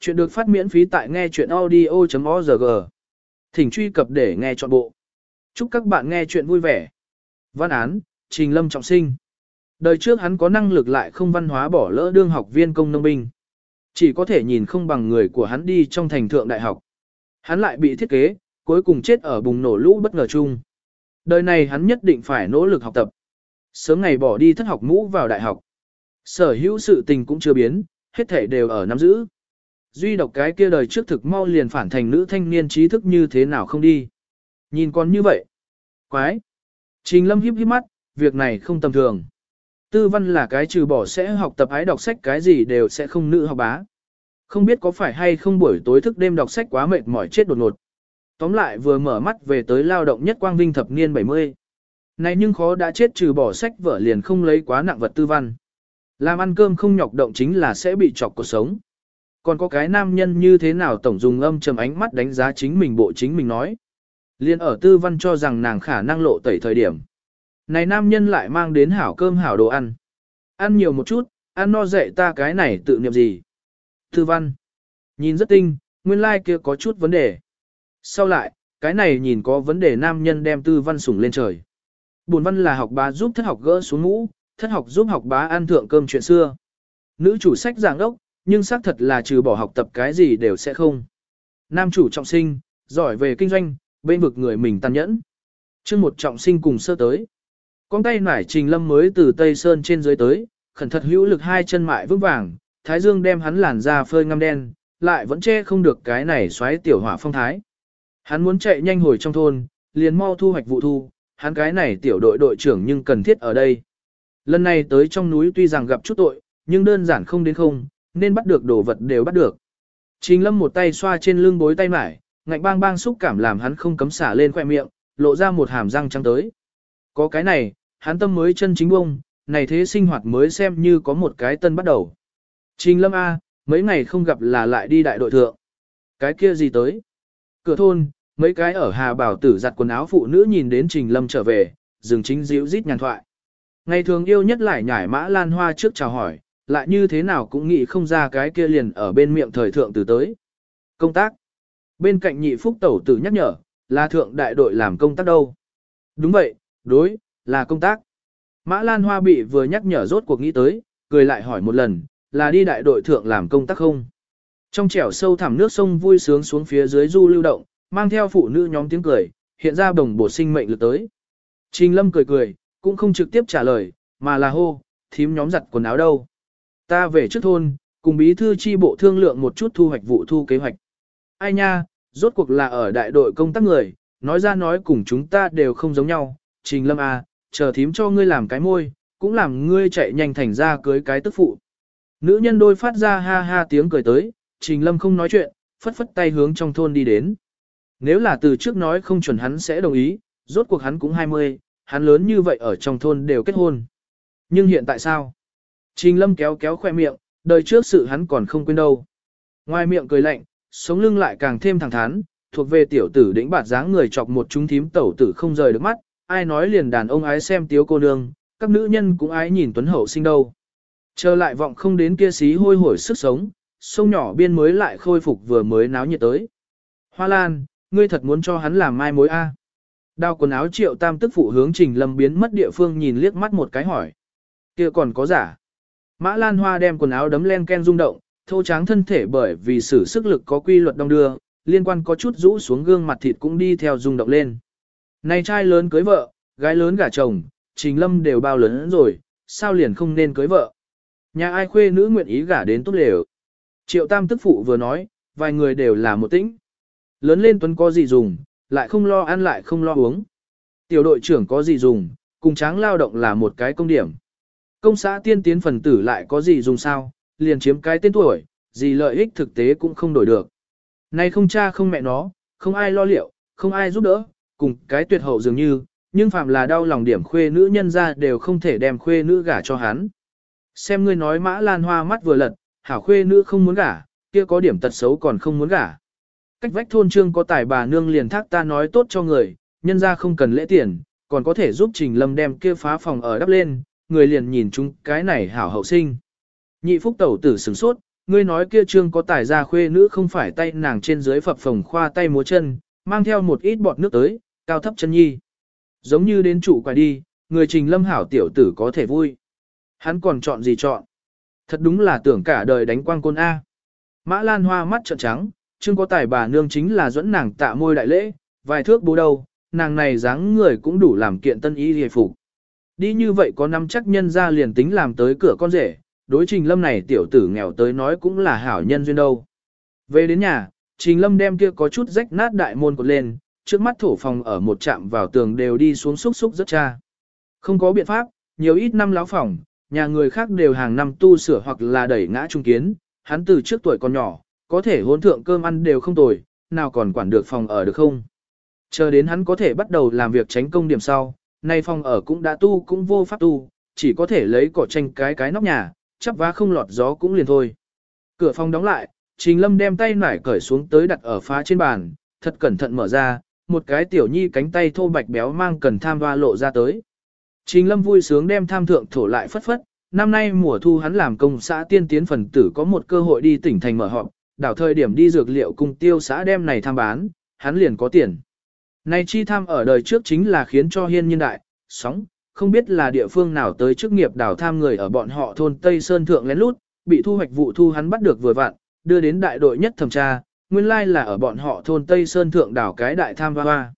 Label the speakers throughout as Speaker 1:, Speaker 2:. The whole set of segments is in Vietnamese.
Speaker 1: Chuyện được phát miễn phí tại nghe chuyện audio.org. Thỉnh truy cập để nghe trọn bộ. Chúc các bạn nghe chuyện vui vẻ. Văn án, Trình Lâm Trọng Sinh. Đời trước hắn có năng lực lại không văn hóa bỏ lỡ đương học viên công nông binh. Chỉ có thể nhìn không bằng người của hắn đi trong thành thượng đại học. Hắn lại bị thiết kế, cuối cùng chết ở bùng nổ lũ bất ngờ chung. Đời này hắn nhất định phải nỗ lực học tập. Sớm ngày bỏ đi thất học mũ vào đại học. Sở hữu sự tình cũng chưa biến, hết thể đều ở nắm giữ. Duy độc cái kia đời trước thực mau liền phản thành nữ thanh niên trí thức như thế nào không đi. Nhìn con như vậy. Quái. Trình lâm híp híp mắt, việc này không tầm thường. Tư văn là cái trừ bỏ sẽ học tập ái đọc sách cái gì đều sẽ không nữ học bá. Không biết có phải hay không buổi tối thức đêm đọc sách quá mệt mỏi chết đột ngột. Tóm lại vừa mở mắt về tới lao động nhất quang vinh thập niên 70. Này nhưng khó đã chết trừ bỏ sách vở liền không lấy quá nặng vật tư văn. Làm ăn cơm không nhọc động chính là sẽ bị chọc cuộc sống. Còn có cái nam nhân như thế nào tổng dùng âm trầm ánh mắt đánh giá chính mình bộ chính mình nói. Liên ở tư văn cho rằng nàng khả năng lộ tẩy thời điểm. Này nam nhân lại mang đến hảo cơm hảo đồ ăn. Ăn nhiều một chút, ăn no dậy ta cái này tự niệm gì. Tư văn. Nhìn rất tinh, nguyên lai like kia có chút vấn đề. Sau lại, cái này nhìn có vấn đề nam nhân đem tư văn sủng lên trời. Bùn văn là học bá giúp thất học gỡ xuống ngũ, thất học giúp học bá ăn thượng cơm chuyện xưa. Nữ chủ sách giảng đốc, nhưng xác thật là trừ bỏ học tập cái gì đều sẽ không. Nam chủ trọng sinh, giỏi về kinh doanh, bên vực người mình tàn nhẫn. chương một trọng sinh cùng sơ tới. Con tay nải trình lâm mới từ Tây Sơn trên dưới tới, khẩn thật hữu lực hai chân mại vững vàng, thái dương đem hắn làn ra phơi ngăm đen, lại vẫn che không được cái này xoáy tiểu hỏa phong thái. Hắn muốn chạy nhanh hồi trong thôn, liền mau thu hoạch vụ thu, hắn cái này tiểu đội đội trưởng nhưng cần thiết ở đây. Lần này tới trong núi tuy rằng gặp chút tội, nhưng đơn giản không đến không, nên bắt được đồ vật đều bắt được. Trình lâm một tay xoa trên lưng bối tay mải, ngạnh bang bang xúc cảm làm hắn không cấm xả lên khoe miệng, lộ ra một hàm răng trắng tới. Có cái này, hắn tâm mới chân chính bông, này thế sinh hoạt mới xem như có một cái tân bắt đầu. Trình lâm A, mấy ngày không gặp là lại đi đại đội thượng. Cái kia gì tới? Cửa thôn, mấy cái ở Hà Bảo Tử giặt quần áo phụ nữ nhìn đến Trình Lâm trở về, dừng chính dịu rít nhàn thoại. Ngày thường yêu nhất lại nhảy mã lan hoa trước chào hỏi, lại như thế nào cũng nghĩ không ra cái kia liền ở bên miệng thời thượng từ tới. Công tác. Bên cạnh nhị phúc tẩu tử nhắc nhở, là thượng đại đội làm công tác đâu. Đúng vậy, đối, là công tác. Mã Lan Hoa bị vừa nhắc nhở rốt cuộc nghĩ tới, cười lại hỏi một lần, là đi đại đội thượng làm công tác không? Trong trẻo sâu thẳm nước sông vui sướng xuống phía dưới du lưu động, mang theo phụ nữ nhóm tiếng cười, hiện ra đồng bổ sinh mệnh lực tới. Trình Lâm cười cười, cũng không trực tiếp trả lời, mà là hô, thím nhóm giặt quần áo đâu. Ta về trước thôn, cùng bí thư chi bộ thương lượng một chút thu hoạch vụ thu kế hoạch. Ai nha, rốt cuộc là ở đại đội công tác người, nói ra nói cùng chúng ta đều không giống nhau. Trình Lâm à, chờ thím cho ngươi làm cái môi, cũng làm ngươi chạy nhanh thành ra cưới cái tức phụ. Nữ nhân đôi phát ra ha ha tiếng cười tới, Trình Lâm không nói chuyện, phất phất tay hướng trong thôn đi đến. Nếu là từ trước nói không chuẩn hắn sẽ đồng ý, rốt cuộc hắn cũng 20, hắn lớn như vậy ở trong thôn đều kết hôn. Nhưng hiện tại sao? Trình lâm kéo kéo khoe miệng, đời trước sự hắn còn không quên đâu. Ngoài miệng cười lạnh, sống lưng lại càng thêm thẳng thắn, thuộc về tiểu tử đỉnh bạt dáng người chọc một chúng thím tẩu tử không rời được mắt, ai nói liền đàn ông ái xem tiếu cô nương, các nữ nhân cũng ái nhìn tuấn hậu sinh đâu. Trở lại vọng không đến kia xí hôi hổi sức sống, sông nhỏ biên mới lại khôi phục vừa mới náo nhiệt tới. Hoa Lan, ngươi thật muốn cho hắn làm mai mối A. Đao quần áo triệu tam tức phụ hướng trình lâm biến mất địa phương nhìn liếc mắt một cái hỏi. kia còn có giả. Mã Lan Hoa đem quần áo đấm len ken rung động, thô tráng thân thể bởi vì sử sức lực có quy luật đông đưa, liên quan có chút rũ xuống gương mặt thịt cũng đi theo rung động lên. Này trai lớn cưới vợ, gái lớn gả chồng, trình lâm đều bao lớn rồi, sao liền không nên cưới vợ. Nhà ai khuê nữ nguyện ý gả đến tốt đều. Triệu tam tức phụ vừa nói, vài người đều là một tĩnh. Lớn lên tuấn có gì dùng, lại không lo ăn lại không lo uống. Tiểu đội trưởng có gì dùng, cùng tráng lao động là một cái công điểm. Công xã tiên tiến phần tử lại có gì dùng sao, liền chiếm cái tên tuổi, gì lợi ích thực tế cũng không đổi được. Này không cha không mẹ nó, không ai lo liệu, không ai giúp đỡ, cùng cái tuyệt hậu dường như, nhưng phạm là đau lòng điểm khuê nữ nhân ra đều không thể đem khuê nữ gả cho hắn. Xem ngươi nói mã lan hoa mắt vừa lật, hảo khuê nữ không muốn gả, kia có điểm tật xấu còn không muốn gả. Cách vách thôn trương có tài bà nương liền thác ta nói tốt cho người, nhân ra không cần lễ tiền, còn có thể giúp Trình Lâm đem kia phá phòng ở đắp lên, người liền nhìn chúng cái này hảo hậu sinh. Nhị phúc tẩu tử sửng sốt, ngươi nói kia trương có tài gia khuê nữ không phải tay nàng trên dưới phập phồng khoa tay múa chân, mang theo một ít bọt nước tới, cao thấp chân nhi. Giống như đến trụ quài đi, người trình lâm hảo tiểu tử có thể vui. Hắn còn chọn gì chọn? Thật đúng là tưởng cả đời đánh quang côn A. Mã Lan hoa mắt trợn trắng, trương có tài bà nương chính là dẫn nàng tạ môi đại lễ, vài thước bố đầu, nàng này dáng người cũng đủ làm kiện tân y hề phục. Đi như vậy có năm chắc nhân ra liền tính làm tới cửa con rể, đối trình lâm này tiểu tử nghèo tới nói cũng là hảo nhân duyên đâu. Về đến nhà, trình lâm đem kia có chút rách nát đại môn cột lên, trước mắt thổ phòng ở một chạm vào tường đều đi xuống xúc xúc rất cha. Không có biện pháp, nhiều ít năm láo phòng, nhà người khác đều hàng năm tu sửa hoặc là đẩy ngã trung kiến, hắn từ trước tuổi còn nhỏ, có thể hôn thượng cơm ăn đều không tồi, nào còn quản được phòng ở được không. Chờ đến hắn có thể bắt đầu làm việc tránh công điểm sau, nay phòng ở cũng đã tu cũng vô pháp tu, chỉ có thể lấy cỏ tranh cái cái nóc nhà, chắp vá không lọt gió cũng liền thôi. Cửa phòng đóng lại, Trình Lâm đem tay nải cởi xuống tới đặt ở phá trên bàn, thật cẩn thận mở ra, một cái tiểu nhi cánh tay thô bạch béo mang cần tham hoa lộ ra tới. Trình Lâm vui sướng đem tham thượng thổ lại phất phất, năm nay mùa thu hắn làm công xã tiên tiến phần tử có một cơ hội đi tỉnh thành mở họp, đảo thời điểm đi dược liệu cùng tiêu xã đem này tham bán, hắn liền có tiền. Này chi tham ở đời trước chính là khiến cho hiên nhân đại, sóng, không biết là địa phương nào tới chức nghiệp đào tham người ở bọn họ thôn Tây Sơn Thượng lén lút, bị thu hoạch vụ thu hắn bắt được vừa vặn, đưa đến đại đội nhất thẩm tra, nguyên lai là ở bọn họ thôn Tây Sơn Thượng đảo cái đại tham hoa hoa.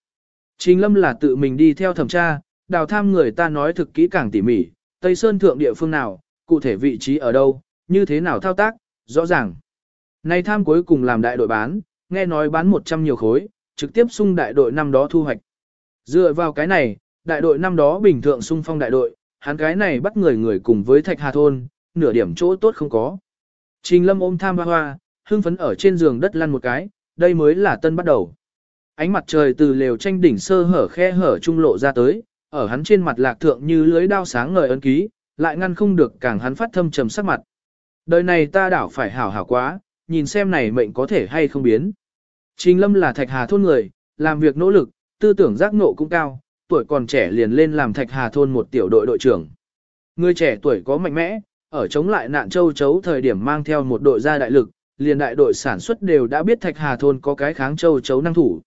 Speaker 1: Trình Lâm là tự mình đi theo thẩm tra, đào tham người ta nói thực kỹ càng tỉ mỉ, Tây Sơn Thượng địa phương nào, cụ thể vị trí ở đâu, như thế nào thao tác, rõ ràng. Này tham cuối cùng làm đại đội bán, nghe nói bán 100 nhiều khối, trực tiếp xung đại đội năm đó thu hoạch. Dựa vào cái này, đại đội năm đó bình thượng xung phong đại đội, hắn cái này bắt người người cùng với Thạch Hà Thôn, nửa điểm chỗ tốt không có. Trình lâm ôm tham hoa hoa, hưng phấn ở trên giường đất lăn một cái, đây mới là tân bắt đầu. Ánh mặt trời từ lều tranh đỉnh sơ hở khe hở trung lộ ra tới, ở hắn trên mặt lạc thượng như lưới đao sáng ngời ấn ký, lại ngăn không được càng hắn phát thâm trầm sắc mặt. Đời này ta đảo phải hảo hảo quá, nhìn xem này mệnh có thể hay không biến. Trình Lâm là Thạch Hà thôn người, làm việc nỗ lực, tư tưởng giác ngộ cũng cao, tuổi còn trẻ liền lên làm Thạch Hà thôn một tiểu đội đội trưởng. Người trẻ tuổi có mạnh mẽ, ở chống lại nạn châu chấu thời điểm mang theo một đội gia đại lực, liền đại đội sản xuất đều đã biết Thạch Hà thôn có cái kháng châu chấu năng thủ.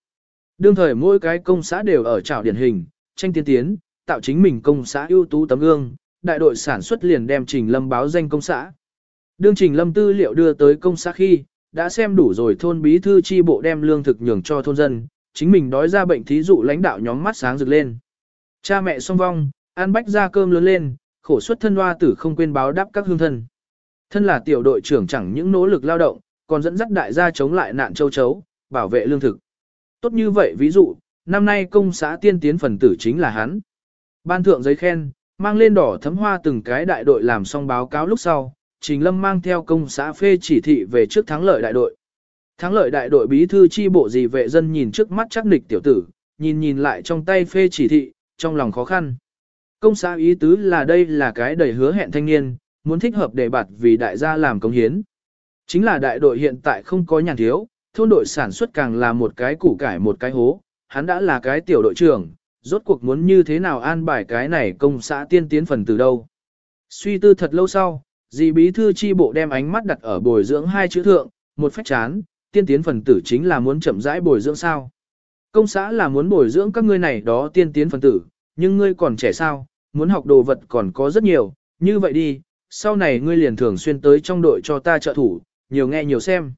Speaker 1: Đương thời mỗi cái công xã đều ở trào điển hình, tranh tiến tiến, tạo chính mình công xã ưu tú tấm gương, đại đội sản xuất liền đem Trình Lâm báo danh công xã. Đương Trình Lâm tư liệu đưa tới công xã khi, đã xem đủ rồi thôn bí thư chi bộ đem lương thực nhường cho thôn dân, chính mình đói ra bệnh thí dụ lãnh đạo nhóm mắt sáng rực lên. Cha mẹ song vong, ăn bách ra cơm lớn lên, khổ suất thân hoa tử không quên báo đáp các hương thân. Thân là tiểu đội trưởng chẳng những nỗ lực lao động, còn dẫn dắt đại gia chống lại nạn châu chấu, bảo vệ lương thực. Tốt như vậy ví dụ, năm nay công xã tiên tiến phần tử chính là hắn. Ban thượng giấy khen, mang lên đỏ thấm hoa từng cái đại đội làm xong báo cáo lúc sau, Trình Lâm mang theo công xã phê chỉ thị về trước thắng lợi đại đội. Thắng lợi đại đội bí thư chi bộ gì vệ dân nhìn trước mắt chắc nịch tiểu tử, nhìn nhìn lại trong tay phê chỉ thị, trong lòng khó khăn. Công xã ý tứ là đây là cái đầy hứa hẹn thanh niên, muốn thích hợp để bạt vì đại gia làm công hiến. Chính là đại đội hiện tại không có nhàn thiếu, thôn đội sản xuất càng là một cái củ cải một cái hố, hắn đã là cái tiểu đội trưởng, rốt cuộc muốn như thế nào an bài cái này công xã tiên tiến phần từ đâu. Suy tư thật lâu sau, dì bí thư chi bộ đem ánh mắt đặt ở bồi dưỡng hai chữ thượng, một phách chán, tiên tiến phần tử chính là muốn chậm rãi bồi dưỡng sao. Công xã là muốn bồi dưỡng các ngươi này đó tiên tiến phần tử, nhưng ngươi còn trẻ sao, muốn học đồ vật còn có rất nhiều, như vậy đi, sau này ngươi liền thường xuyên tới trong đội cho ta trợ thủ, nhiều nghe nhiều xem.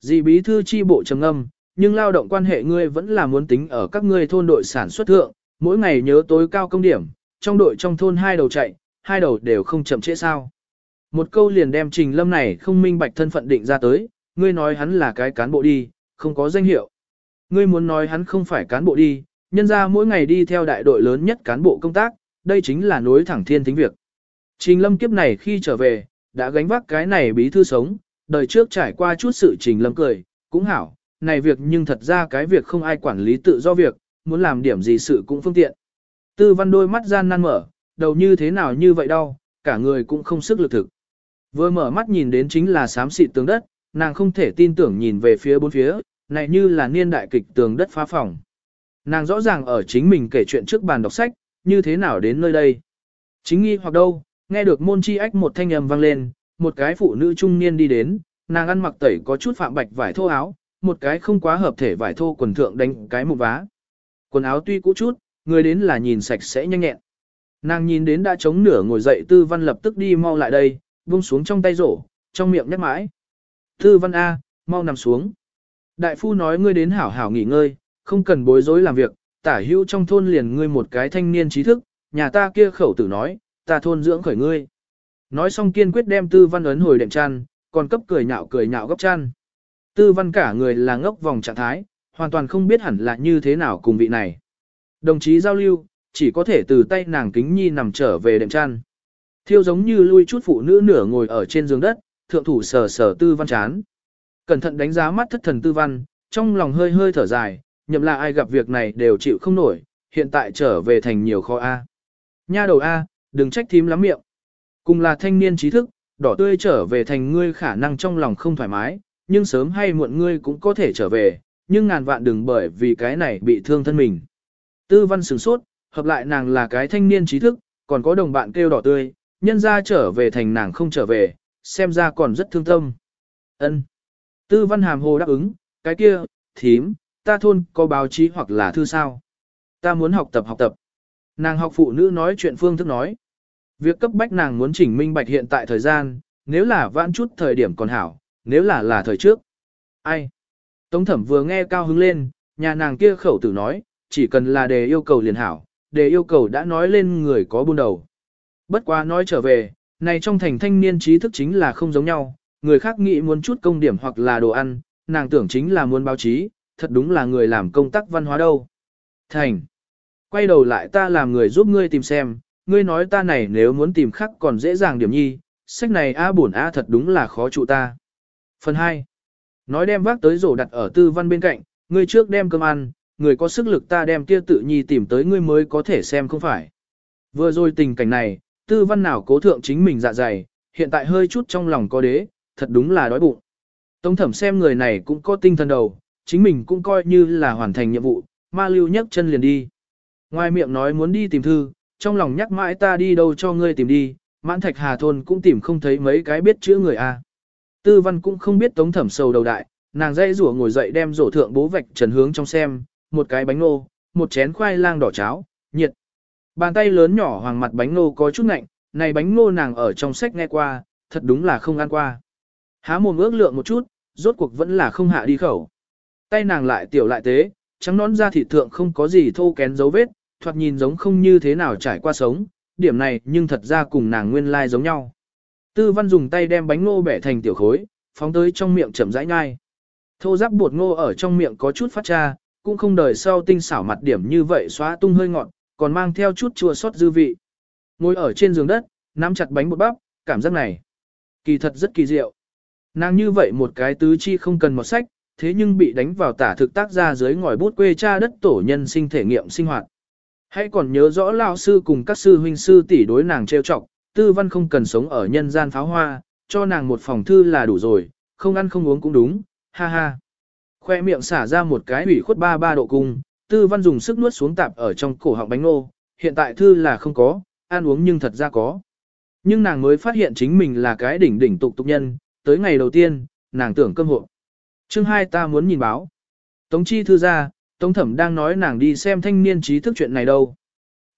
Speaker 1: Dì bí thư chi bộ trầm âm, nhưng lao động quan hệ ngươi vẫn là muốn tính ở các ngươi thôn đội sản xuất thượng, mỗi ngày nhớ tối cao công điểm, trong đội trong thôn hai đầu chạy, hai đầu đều không chậm trễ sao. Một câu liền đem trình lâm này không minh bạch thân phận định ra tới, ngươi nói hắn là cái cán bộ đi, không có danh hiệu. Ngươi muốn nói hắn không phải cán bộ đi, nhân ra mỗi ngày đi theo đại đội lớn nhất cán bộ công tác, đây chính là nối thẳng thiên tính việc. Trình lâm kiếp này khi trở về, đã gánh vác cái này bí thư sống, đời trước trải qua chút sự trình lâm cười, cũng hảo, này việc nhưng thật ra cái việc không ai quản lý tự do việc, muốn làm điểm gì sự cũng phương tiện. Tư văn đôi mắt gian nan mở, đầu như thế nào như vậy đâu, cả người cũng không sức lực thực. Vừa mở mắt nhìn đến chính là xám xịt tường đất, nàng không thể tin tưởng nhìn về phía bốn phía, này như là niên đại kịch tường đất phá phòng. Nàng rõ ràng ở chính mình kể chuyện trước bàn đọc sách, như thế nào đến nơi đây. Chính nghi hoặc đâu, nghe được môn chi ách một thanh âm vang lên, một cái phụ nữ trung niên đi đến, nàng ăn mặc tẩy có chút phạm bạch vải thô áo, một cái không quá hợp thể vải thô quần thượng đánh cái một vá. Quần áo tuy cũ chút, người đến là nhìn sạch sẽ nhanh nhẹn. Nàng nhìn đến đã chống nửa ngồi dậy tư văn lập tức đi mau lại đây, buông xuống trong tay rổ, trong miệng nhắc mãi. Tư văn A, mau nằm xuống. Đại phu nói ngươi đến hảo hảo nghỉ ngơi, không cần bối rối làm việc, tả hữu trong thôn liền ngươi một cái thanh niên trí thức, nhà ta kia khẩu tử nói, ta thôn dưỡng khởi ngươi. Nói xong kiên quyết đem tư văn ấn hồi đệm chăn, còn cấp cười nhạo cười nhạo góc chăn. Tư văn cả người là ngốc vòng trạng thái, hoàn toàn không biết hẳn là như thế nào cùng vị này. Đồng chí giao lưu, chỉ có thể từ tay nàng kính nhi nằm trở về đệm chăn. Thiêu giống như lui chút phụ nữ nửa ngồi ở trên giường đất, thượng thủ sờ sờ tư văn chán. Cẩn thận đánh giá mắt thất thần tư văn, trong lòng hơi hơi thở dài, nhậm là ai gặp việc này đều chịu không nổi, hiện tại trở về thành nhiều kho A. Nha đầu A, đừng trách thím lắm miệng. Cùng là thanh niên trí thức, đỏ tươi trở về thành ngươi khả năng trong lòng không thoải mái, nhưng sớm hay muộn ngươi cũng có thể trở về, nhưng ngàn vạn đừng bởi vì cái này bị thương thân mình. Tư văn sửng sốt, hợp lại nàng là cái thanh niên trí thức, còn có đồng bạn kêu đỏ tươi, nhân ra trở về thành nàng không trở về, xem ra còn rất thương tâm. ân Tư văn hàm hồ đáp ứng, cái kia, thím, ta thôn có báo chí hoặc là thư sao. Ta muốn học tập học tập. Nàng học phụ nữ nói chuyện phương thức nói. Việc cấp bách nàng muốn chỉnh minh bạch hiện tại thời gian, nếu là vãn chút thời điểm còn hảo, nếu là là thời trước. Ai? Tống thẩm vừa nghe cao hứng lên, nhà nàng kia khẩu tử nói, chỉ cần là đề yêu cầu liền hảo, đề yêu cầu đã nói lên người có buôn đầu. Bất quá nói trở về, này trong thành thanh niên trí thức chính là không giống nhau, người khác nghĩ muốn chút công điểm hoặc là đồ ăn, nàng tưởng chính là muốn báo chí, thật đúng là người làm công tác văn hóa đâu. Thành. Quay đầu lại ta làm người giúp ngươi tìm xem, ngươi nói ta này nếu muốn tìm khắc còn dễ dàng điểm nhi, sách này a buồn a thật đúng là khó trụ ta. Phần 2. Nói đem vác tới rổ đặt ở tư văn bên cạnh, ngươi trước đem cơm ăn, người có sức lực ta đem kia tự nhi tìm tới ngươi mới có thể xem không phải. Vừa rồi tình cảnh này, tư văn nào cố thượng chính mình dạ dày, hiện tại hơi chút trong lòng có đế, thật đúng là đói bụng. Tống thẩm xem người này cũng có tinh thần đầu, chính mình cũng coi như là hoàn thành nhiệm vụ, ma lưu nhấc chân liền đi. Ngoài miệng nói muốn đi tìm thư, trong lòng nhắc mãi ta đi đâu cho ngươi tìm đi, mãn thạch hà thôn cũng tìm không thấy mấy cái biết chữ người a. Tư văn cũng không biết tống thẩm sầu đầu đại, nàng dây rủa ngồi dậy đem rổ thượng bố vạch trần hướng trong xem, một cái bánh nô, một chén khoai lang đỏ cháo, nhiệt. Bàn tay lớn nhỏ hoàng mặt bánh nô có chút ngạnh, này bánh nô nàng ở trong sách nghe qua, thật đúng là không ăn qua. Há mồm ước lượng một chút, rốt cuộc vẫn là không hạ đi khẩu. Tay nàng lại tiểu lại tế, trắng nón ra thịt thượng không có gì thô kén dấu vết, thoạt nhìn giống không như thế nào trải qua sống, điểm này nhưng thật ra cùng nàng nguyên lai like giống nhau. Tư văn dùng tay đem bánh ngô bẻ thành tiểu khối, phóng tới trong miệng chậm rãi nhai. Thô giáp bột ngô ở trong miệng có chút phát ra, cũng không đời sau tinh xảo mặt điểm như vậy xóa tung hơi ngọt, còn mang theo chút chua sót dư vị. Ngồi ở trên giường đất, nắm chặt bánh bột bắp, cảm giác này kỳ thật rất kỳ diệu. Nàng như vậy một cái tứ chi không cần một sách, thế nhưng bị đánh vào tả thực tác ra dưới ngòi bút quê cha đất tổ nhân sinh thể nghiệm sinh hoạt. Hãy còn nhớ rõ lao sư cùng các sư huynh sư tỷ đối nàng trêu chọc, tư văn không cần sống ở nhân gian pháo hoa, cho nàng một phòng thư là đủ rồi, không ăn không uống cũng đúng, ha ha. Khoe miệng xả ra một cái ủy khuất ba ba độ cung, tư văn dùng sức nuốt xuống tạp ở trong cổ họng bánh nô, hiện tại thư là không có, ăn uống nhưng thật ra có. Nhưng nàng mới phát hiện chính mình là cái đỉnh đỉnh tục tục nhân, tới ngày đầu tiên, nàng tưởng cơm hộ. Chương 2 ta muốn nhìn báo. Tống chi thư ra, Tống thẩm đang nói nàng đi xem thanh niên trí thức chuyện này đâu.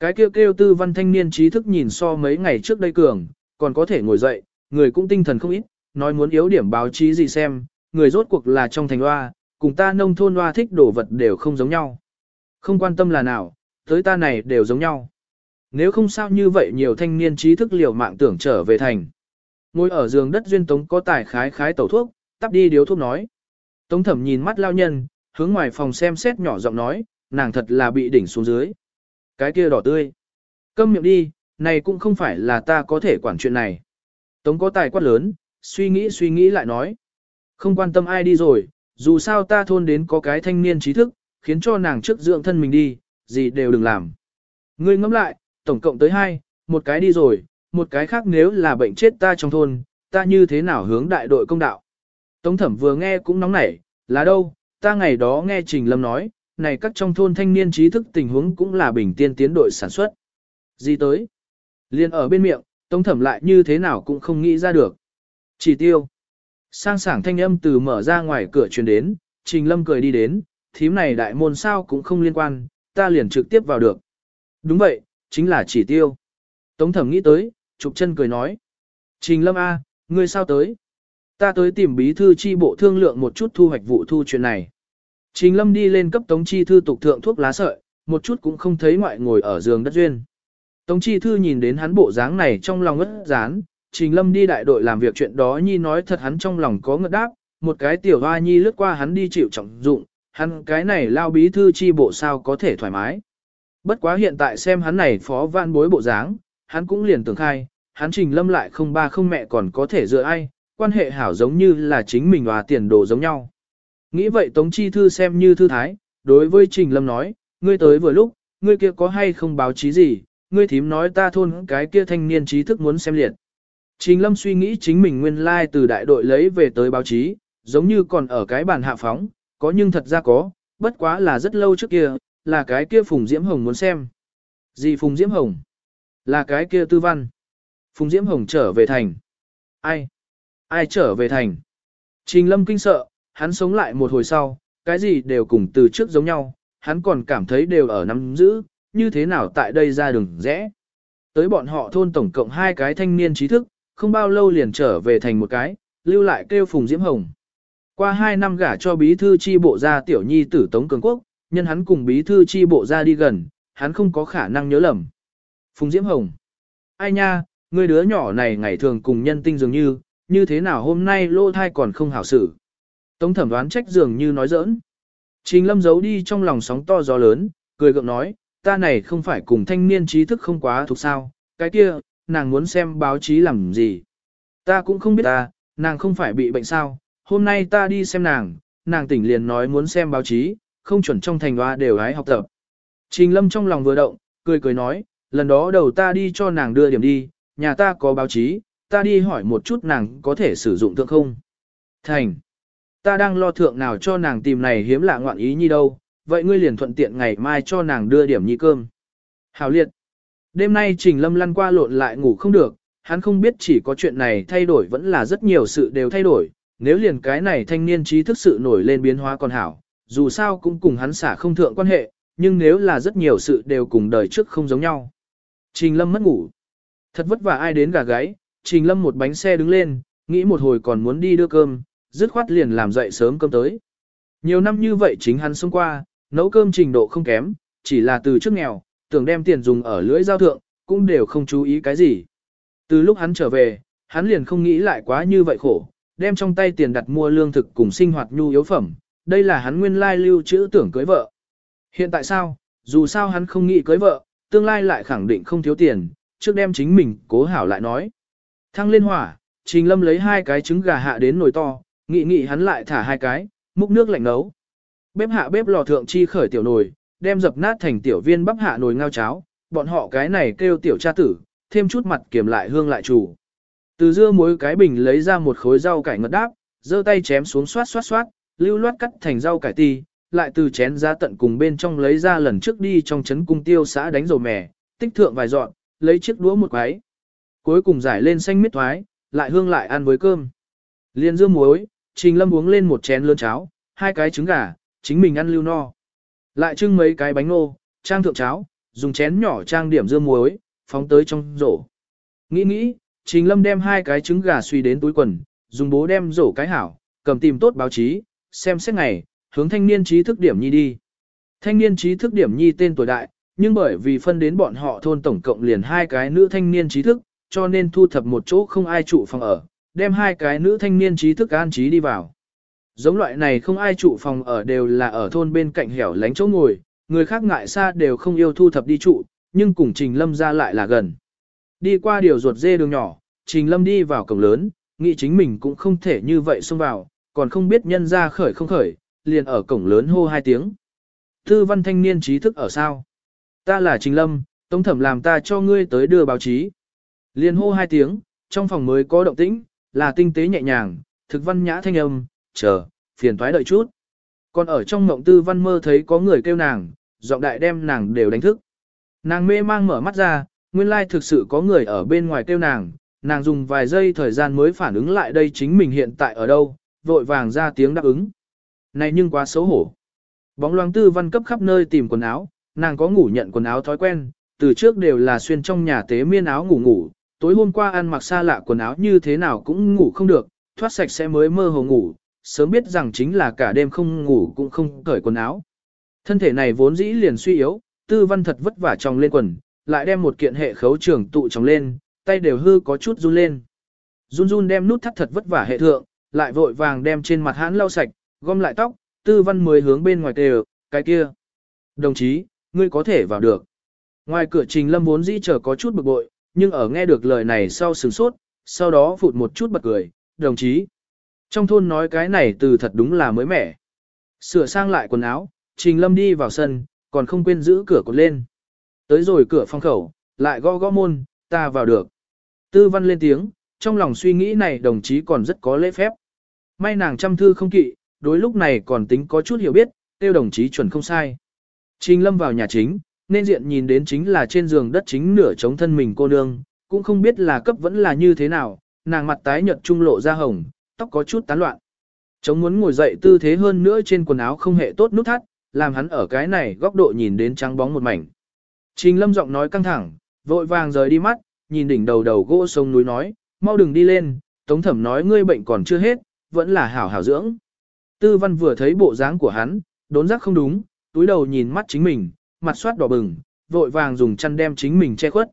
Speaker 1: Cái kêu kêu tư văn thanh niên trí thức nhìn so mấy ngày trước đây cường, còn có thể ngồi dậy, người cũng tinh thần không ít, nói muốn yếu điểm báo chí gì xem, người rốt cuộc là trong thành hoa, cùng ta nông thôn hoa thích đồ vật đều không giống nhau. Không quan tâm là nào, tới ta này đều giống nhau. Nếu không sao như vậy nhiều thanh niên trí thức liều mạng tưởng trở về thành. Ngồi ở giường đất duyên tống có tài khái khái tẩu thuốc, tắp đi điếu thuốc nói. Tống thẩm nhìn mắt lao nhân, hướng ngoài phòng xem xét nhỏ giọng nói, nàng thật là bị đỉnh xuống dưới. Cái kia đỏ tươi. Câm miệng đi, này cũng không phải là ta có thể quản chuyện này. Tống có tài quát lớn, suy nghĩ suy nghĩ lại nói. Không quan tâm ai đi rồi, dù sao ta thôn đến có cái thanh niên trí thức, khiến cho nàng trước dưỡng thân mình đi, gì đều đừng làm. Ngươi ngẫm lại, tổng cộng tới hai, một cái đi rồi, một cái khác nếu là bệnh chết ta trong thôn, ta như thế nào hướng đại đội công đạo. Tống thẩm vừa nghe cũng nóng nảy, là đâu, ta ngày đó nghe Trình Lâm nói, này các trong thôn thanh niên trí thức tình huống cũng là bình tiên tiến đội sản xuất. Gì tới? Liên ở bên miệng, Tống Thẩm lại như thế nào cũng không nghĩ ra được. Chỉ tiêu. Sang sảng thanh âm từ mở ra ngoài cửa truyền đến, Trình Lâm cười đi đến, thím này đại môn sao cũng không liên quan, ta liền trực tiếp vào được. Đúng vậy, chính là chỉ tiêu. Tống thẩm nghĩ tới, trục chân cười nói. Trình Lâm A, ngươi sao tới? Ta tới tìm bí thư chi bộ thương lượng một chút thu hoạch vụ thu chuyện này. Trình Lâm đi lên cấp Tống Chi Thư tục thượng thuốc lá sợi, một chút cũng không thấy ngoại ngồi ở giường đất duyên. Tống Chi Thư nhìn đến hắn bộ dáng này trong lòng ngất dán, Trình Lâm đi đại đội làm việc chuyện đó nhi nói thật hắn trong lòng có ngất đáp, một cái tiểu hoa nhi lướt qua hắn đi chịu trọng dụng, hắn cái này lao bí thư chi bộ sao có thể thoải mái. Bất quá hiện tại xem hắn này phó vạn bối bộ dáng, hắn cũng liền tưởng khai, hắn Trình Lâm lại không ba không mẹ còn có thể dựa ai, quan hệ hảo giống như là chính mình hòa tiền đồ giống nhau. Nghĩ vậy Tống Chi Thư xem như thư thái, đối với Trình Lâm nói, ngươi tới vừa lúc, ngươi kia có hay không báo chí gì, ngươi thím nói ta thôn cái kia thanh niên trí thức muốn xem liệt. Trình Lâm suy nghĩ chính mình nguyên lai like từ đại đội lấy về tới báo chí, giống như còn ở cái bàn hạ phóng, có nhưng thật ra có, bất quá là rất lâu trước kia, là cái kia Phùng Diễm Hồng muốn xem. Gì Phùng Diễm Hồng? Là cái kia tư văn. Phùng Diễm Hồng trở về thành. Ai? Ai trở về thành? Trình Lâm kinh sợ, hắn sống lại một hồi sau, cái gì đều cùng từ trước giống nhau, hắn còn cảm thấy đều ở nắm giữ, như thế nào tại đây ra đường rẽ. Tới bọn họ thôn tổng cộng hai cái thanh niên trí thức, không bao lâu liền trở về thành một cái, lưu lại kêu Phùng Diễm Hồng. Qua hai năm gả cho bí thư chi bộ gia tiểu nhi tử Tống Cường Quốc, nhân hắn cùng bí thư chi bộ gia đi gần, hắn không có khả năng nhớ lầm. Phùng Diễm Hồng. Ai nha, người đứa nhỏ này ngày thường cùng nhân tinh dường như, như thế nào hôm nay lô thai còn không hảo xử. Tống thẩm đoán trách dường như nói giỡn. Trình lâm giấu đi trong lòng sóng to gió lớn, cười gượng nói, ta này không phải cùng thanh niên trí thức không quá thuộc sao, cái kia, nàng muốn xem báo chí làm gì. Ta cũng không biết ta, nàng không phải bị bệnh sao, hôm nay ta đi xem nàng, nàng tỉnh liền nói muốn xem báo chí, không chuẩn trong thành hoa đều hái học tập. Trình lâm trong lòng vừa động, cười cười nói, lần đó đầu ta đi cho nàng đưa điểm đi, nhà ta có báo chí, ta đi hỏi một chút nàng có thể sử dụng thượng không. Thành, ta đang lo thượng nào cho nàng tìm này hiếm lạ ngoạn ý nhi đâu, vậy ngươi liền thuận tiện ngày mai cho nàng đưa điểm nhi cơm. Hảo liệt, đêm nay Trình Lâm lăn qua lộn lại ngủ không được, hắn không biết chỉ có chuyện này thay đổi vẫn là rất nhiều sự đều thay đổi, nếu liền cái này thanh niên trí thức sự nổi lên biến hóa còn hảo, dù sao cũng cùng hắn xả không thượng quan hệ, nhưng nếu là rất nhiều sự đều cùng đời trước không giống nhau. Trình Lâm mất ngủ. Thật vất vả ai đến gà gáy, Trình Lâm một bánh xe đứng lên, nghĩ một hồi còn muốn đi đưa cơm, dứt khoát liền làm dậy sớm cơm tới. Nhiều năm như vậy chính hắn xông qua, nấu cơm trình độ không kém, chỉ là từ trước nghèo, tưởng đem tiền dùng ở lưỡi giao thượng, cũng đều không chú ý cái gì. Từ lúc hắn trở về, hắn liền không nghĩ lại quá như vậy khổ, đem trong tay tiền đặt mua lương thực cùng sinh hoạt nhu yếu phẩm, đây là hắn nguyên lai lưu trữ tưởng cưới vợ. Hiện tại sao, dù sao hắn không nghĩ cưới vợ, tương lai lại khẳng định không thiếu tiền, trước đem chính mình cố hảo lại nói. Thăng lên hỏa, Trình Lâm lấy hai cái trứng gà hạ đến nồi to, nghị nghị hắn lại thả hai cái, múc nước lạnh nấu. Bếp hạ bếp lò thượng chi khởi tiểu nồi, đem dập nát thành tiểu viên bắp hạ nồi ngao cháo, bọn họ cái này kêu tiểu cha tử, thêm chút mặt kiềm lại hương lại chủ. Từ dưa muối cái bình lấy ra một khối rau cải ngật đáp, giơ tay chém xuống xoát xoát xoát, lưu loát cắt thành rau cải ti, lại từ chén ra tận cùng bên trong lấy ra lần trước đi trong chấn cung tiêu xã đánh dầu mè, tích thượng vài dọn, lấy chiếc đũa một cái. Cuối cùng giải lên xanh miết thoái, lại hương lại ăn với cơm. Liên dưa muối, Trình Lâm uống lên một chén lươn cháo, hai cái trứng gà, chính mình ăn lưu no. Lại trưng mấy cái bánh nô, trang thượng cháo, dùng chén nhỏ trang điểm dưa muối, phóng tới trong rổ. Nghĩ nghĩ, Trình Lâm đem hai cái trứng gà suy đến túi quần, dùng bố đem rổ cái hảo, cầm tìm tốt báo chí, xem xét ngày, hướng thanh niên trí thức điểm nhi đi. Thanh niên trí thức điểm nhi tên tuổi đại, nhưng bởi vì phân đến bọn họ thôn tổng cộng liền hai cái nữ thanh niên trí thức, cho nên thu thập một chỗ không ai trụ phòng ở, đem hai cái nữ thanh niên trí thức an trí đi vào. Giống loại này không ai trụ phòng ở đều là ở thôn bên cạnh hẻo lánh chỗ ngồi, người khác ngại xa đều không yêu thu thập đi trụ, nhưng cùng Trình Lâm ra lại là gần. Đi qua điều ruột dê đường nhỏ, Trình Lâm đi vào cổng lớn, nghĩ chính mình cũng không thể như vậy xông vào, còn không biết nhân ra khởi không khởi, liền ở cổng lớn hô hai tiếng. Tư văn thanh niên trí thức ở sao? Ta là Trình Lâm, Tống Thẩm làm ta cho ngươi tới đưa báo chí. Liền hô hai tiếng, trong phòng mới có động tĩnh, là tinh tế nhẹ nhàng, thực văn nhã thanh âm, chờ, phiền thoái đợi chút. Còn ở trong mộng tư văn mơ thấy có người kêu nàng, giọng đại đem nàng đều đánh thức. Nàng mê mang mở mắt ra, nguyên lai thực sự có người ở bên ngoài kêu nàng, nàng dùng vài giây thời gian mới phản ứng lại đây chính mình hiện tại ở đâu, vội vàng ra tiếng đáp ứng. Này nhưng quá xấu hổ. Bóng loáng tư văn cấp khắp nơi tìm quần áo, nàng có ngủ nhận quần áo thói quen, từ trước đều là xuyên trong nhà tế miên áo ngủ ngủ, tối hôm qua ăn mặc xa lạ quần áo như thế nào cũng ngủ không được, thoát sạch sẽ mới mơ hồ ngủ, sớm biết rằng chính là cả đêm không ngủ cũng không cởi quần áo. Thân thể này vốn dĩ liền suy yếu, tư văn thật vất vả trong lên quần, lại đem một kiện hệ khấu trưởng tụ trồng lên, tay đều hư có chút run lên. Run run đem nút thắt thật vất vả hệ thượng, lại vội vàng đem trên mặt hãn lau sạch, gom lại tóc, tư văn mới hướng bên ngoài đều, cái kia. Đồng chí, ngươi có thể vào được. Ngoài cửa trình lâm vốn dĩ chờ có chút bực bội, nhưng ở nghe được lời này sau sừng sốt, sau đó phụt một chút bật cười, đồng chí. Trong thôn nói cái này từ thật đúng là mới mẻ. Sửa sang lại quần áo, trình lâm đi vào sân, còn không quên giữ cửa cột lên. Tới rồi cửa phòng khẩu, lại gõ gõ môn, ta vào được. Tư văn lên tiếng, trong lòng suy nghĩ này đồng chí còn rất có lễ phép. May nàng chăm thư không kỵ, đối lúc này còn tính có chút hiểu biết, tiêu đồng chí chuẩn không sai. Trình lâm vào nhà chính, nên diện nhìn đến chính là trên giường đất chính nửa chống thân mình cô nương, cũng không biết là cấp vẫn là như thế nào, nàng mặt tái nhợt trung lộ ra hồng, tóc có chút tán loạn. Chống muốn ngồi dậy tư thế hơn nữa trên quần áo không hề tốt nút thắt, làm hắn ở cái này góc độ nhìn đến trắng bóng một mảnh. Trình lâm giọng nói căng thẳng, vội vàng rời đi mắt, nhìn đỉnh đầu đầu gỗ sông núi nói, mau đừng đi lên, tống thẩm nói ngươi bệnh còn chưa hết, vẫn là hảo hảo dưỡng. Tư văn vừa thấy bộ dáng của hắn, đốn giác không đúng, túi đầu nhìn mắt chính mình, mặt soát đỏ bừng, vội vàng dùng chăn đem chính mình che khuất.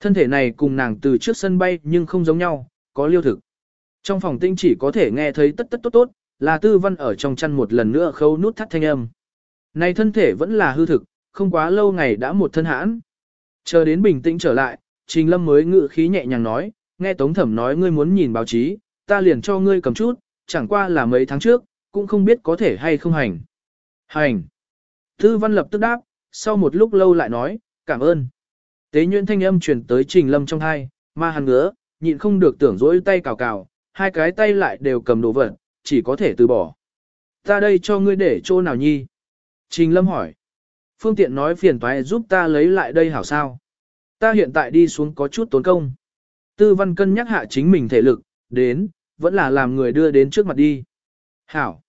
Speaker 1: Thân thể này cùng nàng từ trước sân bay nhưng không giống nhau, có liêu thực. Trong phòng tinh chỉ có thể nghe thấy tất tất tốt tốt, là tư văn ở trong chăn một lần nữa khâu nút thắt thanh âm. Này thân thể vẫn là hư thực, không quá lâu ngày đã một thân hãn. Chờ đến bình tĩnh trở lại, Trình Lâm mới ngự khí nhẹ nhàng nói, nghe Tống Thẩm nói ngươi muốn nhìn báo chí, ta liền cho ngươi cầm chút, chẳng qua là mấy tháng trước, cũng không biết có thể hay không hành. Hành. Tư văn lập tức đáp, sau một lúc lâu lại nói, cảm ơn. Tế nhuyễn thanh âm truyền tới Trình Lâm trong hai, ma hàn ngứa, nhịn không được tưởng rỗi tay cào cào, hai cái tay lại đều cầm đồ vật, chỉ có thể từ bỏ. Ta đây cho ngươi để chỗ nào nhi? Trình Lâm hỏi. Phương tiện nói phiền toái giúp ta lấy lại đây hảo sao. Ta hiện tại đi xuống có chút tốn công. Tư văn cân nhắc hạ chính mình thể lực, đến, vẫn là làm người đưa đến trước mặt đi. Hảo.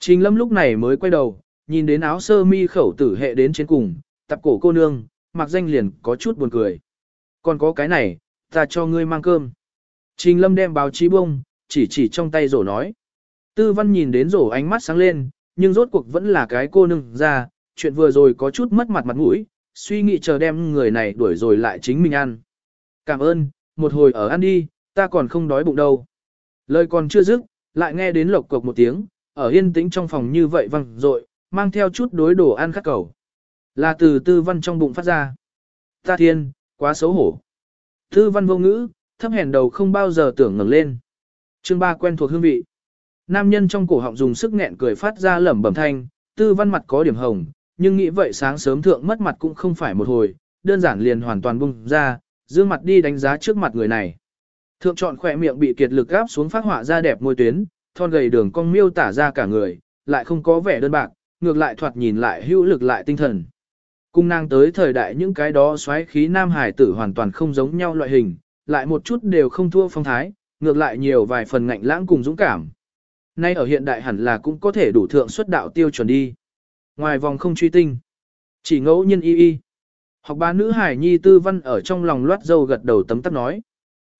Speaker 1: Trình Lâm lúc này mới quay đầu, nhìn đến áo sơ mi khẩu tử hệ đến trên cùng, tập cổ cô nương, mặc danh liền có chút buồn cười. Còn có cái này, ta cho ngươi mang cơm. Trình Lâm đem báo chí bông, chỉ chỉ trong tay rổ nói. Tư văn nhìn đến rổ ánh mắt sáng lên, nhưng rốt cuộc vẫn là cái cô nương ra, chuyện vừa rồi có chút mất mặt mặt mũi, suy nghĩ chờ đem người này đuổi rồi lại chính mình ăn. Cảm ơn, một hồi ở ăn đi, ta còn không đói bụng đâu. Lời còn chưa dứt, lại nghe đến lộc cộc một tiếng, ở yên tĩnh trong phòng như vậy văng rội, mang theo chút đối đồ ăn khắc cầu. Là từ tư văn trong bụng phát ra. Ta thiên, quá xấu hổ. Tư văn vô ngữ, thấp hèn đầu không bao giờ tưởng ngẩng lên. Chương ba quen thuộc hương vị. Nam nhân trong cổ họng dùng sức nghẹn cười phát ra lẩm bẩm thanh, tư văn mặt có điểm hồng, nhưng nghĩ vậy sáng sớm thượng mất mặt cũng không phải một hồi, đơn giản liền hoàn toàn bung ra, dương mặt đi đánh giá trước mặt người này. Thượng chọn khỏe miệng bị kiệt lực gáp xuống phát họa ra đẹp môi tuyến, thon gầy đường cong miêu tả ra cả người, lại không có vẻ đơn bạc, ngược lại thoạt nhìn lại hữu lực lại tinh thần. Cung nàng tới thời đại những cái đó xoáy khí nam hải tử hoàn toàn không giống nhau loại hình, lại một chút đều không thua phong thái, ngược lại nhiều vài phần ngạnh lãng cùng dũng cảm. Nay ở hiện đại hẳn là cũng có thể đủ thượng xuất đạo tiêu chuẩn đi. Ngoài vòng không truy tinh, chỉ ngẫu nhiên y y. Học bá nữ hải nhi tư văn ở trong lòng loát dâu gật đầu tấm tắc nói.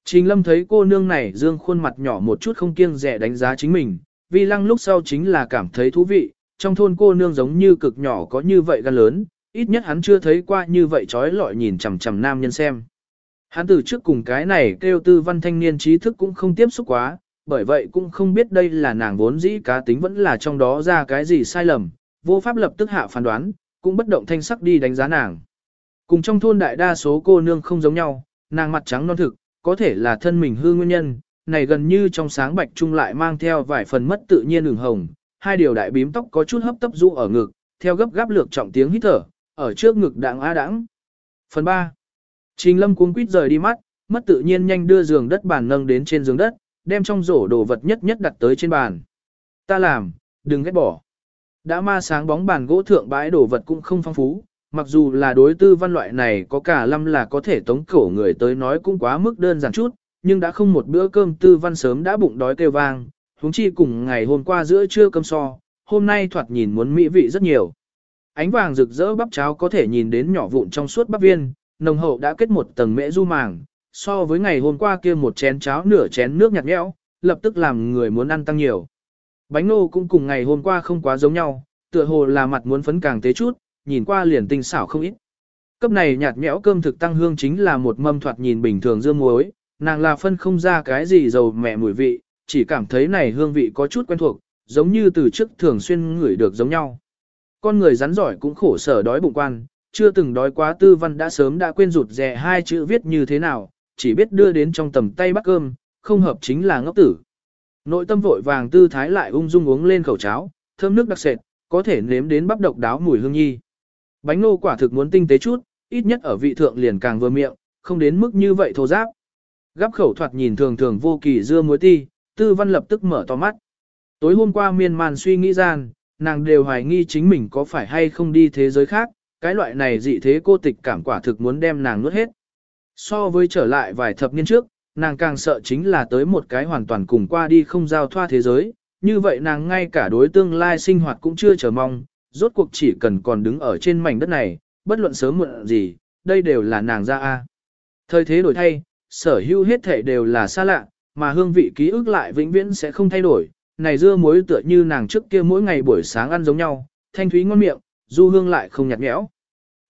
Speaker 1: Trình lâm thấy cô nương này dương khuôn mặt nhỏ một chút không kiêng rẻ đánh giá chính mình, vì lăng lúc sau chính là cảm thấy thú vị, trong thôn cô nương giống như cực nhỏ có như vậy gan lớn, ít nhất hắn chưa thấy qua như vậy trói lọi nhìn chằm chằm nam nhân xem. Hắn từ trước cùng cái này kêu tư văn thanh niên trí thức cũng không tiếp xúc quá, bởi vậy cũng không biết đây là nàng vốn dĩ cá tính vẫn là trong đó ra cái gì sai lầm, vô pháp lập tức hạ phán đoán, cũng bất động thanh sắc đi đánh giá nàng. Cùng trong thôn đại đa số cô nương không giống nhau, nàng mặt trắng non thực, có thể là thân mình hư nguyên nhân, này gần như trong sáng bạch trung lại mang theo vài phần mất tự nhiên ửng hồng, hai điều đại bím tóc có chút hấp tấp rũ ở ngực, theo gấp gáp lược trọng tiếng hít thở, ở trước ngực đạng á đãng. Phần 3. Trình lâm cuống quýt rời đi mắt, mất tự nhiên nhanh đưa giường đất bàn nâng đến trên giường đất, đem trong rổ đồ vật nhất nhất đặt tới trên bàn. Ta làm, đừng ghét bỏ. Đã ma sáng bóng bàn gỗ thượng bãi đồ vật cũng không phong phú, mặc dù là đối tư văn loại này có cả lâm là có thể tống cổ người tới nói cũng quá mức đơn giản chút, nhưng đã không một bữa cơm tư văn sớm đã bụng đói kêu vang, huống chi cùng ngày hôm qua giữa trưa cơm so, hôm nay thoạt nhìn muốn mỹ vị rất nhiều. Ánh vàng rực rỡ bắp cháo có thể nhìn đến nhỏ vụn trong suốt bắp viên, nồng hậu đã kết một tầng mễ du màng, so với ngày hôm qua kia một chén cháo nửa chén nước nhạt nhẽo, lập tức làm người muốn ăn tăng nhiều. Bánh nô cũng cùng ngày hôm qua không quá giống nhau, tựa hồ là mặt muốn phấn càng tế chút, nhìn qua liền tinh xảo không ít. Cấp này nhạt nhẽo cơm thực tăng hương chính là một mâm thoạt nhìn bình thường dương muối, nàng là phân không ra cái gì dầu mẹ mùi vị, chỉ cảm thấy này hương vị có chút quen thuộc, giống như từ trước thường xuyên ngửi được giống nhau. Con người rắn giỏi cũng khổ sở đói bụng quan, chưa từng đói quá tư văn đã sớm đã quên rụt rè hai chữ viết như thế nào, chỉ biết đưa đến trong tầm tay bắt cơm, không hợp chính là ngốc tử. Nội tâm vội vàng tư thái lại ung dung uống lên khẩu cháo, thơm nước đặc sệt, có thể nếm đến bắp độc đáo mùi hương nhi. Bánh nô quả thực muốn tinh tế chút, ít nhất ở vị thượng liền càng vừa miệng, không đến mức như vậy thô giáp. Gắp khẩu thoạt nhìn thường thường vô kỳ dưa muối ti, tư văn lập tức mở to mắt. Tối hôm qua miên man suy nghĩ gian, nàng đều hoài nghi chính mình có phải hay không đi thế giới khác, cái loại này dị thế cô tịch cảm quả thực muốn đem nàng nuốt hết. So với trở lại vài thập niên trước, nàng càng sợ chính là tới một cái hoàn toàn cùng qua đi không giao thoa thế giới, như vậy nàng ngay cả đối tương lai sinh hoạt cũng chưa chờ mong, rốt cuộc chỉ cần còn đứng ở trên mảnh đất này, bất luận sớm muộn gì, đây đều là nàng ra a. Thời thế đổi thay, sở hữu hết thể đều là xa lạ, mà hương vị ký ức lại vĩnh viễn sẽ không thay đổi. Này dưa muối tựa như nàng trước kia mỗi ngày buổi sáng ăn giống nhau, thanh thúy ngon miệng, du hương lại không nhạt nhẽo.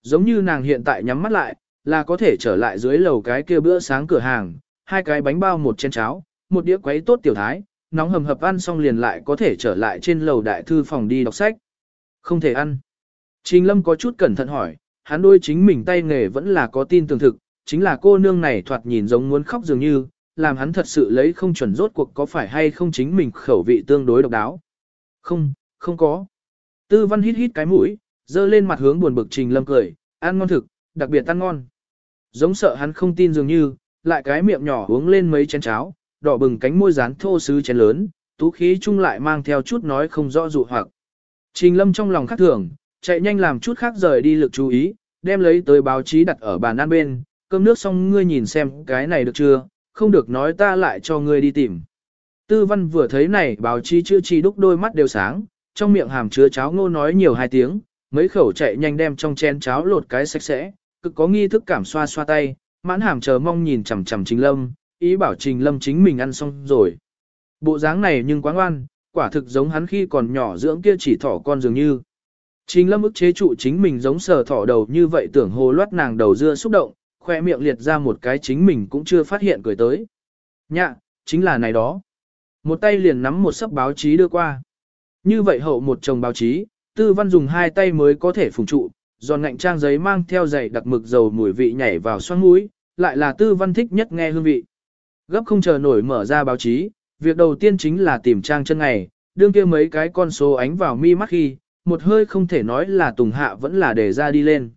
Speaker 1: Giống như nàng hiện tại nhắm mắt lại, là có thể trở lại dưới lầu cái kia bữa sáng cửa hàng, hai cái bánh bao một chén cháo, một đĩa quấy tốt tiểu thái, nóng hầm hập ăn xong liền lại có thể trở lại trên lầu đại thư phòng đi đọc sách. Không thể ăn. Trình Lâm có chút cẩn thận hỏi, hắn đôi chính mình tay nghề vẫn là có tin tưởng thực, chính là cô nương này thoạt nhìn giống muốn khóc dường như, làm hắn thật sự lấy không chuẩn rốt cuộc có phải hay không chính mình khẩu vị tương đối độc đáo. Không, không có. Tư văn hít hít cái mũi, dơ lên mặt hướng buồn bực Trình Lâm cười, ăn ngon thực, đặc biệt ăn ngon. Giống sợ hắn không tin dường như, lại cái miệng nhỏ uống lên mấy chén cháo, đỏ bừng cánh môi rán thô sứ chén lớn, tú khí chung lại mang theo chút nói không rõ dụ hoặc. Trình lâm trong lòng khắc thường, chạy nhanh làm chút khác rời đi lực chú ý, đem lấy tới báo chí đặt ở bàn ăn bên, cơm nước xong ngươi nhìn xem cái này được chưa, không được nói ta lại cho ngươi đi tìm. Tư văn vừa thấy này báo chí chữ chi đúc đôi mắt đều sáng, trong miệng hàm chứa cháo ngô nói nhiều hai tiếng, mấy khẩu chạy nhanh đem trong chén cháo lột cái sạch sẽ, cực có nghi thức cảm xoa xoa tay, mãn hàm chờ mong nhìn chằm chằm Trình Lâm, ý bảo Trình Lâm chính mình ăn xong rồi. Bộ dáng này nhưng quá ngoan, quả thực giống hắn khi còn nhỏ dưỡng kia chỉ thỏ con dường như. Trình Lâm ức chế trụ chính mình giống sờ thỏ đầu như vậy tưởng hồ loát nàng đầu dưa xúc động, khoe miệng liệt ra một cái chính mình cũng chưa phát hiện cười tới. Nhạ, chính là này đó. Một tay liền nắm một sấp báo chí đưa qua. Như vậy hậu một chồng báo chí, tư văn dùng hai tay mới có thể phùng trụ, giòn ngạnh trang giấy mang theo dày đặc mực dầu mùi vị nhảy vào xoang mũi, lại là tư văn thích nhất nghe hương vị. Gấp không chờ nổi mở ra báo chí, việc đầu tiên chính là tìm trang chân ngày, đương kia mấy cái con số ánh vào mi mắt khi, một hơi không thể nói là tùng hạ vẫn là để ra đi lên.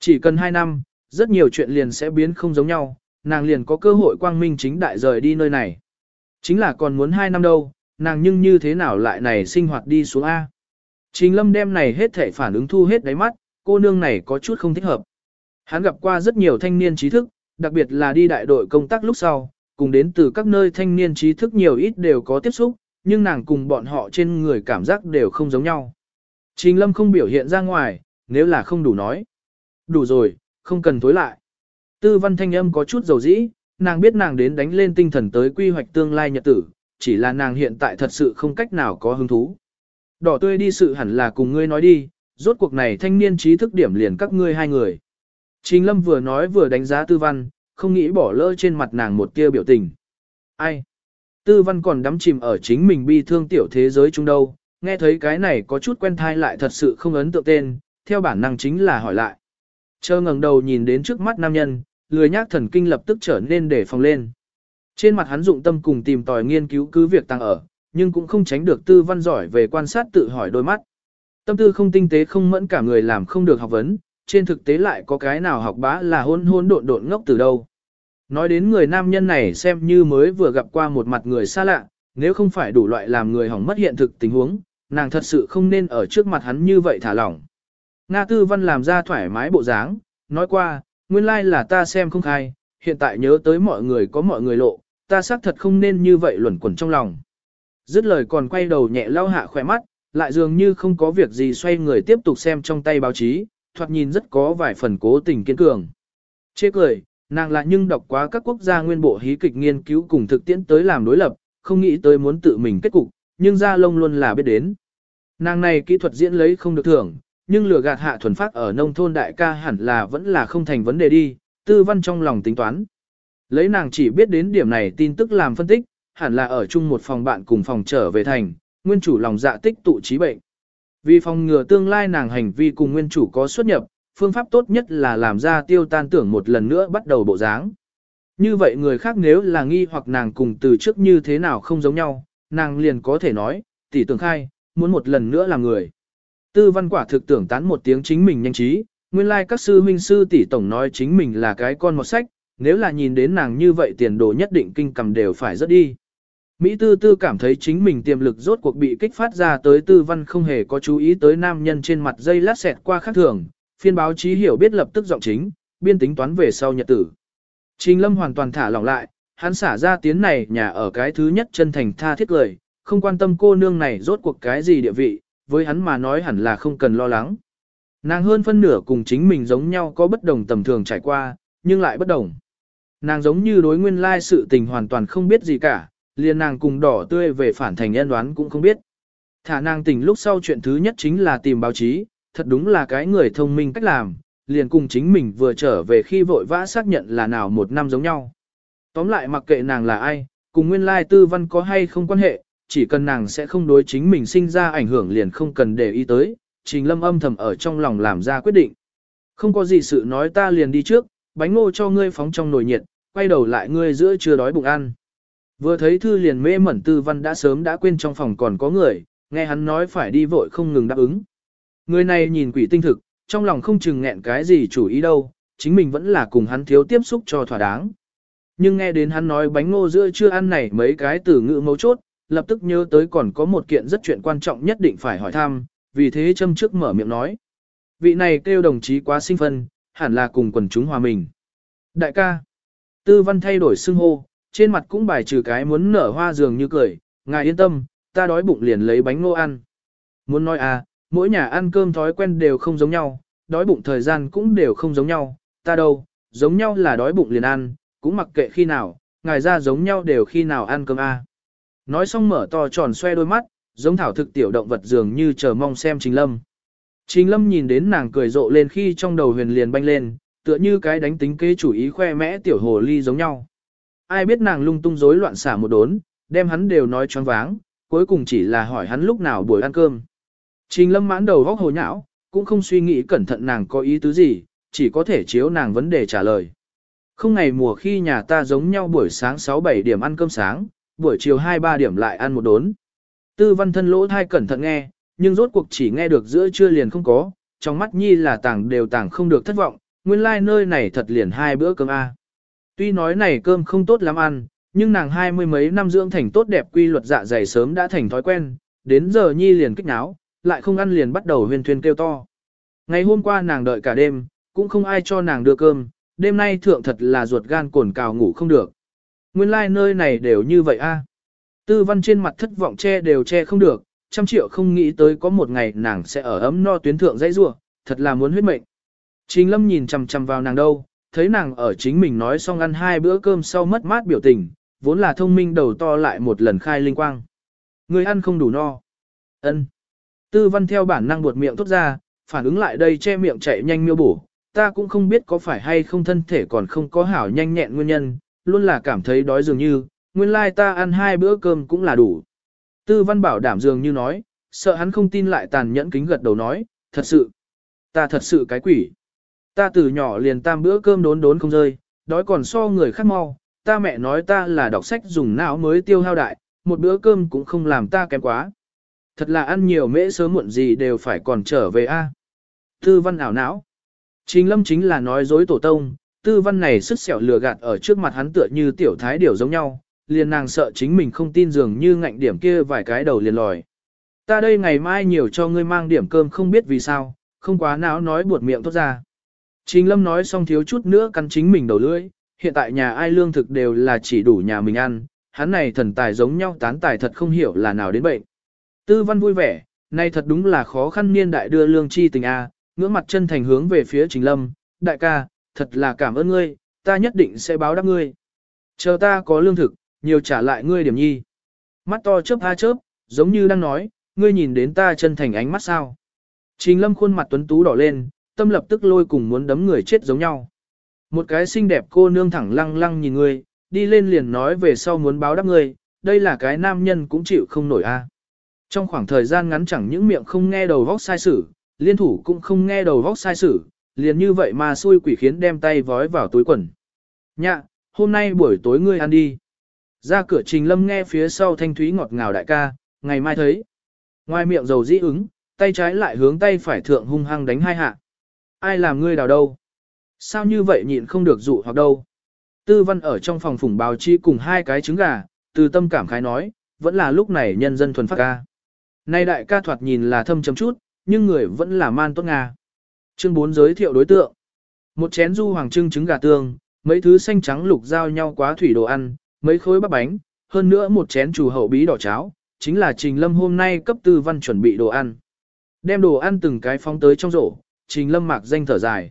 Speaker 1: Chỉ cần hai năm, rất nhiều chuyện liền sẽ biến không giống nhau, nàng liền có cơ hội quang minh chính đại rời đi nơi này. Chính là còn muốn hai năm đâu, nàng nhưng như thế nào lại này sinh hoạt đi xuống A. Trình lâm đem này hết thể phản ứng thu hết đáy mắt, cô nương này có chút không thích hợp. Hắn gặp qua rất nhiều thanh niên trí thức, đặc biệt là đi đại đội công tác lúc sau, cùng đến từ các nơi thanh niên trí thức nhiều ít đều có tiếp xúc, nhưng nàng cùng bọn họ trên người cảm giác đều không giống nhau. Trình lâm không biểu hiện ra ngoài, nếu là không đủ nói. Đủ rồi, không cần tối lại. Tư văn thanh âm có chút dầu dĩ, nàng biết nàng đến đánh lên tinh thần tới quy hoạch tương lai nhật tử, chỉ là nàng hiện tại thật sự không cách nào có hứng thú. Đỏ tươi đi sự hẳn là cùng ngươi nói đi, rốt cuộc này thanh niên trí thức điểm liền các ngươi hai người. Trình Lâm vừa nói vừa đánh giá tư văn, không nghĩ bỏ lỡ trên mặt nàng một tia biểu tình. Ai? Tư văn còn đắm chìm ở chính mình bi thương tiểu thế giới chung đâu, nghe thấy cái này có chút quen thai lại thật sự không ấn tượng tên, theo bản năng chính là hỏi lại. Chờ ngẩng đầu nhìn đến trước mắt nam nhân, lười nhác thần kinh lập tức trở nên để phòng lên. Trên mặt hắn dụng tâm cùng tìm tòi nghiên cứu cứ việc tăng ở, nhưng cũng không tránh được tư văn giỏi về quan sát tự hỏi đôi mắt. Tâm tư không tinh tế không mẫn cả người làm không được học vấn, trên thực tế lại có cái nào học bá là hôn hôn độn độn ngốc từ đâu. Nói đến người nam nhân này xem như mới vừa gặp qua một mặt người xa lạ, nếu không phải đủ loại làm người hỏng mất hiện thực tình huống, nàng thật sự không nên ở trước mặt hắn như vậy thả lỏng. Nga Tư Văn làm ra thoải mái bộ dáng, nói qua, nguyên lai like là ta xem không khai, hiện tại nhớ tới mọi người có mọi người lộ, ta xác thật không nên như vậy luẩn quẩn trong lòng. Dứt lời còn quay đầu nhẹ lau hạ khỏe mắt, lại dường như không có việc gì xoay người tiếp tục xem trong tay báo chí, thoạt nhìn rất có vài phần cố tình kiên cường. Chê cười, nàng lại nhưng đọc quá các quốc gia nguyên bộ hí kịch nghiên cứu cùng thực tiễn tới làm đối lập, không nghĩ tới muốn tự mình kết cục, nhưng ra lông luôn là biết đến. Nàng này kỹ thuật diễn lấy không được thưởng, nhưng lừa gạt hạ thuần phát ở nông thôn đại ca hẳn là vẫn là không thành vấn đề đi, tư văn trong lòng tính toán. Lấy nàng chỉ biết đến điểm này tin tức làm phân tích, hẳn là ở chung một phòng bạn cùng phòng trở về thành, nguyên chủ lòng dạ tích tụ trí bệnh. Vì phòng ngừa tương lai nàng hành vi cùng nguyên chủ có xuất nhập, phương pháp tốt nhất là làm ra tiêu tan tưởng một lần nữa bắt đầu bộ dáng. Như vậy người khác nếu là nghi hoặc nàng cùng từ trước như thế nào không giống nhau, nàng liền có thể nói, tỷ tưởng khai, muốn một lần nữa là người. Tư văn quả thực tưởng tán một tiếng chính mình nhanh trí, nguyên lai like các sư huynh sư tỷ tổng nói chính mình là cái con một sách, nếu là nhìn đến nàng như vậy tiền đồ nhất định kinh cầm đều phải rất đi. Mỹ tư tư cảm thấy chính mình tiềm lực rốt cuộc bị kích phát ra tới tư văn không hề có chú ý tới nam nhân trên mặt dây lát xẹt qua khác thường, phiên báo chí hiểu biết lập tức giọng chính, biên tính toán về sau nhật tử. Trình lâm hoàn toàn thả lỏng lại, hắn xả ra tiếng này nhà ở cái thứ nhất chân thành tha thiết lời, không quan tâm cô nương này rốt cuộc cái gì địa vị, với hắn mà nói hẳn là không cần lo lắng. Nàng hơn phân nửa cùng chính mình giống nhau có bất đồng tầm thường trải qua, nhưng lại bất đồng. Nàng giống như đối nguyên lai sự tình hoàn toàn không biết gì cả, liền nàng cùng đỏ tươi về phản thành nhân đoán cũng không biết. Thả nàng tỉnh lúc sau chuyện thứ nhất chính là tìm báo chí, thật đúng là cái người thông minh cách làm, liền cùng chính mình vừa trở về khi vội vã xác nhận là nào một năm giống nhau. Tóm lại mặc kệ nàng là ai, cùng nguyên lai tư văn có hay không quan hệ, chỉ cần nàng sẽ không đối chính mình sinh ra ảnh hưởng liền không cần để ý tới, trình lâm âm thầm ở trong lòng làm ra quyết định. Không có gì sự nói ta liền đi trước, bánh ngô cho ngươi phóng trong nồi nhiệt, quay đầu lại ngươi giữa chưa đói bụng ăn. Vừa thấy thư liền mê mẩn tư văn đã sớm đã quên trong phòng còn có người, nghe hắn nói phải đi vội không ngừng đáp ứng. Người này nhìn quỷ tinh thực, trong lòng không chừng nghẹn cái gì chủ ý đâu, chính mình vẫn là cùng hắn thiếu tiếp xúc cho thỏa đáng. Nhưng nghe đến hắn nói bánh ngô giữa chưa ăn này mấy cái từ ngữ mấu chốt, lập tức nhớ tới còn có một kiện rất chuyện quan trọng nhất định phải hỏi thăm, vì thế châm trước mở miệng nói. Vị này kêu đồng chí quá sinh phân, hẳn là cùng quần chúng hòa mình. Đại ca, tư văn thay đổi xưng hô, trên mặt cũng bài trừ cái muốn nở hoa dường như cười, ngài yên tâm, ta đói bụng liền lấy bánh ngô ăn. Muốn nói à, mỗi nhà ăn cơm thói quen đều không giống nhau, đói bụng thời gian cũng đều không giống nhau, ta đâu, giống nhau là đói bụng liền ăn, cũng mặc kệ khi nào, ngài ra giống nhau đều khi nào ăn cơm a. À. Nói xong mở to tròn xoe đôi mắt, giống thảo thực tiểu động vật dường như chờ mong xem Trình Lâm. Trình Lâm nhìn đến nàng cười rộ lên khi trong đầu huyền liền banh lên, tựa như cái đánh tính kế chủ ý khoe mẽ tiểu hồ ly giống nhau. Ai biết nàng lung tung rối loạn xả một đốn, đem hắn đều nói choáng váng, cuối cùng chỉ là hỏi hắn lúc nào buổi ăn cơm. Trình Lâm mãn đầu góc hồ nhão, cũng không suy nghĩ cẩn thận nàng có ý tứ gì, chỉ có thể chiếu nàng vấn đề trả lời. Không ngày mùa khi nhà ta giống nhau buổi sáng 6-7 điểm ăn cơm sáng, buổi chiều 2-3 điểm lại ăn một đốn. Tư văn thân lỗ thai cẩn thận nghe, nhưng rốt cuộc chỉ nghe được giữa trưa liền không có, trong mắt nhi là tảng đều tảng không được thất vọng, nguyên lai like nơi này thật liền hai bữa cơm A. Tuy nói này cơm không tốt lắm ăn, nhưng nàng hai mươi mấy năm dưỡng thành tốt đẹp quy luật dạ dày sớm đã thành thói quen, đến giờ nhi liền kích náo, lại không ăn liền bắt đầu huyền thuyền kêu to. Ngày hôm qua nàng đợi cả đêm, cũng không ai cho nàng đưa cơm, đêm nay thượng thật là ruột gan cồn cào ngủ không được. Nguyên lai like nơi này đều như vậy a. À? Tư văn trên mặt thất vọng che đều che không được, trăm triệu không nghĩ tới có một ngày nàng sẽ ở ấm no tuyến thượng dãy rua, thật là muốn huyết mệnh. Trình lâm nhìn chằm chằm vào nàng đâu, thấy nàng ở chính mình nói xong ăn hai bữa cơm sau mất mát biểu tình, vốn là thông minh đầu to lại một lần khai linh quang. Người ăn không đủ no. ân Tư văn theo bản năng buột miệng tốt ra, phản ứng lại đây che miệng chạy nhanh miêu bổ. Ta cũng không biết có phải hay không thân thể còn không có hảo nhanh nhẹn nguyên nhân, luôn là cảm thấy đói dường như, nguyên lai ta ăn hai bữa cơm cũng là đủ. Tư văn bảo đảm dường như nói, sợ hắn không tin lại tàn nhẫn kính gật đầu nói, thật sự, ta thật sự cái quỷ. Ta từ nhỏ liền tam bữa cơm đốn đốn không rơi, đói còn so người khác mau, ta mẹ nói ta là đọc sách dùng não mới tiêu hao đại, một bữa cơm cũng không làm ta kém quá. Thật là ăn nhiều mễ sớm muộn gì đều phải còn trở về a. Tư văn ảo não. Trình lâm chính là nói dối tổ tông, tư văn này sức sẹo lừa gạt ở trước mặt hắn tựa như tiểu thái điểu giống nhau, liền nàng sợ chính mình không tin dường như ngạnh điểm kia vài cái đầu liền lòi. Ta đây ngày mai nhiều cho ngươi mang điểm cơm không biết vì sao, không quá não nói buột miệng tốt ra. Trình lâm nói xong thiếu chút nữa cắn chính mình đầu lưỡi, hiện tại nhà ai lương thực đều là chỉ đủ nhà mình ăn, hắn này thần tài giống nhau tán tài thật không hiểu là nào đến bệnh. Tư văn vui vẻ, nay thật đúng là khó khăn niên đại đưa lương chi tình A, ngưỡng mặt chân thành hướng về phía Trình Lâm, đại ca, thật là cảm ơn ngươi, ta nhất định sẽ báo đáp ngươi. Chờ ta có lương thực, nhiều trả lại ngươi điểm nhi. Mắt to chớp ha chớp, giống như đang nói, ngươi nhìn đến ta chân thành ánh mắt sao. Trình Lâm khuôn mặt tuấn tú đỏ lên, tâm lập tức lôi cùng muốn đấm người chết giống nhau. Một cái xinh đẹp cô nương thẳng lăng lăng nhìn ngươi, đi lên liền nói về sau muốn báo đáp ngươi, đây là cái nam nhân cũng chịu không nổi a. Trong khoảng thời gian ngắn chẳng những miệng không nghe đầu vóc sai sử, liên thủ cũng không nghe đầu vóc sai sử, liền như vậy mà xui quỷ khiến đem tay vói vào túi quần. Nhạ, hôm nay buổi tối ngươi ăn đi. Ra cửa trình lâm nghe phía sau thanh thúy ngọt ngào đại ca, ngày mai thấy. Ngoài miệng dầu dĩ ứng, tay trái lại hướng tay phải thượng hung hăng đánh hai hạ. Ai làm ngươi đào đâu? Sao như vậy nhịn không được dụ hoặc đâu? Tư văn ở trong phòng phủng báo chi cùng hai cái trứng gà, từ tâm cảm khái nói, vẫn là lúc này nhân dân thuần phát ca. Nay đại ca thoạt nhìn là thâm chấm chút, nhưng người vẫn là man tốt Nga. Chương 4 giới thiệu đối tượng. Một chén du hoàng trưng trứng gà tương, mấy thứ xanh trắng lục giao nhau quá thủy đồ ăn, mấy khối bắp bánh, hơn nữa một chén chủ hậu bí đỏ cháo, chính là Trình Lâm hôm nay cấp tư văn chuẩn bị đồ ăn. Đem đồ ăn từng cái phóng tới trong rổ, Trình Lâm mạc danh thở dài.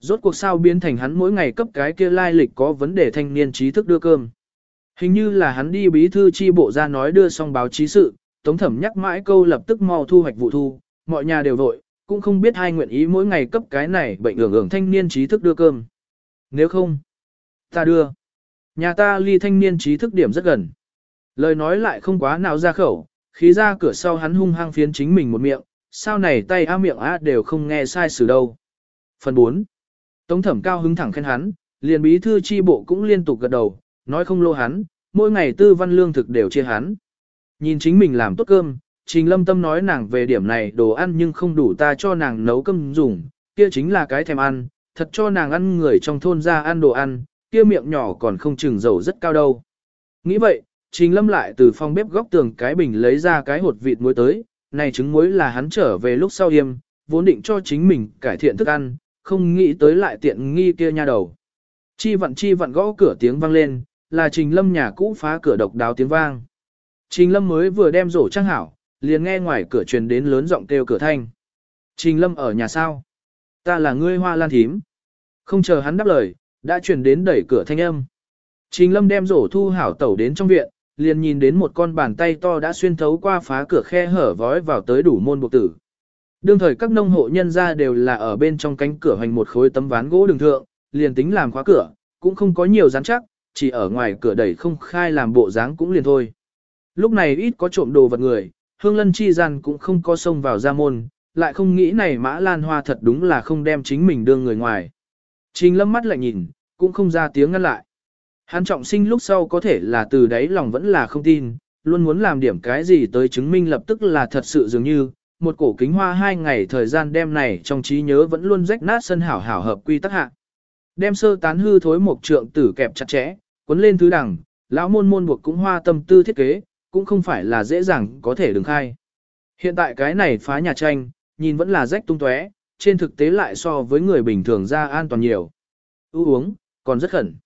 Speaker 1: Rốt cuộc sao biến thành hắn mỗi ngày cấp cái kia lai lịch có vấn đề thanh niên trí thức đưa cơm. Hình như là hắn đi bí thư chi bộ ra nói đưa xong báo chí sự, Tống Thẩm nhắc mãi câu lập tức mau thu hoạch vụ thu, mọi nhà đều vội, cũng không biết hai nguyện ý mỗi ngày cấp cái này bệnh ưởng ưởng thanh niên trí thức đưa cơm. Nếu không, ta đưa. Nhà ta ly thanh niên trí thức điểm rất gần. Lời nói lại không quá nào ra khẩu, khí ra cửa sau hắn hung hăng phiến chính mình một miệng, sao này tay a miệng a đều không nghe sai sử đâu. Phần 4. Tống thẩm cao hứng thẳng khen hắn, liền bí thư chi bộ cũng liên tục gật đầu, nói không lô hắn, mỗi ngày tư văn lương thực đều chia hắn. Nhìn chính mình làm tốt cơm, Trình Lâm Tâm nói nàng về điểm này đồ ăn nhưng không đủ ta cho nàng nấu cơm dùng, kia chính là cái thèm ăn, thật cho nàng ăn người trong thôn ra ăn đồ ăn, kia miệng nhỏ còn không chừng dầu rất cao đâu. Nghĩ vậy, Trình Lâm lại từ phòng bếp góc tường cái bình lấy ra cái hột vịt muối tới, này trứng muối là hắn trở về lúc sau yêm, vốn định cho chính mình cải thiện thức ăn, không nghĩ tới lại tiện nghi kia nha đầu. Chi vặn chi vặn gõ cửa tiếng vang lên, là Trình Lâm nhà cũ phá cửa độc đáo tiếng vang. Trình Lâm mới vừa đem rổ trang hảo, liền nghe ngoài cửa truyền đến lớn giọng kêu cửa thanh. Trình Lâm ở nhà sao? Ta là ngươi hoa lan thím. Không chờ hắn đáp lời, đã truyền đến đẩy cửa thanh âm. Trình Lâm đem rổ thu hảo tẩu đến trong viện, liền nhìn đến một con bàn tay to đã xuyên thấu qua phá cửa khe hở vói vào tới đủ môn buộc tử. Đương thời các nông hộ nhân ra đều là ở bên trong cánh cửa hoành một khối tấm ván gỗ đường thượng, liền tính làm khóa cửa, cũng không có nhiều rắn chắc, chỉ ở ngoài cửa đẩy không khai làm bộ dáng cũng liền thôi. Lúc này ít có trộm đồ vật người, hương lân chi gian cũng không có xông vào ra môn, lại không nghĩ này mã lan hoa thật đúng là không đem chính mình đưa người ngoài. Trình lâm mắt lại nhìn, cũng không ra tiếng ngăn lại. Hắn trọng sinh lúc sau có thể là từ đấy lòng vẫn là không tin, luôn muốn làm điểm cái gì tới chứng minh lập tức là thật sự dường như, một cổ kính hoa hai ngày thời gian đêm này trong trí nhớ vẫn luôn rách nát sân hảo hảo hợp quy tắc hạ. Đem sơ tán hư thối một trượng tử kẹp chặt chẽ, cuốn lên thứ đẳng lão môn môn buộc cũng hoa tâm tư thiết kế, cũng không phải là dễ dàng có thể đường khai. Hiện tại cái này phá nhà tranh, nhìn vẫn là rách tung tóe, trên thực tế lại so với người bình thường ra an toàn nhiều. U uống, còn rất khẩn.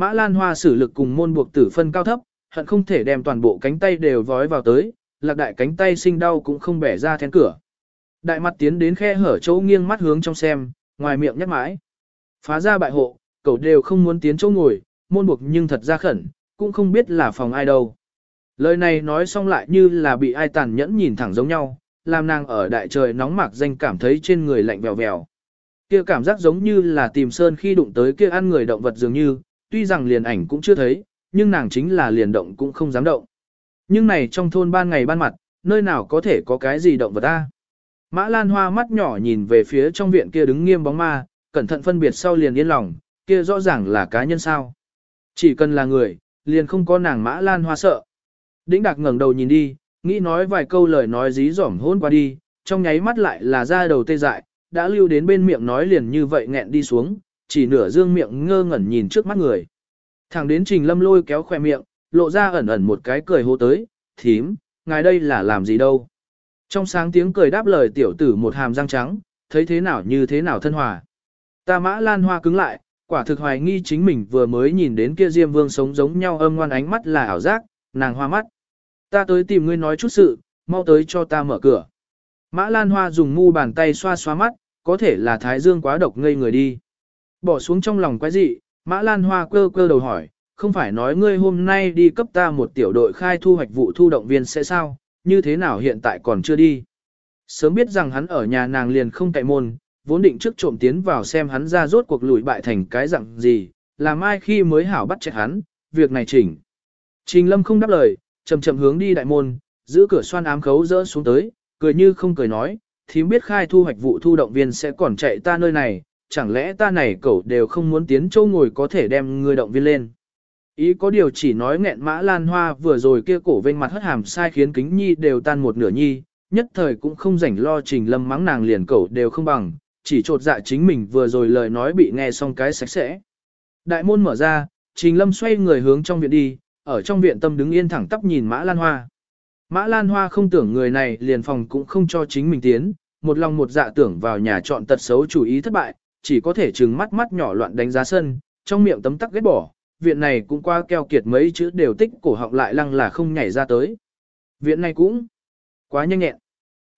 Speaker 1: Mã Lan Hoa sử lực cùng môn buộc tử phân cao thấp, hận không thể đem toàn bộ cánh tay đều vói vào tới, lạc đại cánh tay sinh đau cũng không bẻ ra then cửa. Đại mặt tiến đến khe hở chỗ nghiêng mắt hướng trong xem, ngoài miệng nhắc mãi. Phá ra bại hộ, cậu đều không muốn tiến chỗ ngồi, môn buộc nhưng thật ra khẩn, cũng không biết là phòng ai đâu. Lời này nói xong lại như là bị ai tàn nhẫn nhìn thẳng giống nhau, làm nàng ở đại trời nóng mạc danh cảm thấy trên người lạnh vèo vèo. Kia cảm giác giống như là tìm sơn khi đụng tới kia ăn người động vật dường như, tuy rằng liền ảnh cũng chưa thấy, nhưng nàng chính là liền động cũng không dám động. Nhưng này trong thôn ban ngày ban mặt, nơi nào có thể có cái gì động vật ta. Mã Lan Hoa mắt nhỏ nhìn về phía trong viện kia đứng nghiêm bóng ma, cẩn thận phân biệt sau liền yên lòng, kia rõ ràng là cá nhân sao. Chỉ cần là người, liền không có nàng Mã Lan Hoa sợ. Đĩnh Đạc ngẩng đầu nhìn đi, nghĩ nói vài câu lời nói dí dỏm hôn qua đi, trong nháy mắt lại là ra đầu tê dại, đã lưu đến bên miệng nói liền như vậy nghẹn đi xuống, chỉ nửa dương miệng ngơ ngẩn nhìn trước mắt người. Thẳng đến Trình Lâm lôi kéo khoe miệng, lộ ra ẩn ẩn một cái cười hô tới, thím, ngài đây là làm gì đâu. Trong sáng tiếng cười đáp lời tiểu tử một hàm răng trắng, thấy thế nào như thế nào thân hòa. Ta mã lan hoa cứng lại, Quả thực hoài nghi chính mình vừa mới nhìn đến kia Diêm Vương sống giống nhau âm ngoan ánh mắt là ảo giác, nàng hoa mắt. Ta tới tìm ngươi nói chút sự, mau tới cho ta mở cửa. Mã Lan Hoa dùng mu bàn tay xoa xoa mắt, có thể là Thái Dương quá độc ngây người đi. Bỏ xuống trong lòng quái dị, Mã Lan Hoa cơ cơ đầu hỏi, không phải nói ngươi hôm nay đi cấp ta một tiểu đội khai thu hoạch vụ thu động viên sẽ sao, như thế nào hiện tại còn chưa đi. Sớm biết rằng hắn ở nhà nàng liền không cậy môn, vốn định trước trộm tiến vào xem hắn ra rốt cuộc lùi bại thành cái dạng gì, làm ai khi mới hảo bắt chạy hắn, việc này chỉnh. Trình Lâm không đáp lời, chậm chậm hướng đi đại môn, giữ cửa xoan ám khấu rỡ xuống tới, cười như không cười nói, thím biết khai thu hoạch vụ thu động viên sẽ còn chạy ta nơi này, chẳng lẽ ta này cậu đều không muốn tiến châu ngồi có thể đem người động viên lên. Ý có điều chỉ nói nghẹn mã lan hoa vừa rồi kia cổ vênh mặt hất hàm sai khiến kính nhi đều tan một nửa nhi, nhất thời cũng không rảnh lo trình lâm mắng nàng liền cậu đều không bằng, chỉ trột dạ chính mình vừa rồi lời nói bị nghe xong cái sạch sẽ. Đại môn mở ra, trình lâm xoay người hướng trong viện đi, ở trong viện tâm đứng yên thẳng tắp nhìn mã lan hoa. Mã lan hoa không tưởng người này liền phòng cũng không cho chính mình tiến, một lòng một dạ tưởng vào nhà chọn tật xấu chủ ý thất bại, chỉ có thể trừng mắt mắt nhỏ loạn đánh giá sân, trong miệng tấm tắc ghét bỏ, viện này cũng qua keo kiệt mấy chữ đều tích cổ họng lại lăng là không nhảy ra tới. Viện này cũng quá nhanh nhẹn.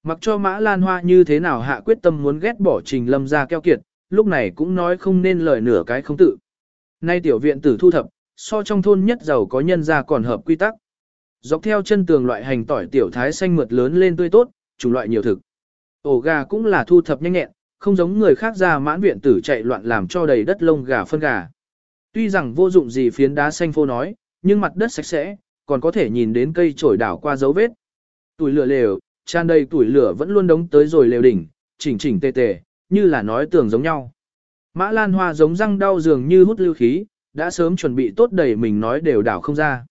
Speaker 1: Mặc cho Mã Lan Hoa như thế nào hạ quyết tâm muốn ghét bỏ Trình Lâm ra keo kiệt, lúc này cũng nói không nên lời nửa cái không tự. Nay tiểu viện tử thu thập, so trong thôn nhất giàu có nhân ra còn hợp quy tắc. Dọc theo chân tường loại hành tỏi tiểu thái xanh mượt lớn lên tươi tốt, chủng loại nhiều thực. Ổ gà cũng là thu thập nhanh nhẹn, không giống người khác ra mãn viện tử chạy loạn làm cho đầy đất lông gà phân gà. Tuy rằng vô dụng gì phiến đá xanh phô nói, nhưng mặt đất sạch sẽ, còn có thể nhìn đến cây trổi đảo qua dấu vết. Tuổi lửa lều, tràn đầy tuổi lửa vẫn luôn đống tới rồi lều đỉnh, chỉnh chỉnh tề tề, như là nói tưởng giống nhau. Mã Lan Hoa giống răng đau dường như hút lưu khí, đã sớm chuẩn bị tốt đầy mình nói đều đảo không ra.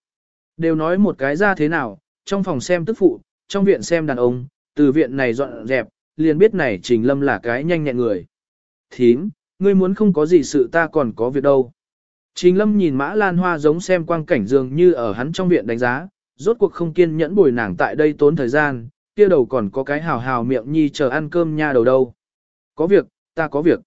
Speaker 1: Đều nói một cái ra thế nào, trong phòng xem tức phụ, trong viện xem đàn ông, từ viện này dọn dẹp, liền biết này Trình Lâm là cái nhanh nhẹn người. Thím, ngươi muốn không có gì sự ta còn có việc đâu. Trình Lâm nhìn Mã Lan Hoa giống xem quang cảnh dường như ở hắn trong viện đánh giá, rốt cuộc không kiên nhẫn bồi nàng tại đây tốn thời gian, kia đầu còn có cái hào hào miệng nhi chờ ăn cơm nha đầu đâu. Có việc, ta có việc.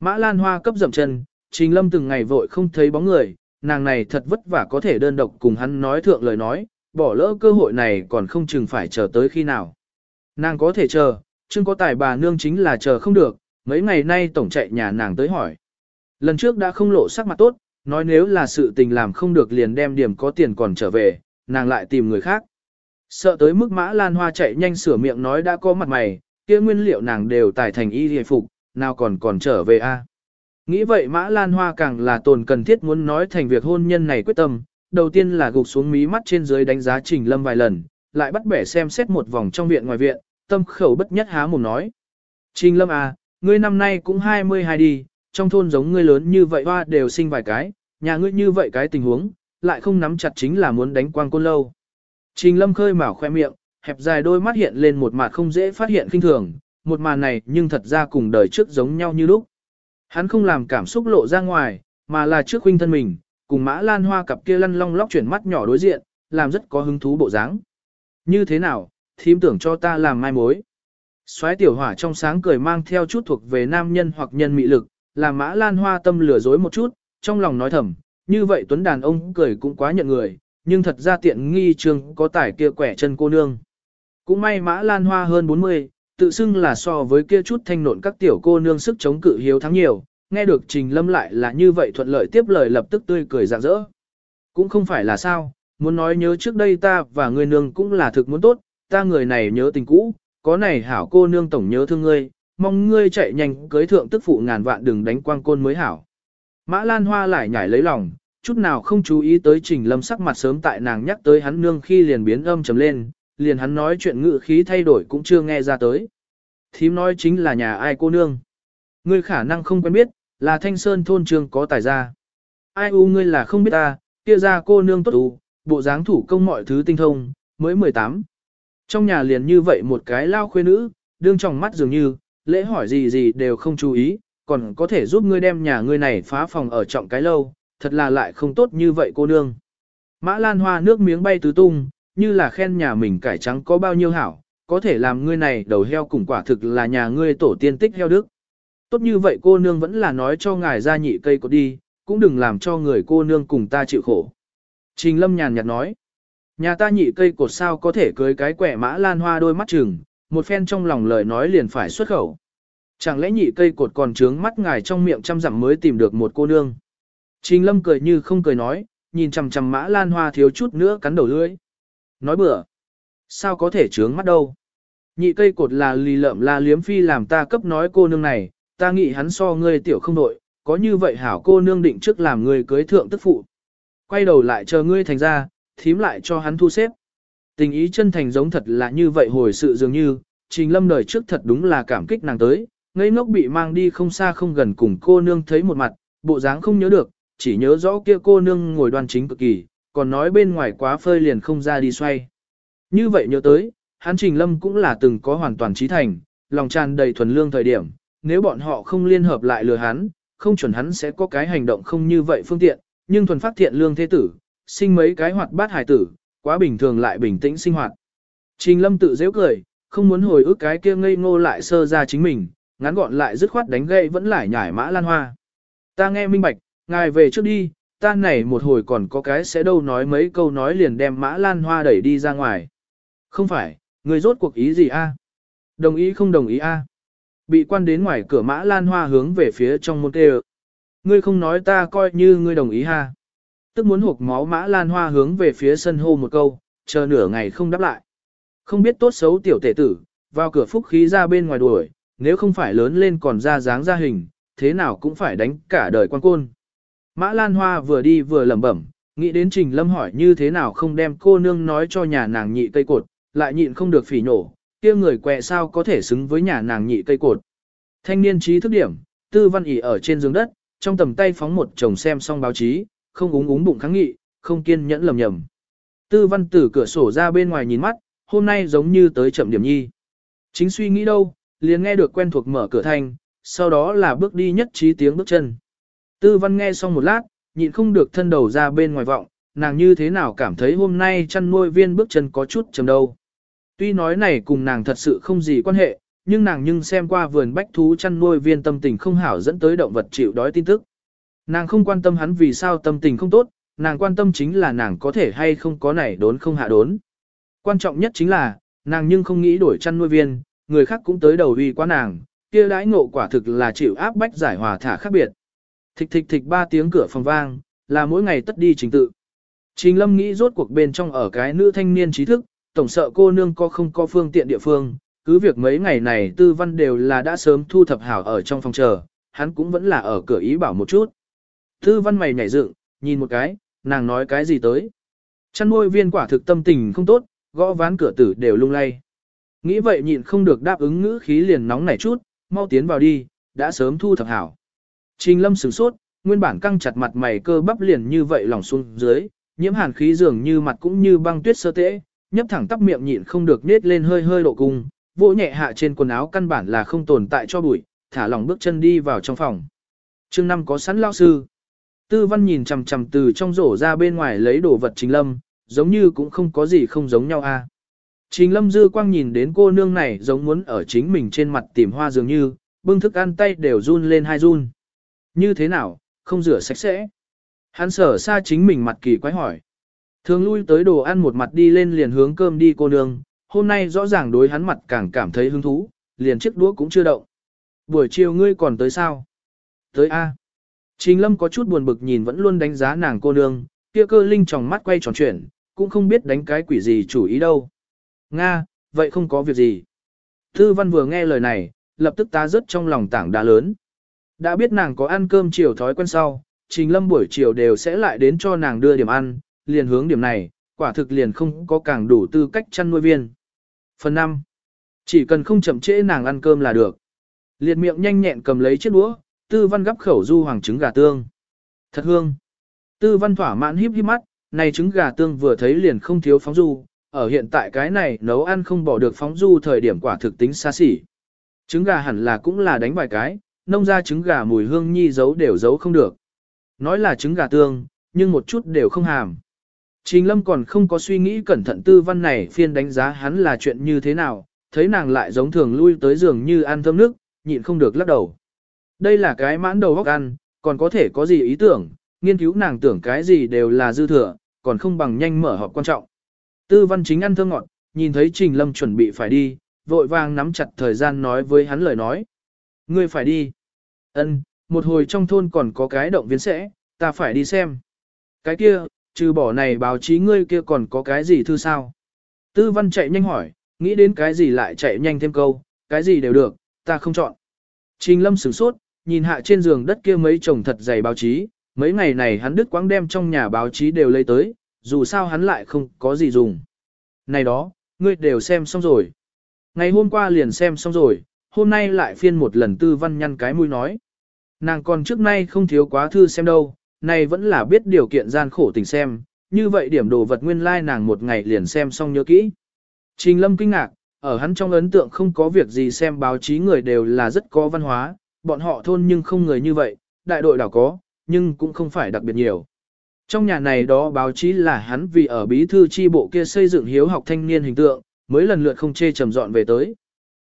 Speaker 1: Mã Lan Hoa cấp dậm chân, Trình Lâm từng ngày vội không thấy bóng người, nàng này thật vất vả có thể đơn độc cùng hắn nói thượng lời nói, bỏ lỡ cơ hội này còn không chừng phải chờ tới khi nào. Nàng có thể chờ, chương có tài bà nương chính là chờ không được, mấy ngày nay tổng chạy nhà nàng tới hỏi. Lần trước đã không lộ sắc mặt tốt, nói nếu là sự tình làm không được liền đem điểm có tiền còn trở về, nàng lại tìm người khác. Sợ tới mức mã lan hoa chạy nhanh sửa miệng nói đã có mặt mày, kia nguyên liệu nàng đều tài thành y hề phục, nào còn còn trở về a Nghĩ vậy mã lan hoa càng là tồn cần thiết muốn nói thành việc hôn nhân này quyết tâm, đầu tiên là gục xuống mí mắt trên dưới đánh giá trình lâm vài lần, lại bắt bẻ xem xét một vòng trong viện ngoài viện, tâm khẩu bất nhất há mồm nói. Trình lâm à, ngươi năm nay cũng 22 đi, trong thôn giống ngươi lớn như vậy hoa đều sinh vài cái, nhà ngươi như vậy cái tình huống, lại không nắm chặt chính là muốn đánh quang côn lâu. Trình lâm khơi mào khoe miệng, hẹp dài đôi mắt hiện lên một mặt không dễ phát hiện kinh thường, một màn này nhưng thật ra cùng đời trước giống nhau như lúc. Hắn không làm cảm xúc lộ ra ngoài, mà là trước huynh thân mình, cùng mã lan hoa cặp kia lăn long lóc chuyển mắt nhỏ đối diện, làm rất có hứng thú bộ dáng. Như thế nào, thím tưởng cho ta làm mai mối. Soái tiểu hỏa trong sáng cười mang theo chút thuộc về nam nhân hoặc nhân mị lực, làm mã lan hoa tâm lừa dối một chút, trong lòng nói thầm, như vậy tuấn đàn ông cười cũng quá nhận người, nhưng thật ra tiện nghi trường có tải kia quẻ chân cô nương. Cũng may mã lan hoa hơn 40, tự xưng là so với kia chút thanh nộn các tiểu cô nương sức chống cự hiếu thắng nhiều, nghe được trình lâm lại là như vậy thuận lợi tiếp lời lập tức tươi cười rạng rỡ. Cũng không phải là sao, muốn nói nhớ trước đây ta và người nương cũng là thực muốn tốt, ta người này nhớ tình cũ, có này hảo cô nương tổng nhớ thương ngươi, mong ngươi chạy nhanh cưới thượng tức phụ ngàn vạn đừng đánh quang côn mới hảo. Mã Lan Hoa lại nhảy lấy lòng, chút nào không chú ý tới Trình Lâm sắc mặt sớm tại nàng nhắc tới hắn nương khi liền biến âm trầm lên, liền hắn nói chuyện ngữ khí thay đổi cũng chưa nghe ra tới. Thím nói chính là nhà ai cô nương. Ngươi khả năng không quen biết, là Thanh Sơn thôn trường có tài gia. Ai u ngươi là không biết ta, kia ra cô nương tốt u, bộ dáng thủ công mọi thứ tinh thông, mới 18. Trong nhà liền như vậy một cái lao khuê nữ, đương trong mắt dường như, lễ hỏi gì gì đều không chú ý, còn có thể giúp ngươi đem nhà ngươi này phá phòng ở trọng cái lâu, thật là lại không tốt như vậy cô nương. Mã Lan Hoa nước miếng bay tứ tung, như là khen nhà mình cải trắng có bao nhiêu hảo, có thể làm ngươi này đầu heo cùng quả thực là nhà ngươi tổ tiên tích heo đức. Tốt như vậy cô nương vẫn là nói cho ngài ra nhị cây có đi, cũng đừng làm cho người cô nương cùng ta chịu khổ. Trình lâm nhàn nhạt nói, nhà ta nhị cây cột sao có thể cưới cái quẻ mã lan hoa đôi mắt chừng, một phen trong lòng lời nói liền phải xuất khẩu. Chẳng lẽ nhị cây cột còn trướng mắt ngài trong miệng trăm dặm mới tìm được một cô nương. Trình lâm cười như không cười nói, nhìn chằm chằm mã lan hoa thiếu chút nữa cắn đầu lưỡi. Nói bừa. Sao có thể trướng mắt đâu. Nhị cây cột là lì lợm là liếm phi làm ta cấp nói cô nương này, ta nghĩ hắn so ngươi tiểu không đội, có như vậy hảo cô nương định trước làm ngươi cưới thượng tức phụ. Quay đầu lại chờ ngươi thành ra, thím lại cho hắn thu xếp. Tình ý chân thành giống thật là như vậy hồi sự dường như, trình lâm đời trước thật đúng là cảm kích nàng tới, ngây ngốc bị mang đi không xa không gần cùng cô nương thấy một mặt, bộ dáng không nhớ được, chỉ nhớ rõ kia cô nương ngồi đoan chính cực kỳ, còn nói bên ngoài quá phơi liền không ra đi xoay. Như vậy nhớ tới, hắn Trình Lâm cũng là từng có hoàn toàn trí thành, lòng tràn đầy thuần lương thời điểm, nếu bọn họ không liên hợp lại lừa hắn, không chuẩn hắn sẽ có cái hành động không như vậy phương tiện, nhưng thuần phát thiện lương thế tử, sinh mấy cái hoạt bát hài tử, quá bình thường lại bình tĩnh sinh hoạt. Trình Lâm tự dễ cười, không muốn hồi ức cái kia ngây ngô lại sơ ra chính mình, ngắn gọn lại dứt khoát đánh gậy vẫn lại nhảy mã lan hoa. Ta nghe minh bạch, ngài về trước đi, ta này một hồi còn có cái sẽ đâu nói mấy câu nói liền đem mã lan hoa đẩy đi ra ngoài. Không phải, người rốt cuộc ý gì a? Đồng ý không đồng ý a? Bị quan đến ngoài cửa mã lan hoa hướng về phía trong môn tê Ngươi không nói ta coi như ngươi đồng ý ha. Tức muốn hộp máu mã lan hoa hướng về phía sân hô một câu, chờ nửa ngày không đáp lại. Không biết tốt xấu tiểu tể tử, vào cửa phúc khí ra bên ngoài đuổi, nếu không phải lớn lên còn ra dáng ra hình, thế nào cũng phải đánh cả đời quan côn. Mã Lan Hoa vừa đi vừa lẩm bẩm, nghĩ đến Trình Lâm hỏi như thế nào không đem cô nương nói cho nhà nàng nhị cây cột, lại nhịn không được phỉ nổ, kia người quẹ sao có thể xứng với nhà nàng nhị cây cột. Thanh niên trí thức điểm, tư văn ỉ ở trên giường đất, trong tầm tay phóng một chồng xem xong báo chí, không uống uống bụng kháng nghị, không kiên nhẫn lầm nhầm. Tư văn từ cửa sổ ra bên ngoài nhìn mắt, hôm nay giống như tới chậm điểm nhi. Chính suy nghĩ đâu, liền nghe được quen thuộc mở cửa thành, sau đó là bước đi nhất trí tiếng bước chân. Tư văn nghe xong một lát, nhịn không được thân đầu ra bên ngoài vọng, nàng như thế nào cảm thấy hôm nay chăn nuôi viên bước chân có chút chầm đâu. Tuy nói này cùng nàng thật sự không gì quan hệ, nhưng nàng nhưng xem qua vườn bách thú chăn nuôi viên tâm tình không hảo dẫn tới động vật chịu đói tin tức. Nàng không quan tâm hắn vì sao tâm tình không tốt, nàng quan tâm chính là nàng có thể hay không có này đốn không hạ đốn. Quan trọng nhất chính là, nàng nhưng không nghĩ đổi chăn nuôi viên, người khác cũng tới đầu uy quá nàng, kia đãi ngộ quả thực là chịu áp bách giải hòa thả khác biệt. Thịch thịch thịch ba tiếng cửa phòng vang, là mỗi ngày tất đi trình tự. Trình lâm nghĩ rốt cuộc bên trong ở cái nữ thanh niên trí thức, tổng sợ cô nương có không có phương tiện địa phương, cứ việc mấy ngày này tư văn đều là đã sớm thu thập hảo ở trong phòng chờ, hắn cũng vẫn là ở cửa ý bảo một chút. Tư văn mày nhảy dựng, nhìn một cái, nàng nói cái gì tới. Chăn nuôi viên quả thực tâm tình không tốt, gõ ván cửa tử đều lung lay. Nghĩ vậy nhịn không được đáp ứng ngữ khí liền nóng nảy chút, mau tiến vào đi, đã sớm thu thập hảo. Trình lâm sửng sốt, nguyên bản căng chặt mặt mày cơ bắp liền như vậy lỏng xuống dưới, nhiễm hàn khí dường như mặt cũng như băng tuyết sơ tễ, nhấp thẳng tắp miệng nhịn không được nết lên hơi hơi độ cung, vỗ nhẹ hạ trên quần áo căn bản là không tồn tại cho bụi, thả lỏng bước chân đi vào trong phòng. Trương năm có sẵn lao sư. Tư văn nhìn chằm chằm từ trong rổ ra bên ngoài lấy đồ vật trình lâm, giống như cũng không có gì không giống nhau a. Trình lâm dư quang nhìn đến cô nương này giống muốn ở chính mình trên mặt tìm hoa dường như, bưng thức ăn tay đều run lên hai run. Như thế nào, không rửa sạch sẽ. Hắn sở xa chính mình mặt kỳ quái hỏi. Thường lui tới đồ ăn một mặt đi lên liền hướng cơm đi cô nương, hôm nay rõ ràng đối hắn mặt càng cảm thấy hứng thú, liền chiếc đũa cũng chưa động. Buổi chiều ngươi còn tới sao? Tới A. Trình lâm có chút buồn bực nhìn vẫn luôn đánh giá nàng cô nương, kia cơ linh tròng mắt quay tròn chuyển, cũng không biết đánh cái quỷ gì chủ ý đâu. Nga, vậy không có việc gì. Thư văn vừa nghe lời này, lập tức ta rớt trong lòng tảng đá lớn. Đã biết nàng có ăn cơm chiều thói quen sau, Trình Lâm buổi chiều đều sẽ lại đến cho nàng đưa điểm ăn, liền hướng điểm này, quả thực liền không có càng đủ tư cách chăn nuôi viên. Phần 5. Chỉ cần không chậm trễ nàng ăn cơm là được. Liệt miệng nhanh nhẹn cầm lấy chiếc đũa, tư văn gắp khẩu du hoàng trứng gà tương. Thật hương. Tư văn thỏa mãn híp híp mắt, này trứng gà tương vừa thấy liền không thiếu phóng du, ở hiện tại cái này nấu ăn không bỏ được phóng du thời điểm quả thực tính xa xỉ. Trứng gà hẳn là cũng là đánh vài cái, nông ra trứng gà mùi hương nhi giấu đều giấu không được. Nói là trứng gà tương, nhưng một chút đều không hàm. Trình Lâm còn không có suy nghĩ cẩn thận tư văn này phiên đánh giá hắn là chuyện như thế nào, thấy nàng lại giống thường lui tới giường như ăn thơm nước, nhịn không được lắc đầu. Đây là cái mãn đầu góc ăn, còn có thể có gì ý tưởng, nghiên cứu nàng tưởng cái gì đều là dư thừa, còn không bằng nhanh mở họp quan trọng. Tư văn chính ăn thơ ngọt, nhìn thấy Trình Lâm chuẩn bị phải đi, vội vàng nắm chặt thời gian nói với hắn lời nói. Ngươi phải đi. Ân, một hồi trong thôn còn có cái động viên sẽ, ta phải đi xem. Cái kia, trừ bỏ này báo chí ngươi kia còn có cái gì thư sao? Tư văn chạy nhanh hỏi, nghĩ đến cái gì lại chạy nhanh thêm câu, cái gì đều được, ta không chọn. Trình lâm sửng sốt, nhìn hạ trên giường đất kia mấy chồng thật dày báo chí, mấy ngày này hắn đứt quãng đem trong nhà báo chí đều lấy tới, dù sao hắn lại không có gì dùng. Này đó, ngươi đều xem xong rồi. Ngày hôm qua liền xem xong rồi, hôm nay lại phiên một lần tư văn nhăn cái mũi nói. Nàng còn trước nay không thiếu quá thư xem đâu, này vẫn là biết điều kiện gian khổ tình xem, như vậy điểm đồ vật nguyên lai like nàng một ngày liền xem xong nhớ kỹ. Trình lâm kinh ngạc, ở hắn trong ấn tượng không có việc gì xem báo chí người đều là rất có văn hóa, bọn họ thôn nhưng không người như vậy, đại đội đảo có, nhưng cũng không phải đặc biệt nhiều. Trong nhà này đó báo chí là hắn vì ở bí thư chi bộ kia xây dựng hiếu học thanh niên hình tượng, mới lần lượt không chê trầm dọn về tới.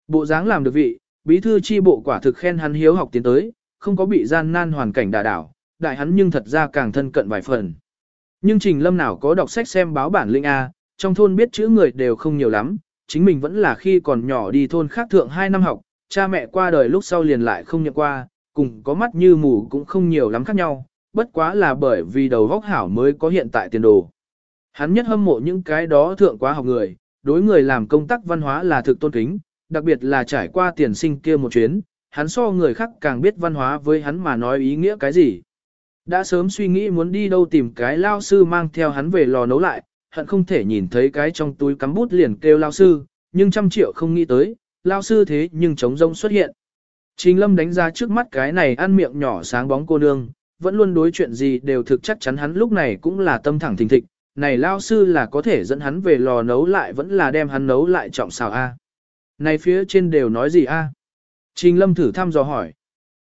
Speaker 1: Bộ dáng làm được vị, bí thư chi bộ quả thực khen hắn hiếu học tiến tới, không có bị gian nan hoàn cảnh đả đảo, đại hắn nhưng thật ra càng thân cận vài phần. Nhưng Trình Lâm nào có đọc sách xem báo bản linh A, trong thôn biết chữ người đều không nhiều lắm, chính mình vẫn là khi còn nhỏ đi thôn khác thượng 2 năm học, cha mẹ qua đời lúc sau liền lại không nhận qua, cùng có mắt như mù cũng không nhiều lắm khác nhau, bất quá là bởi vì đầu vóc hảo mới có hiện tại tiền đồ. Hắn nhất hâm mộ những cái đó thượng quá học người, đối người làm công tác văn hóa là thực tôn kính, đặc biệt là trải qua tiền sinh kia một chuyến, hắn so người khác càng biết văn hóa với hắn mà nói ý nghĩa cái gì. Đã sớm suy nghĩ muốn đi đâu tìm cái lao sư mang theo hắn về lò nấu lại, hận không thể nhìn thấy cái trong túi cắm bút liền kêu lao sư, nhưng trăm triệu không nghĩ tới, lao sư thế nhưng trống rông xuất hiện. Trình lâm đánh ra trước mắt cái này ăn miệng nhỏ sáng bóng cô nương, vẫn luôn đối chuyện gì đều thực chắc chắn hắn lúc này cũng là tâm thẳng thình thịch, này lao sư là có thể dẫn hắn về lò nấu lại vẫn là đem hắn nấu lại trọng xào A. Này phía trên đều nói gì A? Trình lâm thử thăm dò hỏi.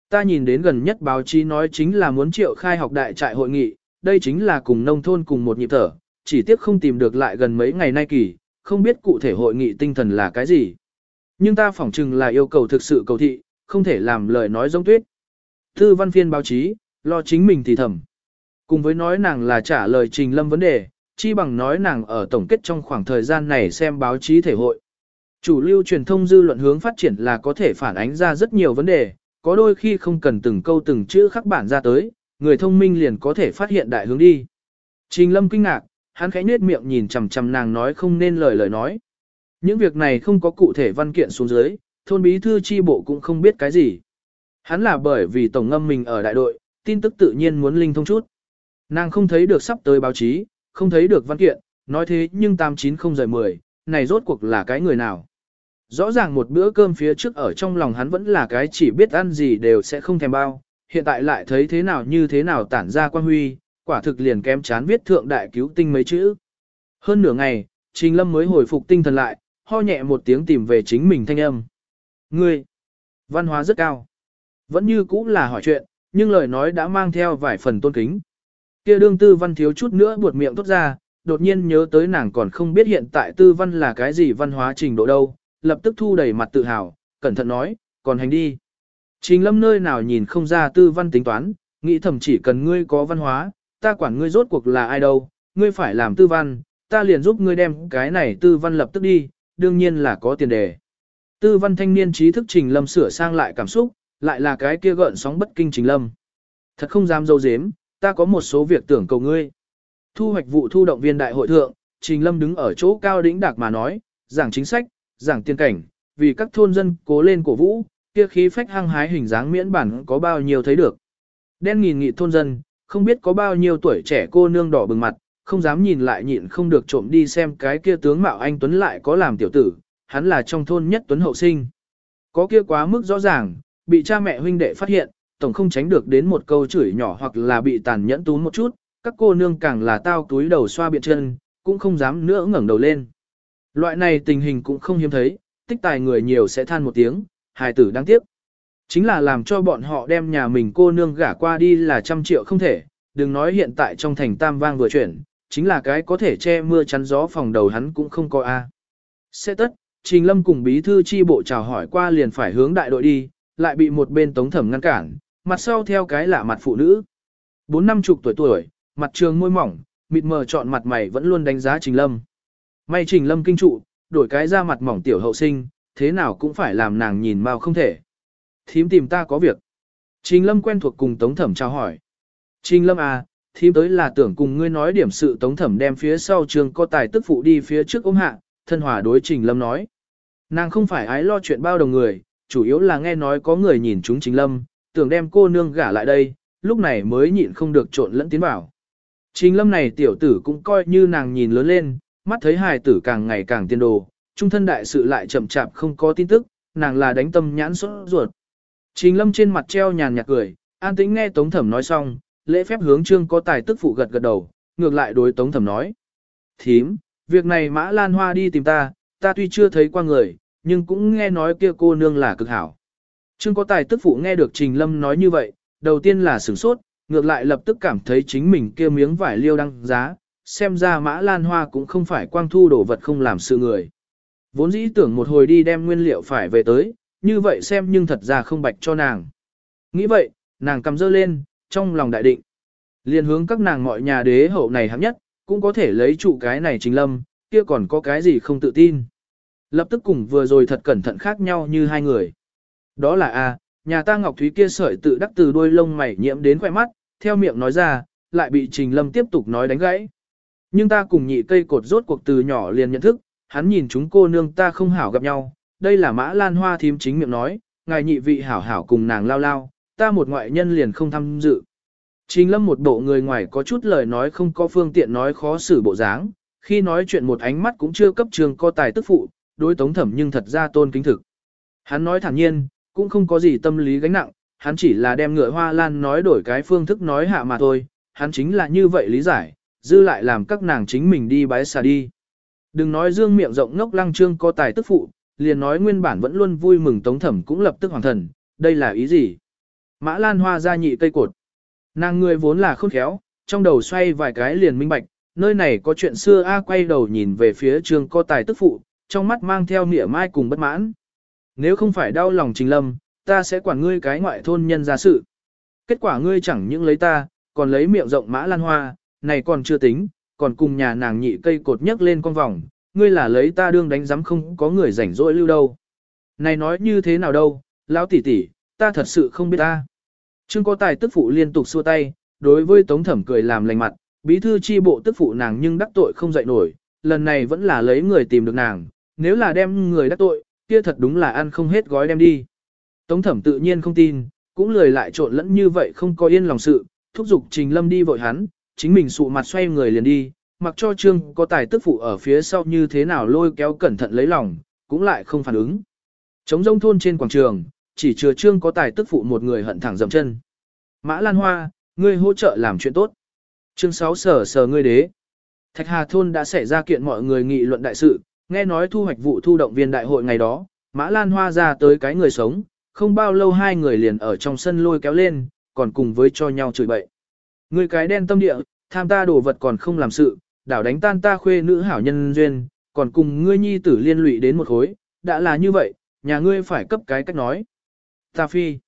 Speaker 1: Ta nhìn đến gần nhất báo chí nói chính là muốn triệu khai học đại trại hội nghị, đây chính là cùng nông thôn cùng một nhịp thở, chỉ tiếc không tìm được lại gần mấy ngày nay kỳ, không biết cụ thể hội nghị tinh thần là cái gì. Nhưng ta phỏng chừng là yêu cầu thực sự cầu thị, không thể làm lời nói giống tuyết. Thư văn phiên báo chí, lo chính mình thì thầm. Cùng với nói nàng là trả lời trình lâm vấn đề, chi bằng nói nàng ở tổng kết trong khoảng thời gian này xem báo chí thể hội. Chủ lưu truyền thông dư luận hướng phát triển là có thể phản ánh ra rất nhiều vấn đề, có đôi khi không cần từng câu từng chữ khắc bản ra tới, người thông minh liền có thể phát hiện đại hướng đi. Trình lâm kinh ngạc, hắn khẽ nết miệng nhìn chằm chằm nàng nói không nên lời lời nói. Những việc này không có cụ thể văn kiện xuống dưới, thôn bí thư chi bộ cũng không biết cái gì. Hắn là bởi vì tổng ngâm mình ở đại đội, tin tức tự nhiên muốn linh thông chút. Nàng không thấy được sắp tới báo chí, không thấy được văn kiện, nói thế nhưng 890 giờ 10, này rốt cuộc là cái người nào. Rõ ràng một bữa cơm phía trước ở trong lòng hắn vẫn là cái chỉ biết ăn gì đều sẽ không thèm bao, hiện tại lại thấy thế nào như thế nào tản ra quan huy, quả thực liền kém chán viết thượng đại cứu tinh mấy chữ. Hơn nửa ngày, Trình Lâm mới hồi phục tinh thần lại, ho nhẹ một tiếng tìm về chính mình thanh âm. Ngươi, văn hóa rất cao. Vẫn như cũ là hỏi chuyện, nhưng lời nói đã mang theo vài phần tôn kính. Kia đương tư văn thiếu chút nữa buột miệng tốt ra, đột nhiên nhớ tới nàng còn không biết hiện tại tư văn là cái gì văn hóa trình độ đâu, lập tức thu đầy mặt tự hào, cẩn thận nói, còn hành đi. Trình lâm nơi nào nhìn không ra tư văn tính toán, nghĩ thầm chỉ cần ngươi có văn hóa, ta quản ngươi rốt cuộc là ai đâu, ngươi phải làm tư văn, ta liền giúp ngươi đem cái này tư văn lập tức đi, đương nhiên là có tiền đề. Tư văn thanh niên trí thức trình lâm sửa sang lại cảm xúc, lại là cái kia gợn sóng bất kinh trình lâm. Thật không dám dâu dếm, ta có một số việc tưởng cầu ngươi. Thu hoạch vụ thu động viên đại hội thượng, trình lâm đứng ở chỗ cao đỉnh đạc mà nói, giảng chính sách, giảng tiên cảnh, vì các thôn dân cố lên cổ vũ, kia khí phách hăng hái hình dáng miễn bản có bao nhiêu thấy được. Đen nghìn nghị thôn dân, không biết có bao nhiêu tuổi trẻ cô nương đỏ bừng mặt, không dám nhìn lại nhịn không được trộm đi xem cái kia tướng mạo anh Tuấn lại có làm tiểu tử, hắn là trong thôn nhất Tuấn hậu sinh. Có kia quá mức rõ ràng, bị cha mẹ huynh đệ phát hiện, tổng không tránh được đến một câu chửi nhỏ hoặc là bị tàn nhẫn tún một chút, các cô nương càng là tao túi đầu xoa biện chân, cũng không dám nữa ngẩng đầu lên. Loại này tình hình cũng không hiếm thấy, tích tài người nhiều sẽ than một tiếng, hài tử đáng tiếc. Chính là làm cho bọn họ đem nhà mình cô nương gả qua đi là trăm triệu không thể, đừng nói hiện tại trong thành tam vang vừa chuyển, chính là cái có thể che mưa chắn gió phòng đầu hắn cũng không có a. Sẽ tất, Trình Lâm cùng bí thư chi bộ chào hỏi qua liền phải hướng đại đội đi, lại bị một bên tống thẩm ngăn cản, mặt sau theo cái lạ mặt phụ nữ. Bốn năm chục tuổi tuổi, mặt trường môi mỏng, mịt mờ chọn mặt mày vẫn luôn đánh giá Trình Lâm. May Trình Lâm kinh trụ, đổi cái ra mặt mỏng tiểu hậu sinh, thế nào cũng phải làm nàng nhìn mau không thể. Thím tìm ta có việc. Trình Lâm quen thuộc cùng Tống Thẩm chào hỏi. Trình Lâm à, thím tới là tưởng cùng ngươi nói điểm sự Tống Thẩm đem phía sau trường có tài tức phụ đi phía trước ôm hạ, thân hòa đối Trình Lâm nói. Nàng không phải ái lo chuyện bao đồng người, chủ yếu là nghe nói có người nhìn chúng Trình Lâm, tưởng đem cô nương gả lại đây, lúc này mới nhịn không được trộn lẫn tiến vào. Trình Lâm này tiểu tử cũng coi như nàng nhìn lớn lên, mắt thấy hài tử càng ngày càng tiên đồ, trung thân đại sự lại chậm chạp không có tin tức, nàng là đánh tâm nhãn sốt ruột. Trình lâm trên mặt treo nhàn nhạt cười, an tĩnh nghe Tống Thẩm nói xong, lễ phép hướng trương có tài tức phụ gật gật đầu, ngược lại đối Tống Thẩm nói. Thím, việc này Mã Lan Hoa đi tìm ta, ta tuy chưa thấy qua người, nhưng cũng nghe nói kia cô nương là cực hảo. Trương có tài tức phụ nghe được Trình Lâm nói như vậy, đầu tiên là sửng sốt, ngược lại lập tức cảm thấy chính mình kia miếng vải liêu đăng giá, xem ra Mã Lan Hoa cũng không phải quang thu đồ vật không làm sự người. Vốn dĩ tưởng một hồi đi đem nguyên liệu phải về tới, như vậy xem nhưng thật ra không bạch cho nàng. Nghĩ vậy, nàng cầm dơ lên, trong lòng đại định. Liên hướng các nàng mọi nhà đế hậu này hạng nhất, cũng có thể lấy trụ cái này chính lâm, kia còn có cái gì không tự tin. Lập tức cùng vừa rồi thật cẩn thận khác nhau như hai người. Đó là A, nhà ta Ngọc Thúy kia sợi tự đắc từ đuôi lông mày nhiễm đến khỏe mắt, theo miệng nói ra, lại bị Trình Lâm tiếp tục nói đánh gãy. Nhưng ta cùng nhị cây cột rốt cuộc từ nhỏ liền nhận thức, hắn nhìn chúng cô nương ta không hảo gặp nhau, đây là mã lan hoa thím chính miệng nói, ngài nhị vị hảo hảo cùng nàng lao lao, ta một ngoại nhân liền không tham dự. Trình lâm một bộ người ngoài có chút lời nói không có phương tiện nói khó xử bộ dáng, khi nói chuyện một ánh mắt cũng chưa cấp trường co tài tức phụ, đối tống thẩm nhưng thật ra tôn kính thực. Hắn nói thẳng nhiên, cũng không có gì tâm lý gánh nặng, hắn chỉ là đem ngựa hoa lan nói đổi cái phương thức nói hạ mà thôi, hắn chính là như vậy lý giải, dư lại làm các nàng chính mình đi bái xà đi. Đừng nói dương miệng rộng ngốc lăng trương có tài tức phụ, liền nói nguyên bản vẫn luôn vui mừng tống thẩm cũng lập tức hoàng thần, đây là ý gì? Mã lan hoa ra nhị cây cột. Nàng người vốn là khôn khéo, trong đầu xoay vài cái liền minh bạch, nơi này có chuyện xưa A quay đầu nhìn về phía trường co tài tức phụ, trong mắt mang theo nịa mai cùng bất mãn. Nếu không phải đau lòng trình lâm, ta sẽ quản ngươi cái ngoại thôn nhân ra sự. Kết quả ngươi chẳng những lấy ta, còn lấy miệng rộng mã lan hoa, này còn chưa tính, còn cùng nhà nàng nhị cây cột nhấc lên con vòng, ngươi là lấy ta đương đánh giám không có người rảnh rỗi lưu đâu. Này nói như thế nào đâu, lão tỷ tỷ, ta thật sự không biết ta. Trương có tài tức phụ liên tục xua tay, đối với tống thẩm cười làm lành mặt, bí thư chi bộ tức phụ nàng nhưng đắc tội không dậy nổi, lần này vẫn là lấy người tìm được nàng, nếu là đem người đắc tội, kia thật đúng là ăn không hết gói đem đi. Tống thẩm tự nhiên không tin, cũng lười lại trộn lẫn như vậy không có yên lòng sự, thúc giục Trình Lâm đi vội hắn, chính mình sụ mặt xoay người liền đi, mặc cho Trương có tài tức phụ ở phía sau như thế nào lôi kéo cẩn thận lấy lòng, cũng lại không phản ứng. Trống rông thôn trên quảng trường, chỉ chừa Trương có tài tức phụ một người hận thẳng dầm chân. Mã Lan Hoa, ngươi hỗ trợ làm chuyện tốt. Chương 6 sở sở ngươi đế. Thạch Hà thôn đã xảy ra kiện mọi người nghị luận đại sự, nghe nói thu hoạch vụ thu động viên đại hội ngày đó, Mã Lan Hoa ra tới cái người sống, không bao lâu hai người liền ở trong sân lôi kéo lên, còn cùng với cho nhau chửi bậy. ngươi cái đen tâm địa, tham ta đồ vật còn không làm sự, đảo đánh tan ta khuê nữ hảo nhân duyên, còn cùng ngươi nhi tử liên lụy đến một khối, đã là như vậy, nhà ngươi phải cấp cái cách nói. Ta phi,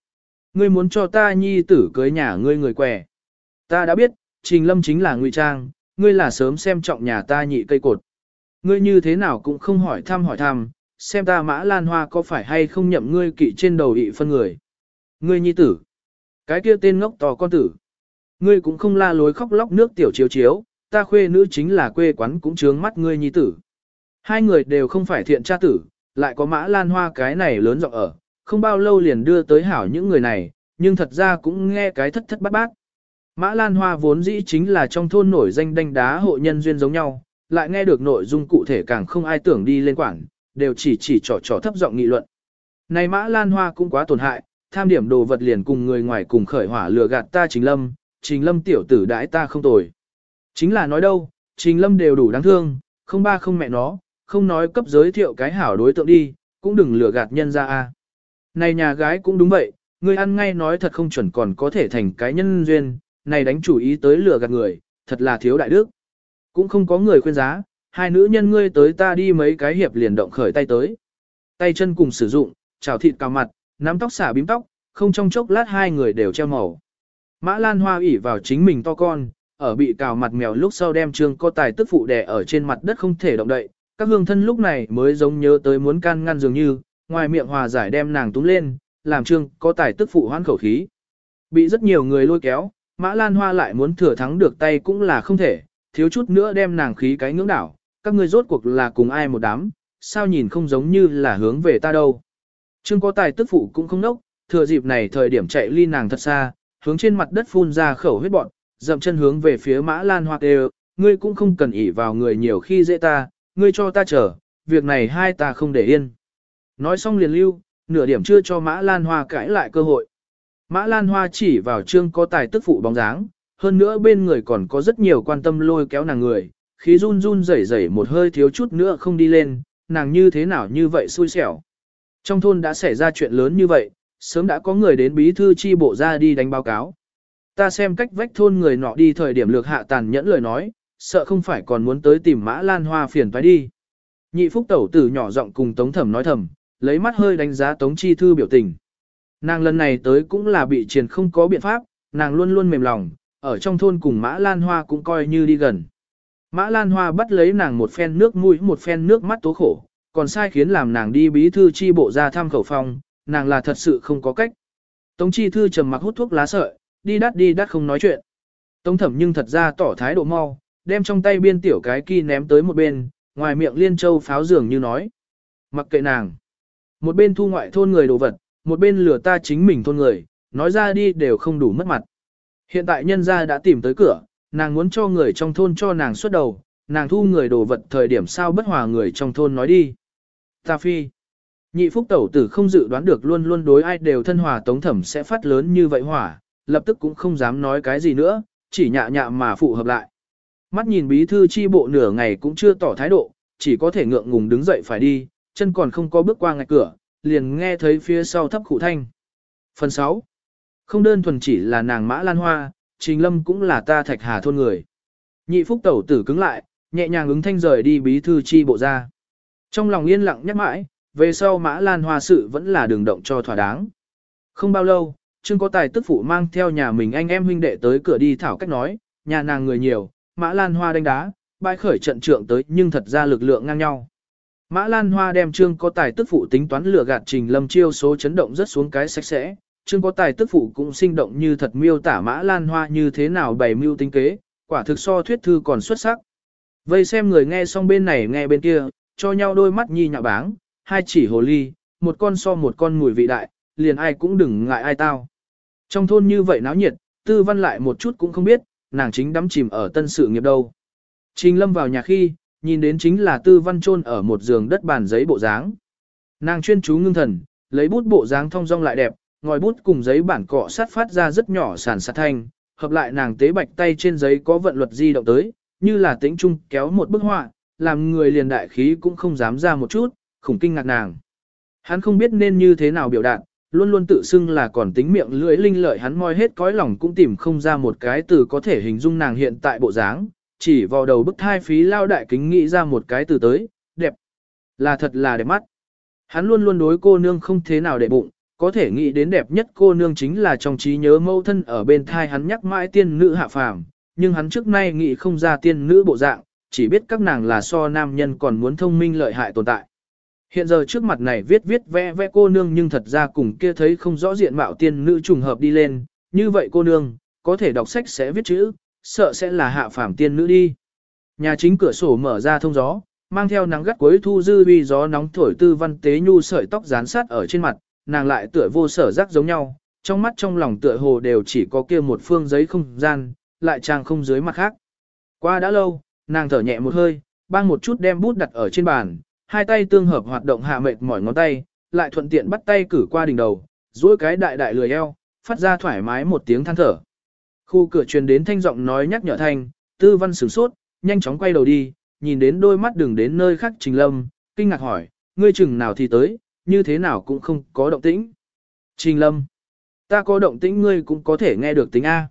Speaker 1: ngươi muốn cho ta nhi tử cưới nhà ngươi người què. Ta đã biết, Trình Lâm chính là ngụy trang, ngươi là sớm xem trọng nhà ta nhị cây cột. Ngươi như thế nào cũng không hỏi thăm hỏi thăm, xem ta mã lan hoa có phải hay không nhậm ngươi kỵ trên đầu ị phân người. Ngươi nhi tử, cái kia tên ngốc to con tử. Ngươi cũng không la lối khóc lóc nước tiểu chiếu chiếu, ta khuê nữ chính là quê quán cũng trướng mắt ngươi nhi tử. Hai người đều không phải thiện cha tử, lại có mã lan hoa cái này lớn rộng ở, không bao lâu liền đưa tới hảo những người này, nhưng thật ra cũng nghe cái thất thất bát bát. Mã Lan Hoa vốn dĩ chính là trong thôn nổi danh đanh đá hộ nhân duyên giống nhau, lại nghe được nội dung cụ thể càng không ai tưởng đi lên quảng, đều chỉ chỉ trò trò thấp giọng nghị luận. Này Mã Lan Hoa cũng quá tổn hại, tham điểm đồ vật liền cùng người ngoài cùng khởi hỏa lừa gạt ta Trình Lâm, Trình Lâm tiểu tử đãi ta không tồi. Chính là nói đâu, Trình Lâm đều đủ đáng thương, không ba không mẹ nó, không nói cấp giới thiệu cái hảo đối tượng đi, cũng đừng lừa gạt nhân ra a. Này nhà gái cũng đúng vậy, người ăn ngay nói thật không chuẩn còn có thể thành cái nhân duyên, này đánh chủ ý tới lừa gạt người, thật là thiếu đại đức. Cũng không có người khuyên giá, hai nữ nhân ngươi tới ta đi mấy cái hiệp liền động khởi tay tới. Tay chân cùng sử dụng, chảo thịt cào mặt, nắm tóc xả bím tóc, không trong chốc lát hai người đều treo màu. Mã Lan Hoa ủy vào chính mình to con, ở bị cào mặt mèo lúc sau đem trương có tài tức phụ đè ở trên mặt đất không thể động đậy. Các hương thân lúc này mới giống nhớ tới muốn can ngăn dường như, ngoài miệng hòa giải đem nàng túm lên, làm trương có tài tức phụ hoan khẩu khí. Bị rất nhiều người lôi kéo, Mã Lan Hoa lại muốn thừa thắng được tay cũng là không thể, thiếu chút nữa đem nàng khí cái ngưỡng đảo, các ngươi rốt cuộc là cùng ai một đám, sao nhìn không giống như là hướng về ta đâu. Trương có tài tức phụ cũng không nốc, thừa dịp này thời điểm chạy ly nàng thật xa, hướng trên mặt đất phun ra khẩu huyết bọn, dậm chân hướng về phía mã lan hoa đều, ngươi cũng không cần ỉ vào người nhiều khi dễ ta, ngươi cho ta chờ, việc này hai ta không để yên. Nói xong liền lưu, nửa điểm chưa cho mã lan hoa cãi lại cơ hội. Mã lan hoa chỉ vào trương có tài tức phụ bóng dáng, hơn nữa bên người còn có rất nhiều quan tâm lôi kéo nàng người, khí run run rẩy rẩy một hơi thiếu chút nữa không đi lên, nàng như thế nào như vậy xui xẻo. Trong thôn đã xảy ra chuyện lớn như vậy, sớm đã có người đến bí thư chi bộ ra đi đánh báo cáo. Ta xem cách vách thôn người nọ đi thời điểm lược hạ tàn nhẫn lời nói, sợ không phải còn muốn tới tìm mã lan hoa phiền phải đi. Nhị phúc tẩu tử nhỏ giọng cùng tống thẩm nói thầm, lấy mắt hơi đánh giá tống chi thư biểu tình. Nàng lần này tới cũng là bị triền không có biện pháp, nàng luôn luôn mềm lòng, ở trong thôn cùng mã lan hoa cũng coi như đi gần. Mã lan hoa bắt lấy nàng một phen nước mũi một phen nước mắt tố khổ, còn sai khiến làm nàng đi bí thư chi bộ ra thăm khẩu phong, nàng là thật sự không có cách. Tống chi thư trầm mặc hút thuốc lá sợi, đi đắt đi đắt không nói chuyện. Tống thẩm nhưng thật ra tỏ thái độ mau, đem trong tay biên tiểu cái kỳ ném tới một bên, ngoài miệng liên châu pháo dường như nói. Mặc kệ nàng. Một bên thu ngoại thôn người đồ vật, một bên lừa ta chính mình thôn người, nói ra đi đều không đủ mất mặt. Hiện tại nhân gia đã tìm tới cửa, nàng muốn cho người trong thôn cho nàng xuất đầu, nàng thu người đồ vật thời điểm sao bất hòa người trong thôn nói đi. Ta phi. Nhị phúc tẩu tử không dự đoán được luôn luôn đối ai đều thân hòa tống thẩm sẽ phát lớn như vậy hỏa, lập tức cũng không dám nói cái gì nữa, chỉ nhạ nhạ mà phụ hợp lại. Mắt nhìn bí thư chi bộ nửa ngày cũng chưa tỏ thái độ, chỉ có thể ngượng ngùng đứng dậy phải đi, chân còn không có bước qua ngạch cửa, liền nghe thấy phía sau thấp khủ thanh. Phần 6. Không đơn thuần chỉ là nàng mã lan hoa, trình lâm cũng là ta thạch hà thôn người. Nhị phúc tẩu tử cứng lại, nhẹ nhàng ứng thanh rời đi bí thư chi bộ ra. Trong lòng yên lặng nhắc mãi, về sau mã lan hoa sự vẫn là đường động cho thỏa đáng. Không bao lâu, Trương có tài tức phụ mang theo nhà mình anh em huynh đệ tới cửa đi thảo cách nói, nhà nàng người nhiều, mã lan hoa đánh đá, bãi khởi trận trượng tới nhưng thật ra lực lượng ngang nhau. Mã Lan Hoa đem Trương có tài tức phụ tính toán lừa gạt Trình Lâm chiêu số chấn động rất xuống cái sạch sẽ, Trương có tài tức phụ cũng sinh động như thật miêu tả Mã Lan Hoa như thế nào bày mưu tính kế, quả thực so thuyết thư còn xuất sắc. Vây xem người nghe xong bên này nghe bên kia, cho nhau đôi mắt nhi nhạo báng, hai chỉ hồ ly, một con so một con mùi vị đại, liền ai cũng đừng ngại ai tao. Trong thôn như vậy náo nhiệt, tư văn lại một chút cũng không biết, nàng chính đắm chìm ở tân sự nghiệp đâu. Trình lâm vào nhà khi, nhìn đến chính là tư văn chôn ở một giường đất bàn giấy bộ dáng. Nàng chuyên chú ngưng thần, lấy bút bộ dáng thông dong lại đẹp, ngòi bút cùng giấy bản cọ sát phát ra rất nhỏ sản sát thanh, hợp lại nàng tế bạch tay trên giấy có vận luật di động tới, như là tĩnh trung kéo một bức họa, làm người liền đại khí cũng không dám ra một chút, khủng kinh ngạc nàng. Hắn không biết nên như thế nào biểu đạt, luôn luôn tự xưng là còn tính miệng lưỡi linh lợi hắn moi hết cõi lòng cũng tìm không ra một cái từ có thể hình dung nàng hiện tại bộ dáng, chỉ vào đầu bức thai phí lao đại kính nghĩ ra một cái từ tới, đẹp, là thật là đẹp mắt. Hắn luôn luôn đối cô nương không thế nào để bụng, có thể nghĩ đến đẹp nhất cô nương chính là trong trí nhớ mâu thân ở bên thai hắn nhắc mãi tiên nữ hạ phàm, nhưng hắn trước nay nghĩ không ra tiên nữ bộ dạng, chỉ biết các nàng là so nam nhân còn muốn thông minh lợi hại tồn tại. Hiện giờ trước mặt này viết viết vẽ vẽ cô nương nhưng thật ra cùng kia thấy không rõ diện mạo tiên nữ trùng hợp đi lên, như vậy cô nương, có thể đọc sách sẽ viết chữ, sợ sẽ là hạ phàm tiên nữ đi. Nhà chính cửa sổ mở ra thông gió, mang theo nắng gắt cuối thu dư uy gió nóng thổi tư văn tế nhu sợi tóc dán sát ở trên mặt, nàng lại tựa vô sở rắc giống nhau, trong mắt trong lòng tựa hồ đều chỉ có kia một phương giấy không gian, lại trang không dưới mặt khác. Qua đã lâu, nàng thở nhẹ một hơi, bang một chút đem bút đặt ở trên bàn, hai tay tương hợp hoạt động hạ mệt mỏi ngón tay, lại thuận tiện bắt tay cử qua đỉnh đầu, duỗi cái đại đại lười eo, phát ra thoải mái một tiếng than thở. Khu cửa truyền đến thanh giọng nói nhắc nhở thanh, tư văn sửng sốt, nhanh chóng quay đầu đi, nhìn đến đôi mắt đừng đến nơi khác trình lâm, kinh ngạc hỏi, ngươi chừng nào thì tới, như thế nào cũng không có động tĩnh. Trình lâm, ta có động tĩnh ngươi cũng có thể nghe được tính A.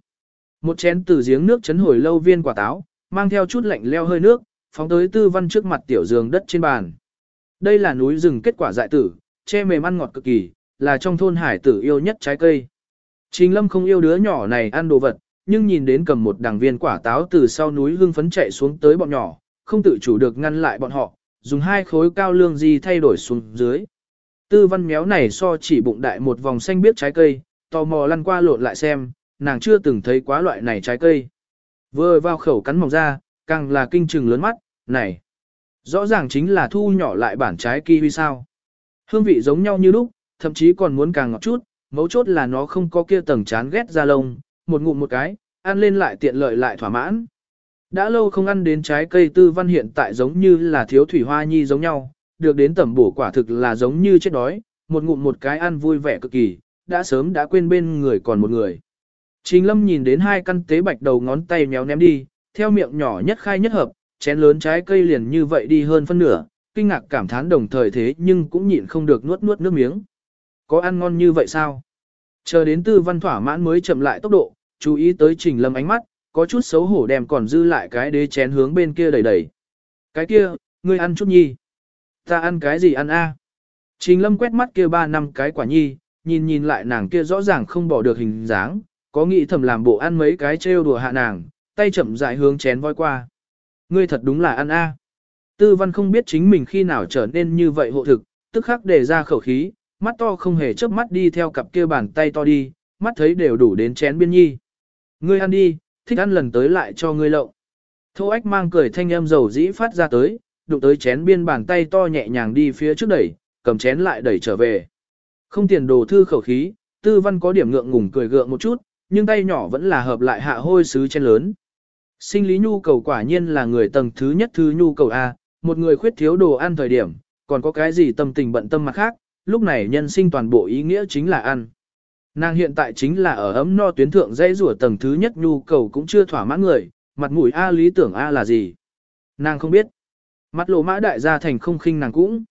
Speaker 1: Một chén từ giếng nước chấn hồi lâu viên quả táo, mang theo chút lạnh leo hơi nước, phóng tới tư văn trước mặt tiểu giường đất trên bàn. Đây là núi rừng kết quả dại tử, che mềm ăn ngọt cực kỳ, là trong thôn hải tử yêu nhất trái cây. Trình lâm không yêu đứa nhỏ này ăn đồ vật, nhưng nhìn đến cầm một đằng viên quả táo từ sau núi hương phấn chạy xuống tới bọn nhỏ, không tự chủ được ngăn lại bọn họ, dùng hai khối cao lương gì thay đổi xuống dưới. Tư văn méo này so chỉ bụng đại một vòng xanh biếc trái cây, tò mò lăn qua lộn lại xem, nàng chưa từng thấy quá loại này trái cây. Vừa vào khẩu cắn mỏng ra, càng là kinh trừng lớn mắt, này. Rõ ràng chính là thu nhỏ lại bản trái kiwi sao. Hương vị giống nhau như lúc, thậm chí còn muốn càng ngọt chút, mấu chốt là nó không có kia tầng chán ghét ra lông, một ngụm một cái, ăn lên lại tiện lợi lại thỏa mãn. Đã lâu không ăn đến trái cây tư văn hiện tại giống như là thiếu thủy hoa nhi giống nhau, được đến tẩm bổ quả thực là giống như chết đói, một ngụm một cái ăn vui vẻ cực kỳ, đã sớm đã quên bên người còn một người. Trình lâm nhìn đến hai căn tế bạch đầu ngón tay méo ném đi, theo miệng nhỏ nhất khai nhất hợp, chén lớn trái cây liền như vậy đi hơn phân nửa, kinh ngạc cảm thán đồng thời thế nhưng cũng nhịn không được nuốt nuốt nước miếng. Có ăn ngon như vậy sao? Chờ đến tư văn thỏa mãn mới chậm lại tốc độ, chú ý tới trình lâm ánh mắt, có chút xấu hổ đem còn dư lại cái đế chén hướng bên kia đẩy đẩy. Cái kia, ngươi ăn chút nhi. Ta ăn cái gì ăn a? Trình lâm quét mắt kia ba năm cái quả nhi, nhìn nhìn lại nàng kia rõ ràng không bỏ được hình dáng, có nghĩ thầm làm bộ ăn mấy cái trêu đùa hạ nàng, tay chậm rãi hướng chén voi qua. Ngươi thật đúng là ăn a. Tư văn không biết chính mình khi nào trở nên như vậy hộ thực, tức khắc để ra khẩu khí, mắt to không hề chớp mắt đi theo cặp kia bàn tay to đi, mắt thấy đều đủ đến chén biên nhi. Ngươi ăn đi, thích ăn lần tới lại cho ngươi lộng. Thô ách mang cười thanh âm dầu dĩ phát ra tới, đụng tới chén biên bàn tay to nhẹ nhàng đi phía trước đẩy, cầm chén lại đẩy trở về. Không tiền đồ thư khẩu khí, tư văn có điểm ngượng ngùng cười gượng một chút, nhưng tay nhỏ vẫn là hợp lại hạ hôi sứ chén lớn. Sinh lý nhu cầu quả nhiên là người tầng thứ nhất thứ nhu cầu A, một người khuyết thiếu đồ ăn thời điểm, còn có cái gì tâm tình bận tâm mặt khác, lúc này nhân sinh toàn bộ ý nghĩa chính là ăn. Nàng hiện tại chính là ở ấm no tuyến thượng dây rủa tầng thứ nhất nhu cầu cũng chưa thỏa mãn người, mặt mũi A lý tưởng A là gì. Nàng không biết. Mặt lộ mã đại gia thành không khinh nàng cũng.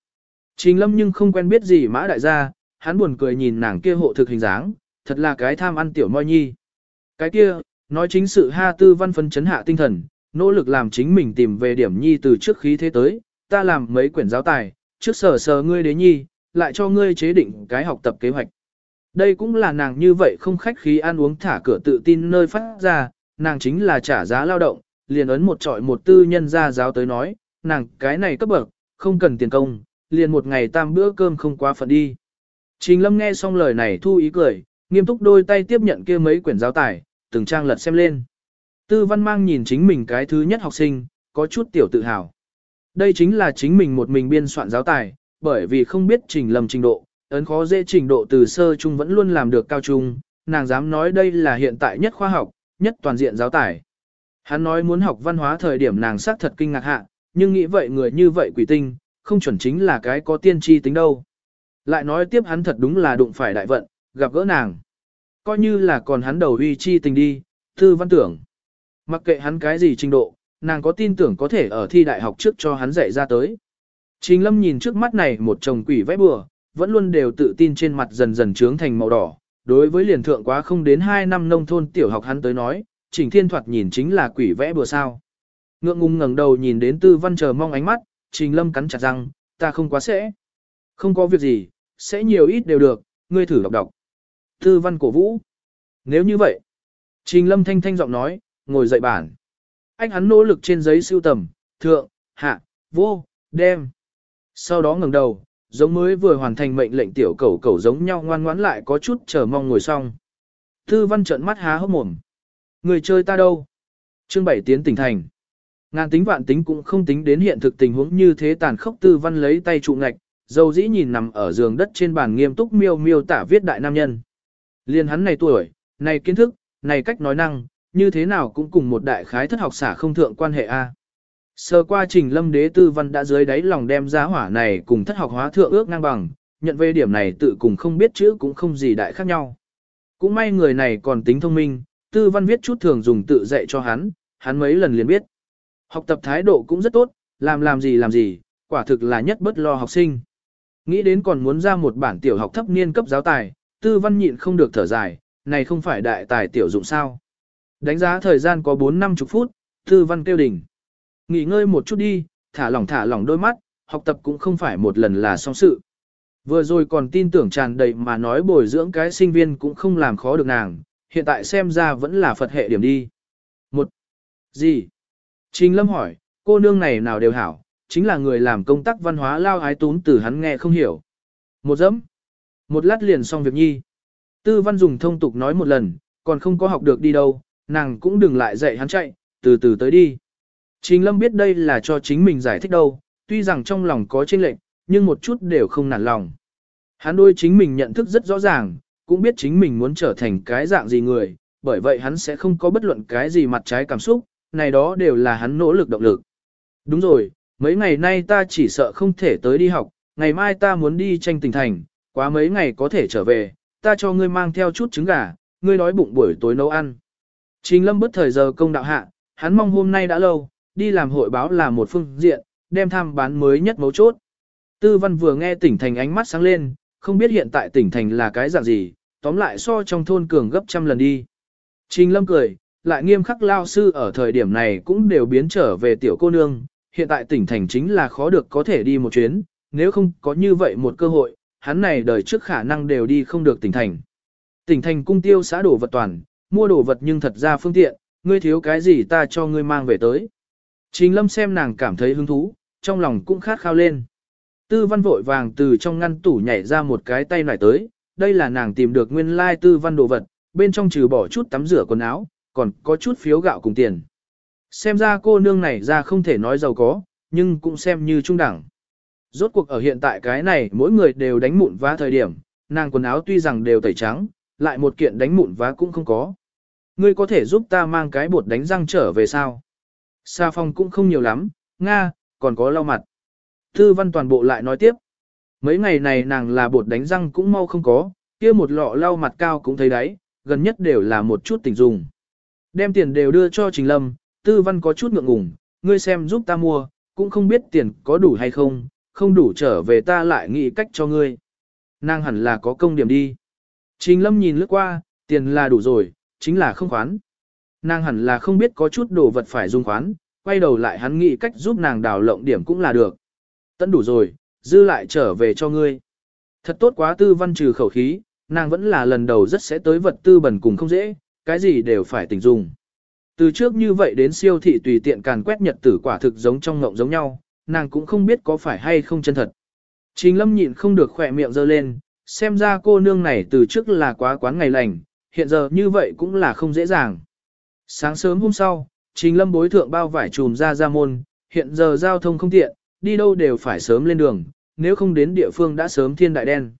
Speaker 1: Trình lâm nhưng không quen biết gì mã đại gia, hắn buồn cười nhìn nàng kia hộ thực hình dáng, thật là cái tham ăn tiểu moi nhi. Cái kia, nói chính sự ha tư văn phân chấn hạ tinh thần, nỗ lực làm chính mình tìm về điểm nhi từ trước khí thế tới, ta làm mấy quyển giáo tài, trước sở sờ ngươi đế nhi, lại cho ngươi chế định cái học tập kế hoạch. Đây cũng là nàng như vậy không khách khí ăn uống thả cửa tự tin nơi phát ra, nàng chính là trả giá lao động, liền ấn một trọi một tư nhân ra giáo tới nói, nàng cái này cấp bậc, không cần tiền công, liền một ngày tam bữa cơm không quá phận đi. Trình lâm nghe xong lời này thu ý cười, nghiêm túc đôi tay tiếp nhận kia mấy quyển giáo tài, từng trang lật xem lên. Tư văn mang nhìn chính mình cái thứ nhất học sinh, có chút tiểu tự hào. Đây chính là chính mình một mình biên soạn giáo tài, bởi vì không biết trình lầm trình độ, ấn khó dễ trình độ từ sơ trung vẫn luôn làm được cao trung, nàng dám nói đây là hiện tại nhất khoa học, nhất toàn diện giáo tải Hắn nói muốn học văn hóa thời điểm nàng xác thật kinh ngạc hạ, nhưng nghĩ vậy người như vậy quỷ tinh, không chuẩn chính là cái có tiên tri tính đâu. Lại nói tiếp hắn thật đúng là đụng phải đại vận, gặp gỡ nàng. Coi như là còn hắn đầu uy chi tình đi, thư văn tưởng. Mặc kệ hắn cái gì trình độ, nàng có tin tưởng có thể ở thi đại học trước cho hắn dạy ra tới. Trình lâm nhìn trước mắt này một chồng quỷ vẽ bừa, vẫn luôn đều tự tin trên mặt dần dần trướng thành màu đỏ. Đối với liền thượng quá không đến 2 năm nông thôn tiểu học hắn tới nói, trình thiên thoạt nhìn chính là quỷ vẽ bừa sao. Ngượng ngùng ngẩng đầu nhìn đến tư văn chờ mong ánh mắt, trình lâm cắn chặt răng, ta không quá sẽ. Không có việc gì, sẽ nhiều ít đều được, ngươi thử đọc đọc. Tư văn cổ vũ. Nếu như vậy, trình lâm thanh thanh giọng nói, ngồi dậy bản. Anh hắn nỗ lực trên giấy siêu tầm, thượng, hạ, vô, đem. Sau đó ngẩng đầu, giống mới vừa hoàn thành mệnh lệnh tiểu cầu cầu giống nhau ngoan ngoãn lại có chút chờ mong ngồi xong. Tư văn trợn mắt há hốc mồm. Người chơi ta đâu? Chương bảy tiến tỉnh thành. Ngàn tính vạn tính cũng không tính đến hiện thực tình huống như thế tàn khốc tư văn lấy tay trụ ngạch, dầu dĩ nhìn nằm ở giường đất trên bàn nghiêm túc miêu miêu tả viết đại nam nhân. Liên hắn này tuổi, này kiến thức, này cách nói năng, như thế nào cũng cùng một đại khái thất học xả không thượng quan hệ A. Sơ qua trình lâm đế tư văn đã dưới đáy lòng đem giá hỏa này cùng thất học hóa thượng ước ngang bằng, nhận về điểm này tự cùng không biết chữ cũng không gì đại khác nhau. Cũng may người này còn tính thông minh, tư văn viết chút thường dùng tự dạy cho hắn, hắn mấy lần liền biết. Học tập thái độ cũng rất tốt, làm làm gì làm gì, quả thực là nhất bất lo học sinh. Nghĩ đến còn muốn ra một bản tiểu học thấp niên cấp giáo tài, tư văn nhịn không được thở dài, này không phải đại tài tiểu dụng sao. Đánh giá thời gian có 4 năm chục phút, tư văn kêu đỉnh. Nghỉ ngơi một chút đi, thả lỏng thả lỏng đôi mắt, học tập cũng không phải một lần là xong sự. Vừa rồi còn tin tưởng tràn đầy mà nói bồi dưỡng cái sinh viên cũng không làm khó được nàng, hiện tại xem ra vẫn là Phật hệ điểm đi. Một. Gì? Trình Lâm hỏi, cô nương này nào đều hảo, chính là người làm công tác văn hóa lao ái tún từ hắn nghe không hiểu. Một dẫm. Một lát liền xong việc nhi. Tư văn dùng thông tục nói một lần, còn không có học được đi đâu, nàng cũng đừng lại dạy hắn chạy, từ từ tới đi. Trình Lâm biết đây là cho chính mình giải thích đâu, tuy rằng trong lòng có chênh lệnh, nhưng một chút đều không nản lòng. Hắn đôi chính mình nhận thức rất rõ ràng, cũng biết chính mình muốn trở thành cái dạng gì người, bởi vậy hắn sẽ không có bất luận cái gì mặt trái cảm xúc, này đó đều là hắn nỗ lực động lực. Đúng rồi, mấy ngày nay ta chỉ sợ không thể tới đi học, ngày mai ta muốn đi tranh tỉnh thành, quá mấy ngày có thể trở về, ta cho ngươi mang theo chút trứng gà, ngươi đói bụng buổi tối nấu ăn. Trình lâm bất thời giờ công đạo hạ, hắn mong hôm nay đã lâu, đi làm hội báo là một phương diện, đem tham bán mới nhất mấu chốt. Tư văn vừa nghe tỉnh thành ánh mắt sáng lên, không biết hiện tại tỉnh thành là cái dạng gì, tóm lại so trong thôn cường gấp trăm lần đi. Trình lâm cười, lại nghiêm khắc lao sư ở thời điểm này cũng đều biến trở về tiểu cô nương, hiện tại tỉnh thành chính là khó được có thể đi một chuyến, nếu không có như vậy một cơ hội, hắn này đời trước khả năng đều đi không được tỉnh thành. Tỉnh thành cung tiêu xã đổ vật toàn, mua đồ vật nhưng thật ra phương tiện, ngươi thiếu cái gì ta cho ngươi mang về tới. Trình lâm xem nàng cảm thấy hứng thú, trong lòng cũng khát khao lên. Tư văn vội vàng từ trong ngăn tủ nhảy ra một cái tay nải tới, đây là nàng tìm được nguyên lai tư văn đồ vật, bên trong trừ bỏ chút tắm rửa quần áo, còn có chút phiếu gạo cùng tiền. Xem ra cô nương này ra không thể nói giàu có, nhưng cũng xem như trung đẳng. Rốt cuộc ở hiện tại cái này mỗi người đều đánh mụn vá thời điểm, nàng quần áo tuy rằng đều tẩy trắng, lại một kiện đánh mụn vá cũng không có. Ngươi có thể giúp ta mang cái bột đánh răng trở về sao? Sa phòng cũng không nhiều lắm, Nga, còn có lau mặt. Tư văn toàn bộ lại nói tiếp. Mấy ngày này nàng là bột đánh răng cũng mau không có, kia một lọ lau mặt cao cũng thấy đấy, gần nhất đều là một chút tình dùng. Đem tiền đều đưa cho Trình Lâm, tư văn có chút ngượng ngùng, ngươi xem giúp ta mua, cũng không biết tiền có đủ hay không, không đủ trở về ta lại nghĩ cách cho ngươi. Nàng hẳn là có công điểm đi. Trình Lâm nhìn lướt qua, tiền là đủ rồi, chính là không khoán. Nàng hẳn là không biết có chút đồ vật phải dùng khoán, quay đầu lại hắn nghĩ cách giúp nàng đào lộng điểm cũng là được. Tận đủ rồi, dư lại trở về cho ngươi. Thật tốt quá tư văn trừ khẩu khí, nàng vẫn là lần đầu rất sẽ tới vật tư bẩn cùng không dễ, cái gì đều phải tình dùng. Từ trước như vậy đến siêu thị tùy tiện càn quét nhật tử quả thực giống trong ngộng giống nhau, nàng cũng không biết có phải hay không chân thật. Trình lâm nhịn không được khỏe miệng dơ lên, xem ra cô nương này từ trước là quá quán ngày lành, hiện giờ như vậy cũng là không dễ dàng. Sáng sớm hôm sau, Trình lâm bối thượng bao vải trùm ra ra môn, hiện giờ giao thông không tiện, đi đâu đều phải sớm lên đường, nếu không đến địa phương đã sớm thiên đại đen.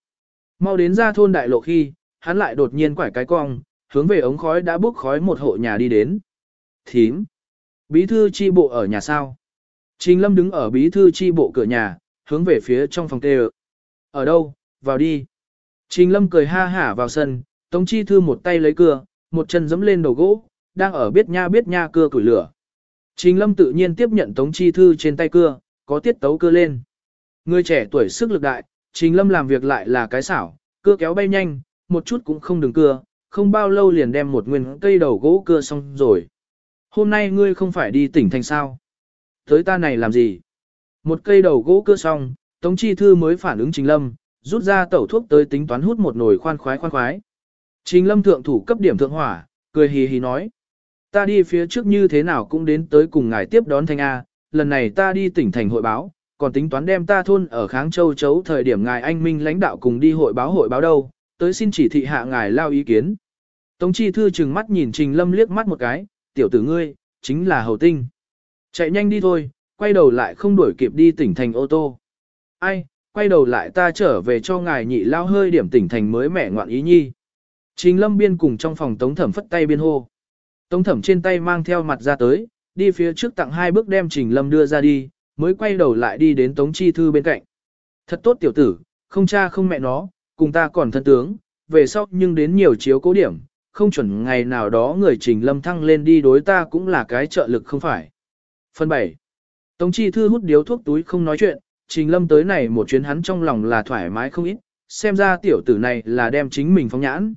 Speaker 1: Mau đến ra thôn đại lộ khi, hắn lại đột nhiên quải cái cong, hướng về ống khói đã bốc khói một hộ nhà đi đến. Thím! Bí thư chi bộ ở nhà sao? Trình Lâm đứng ở bí thư chi bộ cửa nhà, hướng về phía trong phòng tê Ở đâu? Vào đi. Trình Lâm cười ha hả vào sân, Tống Chi Thư một tay lấy cưa, một chân giẫm lên đầu gỗ, đang ở biết nha biết nha cưa củi lửa. Trình Lâm tự nhiên tiếp nhận Tống Chi Thư trên tay cưa, có tiết tấu cưa lên. Người trẻ tuổi sức lực đại, Trình Lâm làm việc lại là cái xảo, cưa kéo bay nhanh, một chút cũng không đừng cưa, không bao lâu liền đem một nguyên cây đầu gỗ cưa xong rồi. Hôm nay ngươi không phải đi tỉnh thành sao? Tới ta này làm gì? Một cây đầu gỗ cưa xong, Tống Chi Thư mới phản ứng Trình Lâm, rút ra tẩu thuốc tới tính toán hút một nồi khoan khoái khoan khoái. Trình Lâm thượng thủ cấp điểm thượng hỏa, cười hì hì nói. Ta đi phía trước như thế nào cũng đến tới cùng ngài tiếp đón thanh A, lần này ta đi tỉnh thành hội báo, còn tính toán đem ta thôn ở Kháng Châu chấu thời điểm ngài anh minh lãnh đạo cùng đi hội báo hội báo đâu, tới xin chỉ thị hạ ngài lao ý kiến. Tống chi thư chừng mắt nhìn Trình Lâm liếc mắt một cái, tiểu tử ngươi, chính là hầu tinh. Chạy nhanh đi thôi, quay đầu lại không đuổi kịp đi tỉnh thành ô tô. Ai, quay đầu lại ta trở về cho ngài nhị lao hơi điểm tỉnh thành mới mẻ ngoạn ý nhi. Trình Lâm biên cùng trong phòng Tống Thẩm phất tay biên hô. Tống Thẩm trên tay mang theo mặt ra tới, đi phía trước tặng hai bước đem Trình Lâm đưa ra đi, mới quay đầu lại đi đến Tống Chi Thư bên cạnh. Thật tốt tiểu tử, không cha không mẹ nó, cùng ta còn thân tướng, về sau nhưng đến nhiều chiếu cố điểm, không chuẩn ngày nào đó người Trình Lâm thăng lên đi đối ta cũng là cái trợ lực không phải. Phần 7. Tống Chi Thư hút điếu thuốc túi không nói chuyện, Trình Lâm tới này một chuyến hắn trong lòng là thoải mái không ít, xem ra tiểu tử này là đem chính mình phóng nhãn.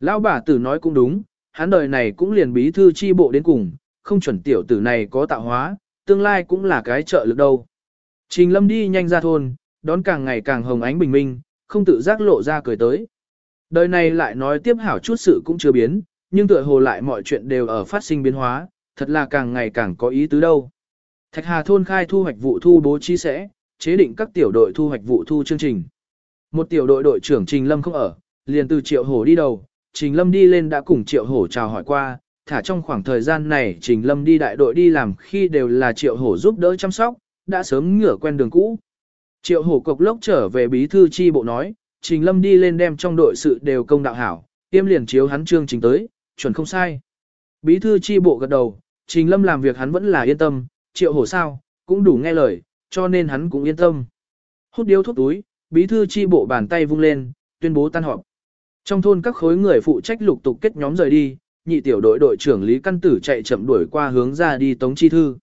Speaker 1: Lão bà tử nói cũng đúng, hắn đời này cũng liền bí thư chi bộ đến cùng, không chuẩn tiểu tử này có tạo hóa, tương lai cũng là cái trợ lực đâu. Trình lâm đi nhanh ra thôn, đón càng ngày càng hồng ánh bình minh, không tự giác lộ ra cười tới. Đời này lại nói tiếp hảo chút sự cũng chưa biến, nhưng tựa hồ lại mọi chuyện đều ở phát sinh biến hóa, thật là càng ngày càng có ý tứ đâu. Thạch Hà thôn khai thu hoạch vụ thu bố trí sẽ, chế định các tiểu đội thu hoạch vụ thu chương trình. Một tiểu đội đội trưởng Trình Lâm không ở, liền từ Triệu Hổ đi đầu, Trình Lâm đi lên đã cùng Triệu Hổ chào hỏi qua, thả trong khoảng thời gian này Trình Lâm đi đại đội đi làm khi đều là Triệu Hổ giúp đỡ chăm sóc, đã sớm ngửa quen đường cũ. Triệu Hổ cộc lốc trở về bí thư chi bộ nói, Trình Lâm đi lên đem trong đội sự đều công đạo hảo, tiêm liền chiếu hắn chương trình tới, chuẩn không sai. Bí thư chi bộ gật đầu, Trình Lâm làm việc hắn vẫn là yên tâm, Triệu Hổ sao, cũng đủ nghe lời, cho nên hắn cũng yên tâm. Hút điếu thuốc túi, bí thư chi bộ bàn tay vung lên, tuyên bố tan họp. Trong thôn các khối người phụ trách lục tục kết nhóm rời đi, nhị tiểu đội đội trưởng Lý Căn Tử chạy chậm đuổi qua hướng ra đi tống chi thư.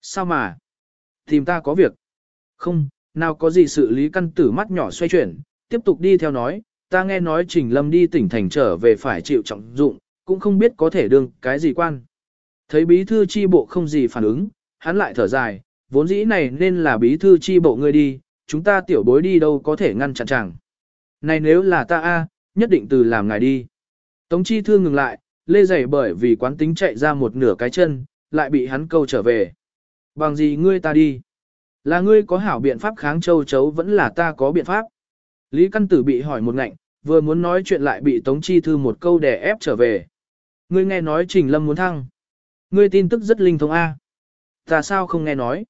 Speaker 1: Sao mà? Tìm ta có việc. Không, nào có gì sự Lý Căn Tử mắt nhỏ xoay chuyển, tiếp tục đi theo nói, ta nghe nói Trình Lâm đi tỉnh thành trở về phải chịu trọng dụng, cũng không biết có thể đương cái gì quan. Thấy bí thư chi bộ không gì phản ứng, hắn lại thở dài, vốn dĩ này nên là bí thư chi bộ ngươi đi, chúng ta tiểu bối đi đâu có thể ngăn chặn chẳng. Này nếu là ta a, nhất định từ làm ngài đi. Tống chi thư ngừng lại, lê giày bởi vì quán tính chạy ra một nửa cái chân, lại bị hắn câu trở về. Bằng gì ngươi ta đi? Là ngươi có hảo biện pháp kháng châu chấu vẫn là ta có biện pháp. Lý Căn Tử bị hỏi một ngạnh, vừa muốn nói chuyện lại bị Tống Chi Thư một câu đè ép trở về. Ngươi nghe nói Trình Lâm muốn thăng. Ngươi tin tức rất linh thông A. Ta sao không nghe nói?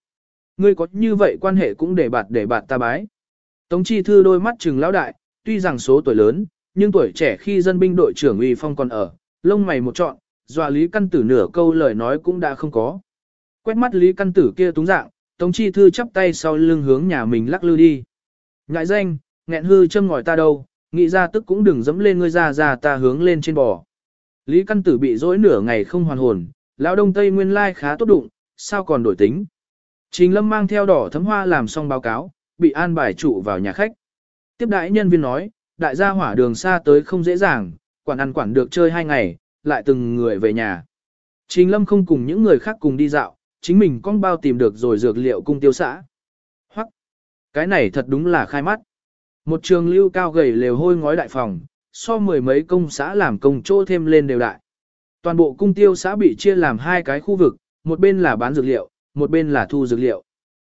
Speaker 1: Ngươi có như vậy quan hệ cũng để bạt để bạt ta bái. Tống Chi Thư đôi mắt trừng lão đại, tuy rằng số tuổi lớn, nhưng tuổi trẻ khi dân binh đội trưởng uy phong còn ở, lông mày một trọn, dọa Lý Căn Tử nửa câu lời nói cũng đã không có. Quét mắt Lý Căn Tử kia túng dạng, Tống Chi Thư chắp tay sau lưng hướng nhà mình lắc lư đi. Ngại danh, nghẹn hư châm ngòi ta đâu, nghĩ ra tức cũng đừng dẫm lên ngươi ra ra ta hướng lên trên bò. Lý Căn Tử bị dỗi nửa ngày không hoàn hồn, lão đông tây nguyên lai khá tốt đụng, sao còn đổi tính. Trình Lâm mang theo đỏ thấm hoa làm xong báo cáo, bị an bài trụ vào nhà khách. Tiếp đại nhân viên nói, đại gia hỏa đường xa tới không dễ dàng, quản ăn quản được chơi hai ngày, lại từng người về nhà. Trình Lâm không cùng những người khác cùng đi dạo, chính mình con bao tìm được rồi dược liệu cung tiêu xã. Hoặc, cái này thật đúng là khai mắt. Một trường lưu cao gầy lều hôi ngói đại phòng, so mười mấy công xã làm công chỗ thêm lên đều đại. Toàn bộ cung tiêu xã bị chia làm hai cái khu vực, một bên là bán dược liệu, một bên là thu dược liệu.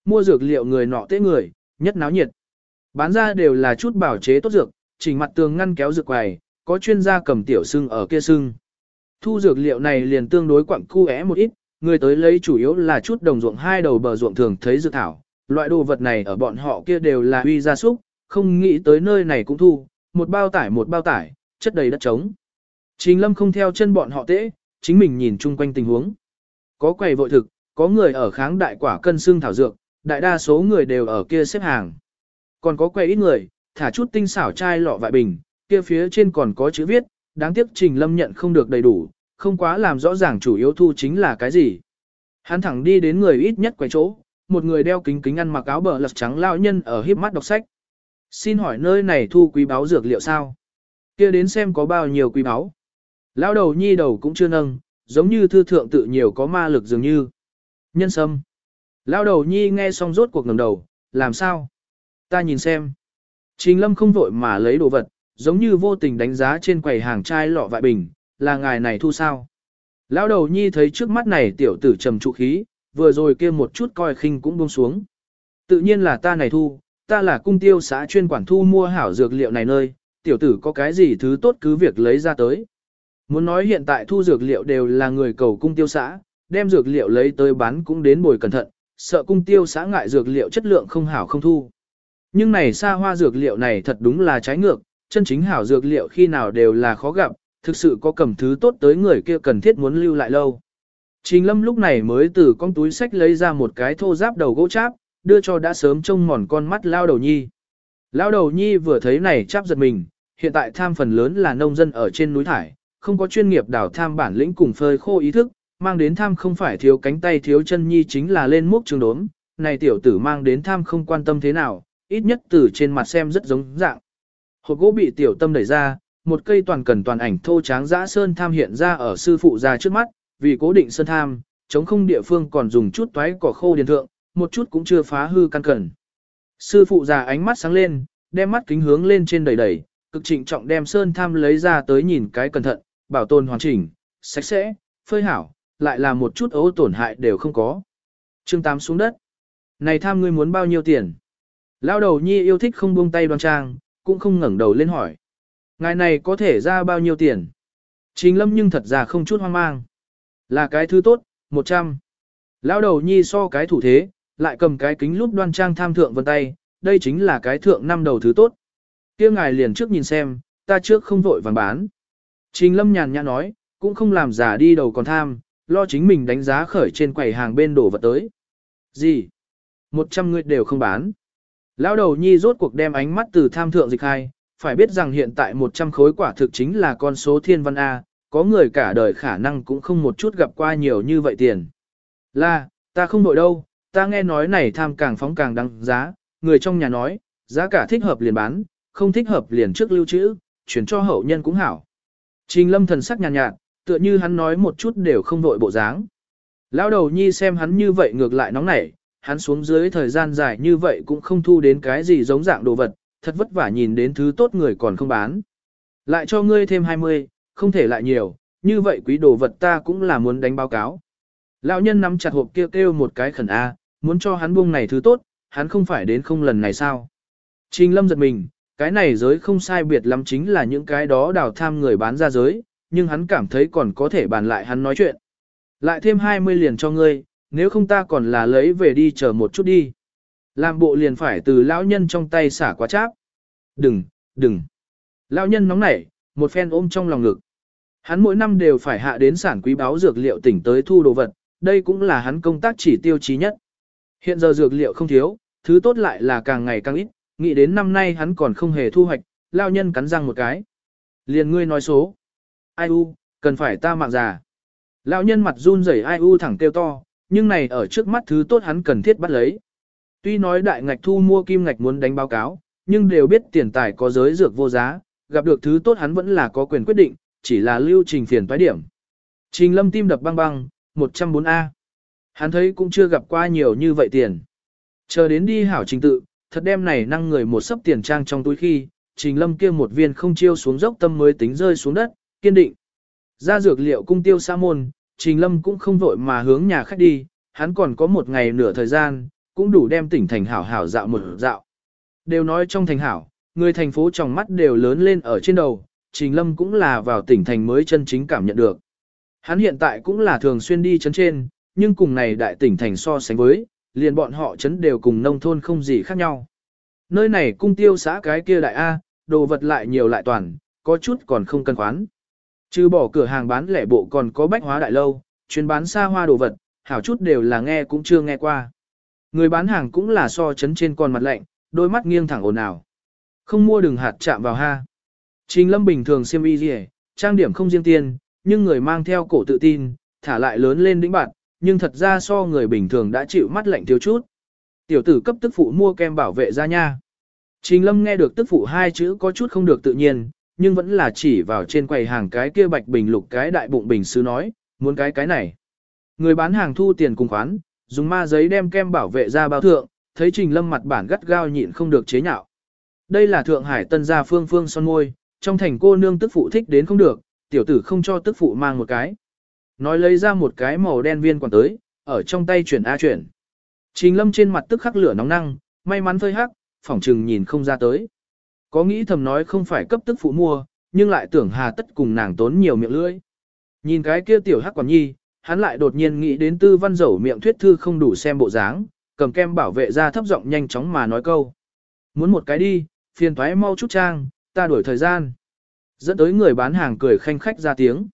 Speaker 1: Mua dược liệu người nọ tế người, nhất náo nhiệt. Bán ra đều là chút bảo chế tốt dược, chỉnh mặt tường ngăn kéo dược quầy, có chuyên gia cầm tiểu sưng ở kia sưng. Thu dược liệu này liền tương đối quặng cu é một ít, người tới lấy chủ yếu là chút đồng ruộng hai đầu bờ ruộng thường thấy dược thảo. Loại đồ vật này ở bọn họ kia đều là uy gia súc, không nghĩ tới nơi này cũng thu, một bao tải một bao tải, chất đầy đất trống. Trình lâm không theo chân bọn họ tễ, chính mình nhìn chung quanh tình huống. Có quầy vội thực, có người ở kháng đại quả cân xương thảo dược, đại đa số người đều ở kia xếp hàng. Còn có quầy ít người, thả chút tinh xảo chai lọ vại bình, kia phía trên còn có chữ viết, đáng tiếc Trình Lâm nhận không được đầy đủ, không quá làm rõ ràng chủ yếu thu chính là cái gì. Hắn thẳng đi đến người ít nhất quầy chỗ, một người đeo kính kính ăn mặc áo bờ lật trắng lao nhân ở híp mắt đọc sách. Xin hỏi nơi này thu quý báo dược liệu sao? kia đến xem có bao nhiêu quý báo. Lão đầu nhi đầu cũng chưa nâng, giống như thư thượng tự nhiều có ma lực dường như. Nhân sâm. Lão đầu nhi nghe xong rốt cuộc ngẩng đầu, làm sao? Ta nhìn xem. Trình lâm không vội mà lấy đồ vật, giống như vô tình đánh giá trên quầy hàng chai lọ vại bình, là ngài này thu sao? Lão đầu nhi thấy trước mắt này tiểu tử trầm trụ khí, vừa rồi kia một chút coi khinh cũng buông xuống. Tự nhiên là ta này thu, ta là cung tiêu xã chuyên quản thu mua hảo dược liệu này nơi, tiểu tử có cái gì thứ tốt cứ việc lấy ra tới. Muốn nói hiện tại thu dược liệu đều là người cầu cung tiêu xã, đem dược liệu lấy tới bán cũng đến bồi cẩn thận, sợ cung tiêu xã ngại dược liệu chất lượng không hảo không thu. Nhưng này xa hoa dược liệu này thật đúng là trái ngược, chân chính hảo dược liệu khi nào đều là khó gặp, thực sự có cầm thứ tốt tới người kia cần thiết muốn lưu lại lâu. Trình lâm lúc này mới từ con túi sách lấy ra một cái thô giáp đầu gỗ cháp, đưa cho đã sớm trông mòn con mắt lao đầu nhi. Lao đầu nhi vừa thấy này cháp giật mình, hiện tại tham phần lớn là nông dân ở trên núi thải, không có chuyên nghiệp đào tham bản lĩnh cùng phơi khô ý thức, mang đến tham không phải thiếu cánh tay thiếu chân nhi chính là lên múc trường đốm, này tiểu tử mang đến tham không quan tâm thế nào, ít nhất từ trên mặt xem rất giống dạng. Hộp gỗ bị tiểu tâm đẩy ra, một cây toàn cần toàn ảnh thô tráng dã sơn tham hiện ra ở sư phụ ra trước mắt, vì cố định sơn tham, chống không địa phương còn dùng chút toái cỏ khô điền thượng, một chút cũng chưa phá hư căn cẩn. Sư phụ già ánh mắt sáng lên, đem mắt kính hướng lên trên đầy đầy, cực trịnh trọng đem sơn tham lấy ra tới nhìn cái cẩn thận, bảo tồn hoàn chỉnh, sạch sẽ, phơi hảo, lại là một chút ấu tổn hại đều không có. Chương 8 xuống đất. Này tham ngươi muốn bao nhiêu tiền? Lao đầu nhi yêu thích không buông tay đoan trang, cũng không ngẩng đầu lên hỏi. Ngài này có thể ra bao nhiêu tiền? Trình lâm nhưng thật ra không chút hoang mang. Là cái thứ tốt, 100. Lao đầu nhi so cái thủ thế, lại cầm cái kính lúp đoan trang tham thượng vân tay, đây chính là cái thượng năm đầu thứ tốt. kia ngài liền trước nhìn xem, ta trước không vội vàng bán. Trình lâm nhàn nhã nói, cũng không làm giả đi đầu còn tham, lo chính mình đánh giá khởi trên quầy hàng bên đổ vật tới. Gì? Một trăm người đều không bán. Lão đầu nhi rốt cuộc đem ánh mắt từ tham thượng dịch hai, phải biết rằng hiện tại 100 khối quả thực chính là con số thiên văn A, có người cả đời khả năng cũng không một chút gặp qua nhiều như vậy tiền. Là, ta không nội đâu, ta nghe nói này tham càng phóng càng đăng giá, người trong nhà nói, giá cả thích hợp liền bán, không thích hợp liền trước lưu trữ, chuyển cho hậu nhân cũng hảo. Trình lâm thần sắc nhàn nhạt, nhạt, tựa như hắn nói một chút đều không nội bộ dáng. Lão đầu nhi xem hắn như vậy ngược lại nóng nảy, hắn xuống dưới thời gian dài như vậy cũng không thu đến cái gì giống dạng đồ vật, thật vất vả nhìn đến thứ tốt người còn không bán. Lại cho ngươi thêm 20, không thể lại nhiều, như vậy quý đồ vật ta cũng là muốn đánh báo cáo. Lão nhân nắm chặt hộp kia kêu, kêu một cái khẩn A, muốn cho hắn buông này thứ tốt, hắn không phải đến không lần này sao. Trình lâm giật mình, cái này giới không sai biệt lắm chính là những cái đó đào tham người bán ra giới, nhưng hắn cảm thấy còn có thể bàn lại hắn nói chuyện. Lại thêm 20 liền cho ngươi, nếu không ta còn là lấy về đi chờ một chút đi. Làm bộ liền phải từ lão nhân trong tay xả quá cháp. Đừng, đừng. Lão nhân nóng nảy, một phen ôm trong lòng ngực. Hắn mỗi năm đều phải hạ đến sản quý báo dược liệu tỉnh tới thu đồ vật, đây cũng là hắn công tác chỉ tiêu chí nhất. Hiện giờ dược liệu không thiếu, thứ tốt lại là càng ngày càng ít, nghĩ đến năm nay hắn còn không hề thu hoạch, lão nhân cắn răng một cái. Liền ngươi nói số. Ai u, cần phải ta mạng già. Lão nhân mặt run rẩy ai u thẳng kêu to, nhưng này ở trước mắt thứ tốt hắn cần thiết bắt lấy. Tuy nói đại ngạch thu mua kim ngạch muốn đánh báo cáo, nhưng đều biết tiền tài có giới dược vô giá, gặp được thứ tốt hắn vẫn là có quyền quyết định, chỉ là lưu trình phiền toái điểm. Trình lâm tim đập băng băng, 104A. Hắn thấy cũng chưa gặp qua nhiều như vậy tiền. Chờ đến đi hảo trình tự, thật đem này năng người một sấp tiền trang trong túi khi, trình lâm kia một viên không chiêu xuống dốc tâm mới tính rơi xuống đất, kiên định. Ra dược liệu cung tiêu sa môn, trình lâm cũng không vội mà hướng nhà khách đi, hắn còn có một ngày nửa thời gian, cũng đủ đem tỉnh thành hảo hảo dạo một dạo. Đều nói trong thành hảo, người thành phố trong mắt đều lớn lên ở trên đầu, Trình Lâm cũng là vào tỉnh thành mới chân chính cảm nhận được. Hắn hiện tại cũng là thường xuyên đi chấn trên, nhưng cùng này đại tỉnh thành so sánh với, liền bọn họ chấn đều cùng nông thôn không gì khác nhau. Nơi này cung tiêu xã cái kia đại A, đồ vật lại nhiều lại toàn, có chút còn không cân khoán. Trừ bỏ cửa hàng bán lẻ bộ còn có bách hóa đại lâu, chuyên bán xa hoa đồ vật, hảo chút đều là nghe cũng chưa nghe qua. Người bán hàng cũng là so chấn trên con mặt lạnh, đôi mắt nghiêng thẳng ồn ào. Không mua đừng hạt chạm vào ha. Trình lâm bình thường xem y gì trang điểm không riêng tiền, nhưng người mang theo cổ tự tin, thả lại lớn lên đỉnh bạn, nhưng thật ra so người bình thường đã chịu mắt lạnh thiếu chút. Tiểu tử cấp tức phụ mua kem bảo vệ ra nha. Trình lâm nghe được tức phụ hai chữ có chút không được tự nhiên, nhưng vẫn là chỉ vào trên quầy hàng cái kia bạch bình lục cái đại bụng bình sứ nói, muốn cái cái này. Người bán hàng thu tiền cùng khoán, dùng ma giấy đem kem bảo vệ ra bao thượng, thấy Trình Lâm mặt bản gắt gao nhịn không được chế nhạo. Đây là Thượng Hải tân gia phương phương son môi, trong thành cô nương tức phụ thích đến không được, tiểu tử không cho tức phụ mang một cái. Nói lấy ra một cái màu đen viên quản tới, ở trong tay chuyển A chuyển. Trình Lâm trên mặt tức khắc lửa nóng năng, may mắn phơi hắc, phỏng trừng nhìn không ra tới. Có nghĩ thầm nói không phải cấp tức phụ mua, nhưng lại tưởng hà tất cùng nàng tốn nhiều miệng lưỡi. Nhìn cái kia tiểu hắc quản nhi, hắn lại đột nhiên nghĩ đến tư văn dẩu miệng thuyết thư không đủ xem bộ dáng, cầm kem bảo vệ ra thấp giọng nhanh chóng mà nói câu. Muốn một cái đi, phiền thoái mau chút trang, ta đổi thời gian. Dẫn tới người bán hàng cười khanh khách ra tiếng.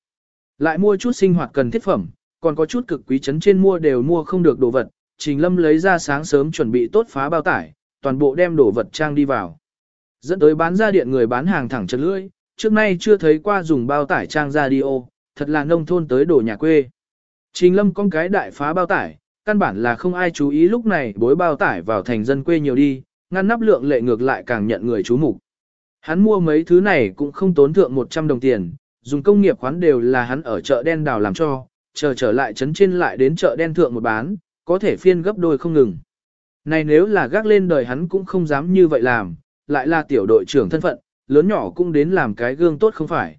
Speaker 1: Lại mua chút sinh hoạt cần thiết phẩm, còn có chút cực quý chấn trên mua đều mua không được đồ vật. Trình Lâm lấy ra sáng sớm chuẩn bị tốt phá bao tải, toàn bộ đem đồ vật trang đi vào. Dẫn tới bán ra điện người bán hàng thẳng chân lưỡi, trước nay chưa thấy qua dùng bao tải trang radio, thật là nông thôn tới đổ nhà quê. Trình lâm con cái đại phá bao tải, căn bản là không ai chú ý lúc này bối bao tải vào thành dân quê nhiều đi, ngăn nắp lượng lệ ngược lại càng nhận người chú mục. Hắn mua mấy thứ này cũng không tốn thượng 100 đồng tiền, dùng công nghiệp khoán đều là hắn ở chợ đen đào làm cho, chờ trở lại trấn trên lại đến chợ đen thượng một bán, có thể phiên gấp đôi không ngừng. Này nếu là gác lên đời hắn cũng không dám như vậy làm, lại là tiểu đội trưởng thân phận, lớn nhỏ cũng đến làm cái gương tốt không phải.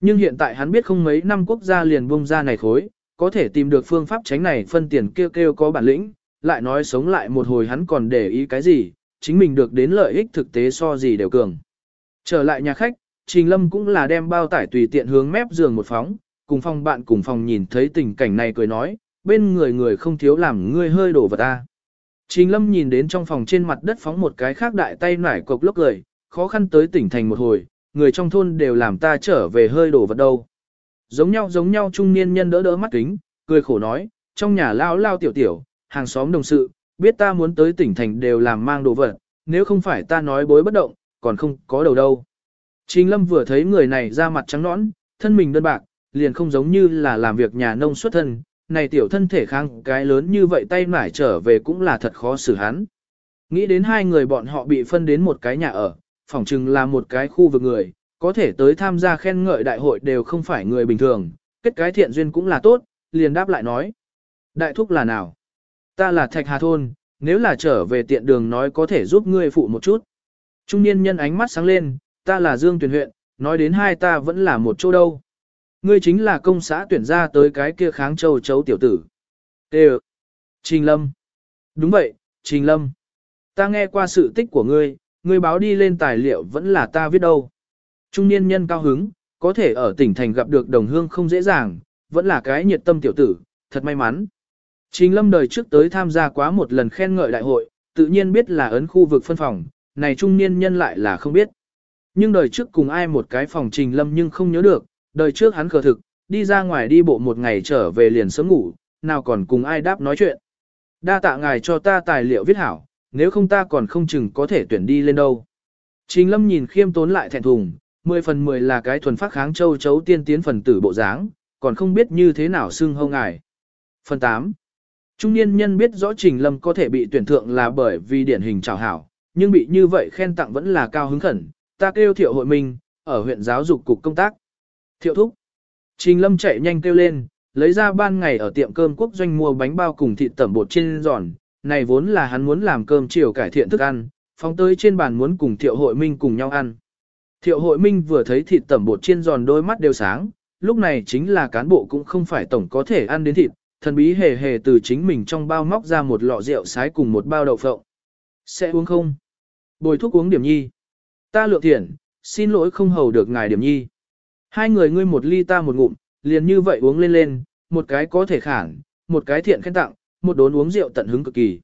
Speaker 1: Nhưng hiện tại hắn biết không mấy năm quốc gia liền bung ra này khối, có thể tìm được phương pháp tránh này phân tiền kêu kêu có bản lĩnh, lại nói sống lại một hồi hắn còn để ý cái gì, chính mình được đến lợi ích thực tế so gì đều cường. Trở lại nhà khách, Trình Lâm cũng là đem bao tải tùy tiện hướng mép giường một phóng, cùng phòng bạn cùng phòng nhìn thấy tình cảnh này cười nói, bên người người không thiếu làm ngươi hơi đổ vào ta. Trình Lâm nhìn đến trong phòng trên mặt đất phóng một cái khác đại tay nải cục lốc cười, khó khăn tới tỉnh thành một hồi, người trong thôn đều làm ta trở về hơi đổ vật đâu. Giống nhau giống nhau trung niên nhân đỡ đỡ mắt kính, cười khổ nói, trong nhà lao lao tiểu tiểu, hàng xóm đồng sự, biết ta muốn tới tỉnh thành đều làm mang đồ vật, nếu không phải ta nói bối bất động, còn không có đầu đâu. Trình Lâm vừa thấy người này ra mặt trắng nõn, thân mình đơn bạc, liền không giống như là làm việc nhà nông xuất thân, này tiểu thân thể khang cái lớn như vậy tay mải trở về cũng là thật khó xử hắn. Nghĩ đến hai người bọn họ bị phân đến một cái nhà ở, phỏng chừng là một cái khu vực người, có thể tới tham gia khen ngợi đại hội đều không phải người bình thường, kết cái thiện duyên cũng là tốt, liền đáp lại nói. Đại thúc là nào? Ta là Thạch Hà Thôn, nếu là trở về tiện đường nói có thể giúp ngươi phụ một chút. Trung niên nhân ánh mắt sáng lên, ta là Dương Tuyền huyện, nói đến hai ta vẫn là một chỗ đâu. Ngươi chính là công xã tuyển ra tới cái kia kháng châu chấu tiểu tử. Tê Trình Lâm. Đúng vậy, Trình Lâm. Ta nghe qua sự tích của ngươi, ngươi báo đi lên tài liệu vẫn là ta viết đâu. Trung niên nhân cao hứng, có thể ở tỉnh thành gặp được đồng hương không dễ dàng, vẫn là cái nhiệt tâm tiểu tử, thật may mắn. Trình Lâm đời trước tới tham gia quá một lần khen ngợi đại hội, tự nhiên biết là ấn khu vực phân phòng, này trung niên nhân lại là không biết. Nhưng đời trước cùng ai một cái phòng Trình Lâm nhưng không nhớ được, đời trước hắn khờ thực, đi ra ngoài đi bộ một ngày trở về liền sớm ngủ, nào còn cùng ai đáp nói chuyện. Đa tạ ngài cho ta tài liệu viết hảo, nếu không ta còn không chừng có thể tuyển đi lên đâu. Trình Lâm nhìn khiêm tốn lại thẹn thùng, 10 phần 10 là cái thuần phát kháng châu chấu tiên tiến phần tử bộ dáng, còn không biết như thế nào xưng hâu ngài. Phần 8. Trung niên nhân biết rõ Trình Lâm có thể bị tuyển thượng là bởi vì điển hình trào hảo, nhưng bị như vậy khen tặng vẫn là cao hứng khẩn. Ta kêu thiệu hội minh, ở huyện giáo dục cục công tác. Thiệu thúc. Trình Lâm chạy nhanh kêu lên, lấy ra ban ngày ở tiệm cơm quốc doanh mua bánh bao cùng thịt tẩm bột chiên giòn. Này vốn là hắn muốn làm cơm chiều cải thiện thức ăn, phóng tới trên bàn muốn cùng thiệu hội minh cùng nhau ăn. Thiệu hội minh vừa thấy thịt tẩm bột chiên giòn đôi mắt đều sáng, lúc này chính là cán bộ cũng không phải tổng có thể ăn đến thịt, thần bí hề hề từ chính mình trong bao móc ra một lọ rượu sái cùng một bao đậu phộng. Sẽ uống không? Bồi thuốc uống điểm nhi. Ta lượng thiện, xin lỗi không hầu được ngài điểm nhi. Hai người ngươi một ly ta một ngụm, liền như vậy uống lên lên, một cái có thể khản, một cái thiện khen tặng, một đốn uống rượu tận hứng cực kỳ.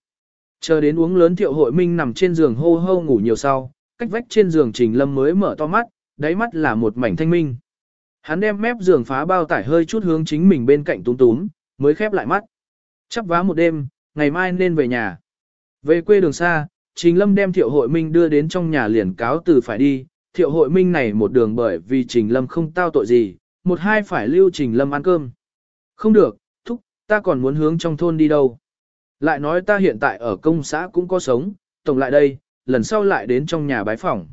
Speaker 1: Chờ đến uống lớn thiệu hội minh nằm trên giường hô hô ngủ nhiều sau, cách vách trên giường trình lâm mới mở to mắt, đáy mắt là một mảnh thanh minh. Hắn đem mép giường phá bao tải hơi chút hướng chính mình bên cạnh túm túm, mới khép lại mắt. Chắp vá một đêm, ngày mai nên về nhà. Về quê đường xa, Trình Lâm đem Thiệu Hội Minh đưa đến trong nhà liền cáo từ phải đi. Thiệu Hội Minh này một đường bởi vì Trình Lâm không tao tội gì, một hai phải lưu Trình Lâm ăn cơm. Không được, thúc, ta còn muốn hướng trong thôn đi đâu. Lại nói ta hiện tại ở công xã cũng có sống, tổng lại đây, lần sau lại đến trong nhà bái phỏng.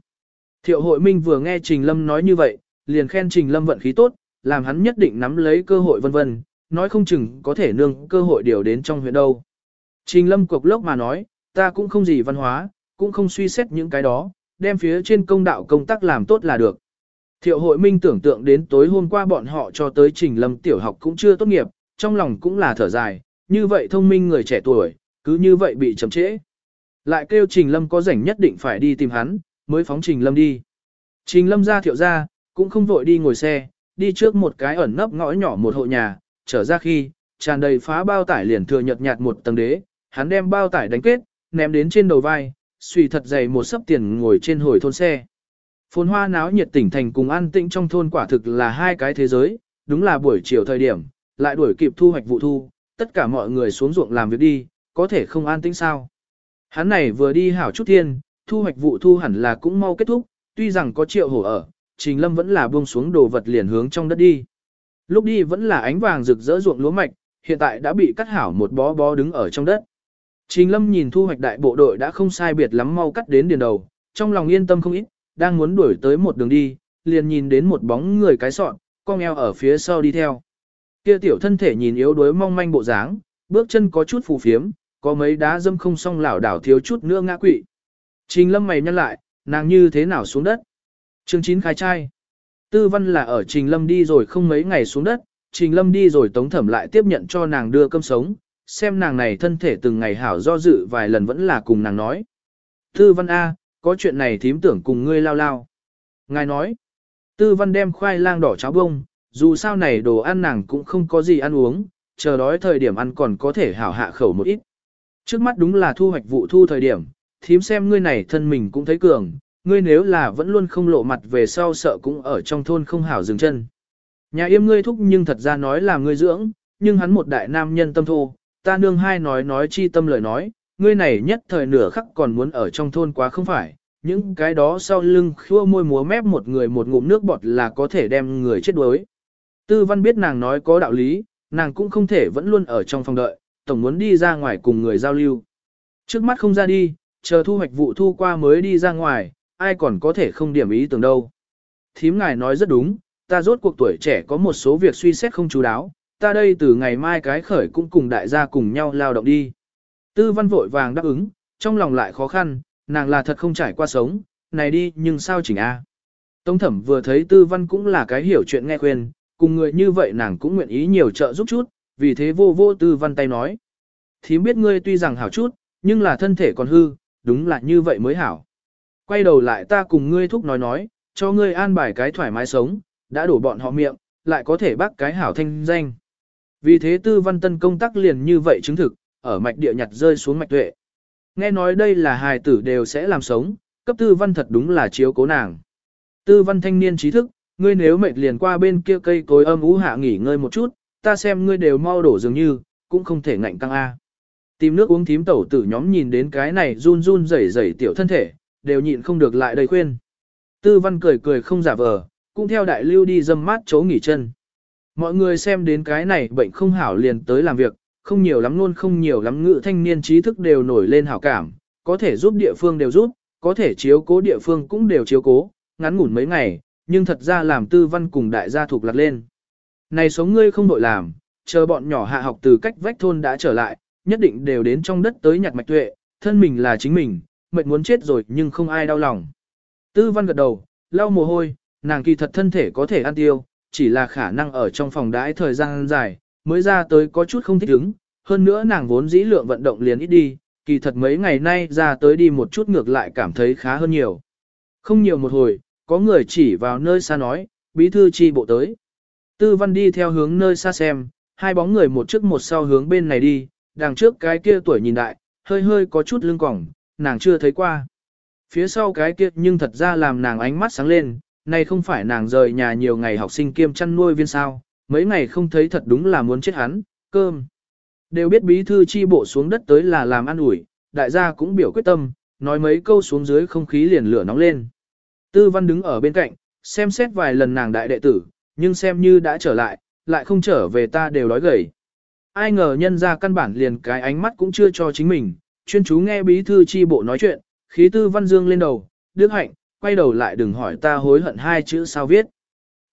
Speaker 1: Thiệu Hội Minh vừa nghe Trình Lâm nói như vậy, liền khen Trình Lâm vận khí tốt, làm hắn nhất định nắm lấy cơ hội vân vân, nói không chừng có thể nương cơ hội điều đến trong huyện đâu. Trình lâm cục lốc mà nói, ta cũng không gì văn hóa, cũng không suy xét những cái đó, đem phía trên công đạo công tác làm tốt là được. Thiệu hội minh tưởng tượng đến tối hôm qua bọn họ cho tới trình lâm tiểu học cũng chưa tốt nghiệp, trong lòng cũng là thở dài, như vậy thông minh người trẻ tuổi, cứ như vậy bị chậm trễ. Lại kêu trình lâm có rảnh nhất định phải đi tìm hắn, mới phóng trình lâm đi. Trình lâm ra thiệu ra, cũng không vội đi ngồi xe, đi trước một cái ẩn nấp ngõ nhỏ một hộ nhà, trở ra khi, tràn đầy phá bao tải liền thừa nhật nhạt một tầng đế, hắn đem bao tải đánh kết, ném đến trên đầu vai, suy thật dày một sấp tiền ngồi trên hồi thôn xe. Phồn hoa náo nhiệt tỉnh thành cùng an tĩnh trong thôn quả thực là hai cái thế giới, đúng là buổi chiều thời điểm, lại đuổi kịp thu hoạch vụ thu, tất cả mọi người xuống ruộng làm việc đi, có thể không an tĩnh sao. Hắn này vừa đi hảo chút thiên, thu hoạch vụ thu hẳn là cũng mau kết thúc, tuy rằng có triệu hổ ở, Trình Lâm vẫn là buông xuống đồ vật liền hướng trong đất đi. Lúc đi vẫn là ánh vàng rực rỡ ruộng lúa mạch, hiện tại đã bị cắt hảo một bó bó đứng ở trong đất. Trình Lâm nhìn thu hoạch đại bộ đội đã không sai biệt lắm mau cắt đến điền đầu, trong lòng yên tâm không ít, đang muốn đuổi tới một đường đi, liền nhìn đến một bóng người cái sọn, con eo ở phía sau đi theo. Kia tiểu thân thể nhìn yếu đuối mong manh bộ dáng, bước chân có chút phù phiếm, có mấy đá dâm không song lảo đảo thiếu chút nữa ngã quỵ. Trình Lâm mày nhăn lại, nàng như thế nào xuống đất. Chương 9 khai trai. Tư văn là ở Trình Lâm đi rồi không mấy ngày xuống đất, Trình Lâm đi rồi Tống Thẩm lại tiếp nhận cho nàng đưa cơm sống, xem nàng này thân thể từng ngày hảo do dự vài lần vẫn là cùng nàng nói. Tư văn A, có chuyện này thím tưởng cùng ngươi lao lao. Ngài nói, tư văn đem khoai lang đỏ cháo bông, dù sao này đồ ăn nàng cũng không có gì ăn uống, chờ đói thời điểm ăn còn có thể hảo hạ khẩu một ít. Trước mắt đúng là thu hoạch vụ thu thời điểm, thím xem ngươi này thân mình cũng thấy cường, ngươi nếu là vẫn luôn không lộ mặt về sau sợ cũng ở trong thôn không hảo dừng chân. Nhà yêm ngươi thúc nhưng thật ra nói là ngươi dưỡng, nhưng hắn một đại nam nhân tâm thô, ta nương hai nói nói chi tâm lời nói, ngươi này nhất thời nửa khắc còn muốn ở trong thôn quá không phải, những cái đó sau lưng khua môi múa mép một người một ngụm nước bọt là có thể đem người chết đuối. Tư văn biết nàng nói có đạo lý, nàng cũng không thể vẫn luôn ở trong phòng đợi, tổng muốn đi ra ngoài cùng người giao lưu. Trước mắt không ra đi, chờ thu hoạch vụ thu qua mới đi ra ngoài, ai còn có thể không điểm ý tưởng đâu. Thím ngài nói rất đúng, ta rốt cuộc tuổi trẻ có một số việc suy xét không chú đáo, ta đây từ ngày mai cái khởi cũng cùng đại gia cùng nhau lao động đi. Tư văn vội vàng đáp ứng, trong lòng lại khó khăn, nàng là thật không trải qua sống, này đi nhưng sao chỉnh a? Tống thẩm vừa thấy tư văn cũng là cái hiểu chuyện nghe khuyên, cùng người như vậy nàng cũng nguyện ý nhiều trợ giúp chút, vì thế vô vô tư văn tay nói. Thím biết ngươi tuy rằng hảo chút, nhưng là thân thể còn hư, đúng là như vậy mới hảo. Quay đầu lại ta cùng ngươi thúc nói nói, cho ngươi an bài cái thoải mái sống, đã đổ bọn họ miệng, lại có thể bác cái hảo thanh danh. Vì thế tư văn tân công tác liền như vậy chứng thực, ở mạch địa nhặt rơi xuống mạch tuệ. Nghe nói đây là hài tử đều sẽ làm sống, cấp tư văn thật đúng là chiếu cố nàng. Tư văn thanh niên trí thức, ngươi nếu mệt liền qua bên kia cây cối âm ú hạ nghỉ ngơi một chút, ta xem ngươi đều mau đổ dường như, cũng không thể ngạnh căng A. Tìm nước uống thím tẩu tử nhóm nhìn đến cái này run run rẩy rẩy tiểu thân thể, đều nhịn không được lại đầy khuyên. Tư văn cười cười không giả vờ, cũng theo đại lưu đi dâm mát chỗ nghỉ chân. Mọi người xem đến cái này bệnh không hảo liền tới làm việc, không nhiều lắm luôn không nhiều lắm ngự thanh niên trí thức đều nổi lên hảo cảm, có thể giúp địa phương đều giúp, có thể chiếu cố địa phương cũng đều chiếu cố, ngắn ngủn mấy ngày, nhưng thật ra làm tư văn cùng đại gia thuộc lặt lên. Này sống ngươi không đội làm, chờ bọn nhỏ hạ học từ cách vách thôn đã trở lại, nhất định đều đến trong đất tới nhặt mạch tuệ, thân mình là chính mình, mệt muốn chết rồi nhưng không ai đau lòng. Tư văn gật đầu, lau mồ hôi, nàng kỳ thật thân thể có thể ăn tiêu, chỉ là khả năng ở trong phòng đãi thời gian dài, mới ra tới có chút không thích ứng, hơn nữa nàng vốn dĩ lượng vận động liền ít đi, kỳ thật mấy ngày nay ra tới đi một chút ngược lại cảm thấy khá hơn nhiều. Không nhiều một hồi, có người chỉ vào nơi xa nói, bí thư chi bộ tới. Tư văn đi theo hướng nơi xa xem, hai bóng người một trước một sau hướng bên này đi, đằng trước cái kia tuổi nhìn đại, hơi hơi có chút lưng cỏng, nàng chưa thấy qua. Phía sau cái kia nhưng thật ra làm nàng ánh mắt sáng lên, này không phải nàng rời nhà nhiều ngày học sinh kiêm chăn nuôi viên sao, mấy ngày không thấy thật đúng là muốn chết hắn, cơm. Đều biết bí thư chi bộ xuống đất tới là làm ăn ủi, đại gia cũng biểu quyết tâm, nói mấy câu xuống dưới không khí liền lửa nóng lên. Tư văn đứng ở bên cạnh, xem xét vài lần nàng đại đệ tử, nhưng xem như đã trở lại, lại không trở về ta đều đói gầy. Ai ngờ nhân ra căn bản liền cái ánh mắt cũng chưa cho chính mình, chuyên chú nghe bí thư chi bộ nói chuyện, khí tư văn dương lên đầu, đức hạnh, quay đầu lại đừng hỏi ta hối hận hai chữ sao viết.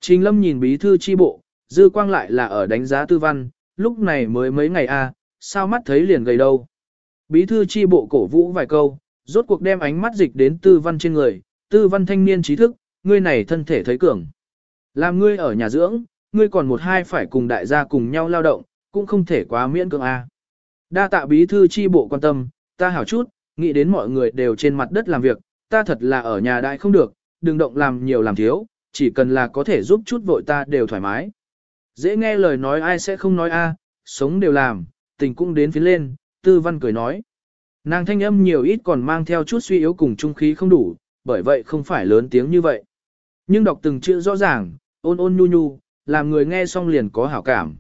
Speaker 1: Trình lâm nhìn bí thư chi bộ, dư quang lại là ở đánh giá tư văn, lúc này mới mấy ngày a, sao mắt thấy liền gầy đâu. Bí thư chi bộ cổ vũ vài câu, rốt cuộc đem ánh mắt dịch đến tư văn trên người, tư văn thanh niên trí thức, ngươi này thân thể thấy cường. Làm ngươi ở nhà dưỡng, ngươi còn một hai phải cùng đại gia cùng nhau lao động, cũng không thể quá miễn cưỡng a. Đa tạ bí thư chi bộ quan tâm, ta hảo chút, nghĩ đến mọi người đều trên mặt đất làm việc, ta thật là ở nhà đại không được, đừng động làm nhiều làm thiếu, chỉ cần là có thể giúp chút vội ta đều thoải mái. Dễ nghe lời nói ai sẽ không nói a, sống đều làm, tình cũng đến phía lên, tư văn cười nói. Nàng thanh âm nhiều ít còn mang theo chút suy yếu cùng trung khí không đủ, bởi vậy không phải lớn tiếng như vậy. Nhưng đọc từng chữ rõ ràng, ôn ôn nhu nhu, làm người nghe xong liền có hảo cảm.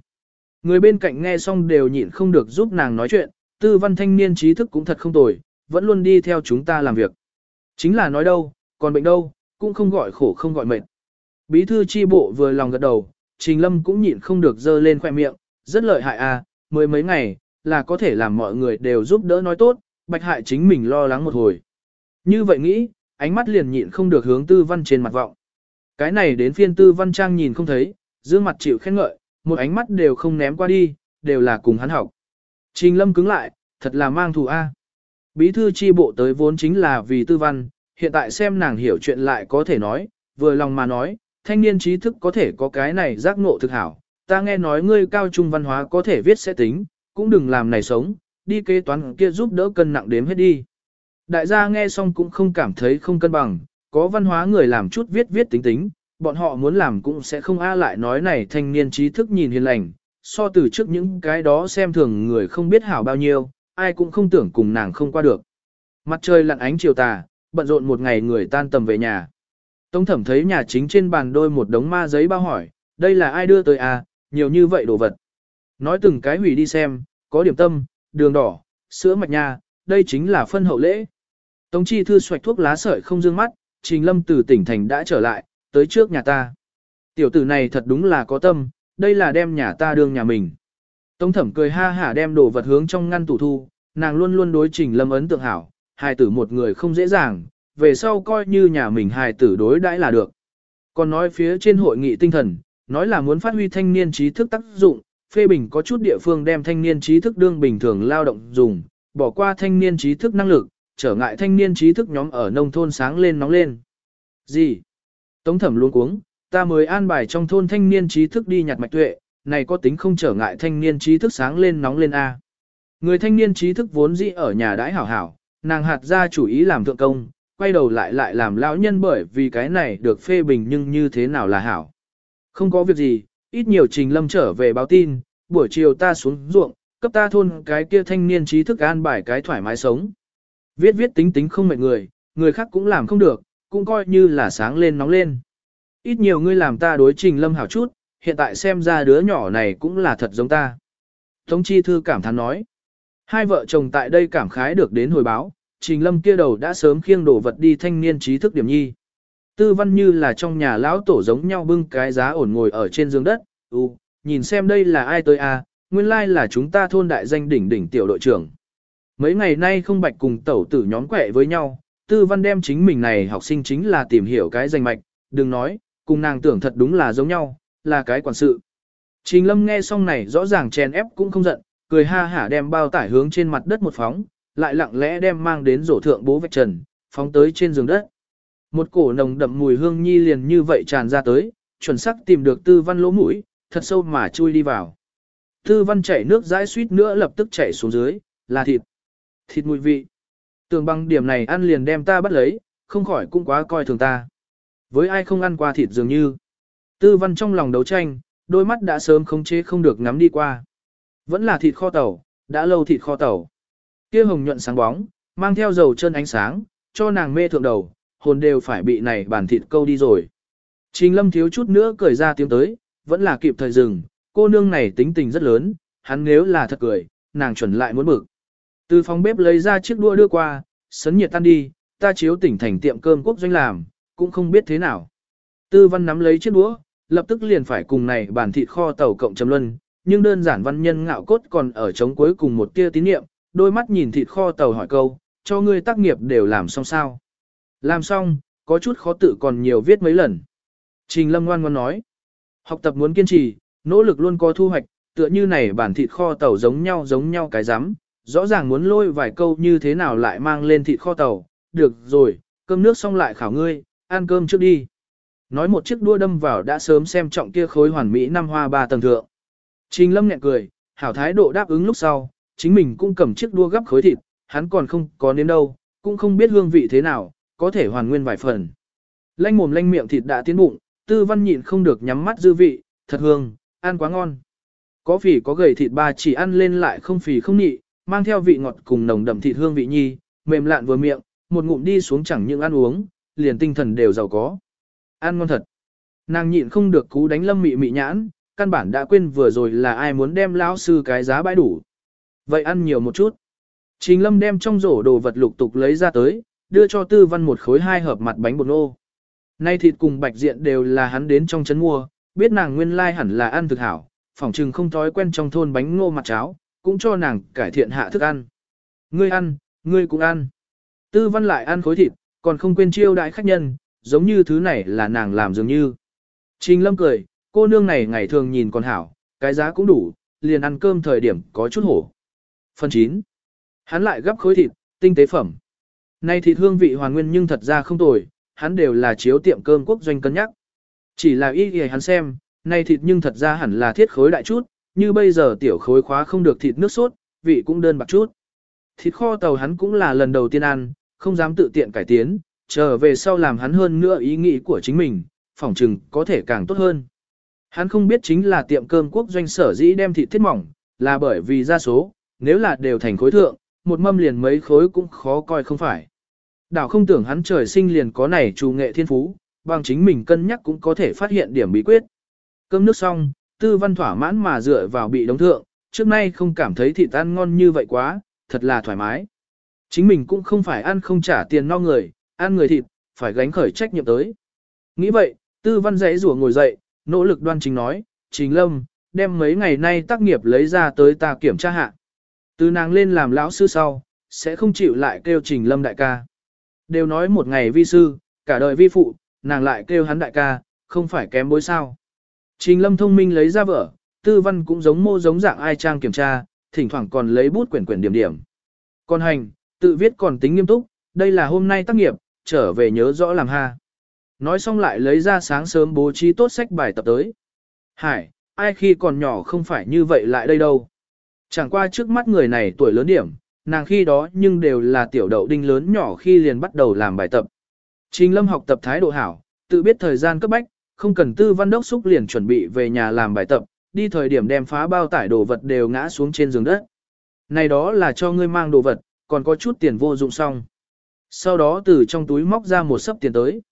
Speaker 1: Người bên cạnh nghe xong đều nhịn không được giúp nàng nói chuyện, tư văn thanh niên trí thức cũng thật không tồi, vẫn luôn đi theo chúng ta làm việc. Chính là nói đâu, còn bệnh đâu, cũng không gọi khổ không gọi mệt. Bí thư chi bộ vừa lòng gật đầu, Trình Lâm cũng nhịn không được dơ lên khoe miệng, rất lợi hại à, mới mấy ngày, là có thể làm mọi người đều giúp đỡ nói tốt, bạch hại chính mình lo lắng một hồi. Như vậy nghĩ, ánh mắt liền nhịn không được hướng tư văn trên mặt vọng. Cái này đến phiên tư văn trang nhìn không thấy, dương mặt chịu khen ngợi, một ánh mắt đều không ném qua đi, đều là cùng hắn học. Trình lâm cứng lại, thật là mang thù A. Bí thư chi bộ tới vốn chính là vì tư văn, hiện tại xem nàng hiểu chuyện lại có thể nói, vừa lòng mà nói, thanh niên trí thức có thể có cái này giác ngộ thực hảo, ta nghe nói ngươi cao trung văn hóa có thể viết sẽ tính, cũng đừng làm này sống, đi kế toán kia giúp đỡ cân nặng đếm hết đi. Đại gia nghe xong cũng không cảm thấy không cân bằng, có văn hóa người làm chút viết viết tính tính, bọn họ muốn làm cũng sẽ không a lại nói này thanh niên trí thức nhìn hiền lành, so từ trước những cái đó xem thường người không biết hảo bao nhiêu, ai cũng không tưởng cùng nàng không qua được. Mặt trời lặn ánh chiều tà, bận rộn một ngày người tan tầm về nhà. Tống thẩm thấy nhà chính trên bàn đôi một đống ma giấy bao hỏi, đây là ai đưa tới à, nhiều như vậy đồ vật. Nói từng cái hủy đi xem, có điểm tâm, đường đỏ, sữa mạch nha, đây chính là phân hậu lễ. Tống chi thư xoạch thuốc lá sợi không dương mắt, trình lâm từ tỉnh thành đã trở lại, tới trước nhà ta. Tiểu tử này thật đúng là có tâm, đây là đem nhà ta đương nhà mình. Tống thẩm cười ha hả đem đồ vật hướng trong ngăn tủ thu, nàng luôn luôn đối trình lâm ấn tượng hảo, hài tử một người không dễ dàng, về sau coi như nhà mình hài tử đối đãi là được. Còn nói phía trên hội nghị tinh thần, nói là muốn phát huy thanh niên trí thức tác dụng, phê bình có chút địa phương đem thanh niên trí thức đương bình thường lao động dùng, bỏ qua thanh niên trí thức năng lực, trở ngại thanh niên trí thức nhóm ở nông thôn sáng lên nóng lên. Gì? Tống thẩm luôn cuống, ta mới an bài trong thôn thanh niên trí thức đi nhặt mạch tuệ, này có tính không trở ngại thanh niên trí thức sáng lên nóng lên A. Người thanh niên trí thức vốn dĩ ở nhà đãi hảo hảo, nàng hạt ra chủ ý làm thượng công, quay đầu lại lại làm lão nhân bởi vì cái này được phê bình nhưng như thế nào là hảo. Không có việc gì, ít nhiều trình lâm trở về báo tin, buổi chiều ta xuống ruộng, cấp ta thôn cái kia thanh niên trí thức an bài cái thoải mái sống. Viết viết tính tính không mệt người, người khác cũng làm không được, cũng coi như là sáng lên nóng lên. Ít nhiều ngươi làm ta đối trình lâm hảo chút, hiện tại xem ra đứa nhỏ này cũng là thật giống ta. Tống chi thư cảm thán nói. Hai vợ chồng tại đây cảm khái được đến hồi báo, trình lâm kia đầu đã sớm khiêng đồ vật đi thanh niên trí thức điểm nhi. Tư văn như là trong nhà lão tổ giống nhau bưng cái giá ổn ngồi ở trên giường đất, ừ, nhìn xem đây là ai tới à, nguyên lai là chúng ta thôn đại danh đỉnh đỉnh tiểu đội trưởng. Mấy ngày nay không bạch cùng tẩu tử nhóm quẹ với nhau, tư văn đem chính mình này học sinh chính là tìm hiểu cái danh mạch, đừng nói, cùng nàng tưởng thật đúng là giống nhau, là cái quản sự. Trình lâm nghe xong này rõ ràng chèn ép cũng không giận, cười ha hả đem bao tải hướng trên mặt đất một phóng, lại lặng lẽ đem mang đến rổ thượng bố vạch trần, phóng tới trên giường đất. Một cổ nồng đậm mùi hương nhi liền như vậy tràn ra tới, chuẩn xác tìm được tư văn lỗ mũi, thật sâu mà chui đi vào. Tư văn chảy nước dãi suýt nữa lập tức chảy xuống dưới, là thịt. Thịt mùi vị. tường bằng điểm này ăn liền đem ta bắt lấy, không khỏi cũng quá coi thường ta. Với ai không ăn qua thịt dường như. Tư văn trong lòng đấu tranh, đôi mắt đã sớm không chế không được ngắm đi qua. Vẫn là thịt kho tàu, đã lâu thịt kho tàu. Kia hồng nhuận sáng bóng, mang theo dầu chân ánh sáng, cho nàng mê thượng đầu, hồn đều phải bị này bản thịt câu đi rồi. Trình lâm thiếu chút nữa cười ra tiếng tới, vẫn là kịp thời dừng, cô nương này tính tình rất lớn, hắn nếu là thật cười, nàng chuẩn lại muốn bực. Từ phòng bếp lấy ra chiếc đũa đưa qua, sấn nhiệt tan đi, ta chiếu tỉnh thành tiệm cơm quốc doanh làm, cũng không biết thế nào. Tư văn nắm lấy chiếc đũa, lập tức liền phải cùng này bản thịt kho tàu cộng chấm luân, nhưng đơn giản văn nhân ngạo cốt còn ở chống cuối cùng một tia tín niệm, đôi mắt nhìn thịt kho tàu hỏi câu, cho ngươi tác nghiệp đều làm xong sao. Làm xong, có chút khó tự còn nhiều viết mấy lần. Trình Lâm ngoan ngoan nói, học tập muốn kiên trì, nỗ lực luôn có thu hoạch, tựa như này bản thịt kho tàu giống nhau giống nhau cái rắm rõ ràng muốn lôi vài câu như thế nào lại mang lên thịt kho tàu, được rồi, cơm nước xong lại khảo ngươi, ăn cơm trước đi. Nói một chiếc đua đâm vào đã sớm xem trọng kia khối hoàn mỹ năm hoa ba tầng thượng. Trình Lâm nhẹ cười, hảo thái độ đáp ứng lúc sau, chính mình cũng cầm chiếc đua gấp khối thịt, hắn còn không có nếm đâu, cũng không biết hương vị thế nào, có thể hoàn nguyên vài phần. Lanh mồm lanh miệng thịt đã tiến bụng, tư văn nhịn không được nhắm mắt dư vị, thật hương, ăn quá ngon. Có phỉ có gầy thịt ba chỉ ăn lên lại không phì không nhị, mang theo vị ngọt cùng nồng đậm thịt hương vị nhi, mềm lạn vừa miệng, một ngụm đi xuống chẳng những ăn uống, liền tinh thần đều giàu có. Ăn ngon thật. Nàng nhịn không được cú đánh lâm mị mị nhãn, căn bản đã quên vừa rồi là ai muốn đem lão sư cái giá bãi đủ. Vậy ăn nhiều một chút. Trình lâm đem trong rổ đồ vật lục tục lấy ra tới, đưa cho tư văn một khối hai hộp mặt bánh bột nô. Nay thịt cùng bạch diện đều là hắn đến trong trấn mua, biết nàng nguyên lai hẳn là ăn thực hảo, phỏng chừng không thói quen trong thôn bánh ngô mặt cháo, cũng cho nàng cải thiện hạ thức ăn. Ngươi ăn, ngươi cũng ăn. Tư văn lại ăn khối thịt, còn không quên chiêu đãi khách nhân, giống như thứ này là nàng làm dường như. Trình lâm cười, cô nương này ngày thường nhìn còn hảo, cái giá cũng đủ, liền ăn cơm thời điểm có chút hổ. Phần 9. Hắn lại gấp khối thịt, tinh tế phẩm. Nay thịt hương vị hoàn nguyên nhưng thật ra không tồi, hắn đều là chiếu tiệm cơm quốc doanh cân nhắc. Chỉ là ý ý hắn xem, nay thịt nhưng thật ra hẳn là thiết khối đại chút, như bây giờ tiểu khối khóa không được thịt nước sốt, vị cũng đơn bạc chút. Thịt kho tàu hắn cũng là lần đầu tiên ăn, không dám tự tiện cải tiến, trở về sau làm hắn hơn nữa ý nghĩ của chính mình, phỏng chừng có thể càng tốt hơn. Hắn không biết chính là tiệm cơm quốc doanh sở dĩ đem thịt thiết mỏng, là bởi vì ra số, nếu là đều thành khối thượng, một mâm liền mấy khối cũng khó coi không phải. Đảo không tưởng hắn trời sinh liền có này trù nghệ thiên phú, bằng chính mình cân nhắc cũng có thể phát hiện điểm bí quyết. Cơm nước xong, tư văn thỏa mãn mà dựa vào bị đóng thượng, trước nay không cảm thấy thịt ăn ngon như vậy quá, thật là thoải mái. Chính mình cũng không phải ăn không trả tiền no người, ăn người thịt, phải gánh khởi trách nhiệm tới. Nghĩ vậy, tư văn dãy rủa ngồi dậy, nỗ lực đoan chính nói, chính lâm, đem mấy ngày nay tác nghiệp lấy ra tới ta kiểm tra hạ. Từ nàng lên làm lão sư sau, sẽ không chịu lại kêu trình lâm đại ca. Đều nói một ngày vi sư, cả đời vi phụ, nàng lại kêu hắn đại ca, không phải kém bối sao. Trình lâm thông minh lấy ra vở, tư văn cũng giống mô giống dạng ai trang kiểm tra, thỉnh thoảng còn lấy bút quyển quyển điểm điểm. Còn hành, tự viết còn tính nghiêm túc, đây là hôm nay tác nghiệp, trở về nhớ rõ làm ha. Nói xong lại lấy ra sáng sớm bố trí tốt sách bài tập tới. Hải, ai khi còn nhỏ không phải như vậy lại đây đâu. Chẳng qua trước mắt người này tuổi lớn điểm, nàng khi đó nhưng đều là tiểu đậu đinh lớn nhỏ khi liền bắt đầu làm bài tập. Trình lâm học tập thái độ hảo, tự biết thời gian cấp bách, không cần tư văn đốc xúc liền chuẩn bị về nhà làm bài tập, đi thời điểm đem phá bao tải đồ vật đều ngã xuống trên giường đất. Này đó là cho ngươi mang đồ vật, còn có chút tiền vô dụng xong. Sau đó từ trong túi móc ra một sấp tiền tới.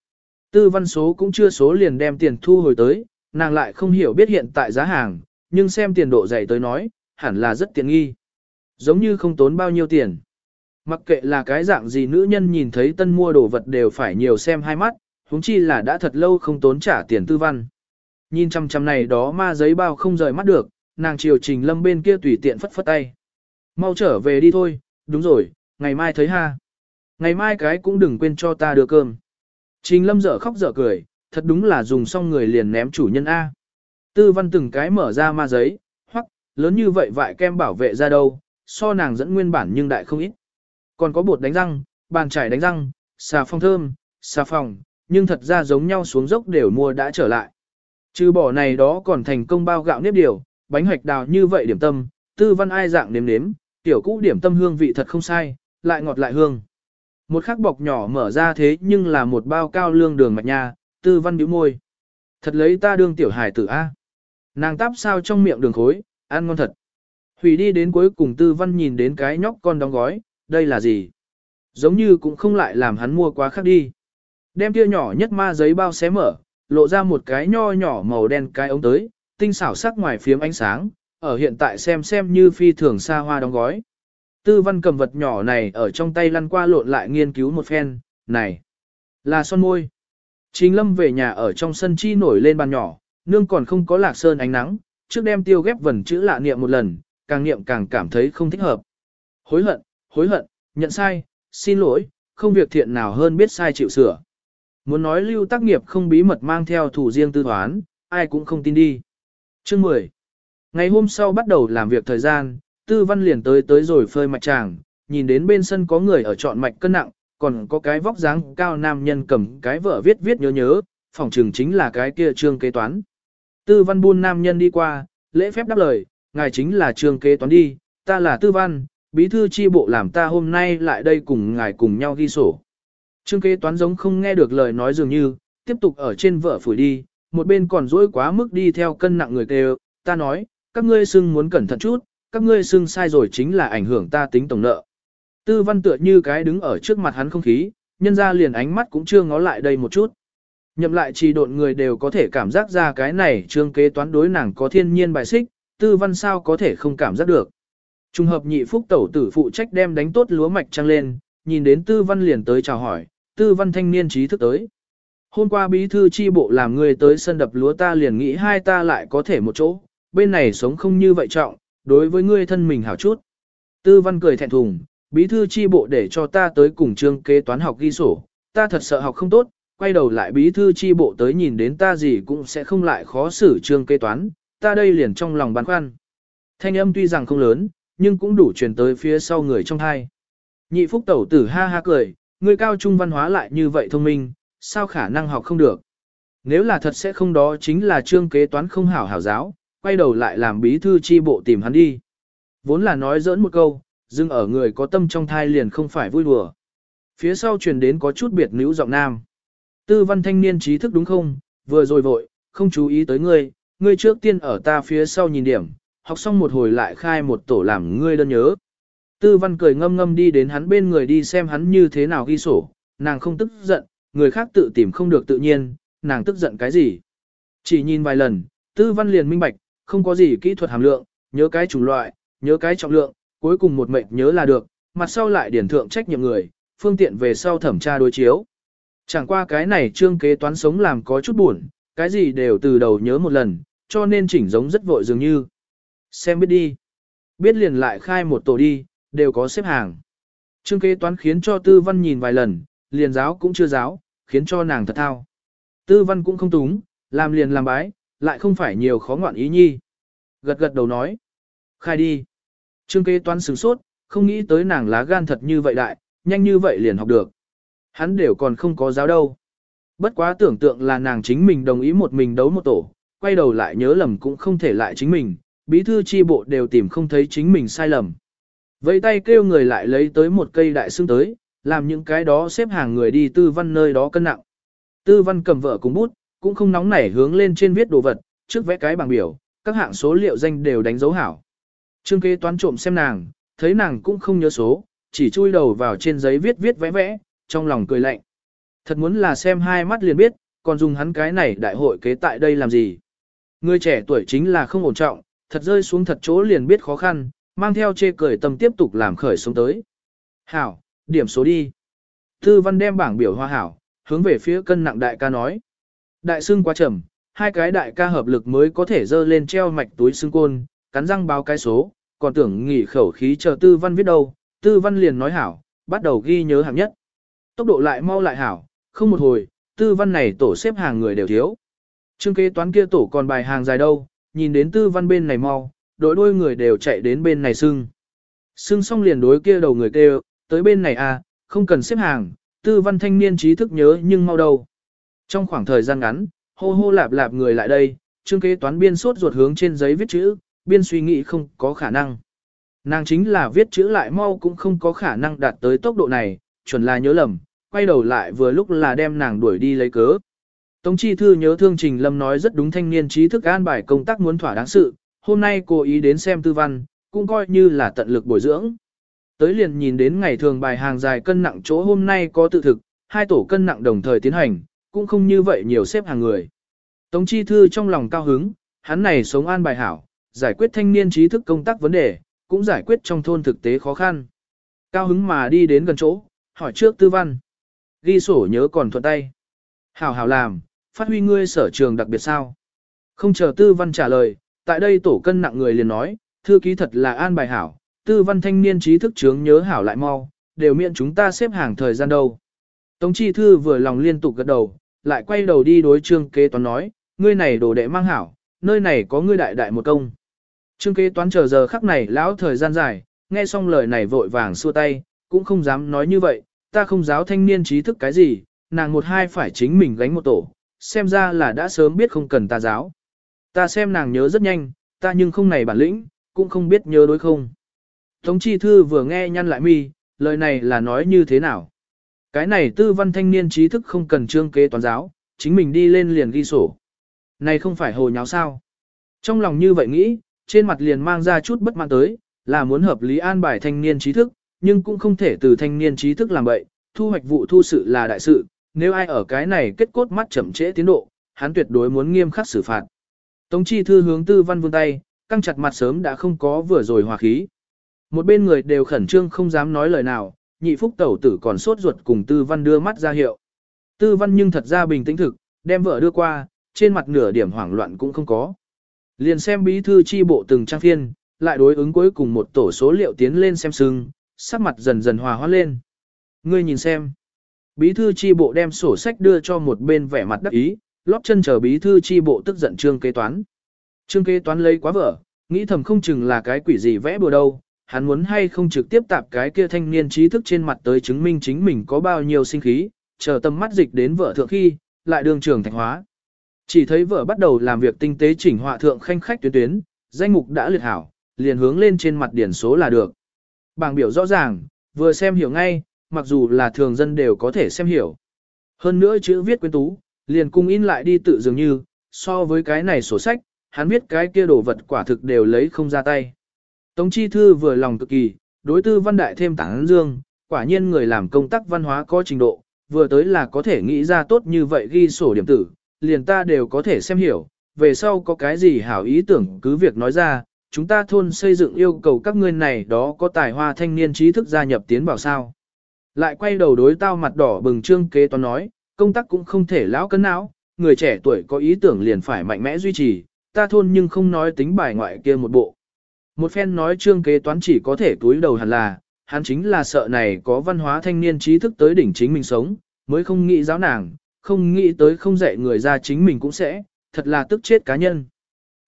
Speaker 1: Tư văn số cũng chưa số liền đem tiền thu hồi tới, nàng lại không hiểu biết hiện tại giá hàng, nhưng xem tiền độ dày tới nói, hẳn là rất tiện nghi. Giống như không tốn bao nhiêu tiền. Mặc kệ là cái dạng gì nữ nhân nhìn thấy tân mua đồ vật đều phải nhiều xem hai mắt, huống chi là đã thật lâu không tốn trả tiền tư văn. Nhìn chăm chăm này đó ma giấy bao không rời mắt được, nàng chiều trình lâm bên kia tùy tiện phất phất tay. Mau trở về đi thôi, đúng rồi, ngày mai thấy ha. Ngày mai cái cũng đừng quên cho ta đưa cơm. Trình lâm dở khóc dở cười, thật đúng là dùng xong người liền ném chủ nhân A. Tư văn từng cái mở ra ma giấy, hoặc, lớn như vậy vại kem bảo vệ ra đâu, so nàng dẫn nguyên bản nhưng đại không ít. Còn có bột đánh răng, bàn chải đánh răng, xà phòng thơm, xà phòng, nhưng thật ra giống nhau xuống dốc đều mua đã trở lại. Trừ bỏ này đó còn thành công bao gạo nếp điều, bánh hoạch đào như vậy điểm tâm, tư văn ai dạng nếm nếm, tiểu cũ điểm tâm hương vị thật không sai, lại ngọt lại hương. Một khắc bọc nhỏ mở ra thế nhưng là một bao cao lương đường mạch nha, tư văn bĩu môi. Thật lấy ta đương tiểu hải tử A. Nàng táp sao trong miệng đường khối, ăn ngon thật. Hủy đi đến cuối cùng tư văn nhìn đến cái nhóc con đóng gói, đây là gì? Giống như cũng không lại làm hắn mua quá khác đi. Đem kia nhỏ nhất ma giấy bao xé mở, lộ ra một cái nho nhỏ màu đen cái ống tới, tinh xảo sắc ngoài phiếm ánh sáng, ở hiện tại xem xem như phi thường xa hoa đóng gói. Tư văn cầm vật nhỏ này ở trong tay lăn qua lộn lại nghiên cứu một phen, này, là son môi. chính lâm về nhà ở trong sân chi nổi lên bàn nhỏ, nương còn không có lạc sơn ánh nắng, trước đem tiêu ghép vần chữ lạ niệm một lần, càng niệm càng cảm thấy không thích hợp. Hối hận, hối hận, nhận sai, xin lỗi, không việc thiện nào hơn biết sai chịu sửa. Muốn nói lưu tác nghiệp không bí mật mang theo thủ riêng tư toán, ai cũng không tin đi. Chương 10. Ngày hôm sau bắt đầu làm việc thời gian, tư văn liền tới tới rồi phơi mạch chàng, nhìn đến bên sân có người ở chọn mạch cân nặng, còn có cái vóc dáng cao nam nhân cầm cái vợ viết viết nhớ nhớ, phòng trường chính là cái kia trương kế toán. Tư văn buôn nam nhân đi qua, lễ phép đáp lời, ngài chính là trương kế toán đi, ta là tư văn, bí thư chi bộ làm ta hôm nay lại đây cùng ngài cùng nhau ghi sổ. Trương kế toán giống không nghe được lời nói dường như, tiếp tục ở trên vợ phủi đi, một bên còn dỗi quá mức đi theo cân nặng người kêu, ta nói, các ngươi xưng muốn cẩn thận chút, các ngươi xưng sai rồi chính là ảnh hưởng ta tính tổng nợ. Tư văn tựa như cái đứng ở trước mặt hắn không khí, nhân ra liền ánh mắt cũng chưa ngó lại đây một chút. Nhậm lại trì độn người đều có thể cảm giác ra cái này trương kế toán đối nàng có thiên nhiên bài xích, tư văn sao có thể không cảm giác được. Trung hợp nhị phúc tẩu tử phụ trách đem đánh tốt lúa mạch trăng lên, nhìn đến tư văn liền tới chào hỏi, tư văn thanh niên trí thức tới. Hôm qua bí thư chi bộ làm người tới sân đập lúa ta liền nghĩ hai ta lại có thể một chỗ, bên này sống không như vậy trọng, đối với ngươi thân mình hảo chút. Tư văn cười thẹn thùng, bí thư chi bộ để cho ta tới cùng trương kế toán học ghi sổ, ta thật sợ học không tốt, quay đầu lại bí thư chi bộ tới nhìn đến ta gì cũng sẽ không lại khó xử trương kế toán, ta đây liền trong lòng băn khoăn. Thanh âm tuy rằng không lớn, nhưng cũng đủ truyền tới phía sau người trong hai. Nhị phúc tẩu tử ha ha cười, người cao trung văn hóa lại như vậy thông minh, sao khả năng học không được. Nếu là thật sẽ không đó chính là trương kế toán không hảo hảo giáo, quay đầu lại làm bí thư chi bộ tìm hắn đi. Vốn là nói giỡn một câu, dưng ở người có tâm trong thai liền không phải vui đùa. Phía sau truyền đến có chút biệt nữ giọng nam. Tư văn thanh niên trí thức đúng không, vừa rồi vội, không chú ý tới ngươi, ngươi trước tiên ở ta phía sau nhìn điểm, học xong một hồi lại khai một tổ làm ngươi đơn nhớ. Tư văn cười ngâm ngâm đi đến hắn bên người đi xem hắn như thế nào ghi sổ, nàng không tức giận, người khác tự tìm không được tự nhiên, nàng tức giận cái gì. Chỉ nhìn vài lần, tư văn liền minh bạch, không có gì kỹ thuật hàm lượng, nhớ cái chủng loại, nhớ cái trọng lượng, cuối cùng một mệnh nhớ là được, mặt sau lại điển thượng trách nhiệm người, phương tiện về sau thẩm tra đối chiếu. Chẳng qua cái này trương kế toán sống làm có chút buồn, cái gì đều từ đầu nhớ một lần, cho nên chỉnh giống rất vội dường như. Xem biết đi. Biết liền lại khai một tổ đi, đều có xếp hàng. Trương kế toán khiến cho tư văn nhìn vài lần, liền giáo cũng chưa giáo, khiến cho nàng thật thao. Tư văn cũng không túng, làm liền làm bái, lại không phải nhiều khó ngoạn ý nhi. Gật gật đầu nói. Khai đi. Trương kế toán sửng sốt, không nghĩ tới nàng lá gan thật như vậy đại, nhanh như vậy liền học được. Hắn đều còn không có giáo đâu. Bất quá tưởng tượng là nàng chính mình đồng ý một mình đấu một tổ, quay đầu lại nhớ lầm cũng không thể lại chính mình, bí thư chi bộ đều tìm không thấy chính mình sai lầm. vẫy tay kêu người lại lấy tới một cây đại xương tới, làm những cái đó xếp hàng người đi tư văn nơi đó cân nặng. Tư văn cầm vợ cùng bút, cũng không nóng nảy hướng lên trên viết đồ vật, trước vẽ cái bảng biểu, các hạng số liệu danh đều đánh dấu hảo. Trương kế toán trộm xem nàng, thấy nàng cũng không nhớ số, chỉ chui đầu vào trên giấy viết viết vẽ vẽ, trong lòng cười lạnh. Thật muốn là xem hai mắt liền biết, còn dùng hắn cái này đại hội kế tại đây làm gì. Người trẻ tuổi chính là không ổn trọng, thật rơi xuống thật chỗ liền biết khó khăn, mang theo chê cười tâm tiếp tục làm khởi xuống tới. Hảo, điểm số đi. Tư văn đem bảng biểu hoa hảo, hướng về phía cân nặng đại ca nói. Đại xương quá chậm, hai cái đại ca hợp lực mới có thể dơ lên treo mạch túi xương côn, cắn răng báo cái số, còn tưởng nghỉ khẩu khí chờ tư văn viết đâu, tư văn liền nói hảo, bắt đầu ghi nhớ hạng nhất. Tốc độ lại mau lại hảo, không một hồi, tư văn này tổ xếp hàng người đều thiếu. Trương kế toán kia tổ còn bài hàng dài đâu, nhìn đến tư văn bên này mau, đội đôi người đều chạy đến bên này sưng. Sưng xong liền đối kia đầu người kêu, tới bên này à, không cần xếp hàng, tư văn thanh niên trí thức nhớ nhưng mau đâu. Trong khoảng thời gian ngắn, hô hô lạp lạp người lại đây, trương kế toán biên sốt ruột hướng trên giấy viết chữ, biên suy nghĩ không có khả năng. Nàng chính là viết chữ lại mau cũng không có khả năng đạt tới tốc độ này, chuẩn là nhớ lầm, quay đầu lại vừa lúc là đem nàng đuổi đi lấy cớ. Tống chi thư nhớ thương Trình Lâm nói rất đúng thanh niên trí thức an bài công tác muốn thỏa đáng sự, hôm nay cô ý đến xem tư văn, cũng coi như là tận lực bồi dưỡng. Tới liền nhìn đến ngày thường bài hàng dài cân nặng chỗ hôm nay có tự thực, hai tổ cân nặng đồng thời tiến hành, cũng không như vậy nhiều xếp hàng người. Tống chi thư trong lòng cao hứng, hắn này sống an bài hảo, giải quyết thanh niên trí thức công tác vấn đề, cũng giải quyết trong thôn thực tế khó khăn. Cao hứng mà đi đến gần chỗ, hỏi trước tư văn. Ghi sổ nhớ còn thuận tay. Hảo hảo làm, phát huy ngươi sở trường đặc biệt sao. Không chờ tư văn trả lời, tại đây tổ cân nặng người liền nói, thư ký thật là an bài hảo, tư văn thanh niên trí thức chướng nhớ hảo lại mau, đều miễn chúng ta xếp hàng thời gian đâu. Tống chi thư vừa lòng liên tục gật đầu, lại quay đầu đi đối trương kế toán nói, ngươi này đồ đệ mang hảo, nơi này có ngươi đại đại một công. Trương kế toán chờ giờ khắc này lão thời gian dài, nghe xong lời này vội vàng xua tay, cũng không dám nói như vậy, ta không giáo thanh niên trí thức cái gì, nàng một hai phải chính mình gánh một tổ, xem ra là đã sớm biết không cần ta giáo. Ta xem nàng nhớ rất nhanh, ta nhưng không này bản lĩnh, cũng không biết nhớ đối không. Tống chi thư vừa nghe nhăn lại mi, lời này là nói như thế nào. Cái này tư văn thanh niên trí thức không cần trương kế toán giáo, chính mình đi lên liền ghi sổ. Này không phải hồ nháo sao. Trong lòng như vậy nghĩ, trên mặt liền mang ra chút bất mãn tới, là muốn hợp lý an bài thanh niên trí thức, nhưng cũng không thể từ thanh niên trí thức làm vậy thu hoạch vụ thu sự là đại sự, nếu ai ở cái này kết cốt mắt chậm trễ tiến độ, hắn tuyệt đối muốn nghiêm khắc xử phạt. Tống chi thư hướng tư văn vươn tay, căng chặt mặt sớm đã không có vừa rồi hòa khí. Một bên người đều khẩn trương không dám nói lời nào, nhị phúc tẩu tử còn sốt ruột cùng tư văn đưa mắt ra hiệu. Tư văn nhưng thật ra bình tĩnh thực, đem vợ đưa qua, trên mặt nửa điểm hoảng loạn cũng không có. Liền xem bí thư chi bộ từng trang phiên, lại đối ứng cuối cùng một tổ số liệu tiến lên xem sưng, sắc mặt dần dần hòa hoãn lên. Ngươi nhìn xem. Bí thư chi bộ đem sổ sách đưa cho một bên vẻ mặt đắc ý, lóp chân chờ bí thư chi bộ tức giận trương kế toán. Trương kế toán lấy quá vở, nghĩ thầm không chừng là cái quỷ gì vẽ bừa đâu, hắn muốn hay không trực tiếp tạp cái kia thanh niên trí thức trên mặt tới chứng minh chính mình có bao nhiêu sinh khí, chờ tâm mắt dịch đến vợ thượng khi, lại đường trường thành hóa. Chỉ thấy vợ bắt đầu làm việc tinh tế chỉnh họa thượng khanh khách tuyến tuyến, danh mục đã liệt hảo, liền hướng lên trên mặt điển số là được. Bảng biểu rõ ràng, vừa xem hiểu ngay, mặc dù là thường dân đều có thể xem hiểu. Hơn nữa chữ viết quyến tú, liền cung in lại đi tự dường như, so với cái này sổ sách, hắn viết cái kia đồ vật quả thực đều lấy không ra tay. Tống chi thư vừa lòng cực kỳ, đối tư văn đại thêm tảng dương, quả nhiên người làm công tác văn hóa có trình độ, vừa tới là có thể nghĩ ra tốt như vậy ghi sổ điểm tử, liền ta đều có thể xem hiểu, về sau có cái gì hảo ý tưởng cứ việc nói ra, chúng ta thôn xây dựng yêu cầu các ngươi này đó có tài hoa thanh niên trí thức gia nhập tiến vào sao. Lại quay đầu đối tao mặt đỏ bừng trương kế toán nói, công tác cũng không thể lão cân não, người trẻ tuổi có ý tưởng liền phải mạnh mẽ duy trì, ta thôn nhưng không nói tính bài ngoại kia một bộ. Một phen nói trương kế toán chỉ có thể túi đầu hẳn là, hắn chính là sợ này có văn hóa thanh niên trí thức tới đỉnh chính mình sống, mới không nghĩ giáo nàng, không nghĩ tới không dạy người ra chính mình cũng sẽ, thật là tức chết cá nhân.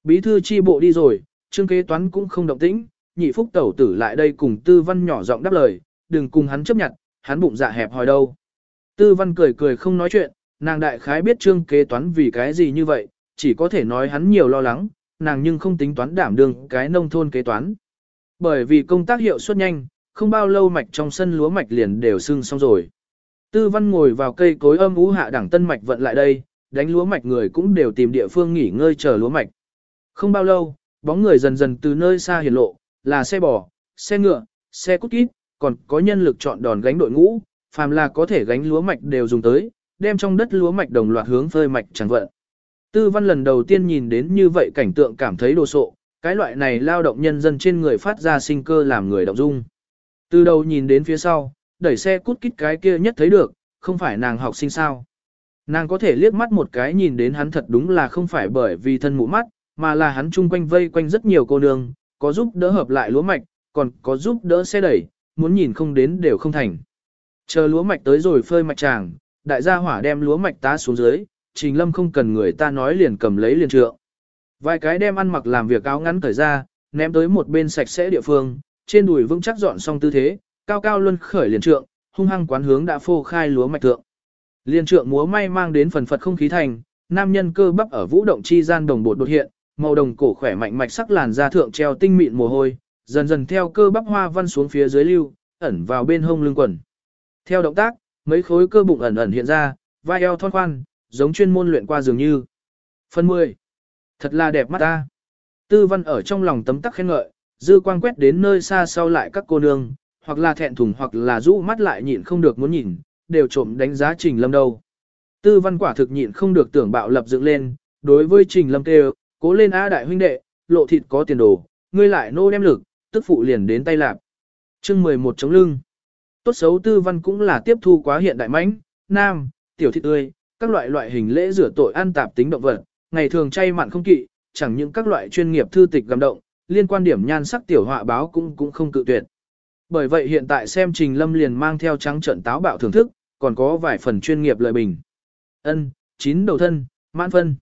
Speaker 1: Bí thư chi bộ đi rồi, trương kế toán cũng không động tĩnh, nhị phúc tẩu tử lại đây cùng tư văn nhỏ giọng đáp lời, đừng cùng hắn chấp nhận, hắn bụng dạ hẹp hòi đâu. Tư văn cười cười không nói chuyện, nàng đại khái biết trương kế toán vì cái gì như vậy, chỉ có thể nói hắn nhiều lo lắng, nàng nhưng không tính toán đảm đương cái nông thôn kế toán. Bởi vì công tác hiệu suất nhanh, không bao lâu mạch trong sân lúa mạch liền đều sưng xong rồi. Tư văn ngồi vào cây cối âm ú hạ đẳng tân mạch vận lại đây, đánh lúa mạch người cũng đều tìm địa phương nghỉ ngơi chờ lúa mạch. Không bao lâu, bóng người dần dần từ nơi xa hiển lộ, là xe bò, xe ngựa, xe cút kít, còn có nhân lực chọn đòn gánh đội ngũ, phàm là có thể gánh lúa mạch đều dùng tới, đem trong đất lúa mạch đồng loạt hướng phơi mạch chẳng vận. Tư văn lần đầu tiên nhìn đến như vậy cảnh tượng cảm thấy đồ sộ, cái loại này lao động nhân dân trên người phát ra sinh cơ làm người động dung. Từ đầu nhìn đến phía sau, đẩy xe cút kít cái kia nhất thấy được, không phải nàng học sinh sao. Nàng có thể liếc mắt một cái nhìn đến hắn thật đúng là không phải bởi vì thân mũ mắt, mà là hắn chung quanh vây quanh rất nhiều cô nương, có giúp đỡ hợp lại lúa mạch, còn có giúp đỡ xe đẩy, muốn nhìn không đến đều không thành. Chờ lúa mạch tới rồi phơi mạch tràng, đại gia hỏa đem lúa mạch tá xuống dưới, Trình Lâm không cần người ta nói liền cầm lấy liền trượng. Vài cái đem ăn mặc làm việc áo ngắn cởi ra, ném tới một bên sạch sẽ địa phương, trên đùi vững chắc dọn xong tư thế, cao cao luân khởi liền trượng, hung hăng quán hướng đã phô khai lúa mạch thượng. Liên trượng múa may mang đến phần phật không khí thành, nam nhân cơ bắp ở vũ động chi gian đồng bột đột hiện, màu đồng cổ khỏe mạnh mạch sắc làn da thượng treo tinh mịn mồ hôi, dần dần theo cơ bắp hoa văn xuống phía dưới lưu, ẩn vào bên hông lưng quần. Theo động tác, mấy khối cơ bụng ẩn ẩn hiện ra, vai eo thon khoan, giống chuyên môn luyện qua dường như. Phần 10. Thật là đẹp mắt ta. Tư văn ở trong lòng tấm tắc khen ngợi, dư quang quét đến nơi xa sau lại các cô nương, hoặc là thẹn thùng hoặc là rũ mắt lại nhịn không được muốn nhìn, đều trộm đánh giá Trình Lâm đâu. Tư văn quả thực nhịn không được tưởng bạo lập dựng lên, đối với Trình Lâm kêu, cố lên á đại huynh đệ, lộ thịt có tiền đồ, ngươi lại nô đem lực, tức phụ liền đến tay lạp. Chương 11 chống lưng. Tốt xấu tư văn cũng là tiếp thu quá hiện đại mãnh, nam, tiểu thịt tươi, các loại loại hình lễ rửa tội ăn tạp tính động vật, ngày thường chay mặn không kỵ, chẳng những các loại chuyên nghiệp thư tịch gầm động, liên quan điểm nhan sắc tiểu họa báo cũng cũng không cự tuyệt. Bởi vậy hiện tại xem Trình Lâm liền mang theo trắng trận táo bạo thưởng thức, còn có vài phần chuyên nghiệp lợi bình. Ân, chín đầu thân, mãn phân.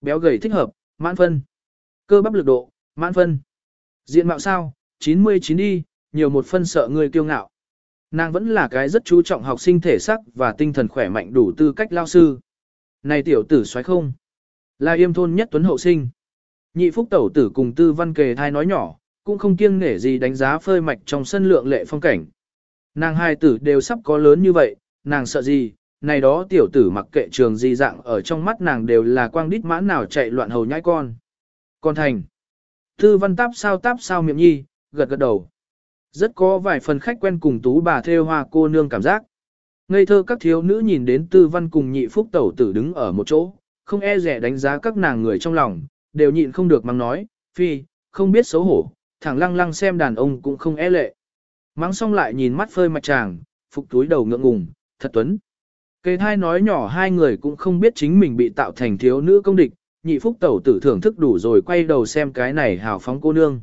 Speaker 1: Béo gầy thích hợp, mãn phân. Cơ bắp lực độ, mãn phân. Diện mạo sao, 99 đi, nhiều một phân sợ người kiêu ngạo. Nàng vẫn là cái rất chú trọng học sinh thể sắc và tinh thần khỏe mạnh đủ tư cách lao sư. Này tiểu tử xoáy không? Là yêm thôn nhất tuấn hậu sinh. Nhị phúc tẩu tử cùng tư văn kề thai nói nhỏ, cũng không kiêng nể gì đánh giá phơi mạch trong sân lượng lệ phong cảnh. Nàng hai tử đều sắp có lớn như vậy, nàng sợ gì, này đó tiểu tử mặc kệ trường gì dạng ở trong mắt nàng đều là quang đít mãn nào chạy loạn hầu nhãi con. Con thành. Tư văn táp sao táp sao miệng nhi, gật gật đầu. Rất có vài phần khách quen cùng tú bà theo hoa cô nương cảm giác. Ngây thơ các thiếu nữ nhìn đến tư văn cùng nhị phúc tẩu tử đứng ở một chỗ, không e rẻ đánh giá các nàng người trong lòng, đều nhịn không được mắng nói, phi, không biết xấu hổ, thẳng lăng lăng xem đàn ông cũng không e lệ. Mắng xong lại nhìn mắt phơi mặt chàng, phục túi đầu ngượng ngùng, thật tuấn. Kề thai nói nhỏ hai người cũng không biết chính mình bị tạo thành thiếu nữ công địch, nhị phúc tẩu tử thưởng thức đủ rồi quay đầu xem cái này hào phóng cô nương.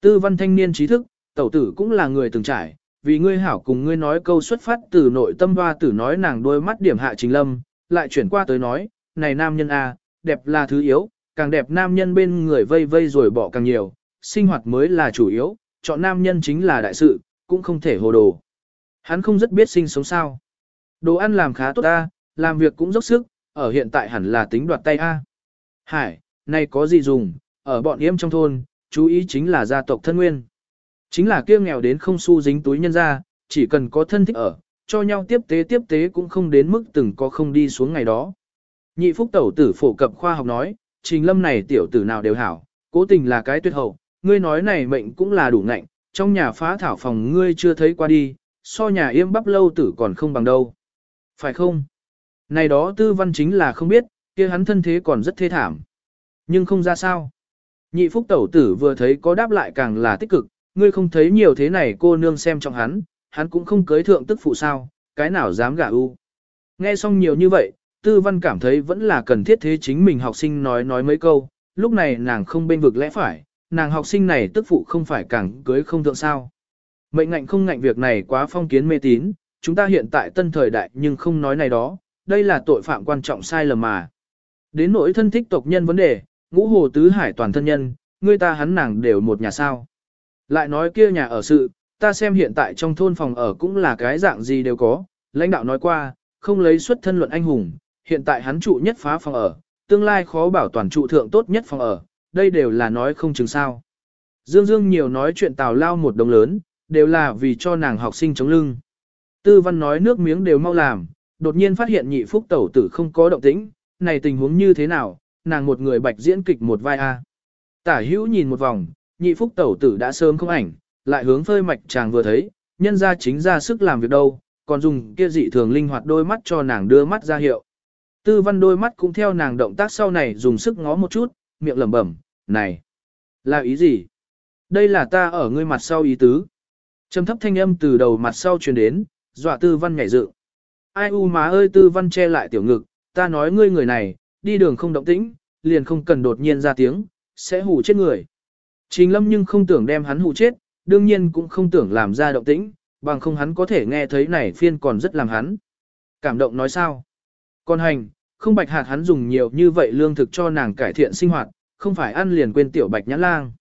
Speaker 1: Tư văn thanh niên trí thức, tẩu tử cũng là người từng trải, vì ngươi hảo cùng ngươi nói câu xuất phát từ nội tâm hoa tử nói nàng đôi mắt điểm hạ trình lâm, lại chuyển qua tới nói, này nam nhân A, đẹp là thứ yếu, càng đẹp nam nhân bên người vây vây rồi bỏ càng nhiều, sinh hoạt mới là chủ yếu, chọn nam nhân chính là đại sự, cũng không thể hồ đồ. Hắn không rất biết sinh sống sao. Đồ ăn làm khá tốt ta, làm việc cũng dốc sức, ở hiện tại hẳn là tính đoạt tay A. Hải, này có gì dùng, ở bọn yêm trong thôn, chú ý chính là gia tộc thân nguyên. Chính là kia nghèo đến không xu dính túi nhân ra, chỉ cần có thân thích ở, cho nhau tiếp tế tiếp tế cũng không đến mức từng có không đi xuống ngày đó. Nhị phúc tẩu tử phổ cập khoa học nói, trình lâm này tiểu tử nào đều hảo, cố tình là cái tuyệt hậu, ngươi nói này mệnh cũng là đủ ngạnh, trong nhà phá thảo phòng ngươi chưa thấy qua đi, so nhà yêm bắp lâu tử còn không bằng đâu. Phải không? Này đó tư văn chính là không biết, kia hắn thân thế còn rất thê thảm. Nhưng không ra sao. Nhị phúc tẩu tử vừa thấy có đáp lại càng là tích cực, ngươi không thấy nhiều thế này cô nương xem trong hắn, hắn cũng không cưới thượng tức phụ sao, cái nào dám gả u. Nghe xong nhiều như vậy, tư văn cảm thấy vẫn là cần thiết thế chính mình học sinh nói nói mấy câu, lúc này nàng không bên vực lẽ phải, nàng học sinh này tức phụ không phải càng cưới không thượng sao. Mệnh ngạnh không ngạnh việc này quá phong kiến mê tín, chúng ta hiện tại tân thời đại nhưng không nói này đó, đây là tội phạm quan trọng sai lầm mà. Đến nỗi thân thích tộc nhân vấn đề, ngũ hồ tứ hải toàn thân nhân, người ta hắn nàng đều một nhà sao. Lại nói kia nhà ở sự, ta xem hiện tại trong thôn phòng ở cũng là cái dạng gì đều có, lãnh đạo nói qua, không lấy xuất thân luận anh hùng, hiện tại hắn trụ nhất phá phòng ở, tương lai khó bảo toàn trụ thượng tốt nhất phòng ở, đây đều là nói không chừng sao. Dương Dương nhiều nói chuyện tào lao một đồng lớn, đều là vì cho nàng học sinh chống lưng. Tư văn nói nước miếng đều mau làm, đột nhiên phát hiện nhị phúc tẩu tử không có động tĩnh, này tình huống như thế nào, nàng một người bạch diễn kịch một vai A. Tả hữu nhìn một vòng, nhị phúc tẩu tử đã sớm không ảnh, lại hướng phơi mạch chàng vừa thấy, nhân ra chính ra sức làm việc đâu, còn dùng kia dị thường linh hoạt đôi mắt cho nàng đưa mắt ra hiệu. Tư văn đôi mắt cũng theo nàng động tác sau này dùng sức ngó một chút, miệng lẩm bẩm, này, là ý gì? Đây là ta ở ngươi mặt sau ý tứ. Trầm thấp thanh âm từ đầu mặt sau truyền đến, dọa tư văn nhảy dự. Ai u má ơi tư văn che lại tiểu ngực, ta nói ngươi người này, đi đường không động tĩnh, liền không cần đột nhiên ra tiếng, sẽ hù chết người. Trình lâm nhưng không tưởng đem hắn hù chết, đương nhiên cũng không tưởng làm ra động tĩnh, bằng không hắn có thể nghe thấy này phiên còn rất làm hắn. Cảm động nói sao? Còn hành, không bạch hạt hắn dùng nhiều như vậy lương thực cho nàng cải thiện sinh hoạt, không phải ăn liền quên tiểu bạch nhãn lang.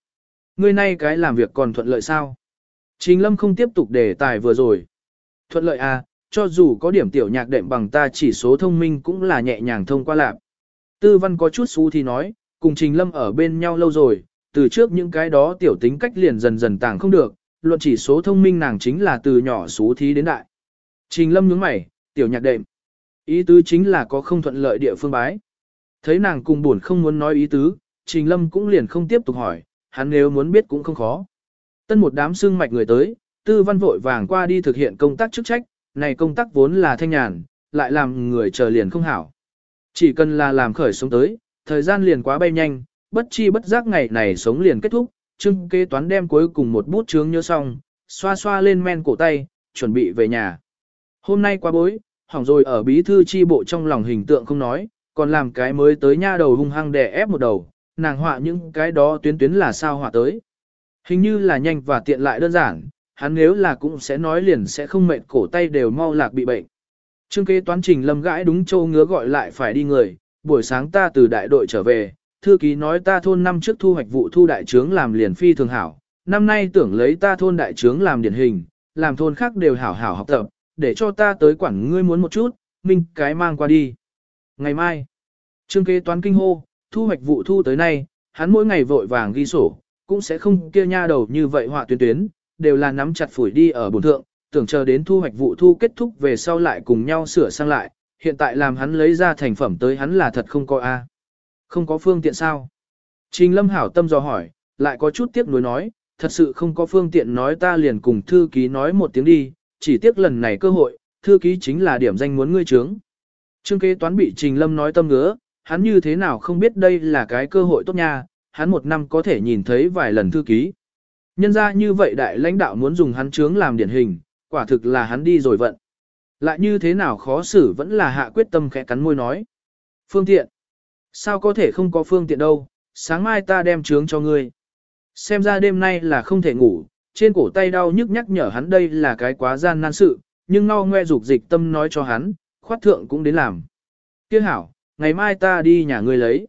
Speaker 1: Ngươi nay cái làm việc còn thuận lợi sao? Trình lâm không tiếp tục đề tài vừa rồi. Thuận lợi à, cho dù có điểm tiểu nhạc đệm bằng ta chỉ số thông minh cũng là nhẹ nhàng thông qua lạc. Tư văn có chút xú thì nói, cùng Trình Lâm ở bên nhau lâu rồi, từ trước những cái đó tiểu tính cách liền dần dần tàng không được, luận chỉ số thông minh nàng chính là từ nhỏ số thí đến đại. Trình Lâm nhướng mày, tiểu nhạc đệm. Ý tứ chính là có không thuận lợi địa phương bái. Thấy nàng cùng buồn không muốn nói ý tứ, Trình Lâm cũng liền không tiếp tục hỏi, hắn nếu muốn biết cũng không khó. Tân một đám xương mạch người tới, tư văn vội vàng qua đi thực hiện công tác chức trách, này công tác vốn là thanh nhàn, lại làm người chờ liền không hảo. Chỉ cần là làm khởi sống tới, thời gian liền quá bay nhanh, bất chi bất giác ngày này sống liền kết thúc, trương kế toán đem cuối cùng một bút chướng nhớ xong, xoa xoa lên men cổ tay, chuẩn bị về nhà. Hôm nay qua bối, hỏng rồi ở bí thư chi bộ trong lòng hình tượng không nói, còn làm cái mới tới nha đầu hung hăng đè ép một đầu, nàng họa những cái đó tuyến tuyến là sao họa tới. Hình như là nhanh và tiện lại đơn giản, hắn nếu là cũng sẽ nói liền sẽ không mệt cổ tay đều mau lạc bị bệnh. Trương kế toán trình lâm gãi đúng châu ngứa gọi lại phải đi người, buổi sáng ta từ đại đội trở về, thư ký nói ta thôn năm trước thu hoạch vụ thu đại trướng làm liền phi thường hảo, năm nay tưởng lấy ta thôn đại trướng làm điển hình, làm thôn khác đều hảo hảo học tập, để cho ta tới quản ngươi muốn một chút, minh cái mang qua đi. Ngày mai, trương kế toán kinh hô, thu hoạch vụ thu tới nay, hắn mỗi ngày vội vàng ghi sổ, cũng sẽ không kia nha đầu như vậy họa tuyến tuyến, đều là nắm chặt phủi đi ở bổn thượng, tưởng chờ đến thu hoạch vụ thu kết thúc về sau lại cùng nhau sửa sang lại, hiện tại làm hắn lấy ra thành phẩm tới hắn là thật không có a. Không có phương tiện sao? Trình Lâm hảo tâm dò hỏi, lại có chút tiếc nuối nói, thật sự không có phương tiện nói ta liền cùng thư ký nói một tiếng đi, chỉ tiếc lần này cơ hội, thư ký chính là điểm danh muốn ngươi trướng. Trương kế toán bị Trình Lâm nói tâm ngứa, hắn như thế nào không biết đây là cái cơ hội tốt nha, hắn một năm có thể nhìn thấy vài lần thư ký. Nhân ra như vậy đại lãnh đạo muốn dùng hắn trướng làm điển hình, quả thực là hắn đi rồi vận. Lại như thế nào khó xử vẫn là hạ quyết tâm khẽ cắn môi nói. Phương tiện. Sao có thể không có phương tiện đâu, sáng mai ta đem trướng cho ngươi. Xem ra đêm nay là không thể ngủ, trên cổ tay đau nhức nhắc nhở hắn đây là cái quá gian nan sự, nhưng no ngoe dục dịch tâm nói cho hắn, khoát thượng cũng đến làm. Tiếc hảo, ngày mai ta đi nhà ngươi lấy.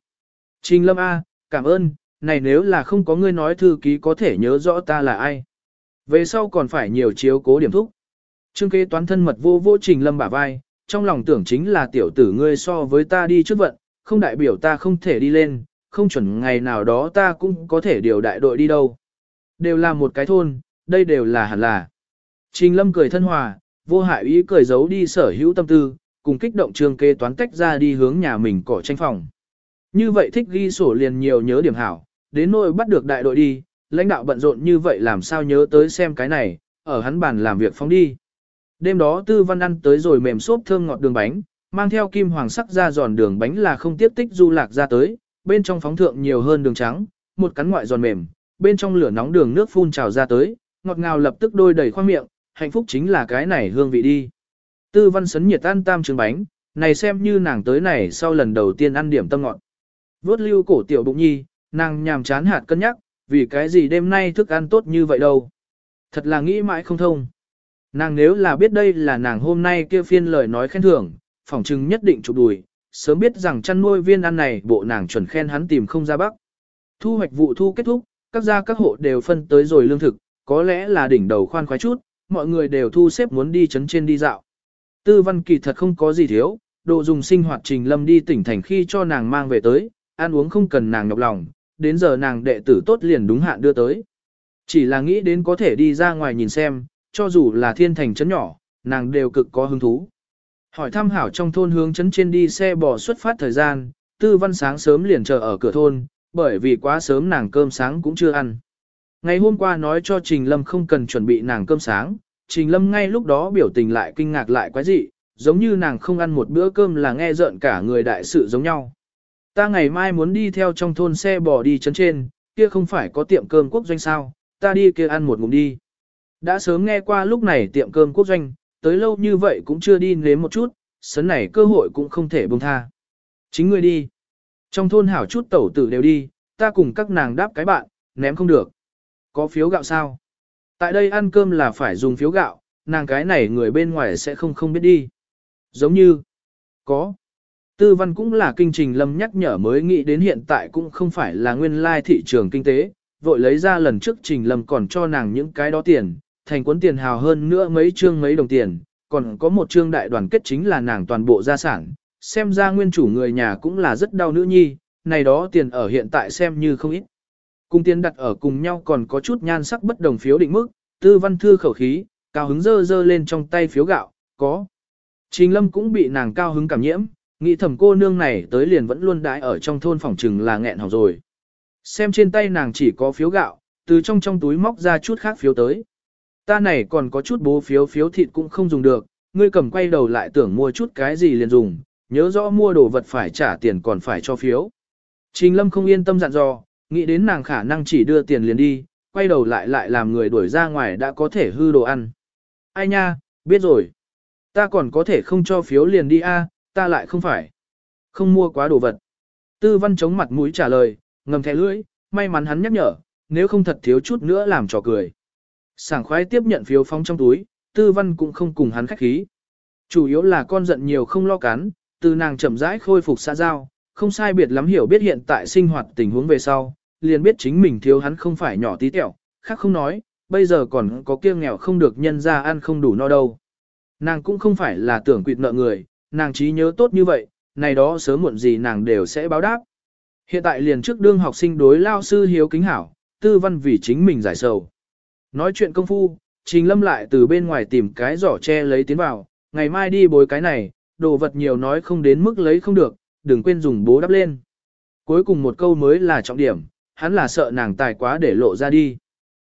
Speaker 1: Trình lâm A, cảm ơn, này nếu là không có ngươi nói thư ký có thể nhớ rõ ta là ai. Về sau còn phải nhiều chiếu cố điểm thúc. Trương kế toán thân mật vô vô trình lâm bả vai, trong lòng tưởng chính là tiểu tử ngươi so với ta đi trước vận, không đại biểu ta không thể đi lên, không chuẩn ngày nào đó ta cũng có thể điều đại đội đi đâu. Đều là một cái thôn, đây đều là hẳn là. Trình lâm cười thân hòa, vô hại ý cười giấu đi sở hữu tâm tư, cùng kích động trương kế toán tách ra đi hướng nhà mình cỏ tranh phòng. Như vậy thích ghi sổ liền nhiều nhớ điểm hảo, đến nỗi bắt được đại đội đi, lãnh đạo bận rộn như vậy làm sao nhớ tới xem cái này, ở hắn bàn làm việc phóng đi. Đêm đó tư văn ăn tới rồi mềm xốp thơm ngọt đường bánh, mang theo kim hoàng sắc ra giòn đường bánh là không tiếp tích du lạc ra tới, bên trong phóng thượng nhiều hơn đường trắng, một cắn ngoại giòn mềm, bên trong lửa nóng đường nước phun trào ra tới, ngọt ngào lập tức đôi đầy khoang miệng, hạnh phúc chính là cái này hương vị đi. Tư văn sấn nhiệt ăn tam trứng bánh, này xem như nàng tới này sau lần đầu tiên ăn điểm tâm ngọt. Vốt lưu cổ tiểu bụng nhi, nàng nhàm chán hạt cân nhắc, vì cái gì đêm nay thức ăn tốt như vậy đâu. Thật là nghĩ mãi không thông. Nàng nếu là biết đây là nàng hôm nay kia phiên lời nói khen thưởng, phỏng chừng nhất định chụp đùi, sớm biết rằng chăn nuôi viên ăn này bộ nàng chuẩn khen hắn tìm không ra bắc. Thu hoạch vụ thu kết thúc, các gia các hộ đều phân tới rồi lương thực, có lẽ là đỉnh đầu khoan khoái chút, mọi người đều thu xếp muốn đi chấn trên đi dạo. Tư văn kỳ thật không có gì thiếu, đồ dùng sinh hoạt trình lâm đi tỉnh thành khi cho nàng mang về tới, ăn uống không cần nàng nhọc lòng, đến giờ nàng đệ tử tốt liền đúng hạn đưa tới. Chỉ là nghĩ đến có thể đi ra ngoài nhìn xem, cho dù là thiên thành chấn nhỏ, nàng đều cực có hứng thú. Hỏi thăm hảo trong thôn hướng chấn trên đi xe bò xuất phát thời gian, tư văn sáng sớm liền chờ ở cửa thôn, bởi vì quá sớm nàng cơm sáng cũng chưa ăn. Ngày hôm qua nói cho Trình Lâm không cần chuẩn bị nàng cơm sáng, Trình Lâm ngay lúc đó biểu tình lại kinh ngạc lại quái dị, giống như nàng không ăn một bữa cơm là nghe rợn cả người đại sự giống nhau. Ta ngày mai muốn đi theo trong thôn xe bò đi chấn trên, kia không phải có tiệm cơm quốc doanh sao, ta đi kia ăn một ngụm đi. Đã sớm nghe qua lúc này tiệm cơm quốc doanh, tới lâu như vậy cũng chưa đi nếm một chút, sấn này cơ hội cũng không thể buông tha. Chính ngươi đi. Trong thôn hảo chút tẩu tử đều đi, ta cùng các nàng đáp cái bạn, ném không được. Có phiếu gạo sao? Tại đây ăn cơm là phải dùng phiếu gạo, nàng cái này người bên ngoài sẽ không không biết đi. Giống như, có. Tư văn cũng là kinh trình lâm nhắc nhở mới nghĩ đến hiện tại cũng không phải là nguyên lai thị trường kinh tế, vội lấy ra lần trước trình lâm còn cho nàng những cái đó tiền, thành cuốn tiền hào hơn nữa mấy chương mấy đồng tiền, còn có một chương đại đoàn kết chính là nàng toàn bộ gia sản, xem ra nguyên chủ người nhà cũng là rất đau nữ nhi, này đó tiền ở hiện tại xem như không ít. Cùng tiền đặt ở cùng nhau còn có chút nhan sắc bất đồng phiếu định mức, tư văn thư khẩu khí, cao hứng dơ dơ lên trong tay phiếu gạo, có. Trình lâm cũng bị nàng cao hứng cảm nhiễm, nghĩ thầm cô nương này tới liền vẫn luôn đãi ở trong thôn phòng trừng là nghẹn hỏng rồi. Xem trên tay nàng chỉ có phiếu gạo, từ trong trong túi móc ra chút khác phiếu tới. Ta này còn có chút bố phiếu phiếu thịt cũng không dùng được, ngươi cầm quay đầu lại tưởng mua chút cái gì liền dùng, nhớ rõ mua đồ vật phải trả tiền còn phải cho phiếu. Trình lâm không yên tâm dặn dò, nghĩ đến nàng khả năng chỉ đưa tiền liền đi, quay đầu lại lại làm người đuổi ra ngoài đã có thể hư đồ ăn. Ai nha, biết rồi. Ta còn có thể không cho phiếu liền đi a, ta lại không phải. Không mua quá đồ vật. Tư văn chống mặt mũi trả lời, ngầm thẻ lưỡi, may mắn hắn nhắc nhở, nếu không thật thiếu chút nữa làm trò cười. Sảng khoái tiếp nhận phiếu phóng trong túi, tư văn cũng không cùng hắn khách khí. Chủ yếu là con giận nhiều không lo cắn, từ nàng chậm rãi khôi phục xã giao, không sai biệt lắm hiểu biết hiện tại sinh hoạt tình huống về sau, liền biết chính mình thiếu hắn không phải nhỏ tí tẹo, khác không nói, bây giờ còn có kia nghèo không được nhân ra ăn không đủ no đâu. Nàng cũng không phải là tưởng quỵt nợ người, nàng trí nhớ tốt như vậy, này đó sớm muộn gì nàng đều sẽ báo đáp. Hiện tại liền trước đương học sinh đối lao sư hiếu kính hảo, tư văn vì chính mình giải sầu. Nói chuyện công phu, Trình Lâm lại từ bên ngoài tìm cái giỏ tre lấy tiến vào, ngày mai đi bồi cái này, đồ vật nhiều nói không đến mức lấy không được, đừng quên dùng bố đắp lên. Cuối cùng một câu mới là trọng điểm, hắn là sợ nàng tài quá để lộ ra đi.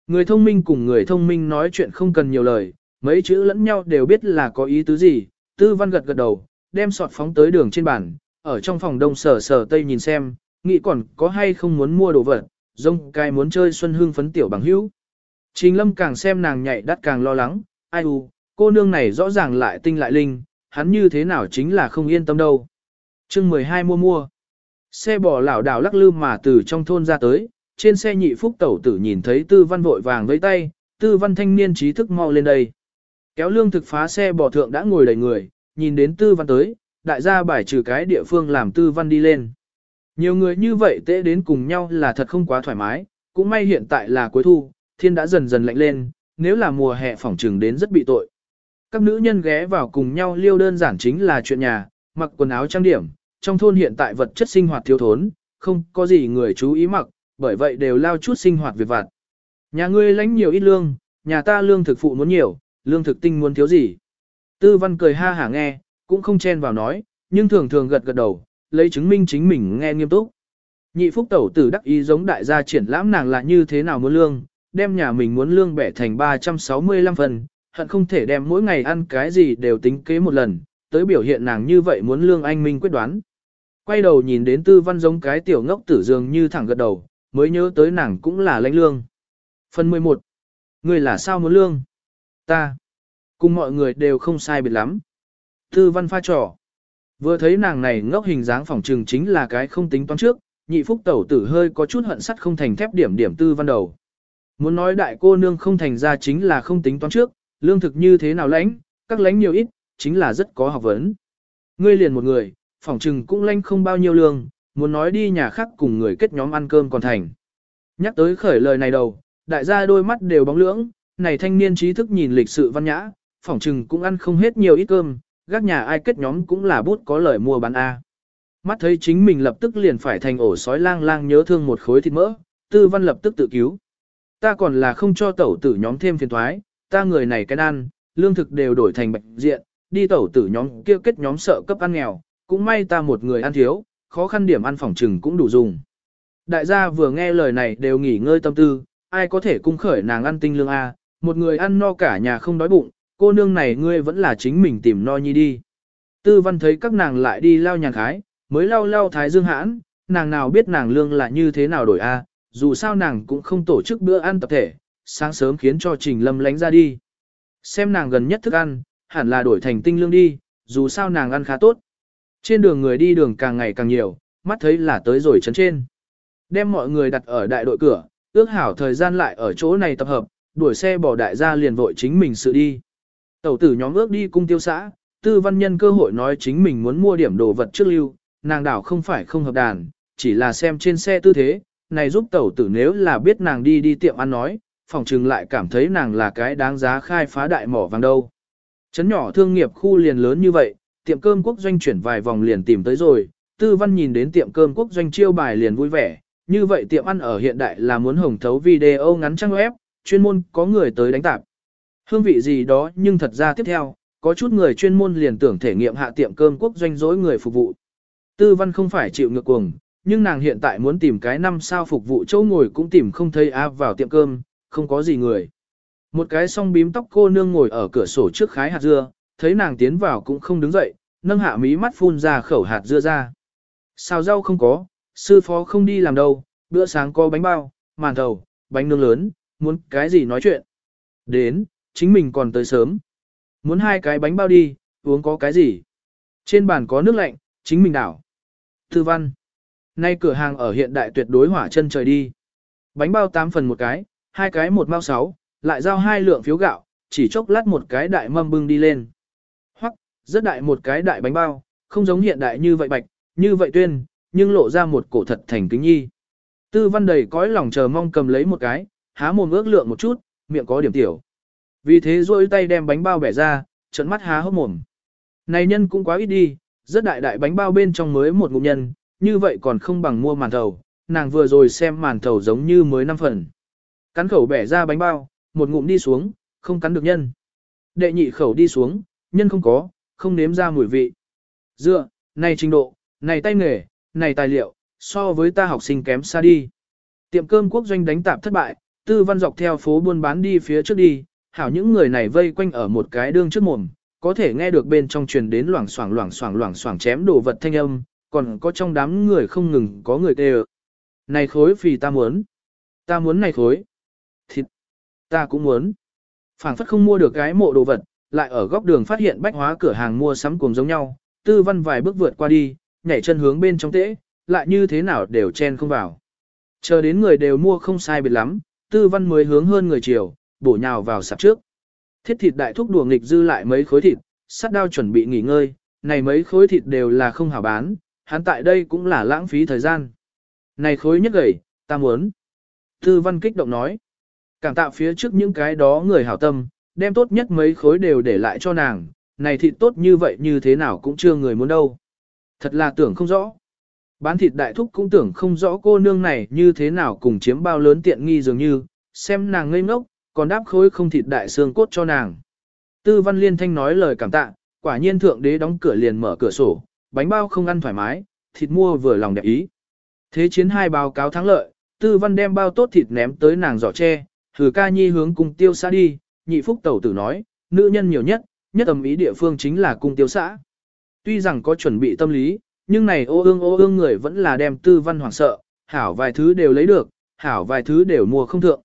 Speaker 1: Người thông minh cùng người thông minh nói chuyện không cần nhiều lời, mấy chữ lẫn nhau đều biết là có ý tứ gì, tư văn gật gật đầu, đem sọt phóng tới đường trên bàn, ở trong phòng đông sở sở tây nhìn xem, nghĩ còn có hay không muốn mua đồ vật, rông cai muốn chơi xuân hương phấn tiểu bằng hữu. Trình lâm càng xem nàng nhạy đắt càng lo lắng, ai u, cô nương này rõ ràng lại tinh lại linh, hắn như thế nào chính là không yên tâm đâu. chương 12 mua mua. Xe bò lảo đảo lắc lư mà từ trong thôn ra tới, trên xe nhị phúc tẩu tử nhìn thấy tư văn vội vàng với tay, tư văn thanh niên trí thức mau lên đây. Kéo lương thực phá xe bò thượng đã ngồi đầy người, nhìn đến tư văn tới, đại gia bài trừ cái địa phương làm tư văn đi lên. Nhiều người như vậy tễ đến cùng nhau là thật không quá thoải mái, cũng may hiện tại là cuối thu, thiên đã dần dần lạnh lên, nếu là mùa hè phỏng trừng đến rất bị tội. Các nữ nhân ghé vào cùng nhau liêu đơn giản chính là chuyện nhà, mặc quần áo trang điểm, trong thôn hiện tại vật chất sinh hoạt thiếu thốn, không có gì người chú ý mặc, bởi vậy đều lao chút sinh hoạt việc vặt. Nhà ngươi lãnh nhiều ít lương, nhà ta lương thực phụ muốn nhiều, lương thực tinh muốn thiếu gì. Tư văn cười ha hả nghe, cũng không chen vào nói, nhưng thường thường gật gật đầu, lấy chứng minh chính mình nghe nghiêm túc. Nhị phúc tẩu tử đắc ý giống đại gia triển lãm nàng là như thế nào muốn lương, đem nhà mình muốn lương bẻ thành 365 phần, hận không thể đem mỗi ngày ăn cái gì đều tính kế một lần, tới biểu hiện nàng như vậy muốn lương anh minh quyết đoán. Quay đầu nhìn đến tư văn giống cái tiểu ngốc tử dường như thẳng gật đầu, mới nhớ tới nàng cũng là lãnh lương. Phần 11. Người là sao muốn lương? Ta. Cùng mọi người đều không sai biệt lắm. Tư văn pha trò. Vừa thấy nàng này ngốc hình dáng phỏng trừng chính là cái không tính toán trước, nhị phúc tẩu tử hơi có chút hận sắt không thành thép điểm điểm tư văn đầu. Muốn nói đại cô nương không thành ra chính là không tính toán trước, lương thực như thế nào lãnh, các lãnh nhiều ít, chính là rất có học vấn. Ngươi liền một người, phỏng trừng cũng lãnh không bao nhiêu lương, muốn nói đi nhà khác cùng người kết nhóm ăn cơm còn thành. Nhắc tới khởi lời này đầu, đại gia đôi mắt đều bóng lưỡng, này thanh niên trí thức nhìn lịch sự văn nhã, phỏng trừng cũng ăn không hết nhiều ít cơm, gác nhà ai kết nhóm cũng là bút có lời mua bán A. Mắt thấy chính mình lập tức liền phải thành ổ sói lang lang nhớ thương một khối thịt mỡ, tư văn lập tức tự cứu. Ta còn là không cho tẩu tử nhóm thêm phiền thoái, ta người này cái ăn, lương thực đều đổi thành bạch diện, đi tẩu tử nhóm kia kết nhóm sợ cấp ăn nghèo, cũng may ta một người ăn thiếu, khó khăn điểm ăn phòng trừng cũng đủ dùng. Đại gia vừa nghe lời này đều nghỉ ngơi tâm tư, ai có thể cung khởi nàng ăn tinh lương A, một người ăn no cả nhà không đói bụng, cô nương này ngươi vẫn là chính mình tìm no nhi đi. Tư văn thấy các nàng lại đi lao nhàn khái, mới lao lao thái dương hãn, nàng nào biết nàng lương là như thế nào đổi A, dù sao nàng cũng không tổ chức bữa ăn tập thể, sáng sớm khiến cho Trình Lâm lánh ra đi. Xem nàng gần nhất thức ăn, hẳn là đổi thành tinh lương đi, dù sao nàng ăn khá tốt. Trên đường người đi đường càng ngày càng nhiều, mắt thấy là tới rồi chấn trên. Đem mọi người đặt ở đại đội cửa, ước hảo thời gian lại ở chỗ này tập hợp, đuổi xe bỏ đại gia liền vội chính mình sự đi. Tẩu tử nhóm ước đi cung tiêu xã, tư văn nhân cơ hội nói chính mình muốn mua điểm đồ vật trước lưu, nàng đảo không phải không hợp đàn, chỉ là xem trên xe tư thế, này giúp tẩu tử nếu là biết nàng đi đi tiệm ăn nói, phòng trừng lại cảm thấy nàng là cái đáng giá khai phá đại mỏ vàng đâu. Chấn nhỏ thương nghiệp khu liền lớn như vậy, tiệm cơm quốc doanh chuyển vài vòng liền tìm tới rồi, tư văn nhìn đến tiệm cơm quốc doanh chiêu bài liền vui vẻ, như vậy tiệm ăn ở hiện đại là muốn hồng thấu video ngắn trang web, chuyên môn có người tới đánh tạp. Hương vị gì đó nhưng thật ra tiếp theo, có chút người chuyên môn liền tưởng thể nghiệm hạ tiệm cơm quốc doanh dối người phục vụ. Tư văn không phải chịu ngược cuồng, nhưng nàng hiện tại muốn tìm cái năm sao phục vụ chỗ ngồi cũng tìm không thấy áp vào tiệm cơm, không có gì người. Một cái song bím tóc cô nương ngồi ở cửa sổ trước khái hạt dưa, thấy nàng tiến vào cũng không đứng dậy, nâng hạ mí mắt phun ra khẩu hạt dưa ra. Xào rau không có, sư phó không đi làm đâu, bữa sáng có bánh bao, màn thầu, bánh nướng lớn, muốn cái gì nói chuyện. Đến, chính mình còn tới sớm. Muốn hai cái bánh bao đi, uống có cái gì. Trên bàn có nước lạnh, chính mình đảo. Thư văn. Nay cửa hàng ở hiện đại tuyệt đối hỏa chân trời đi. Bánh bao 8 phần một cái, hai cái một mao 6, lại giao hai lượng phiếu gạo, chỉ chốc lát một cái đại mâm bưng đi lên. Hoặc, rất đại một cái đại bánh bao, không giống hiện đại như vậy bạch, như vậy tuyên, nhưng lộ ra một cổ thật thành kính nhi. Tư văn đầy cõi lòng chờ mong cầm lấy một cái, há mồm ước lượng một chút, miệng có điểm tiểu. Vì thế rôi tay đem bánh bao bẻ ra, trận mắt há hốc mồm. Này nhân cũng quá ít đi, rất đại đại bánh bao bên trong mới một ngụm nhân, như vậy còn không bằng mua màn thầu, nàng vừa rồi xem màn thầu giống như mới 5 phần. Cắn khẩu bẻ ra bánh bao, một ngụm đi xuống, không cắn được nhân. Đệ nhị khẩu đi xuống, nhân không có, không nếm ra mùi vị. Dựa, này trình độ, này tay nghề, này tài liệu, so với ta học sinh kém xa đi. Tiệm cơm quốc doanh đánh tạp thất bại, tư văn dọc theo phố buôn bán đi phía trước đi, hảo những người này vây quanh ở một cái đương trước mồm, có thể nghe được bên trong truyền đến loảng xoảng loảng xoảng loảng xoảng chém đồ vật thanh âm, còn có trong đám người không ngừng có người kêu. Này khối phì ta muốn. Ta muốn này khối. Thịt. Ta cũng muốn. phảng phất không mua được cái mộ đồ vật, lại ở góc đường phát hiện bách hóa cửa hàng mua sắm cùng giống nhau, tư văn vài bước vượt qua đi, nhảy chân hướng bên trong tễ, lại như thế nào đều chen không vào. Chờ đến người đều mua không sai biệt lắm, tư văn mới hướng hơn người chiều, bổ nhào vào sạp trước. Thiết thịt đại thúc đùa nghịch dư lại mấy khối thịt, sắt đao chuẩn bị nghỉ ngơi, này mấy khối thịt đều là không hảo bán, hắn tại đây cũng là lãng phí thời gian. Này khối nhất gầy, ta muốn. Tư văn kích động nói. Cảm tạ phía trước những cái đó người hảo tâm, đem tốt nhất mấy khối đều để lại cho nàng, này thịt tốt như vậy như thế nào cũng chưa người muốn đâu. Thật là tưởng không rõ. Bán thịt đại thúc cũng tưởng không rõ cô nương này như thế nào cùng chiếm bao lớn tiện nghi dường như, xem nàng ngây ngốc, còn đáp khối không thịt đại xương cốt cho nàng. Tư văn liên thanh nói lời cảm tạ, quả nhiên thượng đế đóng cửa liền mở cửa sổ, bánh bao không ăn thoải mái, thịt mua vừa lòng đẹp ý. Thế chiến hai báo cáo thắng lợi, tư văn đem bao tốt thịt ném tới nàng giỏ tre, thử ca nhi hướng cung tiêu xã đi, nhị phúc tẩu tử nói, nữ nhân nhiều nhất, nhất tầm ý địa phương chính là cung tiêu xã. Tuy rằng có chuẩn bị tâm lý, nhưng này ô ương ô ương người vẫn là đem tư văn hoảng sợ, hảo vài thứ đều lấy được, hảo vài thứ đều mua không thượng.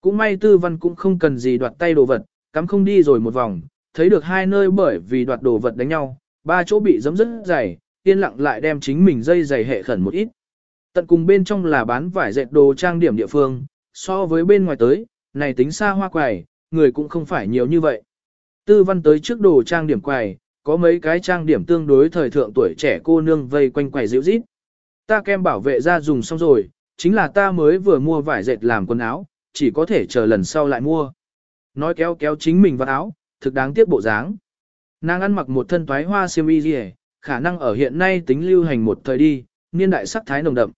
Speaker 1: Cũng may tư văn cũng không cần gì đoạt tay đồ vật, cắm không đi rồi một vòng, thấy được hai nơi bởi vì đoạt đồ vật đánh nhau, ba chỗ bị giấm rất dày, yên lặng lại đem chính mình dây dày hệ khẩn một ít. Tận cùng bên trong là bán vải dệt đồ trang điểm địa phương, so với bên ngoài tới, này tính xa hoa quầy, người cũng không phải nhiều như vậy. Tư văn tới trước đồ trang điểm quầy, có mấy cái trang điểm tương đối thời thượng tuổi trẻ cô nương vây quanh quầy dịu rít. Ta kem bảo vệ ra dùng xong rồi, chính là ta mới vừa mua vải dệt làm quần áo, chỉ có thể chờ lần sau lại mua. Nói kéo kéo chính mình vào áo, thực đáng tiếc bộ dáng. Nàng ăn mặc một thân toái hoa xiêm y gì khả năng ở hiện nay tính lưu hành một thời đi, niên đại sắc thái nồng đậm.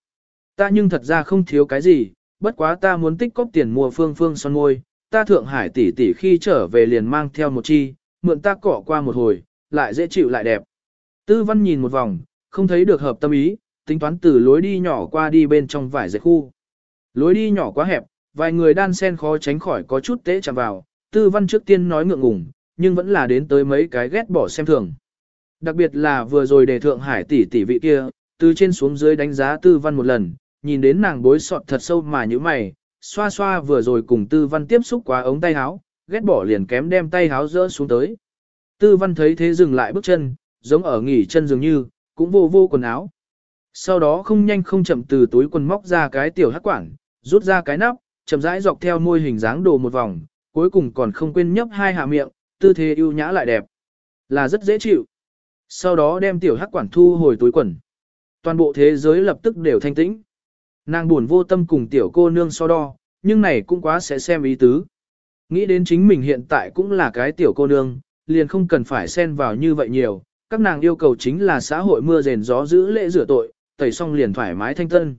Speaker 1: Ta nhưng thật ra không thiếu cái gì, bất quá ta muốn tích cóp tiền mua phương phương son môi, ta Thượng Hải tỷ tỷ khi trở về liền mang theo một chi, mượn ta cỏ qua một hồi, lại dễ chịu lại đẹp. Tư văn nhìn một vòng, không thấy được hợp tâm ý, tính toán từ lối đi nhỏ qua đi bên trong vải dạy khu. Lối đi nhỏ quá hẹp, vài người đan sen khó tránh khỏi có chút tế chạm vào, tư văn trước tiên nói ngượng ngùng, nhưng vẫn là đến tới mấy cái ghét bỏ xem thường. Đặc biệt là vừa rồi đề Thượng Hải tỷ tỷ vị kia, từ trên xuống dưới đánh giá tư văn một lần, nhìn đến nàng bối sọt thật sâu mà như mày, xoa xoa vừa rồi cùng tư văn tiếp xúc quá ống tay áo, ghét bỏ liền kém đem tay áo rỡ xuống tới. Tư văn thấy thế dừng lại bước chân, giống ở nghỉ chân dường như, cũng vô vô quần áo. Sau đó không nhanh không chậm từ túi quần móc ra cái tiểu hắc quản, rút ra cái nắp, chậm rãi dọc theo môi hình dáng đồ một vòng, cuối cùng còn không quên nhấp hai hạ miệng, tư thế ưu nhã lại đẹp. Là rất dễ chịu. Sau đó đem tiểu hắc quản thu hồi túi quần. Toàn bộ thế giới lập tức đều thanh tĩnh. Nàng buồn vô tâm cùng tiểu cô nương so đo, nhưng này cũng quá sẽ xem ý tứ. Nghĩ đến chính mình hiện tại cũng là cái tiểu cô nương, liền không cần phải xen vào như vậy nhiều, các nàng yêu cầu chính là xã hội mưa rền gió giữ lễ rửa tội, tẩy xong liền thoải mái thanh tân.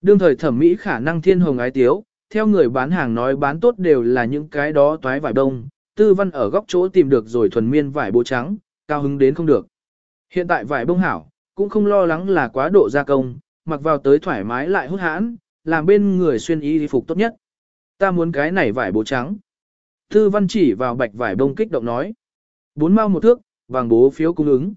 Speaker 1: Đương thời thẩm mỹ khả năng thiên hồng ái tiếu, theo người bán hàng nói bán tốt đều là những cái đó toái vải đông, tư văn ở góc chỗ tìm được rồi thuần miên vải bố trắng, cao hứng đến không được. Hiện tại vải bông hảo, cũng không lo lắng là quá độ gia công, mặc vào tới thoải mái lại hút hãn, làm bên người xuyên y phục tốt nhất. Ta muốn cái này vải bố trắng. Tư văn chỉ vào bạch vải bông kích động nói. Bốn mau một thước, vàng bố phiếu cung ứng.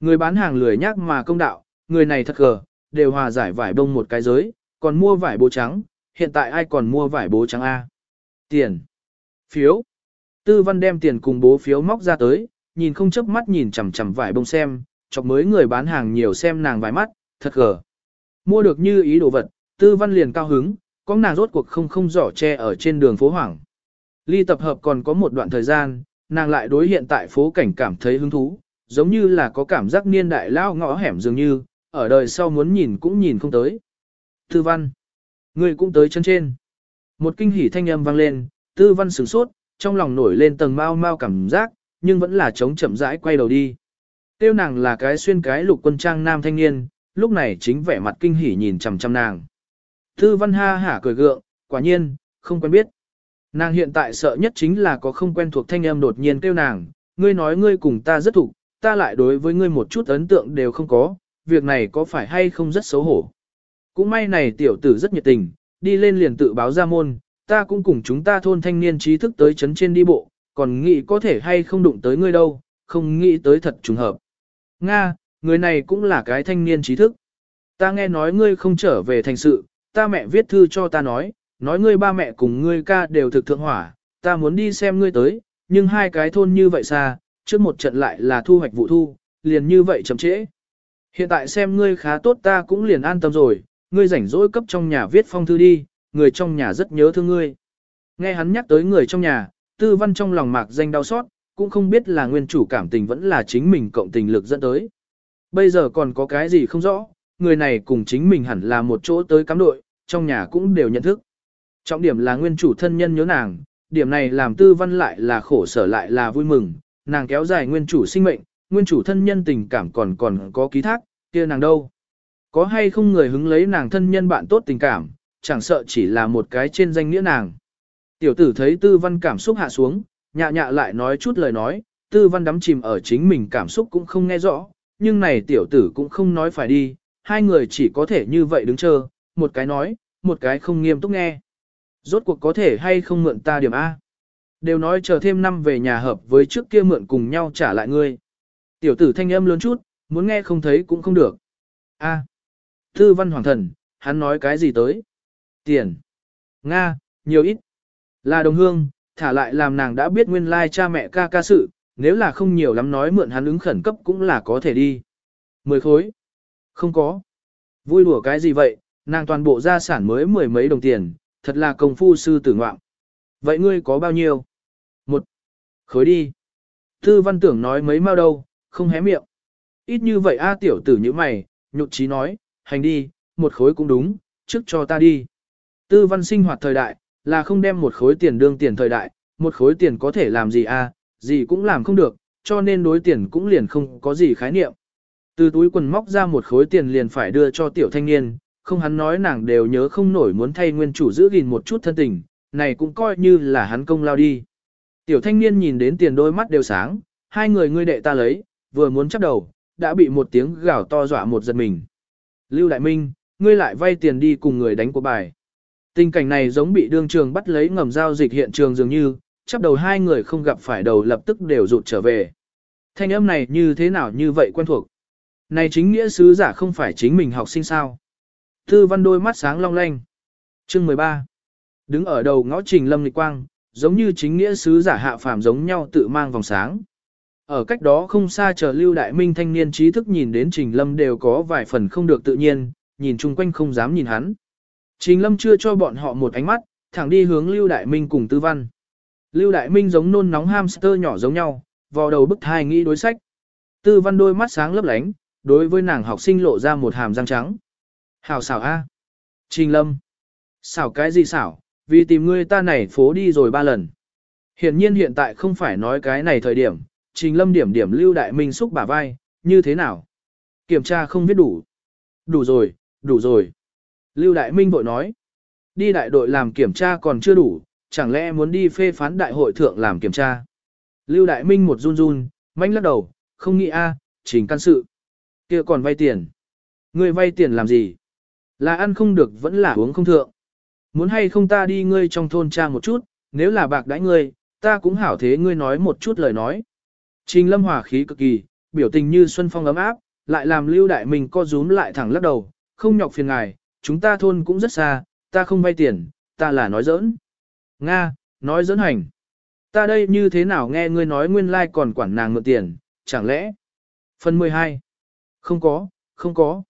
Speaker 1: Người bán hàng lười nhắc mà công đạo, người này thật gờ, đều hòa giải vải bông một cái giới, còn mua vải bố trắng, hiện tại ai còn mua vải bố trắng A. Tiền. Phiếu. Tư văn đem tiền cùng bố phiếu móc ra tới, nhìn không chớp mắt nhìn chằm chằm vải bông xem, chọc mới người bán hàng nhiều xem nàng vài mắt, thật gở. Mua được như ý đồ vật, tư văn liền cao hứng, có nàng rốt cuộc không không giỏ che ở trên đường phố Hoảng. Ly tập hợp còn có một đoạn thời gian, nàng lại đối hiện tại phố cảnh cảm thấy hứng thú, giống như là có cảm giác niên đại lao ngõ hẻm dường như, ở đời sau muốn nhìn cũng nhìn không tới. Tư văn, người cũng tới chân trên. Một kinh hỉ thanh âm vang lên, tư văn sửng sốt, trong lòng nổi lên tầng mau mau cảm giác, nhưng vẫn là chống chậm rãi quay đầu đi. Tiêu nàng là cái xuyên cái lục quân trang nam thanh niên, lúc này chính vẻ mặt kinh hỉ nhìn chằm chằm nàng. thư văn ha hả cười gượng, quả nhiên, không quen biết. Nàng hiện tại sợ nhất chính là có không quen thuộc thanh âm đột nhiên kêu nàng, ngươi nói ngươi cùng ta rất thủ, ta lại đối với ngươi một chút ấn tượng đều không có, việc này có phải hay không rất xấu hổ. Cũng may này tiểu tử rất nhiệt tình, đi lên liền tự báo ra môn, ta cũng cùng chúng ta thôn thanh niên trí thức tới chấn trên đi bộ, còn nghĩ có thể hay không đụng tới ngươi đâu, không nghĩ tới thật trùng hợp. Nga, người này cũng là cái thanh niên trí thức. Ta nghe nói ngươi không trở về thành sự, ta mẹ viết thư cho ta nói, nói ngươi ba mẹ cùng ngươi ca đều thực thượng hỏa, ta muốn đi xem ngươi tới, nhưng hai cái thôn như vậy xa, trước một trận lại là thu hoạch vụ thu, liền như vậy chậm trễ. Hiện tại xem ngươi khá tốt ta cũng liền an tâm rồi, ngươi rảnh rỗi cấp trong nhà viết phong thư đi, người trong nhà rất nhớ thương ngươi. Nghe hắn nhắc tới người trong nhà, tư văn trong lòng mạc danh đau xót, cũng không biết là nguyên chủ cảm tình vẫn là chính mình cộng tình lực dẫn tới. Bây giờ còn có cái gì không rõ, người này cùng chính mình hẳn là một chỗ tới cắm đội, trong nhà cũng đều nhận thức. Trọng điểm là nguyên chủ thân nhân nhớ nàng, điểm này làm tư văn lại là khổ sở lại là vui mừng, nàng kéo dài nguyên chủ sinh mệnh, nguyên chủ thân nhân tình cảm còn còn có ký thác, kia nàng đâu. Có hay không người hứng lấy nàng thân nhân bạn tốt tình cảm, chẳng sợ chỉ là một cái trên danh nghĩa nàng. Tiểu tử thấy tư văn cảm xúc hạ xuống, nhạ nhạ lại nói chút lời nói, tư văn đắm chìm ở chính mình cảm xúc cũng không nghe rõ, nhưng này tiểu tử cũng không nói phải đi, hai người chỉ có thể như vậy đứng chờ, một cái nói, một cái không nghiêm túc nghe. Rốt cuộc có thể hay không mượn ta điểm A. Đều nói chờ thêm năm về nhà hợp với trước kia mượn cùng nhau trả lại ngươi. Tiểu tử thanh âm lớn chút, muốn nghe không thấy cũng không được. A. Tư văn hoàng thần, hắn nói cái gì tới? Tiền. Nga, nhiều ít. Là đồng hương, thả lại làm nàng đã biết nguyên lai cha mẹ ca ca sự, nếu là không nhiều lắm nói mượn hắn ứng khẩn cấp cũng là có thể đi. Mười khối. Không có. Vui đùa cái gì vậy, nàng toàn bộ gia sản mới mười mấy đồng tiền, thật là công phu sư tử ngoạm. Vậy ngươi có bao nhiêu? Một. Khối đi. Tư văn tưởng nói mấy mau đâu, không hé miệng. Ít như vậy a tiểu tử như mày, nhụt trí nói, hành đi, một khối cũng đúng, trước cho ta đi. Tư văn sinh hoạt thời đại, là không đem một khối tiền đương tiền thời đại, một khối tiền có thể làm gì à? gì cũng làm không được, cho nên đối tiền cũng liền không có gì khái niệm. Từ túi quần móc ra một khối tiền liền phải đưa cho tiểu thanh niên, không hắn nói nàng đều nhớ không nổi muốn thay nguyên chủ giữ gìn một chút thân tình, này cũng coi như là hắn công lao đi. Tiểu thanh niên nhìn đến tiền đôi mắt đều sáng, hai người ngươi đệ ta lấy, vừa muốn chấp đầu, đã bị một tiếng gào to dọa một giật mình. Lưu Đại Minh, ngươi lại vay tiền đi cùng người đánh của bài. Tình cảnh này giống bị đương trường bắt lấy ngầm giao dịch hiện trường dường như, chắp đầu hai người không gặp phải đầu lập tức đều rụt trở về. Thanh âm này như thế nào như vậy quen thuộc. Này chính nghĩa sứ giả không phải chính mình học sinh sao. thư văn đôi mắt sáng long lanh. Chương 13. Đứng ở đầu ngõ trình lâm lịch quang, giống như chính nghĩa sứ giả hạ phàm giống nhau tự mang vòng sáng. Ở cách đó không xa chờ Lưu Đại Minh thanh niên trí thức nhìn đến Trình Lâm đều có vài phần không được tự nhiên, nhìn chung quanh không dám nhìn hắn. Trình Lâm chưa cho bọn họ một ánh mắt, thẳng đi hướng Lưu Đại Minh cùng Tư Văn. Lưu Đại Minh giống nôn nóng hamster nhỏ giống nhau, vò đầu bức thai nghĩ đối sách. Tư Văn đôi mắt sáng lấp lánh, đối với nàng học sinh lộ ra một hàm răng trắng. Hảo xảo a. Trình Lâm. Xảo cái gì xảo, vì tìm ngươi ta này phố đi rồi ba lần. Hiện nhiên hiện tại không phải nói cái này thời điểm, Trình Lâm điểm điểm Lưu Đại Minh xúc bả vai, như thế nào? Kiểm tra không viết đủ. Đủ rồi, đủ rồi. Lưu Đại Minh vội nói. Đi đại đội làm kiểm tra còn chưa đủ, chẳng lẽ muốn đi phê phán đại hội thượng làm kiểm tra? Lưu Đại Minh một run run, manh lắc đầu, không nghĩ a, trình can sự. kia còn vay tiền. Ngươi vay tiền làm gì? Là ăn không được vẫn là uống không thượng. Muốn hay không ta đi ngươi trong thôn cha một chút, nếu là bạc đãi ngươi, ta cũng hảo thế ngươi nói một chút lời nói. Trình lâm hòa khí cực kỳ, biểu tình như xuân phong ấm áp, lại làm lưu đại Minh co rúm lại thẳng lắc đầu, không nhọc phiền ngài, chúng ta thôn cũng rất xa, ta không vay tiền, ta là nói giỡn. Nga, nói giỡn hành. Ta đây như thế nào nghe ngươi nói nguyên lai like còn quản nàng mượn tiền, chẳng lẽ? Phần 12. Không có, không có.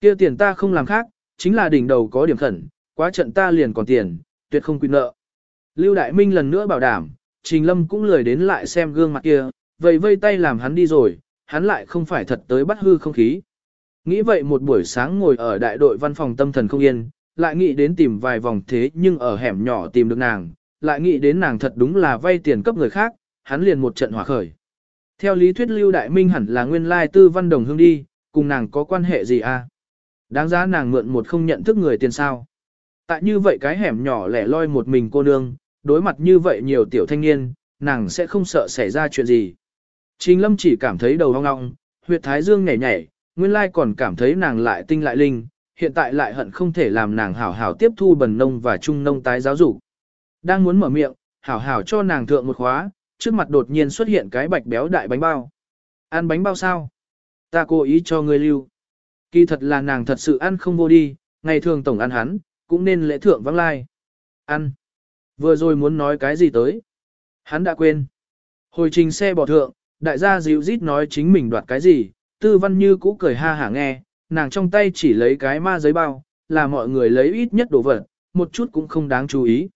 Speaker 1: kia tiền ta không làm khác, chính là đỉnh đầu có điểm khẩn, quá trận ta liền còn tiền, tuyệt không quy nợ. Lưu Đại Minh lần nữa bảo đảm, Trình Lâm cũng lười đến lại xem gương mặt kia, vầy vây tay làm hắn đi rồi, hắn lại không phải thật tới bắt hư không khí. Nghĩ vậy một buổi sáng ngồi ở đại đội văn phòng tâm thần không yên, lại nghĩ đến tìm vài vòng thế nhưng ở hẻm nhỏ tìm được nàng, lại nghĩ đến nàng thật đúng là vay tiền cấp người khác, hắn liền một trận hỏa khởi. Theo lý thuyết Lưu Đại Minh hẳn là nguyên lai tư văn đồng hương đi, cùng nàng có quan hệ gì à? Đáng giá nàng mượn một không nhận thức người tiền sao. Tại như vậy cái hẻm nhỏ lẻ loi một mình cô nương, đối mặt như vậy nhiều tiểu thanh niên, nàng sẽ không sợ xảy ra chuyện gì. Trình lâm chỉ cảm thấy đầu hoang ngọng, huyệt thái dương nhảy nhảy, nguyên lai còn cảm thấy nàng lại tinh lại linh, hiện tại lại hận không thể làm nàng hảo hảo tiếp thu bần nông và trung nông tái giáo dục. Đang muốn mở miệng, hảo hảo cho nàng thượng một khóa, trước mặt đột nhiên xuất hiện cái bạch béo đại bánh bao. Ăn bánh bao sao? Ta cố ý cho ngươi lưu. Kỳ thật là nàng thật sự ăn không vô đi, ngày thường tổng ăn hắn, cũng nên lễ thượng vắng lai. Ăn. Vừa rồi muốn nói cái gì tới? Hắn đã quên. Hồi trình xe bỏ thượng, đại gia dịu rít nói chính mình đoạt cái gì, tư văn như cũ cười ha hả nghe, nàng trong tay chỉ lấy cái ma giấy bao, là mọi người lấy ít nhất đồ vật, một chút cũng không đáng chú ý.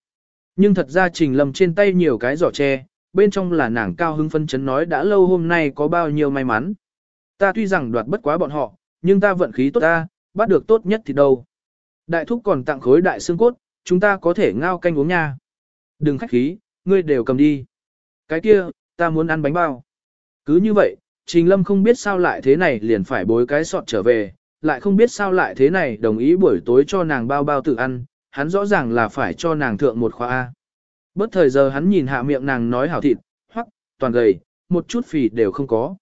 Speaker 1: Nhưng thật ra trình lầm trên tay nhiều cái giỏ tre, bên trong là nàng cao hưng phân chấn nói đã lâu hôm nay có bao nhiêu may mắn. Ta tuy rằng đoạt bất quá bọn họ, nhưng ta vận khí tốt ta, bắt được tốt nhất thì đâu. Đại thúc còn tặng khối đại xương cốt, chúng ta có thể ngao canh uống nha. Đừng khách khí, ngươi đều cầm đi. Cái kia, ta muốn ăn bánh bao. Cứ như vậy, Trình Lâm không biết sao lại thế này liền phải bối cái sọt trở về, lại không biết sao lại thế này đồng ý buổi tối cho nàng bao bao tự ăn, hắn rõ ràng là phải cho nàng thượng một khóa A. Bất thời giờ hắn nhìn hạ miệng nàng nói hảo thịt, hoắc, toàn gầy, một chút phì đều không có.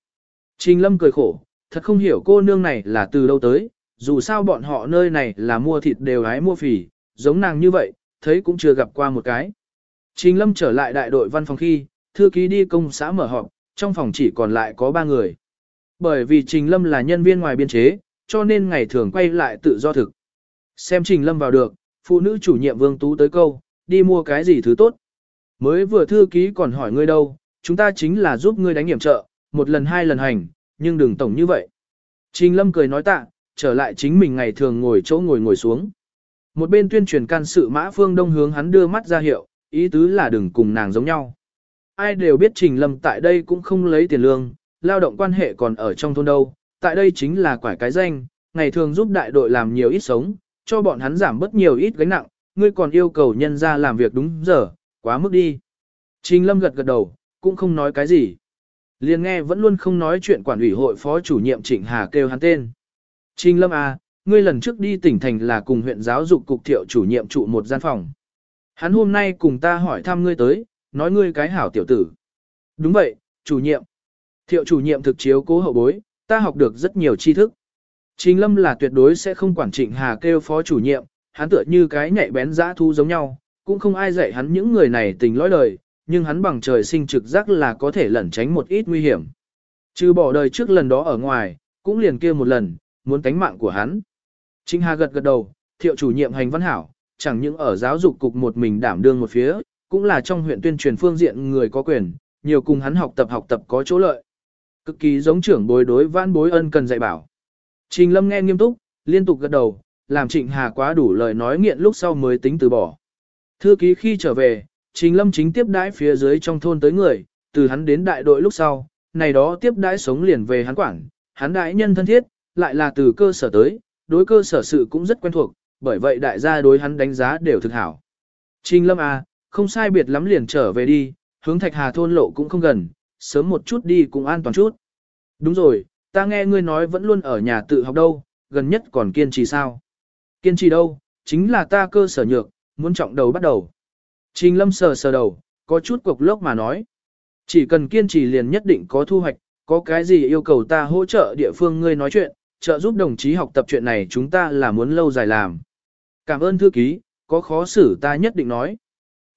Speaker 1: Trình Lâm cười khổ, thật không hiểu cô nương này là từ đâu tới, dù sao bọn họ nơi này là mua thịt đều hái mua phì, giống nàng như vậy, thấy cũng chưa gặp qua một cái. Trình Lâm trở lại đại đội văn phòng khi, thư ký đi công xã mở họp, trong phòng chỉ còn lại có ba người. Bởi vì Trình Lâm là nhân viên ngoài biên chế, cho nên ngày thường quay lại tự do thực. Xem Trình Lâm vào được, phụ nữ chủ nhiệm Vương Tú tới câu, đi mua cái gì thứ tốt. Mới vừa thư ký còn hỏi ngươi đâu, chúng ta chính là giúp ngươi đánh hiểm trợ, một lần hai lần hành, nhưng đừng tổng như vậy. Trình Lâm cười nói tạ, trở lại chính mình ngày thường ngồi chỗ ngồi ngồi xuống. Một bên tuyên truyền can sự mã phương đông hướng hắn đưa mắt ra hiệu, ý tứ là đừng cùng nàng giống nhau. Ai đều biết Trình Lâm tại đây cũng không lấy tiền lương, lao động quan hệ còn ở trong thôn đâu, tại đây chính là quải cái danh, ngày thường giúp đại đội làm nhiều ít sống, cho bọn hắn giảm bớt nhiều ít gánh nặng, ngươi còn yêu cầu nhân ra làm việc đúng giờ, quá mức đi. Trình Lâm gật gật đầu, cũng không nói cái gì. Liền nghe vẫn luôn không nói chuyện quản ủy hội phó chủ nhiệm Trịnh Hà kêu hắn tên. Trình Lâm à, ngươi lần trước đi tỉnh thành là cùng huyện giáo dục cục thiệu chủ nhiệm trụ một gian phòng. Hắn hôm nay cùng ta hỏi thăm ngươi tới, nói ngươi cái hảo tiểu tử. Đúng vậy, chủ nhiệm. Thiệu chủ nhiệm thực chiếu cố hậu bối, ta học được rất nhiều tri thức. Trình Lâm là tuyệt đối sẽ không quản Trịnh Hà kêu phó chủ nhiệm, hắn tựa như cái nhạy bén dã thu giống nhau, cũng không ai dạy hắn những người này tình lõi đời, nhưng hắn bằng trời sinh trực giác là có thể lẩn tránh một ít nguy hiểm. Trừ bỏ đời trước lần đó ở ngoài, cũng liền kia một lần, muốn tánh mạng của hắn. Trịnh Hà gật gật đầu, thiệu chủ nhiệm hành văn hảo, chẳng những ở giáo dục cục một mình đảm đương một phía, cũng là trong huyện tuyên truyền phương diện người có quyền, nhiều cùng hắn học tập học tập có chỗ lợi. Cực kỳ giống trưởng bối đối vãn bối ân cần dạy bảo. Trình Lâm nghe nghiêm túc, liên tục gật đầu, làm Trịnh Hà quá đủ lời nói nghiện lúc sau mới tính từ bỏ. Thư ký khi trở về, Trình Lâm chính tiếp đãi phía dưới trong thôn tới người, từ hắn đến đại đội lúc sau, này đó tiếp đãi sống liền về hắn quản, hắn đại nhân thân thiết, lại là từ cơ sở tới, đối cơ sở sự cũng rất quen thuộc, bởi vậy đại gia đối hắn đánh giá đều thực hảo. Trình Lâm à, không sai biệt lắm liền trở về đi, hướng Thạch Hà thôn lộ cũng không gần, sớm một chút đi cũng an toàn chút. Đúng rồi, ta nghe ngươi nói vẫn luôn ở nhà tự học đâu, gần nhất còn kiên trì sao? Kiên trì đâu, chính là ta cơ sở nhược, muốn trọng đầu bắt đầu. Trình lâm sờ sờ đầu, có chút cục lốc mà nói. Chỉ cần kiên trì liền nhất định có thu hoạch, có cái gì yêu cầu ta hỗ trợ địa phương ngươi nói chuyện, trợ giúp đồng chí học tập chuyện này chúng ta là muốn lâu dài làm. Cảm ơn thư ký, có khó xử ta nhất định nói.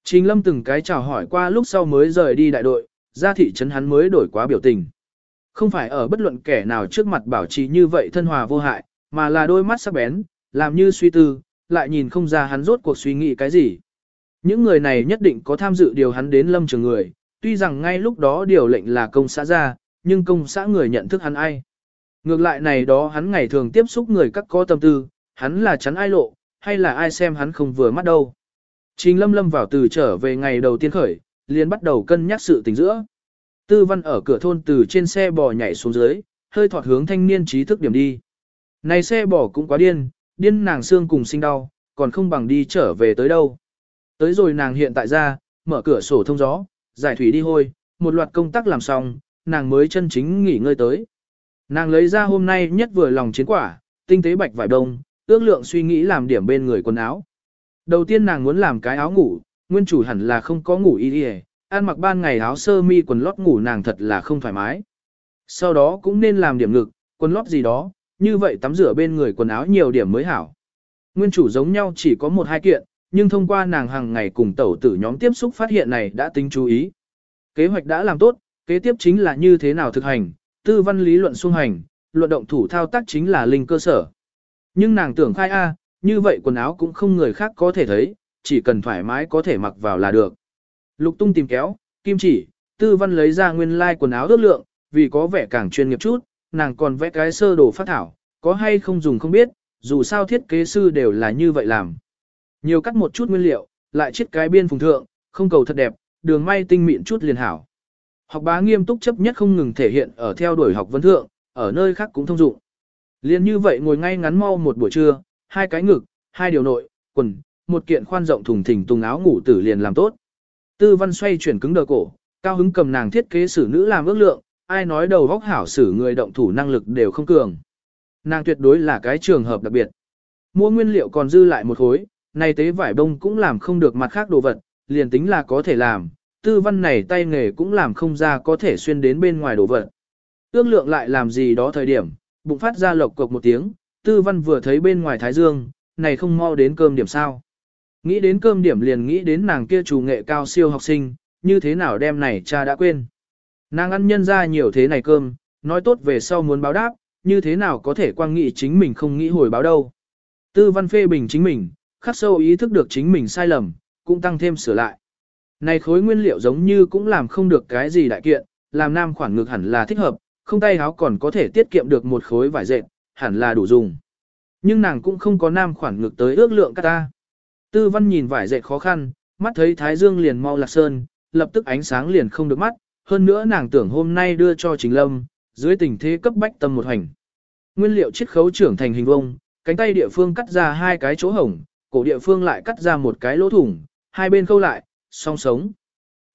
Speaker 1: Trình lâm từng cái chào hỏi qua lúc sau mới rời đi đại đội, ra thị trấn hắn mới đổi quá biểu tình. Không phải ở bất luận kẻ nào trước mặt bảo trì như vậy thân hòa vô hại, mà là đôi mắt sắc bén, làm như suy tư, lại nhìn không ra hắn rốt cuộc suy nghĩ cái gì. Những người này nhất định có tham dự điều hắn đến lâm trường người, tuy rằng ngay lúc đó điều lệnh là công xã ra, nhưng công xã người nhận thức hắn ai. Ngược lại này đó hắn ngày thường tiếp xúc người các có tâm tư, hắn là chắn ai lộ, hay là ai xem hắn không vừa mắt đâu. Trình lâm lâm vào từ trở về ngày đầu tiên khởi, liền bắt đầu cân nhắc sự tình giữa. Tư văn ở cửa thôn từ trên xe bò nhảy xuống dưới, hơi thọt hướng thanh niên trí thức điểm đi. Này xe bò cũng quá điên, điên nàng xương cùng sinh đau, còn không bằng đi trở về tới đâu. Tới rồi nàng hiện tại ra, mở cửa sổ thông gió, giải thủy đi hôi, một loạt công tác làm xong, nàng mới chân chính nghỉ ngơi tới. Nàng lấy ra hôm nay nhất vừa lòng chiến quả, tinh tế bạch vải đông, ước lượng suy nghĩ làm điểm bên người quần áo. Đầu tiên nàng muốn làm cái áo ngủ, nguyên chủ hẳn là không có ngủ y đi ăn mặc ban ngày áo sơ mi quần lót ngủ nàng thật là không thoải mái. Sau đó cũng nên làm điểm ngực, quần lót gì đó, như vậy tắm rửa bên người quần áo nhiều điểm mới hảo. Nguyên chủ giống nhau chỉ có một hai kiện, nhưng thông qua nàng hàng ngày cùng tẩu tử nhóm tiếp xúc phát hiện này đã tính chú ý. Kế hoạch đã làm tốt, kế tiếp chính là như thế nào thực hành, tư văn lý luận xung hành, luận động thủ thao tác chính là linh cơ sở. Nhưng nàng tưởng khai A, như vậy quần áo cũng không người khác có thể thấy, chỉ cần thoải mái có thể mặc vào là được. Lục tung tìm kéo, kim chỉ, tư văn lấy ra nguyên lai like quần áo ước lượng, vì có vẻ càng chuyên nghiệp chút, nàng còn vẽ cái sơ đồ phát thảo, có hay không dùng không biết, dù sao thiết kế sư đều là như vậy làm. Nhiều cắt một chút nguyên liệu, lại chiết cái biên phùng thượng, không cầu thật đẹp, đường may tinh mịn chút liền hảo. Học bá nghiêm túc chấp nhất không ngừng thể hiện ở theo đuổi học vấn thượng, ở nơi khác cũng thông dụng. Liên như vậy ngồi ngay ngắn mau một buổi trưa, hai cái ngực, hai điều nội, quần, một kiện khoan rộng thùng thình tùng áo ngủ tử liền làm tốt. Tư văn xoay chuyển cứng đờ cổ, cao hứng cầm nàng thiết kế xử nữ làm ước lượng, ai nói đầu góc hảo xử người động thủ năng lực đều không cường. Nàng tuyệt đối là cái trường hợp đặc biệt. Mua nguyên liệu còn dư lại một khối, này tế vải bông cũng làm không được mặt khác đồ vật, liền tính là có thể làm, tư văn này tay nghề cũng làm không ra có thể xuyên đến bên ngoài đồ vật. Ước lượng lại làm gì đó thời điểm, bụng phát ra lộc cộc một tiếng, tư văn vừa thấy bên ngoài thái dương, này không mau đến cơm điểm sao. Nghĩ đến cơm điểm liền nghĩ đến nàng kia chủ nghệ cao siêu học sinh, như thế nào đem này cha đã quên. Nàng ăn nhân ra nhiều thế này cơm, nói tốt về sau muốn báo đáp, như thế nào có thể quang nghị chính mình không nghĩ hồi báo đâu. Tư văn phê bình chính mình, khắc sâu ý thức được chính mình sai lầm, cũng tăng thêm sửa lại. Này khối nguyên liệu giống như cũng làm không được cái gì đại kiện, làm nam khoản ngực hẳn là thích hợp, không tay áo còn có thể tiết kiệm được một khối vải dệt, hẳn là đủ dùng. Nhưng nàng cũng không có nam khoản ngược tới ước lượng cắt ta. Tư văn nhìn vải dệt khó khăn, mắt thấy thái dương liền mau lạc sơn, lập tức ánh sáng liền không được mắt, hơn nữa nàng tưởng hôm nay đưa cho Trình Lâm, dưới tình thế cấp bách tâm một hành. Nguyên liệu chiết khấu trưởng thành hình vông, cánh tay địa phương cắt ra hai cái chỗ hổng, cổ địa phương lại cắt ra một cái lỗ thủng, hai bên khâu lại, song sống.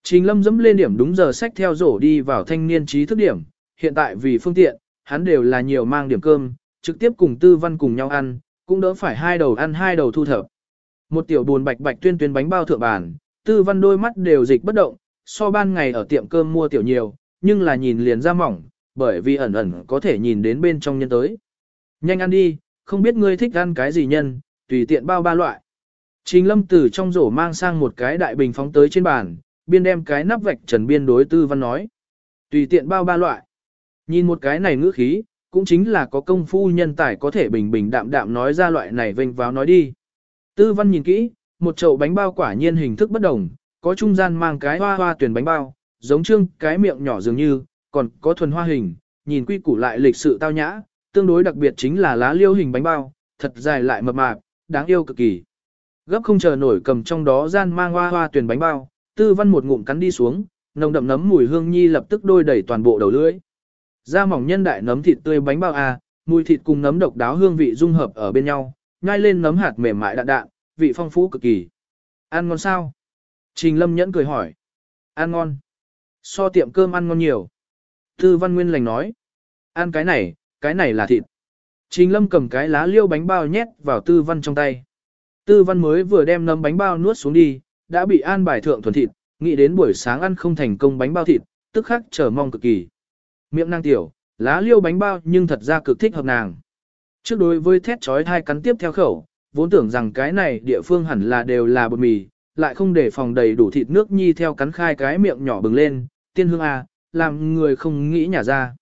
Speaker 1: Trình Lâm dẫm lên điểm đúng giờ sách theo rổ đi vào thanh niên trí thức điểm, hiện tại vì phương tiện, hắn đều là nhiều mang điểm cơm, trực tiếp cùng tư văn cùng nhau ăn, cũng đỡ phải hai đầu ăn hai đầu thu thập. Một tiểu buồn bạch bạch tuyên tuyên bánh bao thượng bàn, tư văn đôi mắt đều dịch bất động, so ban ngày ở tiệm cơm mua tiểu nhiều, nhưng là nhìn liền ra mỏng, bởi vì ẩn ẩn có thể nhìn đến bên trong nhân tới. Nhanh ăn đi, không biết ngươi thích ăn cái gì nhân, tùy tiện bao ba loại. Trình lâm từ trong rổ mang sang một cái đại bình phóng tới trên bàn, biên đem cái nắp vạch trần biên đối tư văn nói. Tùy tiện bao ba loại. Nhìn một cái này ngữ khí, cũng chính là có công phu nhân tài có thể bình bình đạm đạm nói ra loại này vênh váo nói đi. Tư văn nhìn kỹ, một chậu bánh bao quả nhiên hình thức bất đồng, có trung gian mang cái hoa hoa tuyển bánh bao, giống trương cái miệng nhỏ dường như, còn có thuần hoa hình, nhìn quy củ lại lịch sự tao nhã, tương đối đặc biệt chính là lá liêu hình bánh bao, thật dài lại mập mạp, đáng yêu cực kỳ. Gấp không chờ nổi cầm trong đó gian mang hoa hoa tuyển bánh bao, tư văn một ngụm cắn đi xuống, nồng đậm nấm mùi hương nhi lập tức đôi đẩy toàn bộ đầu lưỡi. Da mỏng nhân đại nấm thịt tươi bánh bao à, mùi thịt cùng nấm độc đáo hương vị dung hợp ở bên nhau, nhai lên nấm hạt mềm mại đạn đạn, vị phong phú cực kỳ. Ăn ngon sao? Trình Lâm nhẫn cười hỏi. Ăn ngon. So tiệm cơm ăn ngon nhiều. Tư Văn Nguyên lành nói. Ăn cái này, cái này là thịt. Trình Lâm cầm cái lá liêu bánh bao nhét vào Tư Văn trong tay. Tư Văn mới vừa đem nấm bánh bao nuốt xuống đi, đã bị an bài thượng thuần thịt, nghĩ đến buổi sáng ăn không thành công bánh bao thịt, tức khắc chờ mong cực kỳ. Miệng nàng tiểu, lá liêu bánh bao nhưng thật ra cực thích hợp nàng. Trước đối với thét chói thai cắn tiếp theo khẩu, vốn tưởng rằng cái này địa phương hẳn là đều là bột mì, lại không để phòng đầy đủ thịt nước nhi theo cắn khai cái miệng nhỏ bừng lên, tiên hương a, làm người không nghĩ nhả ra.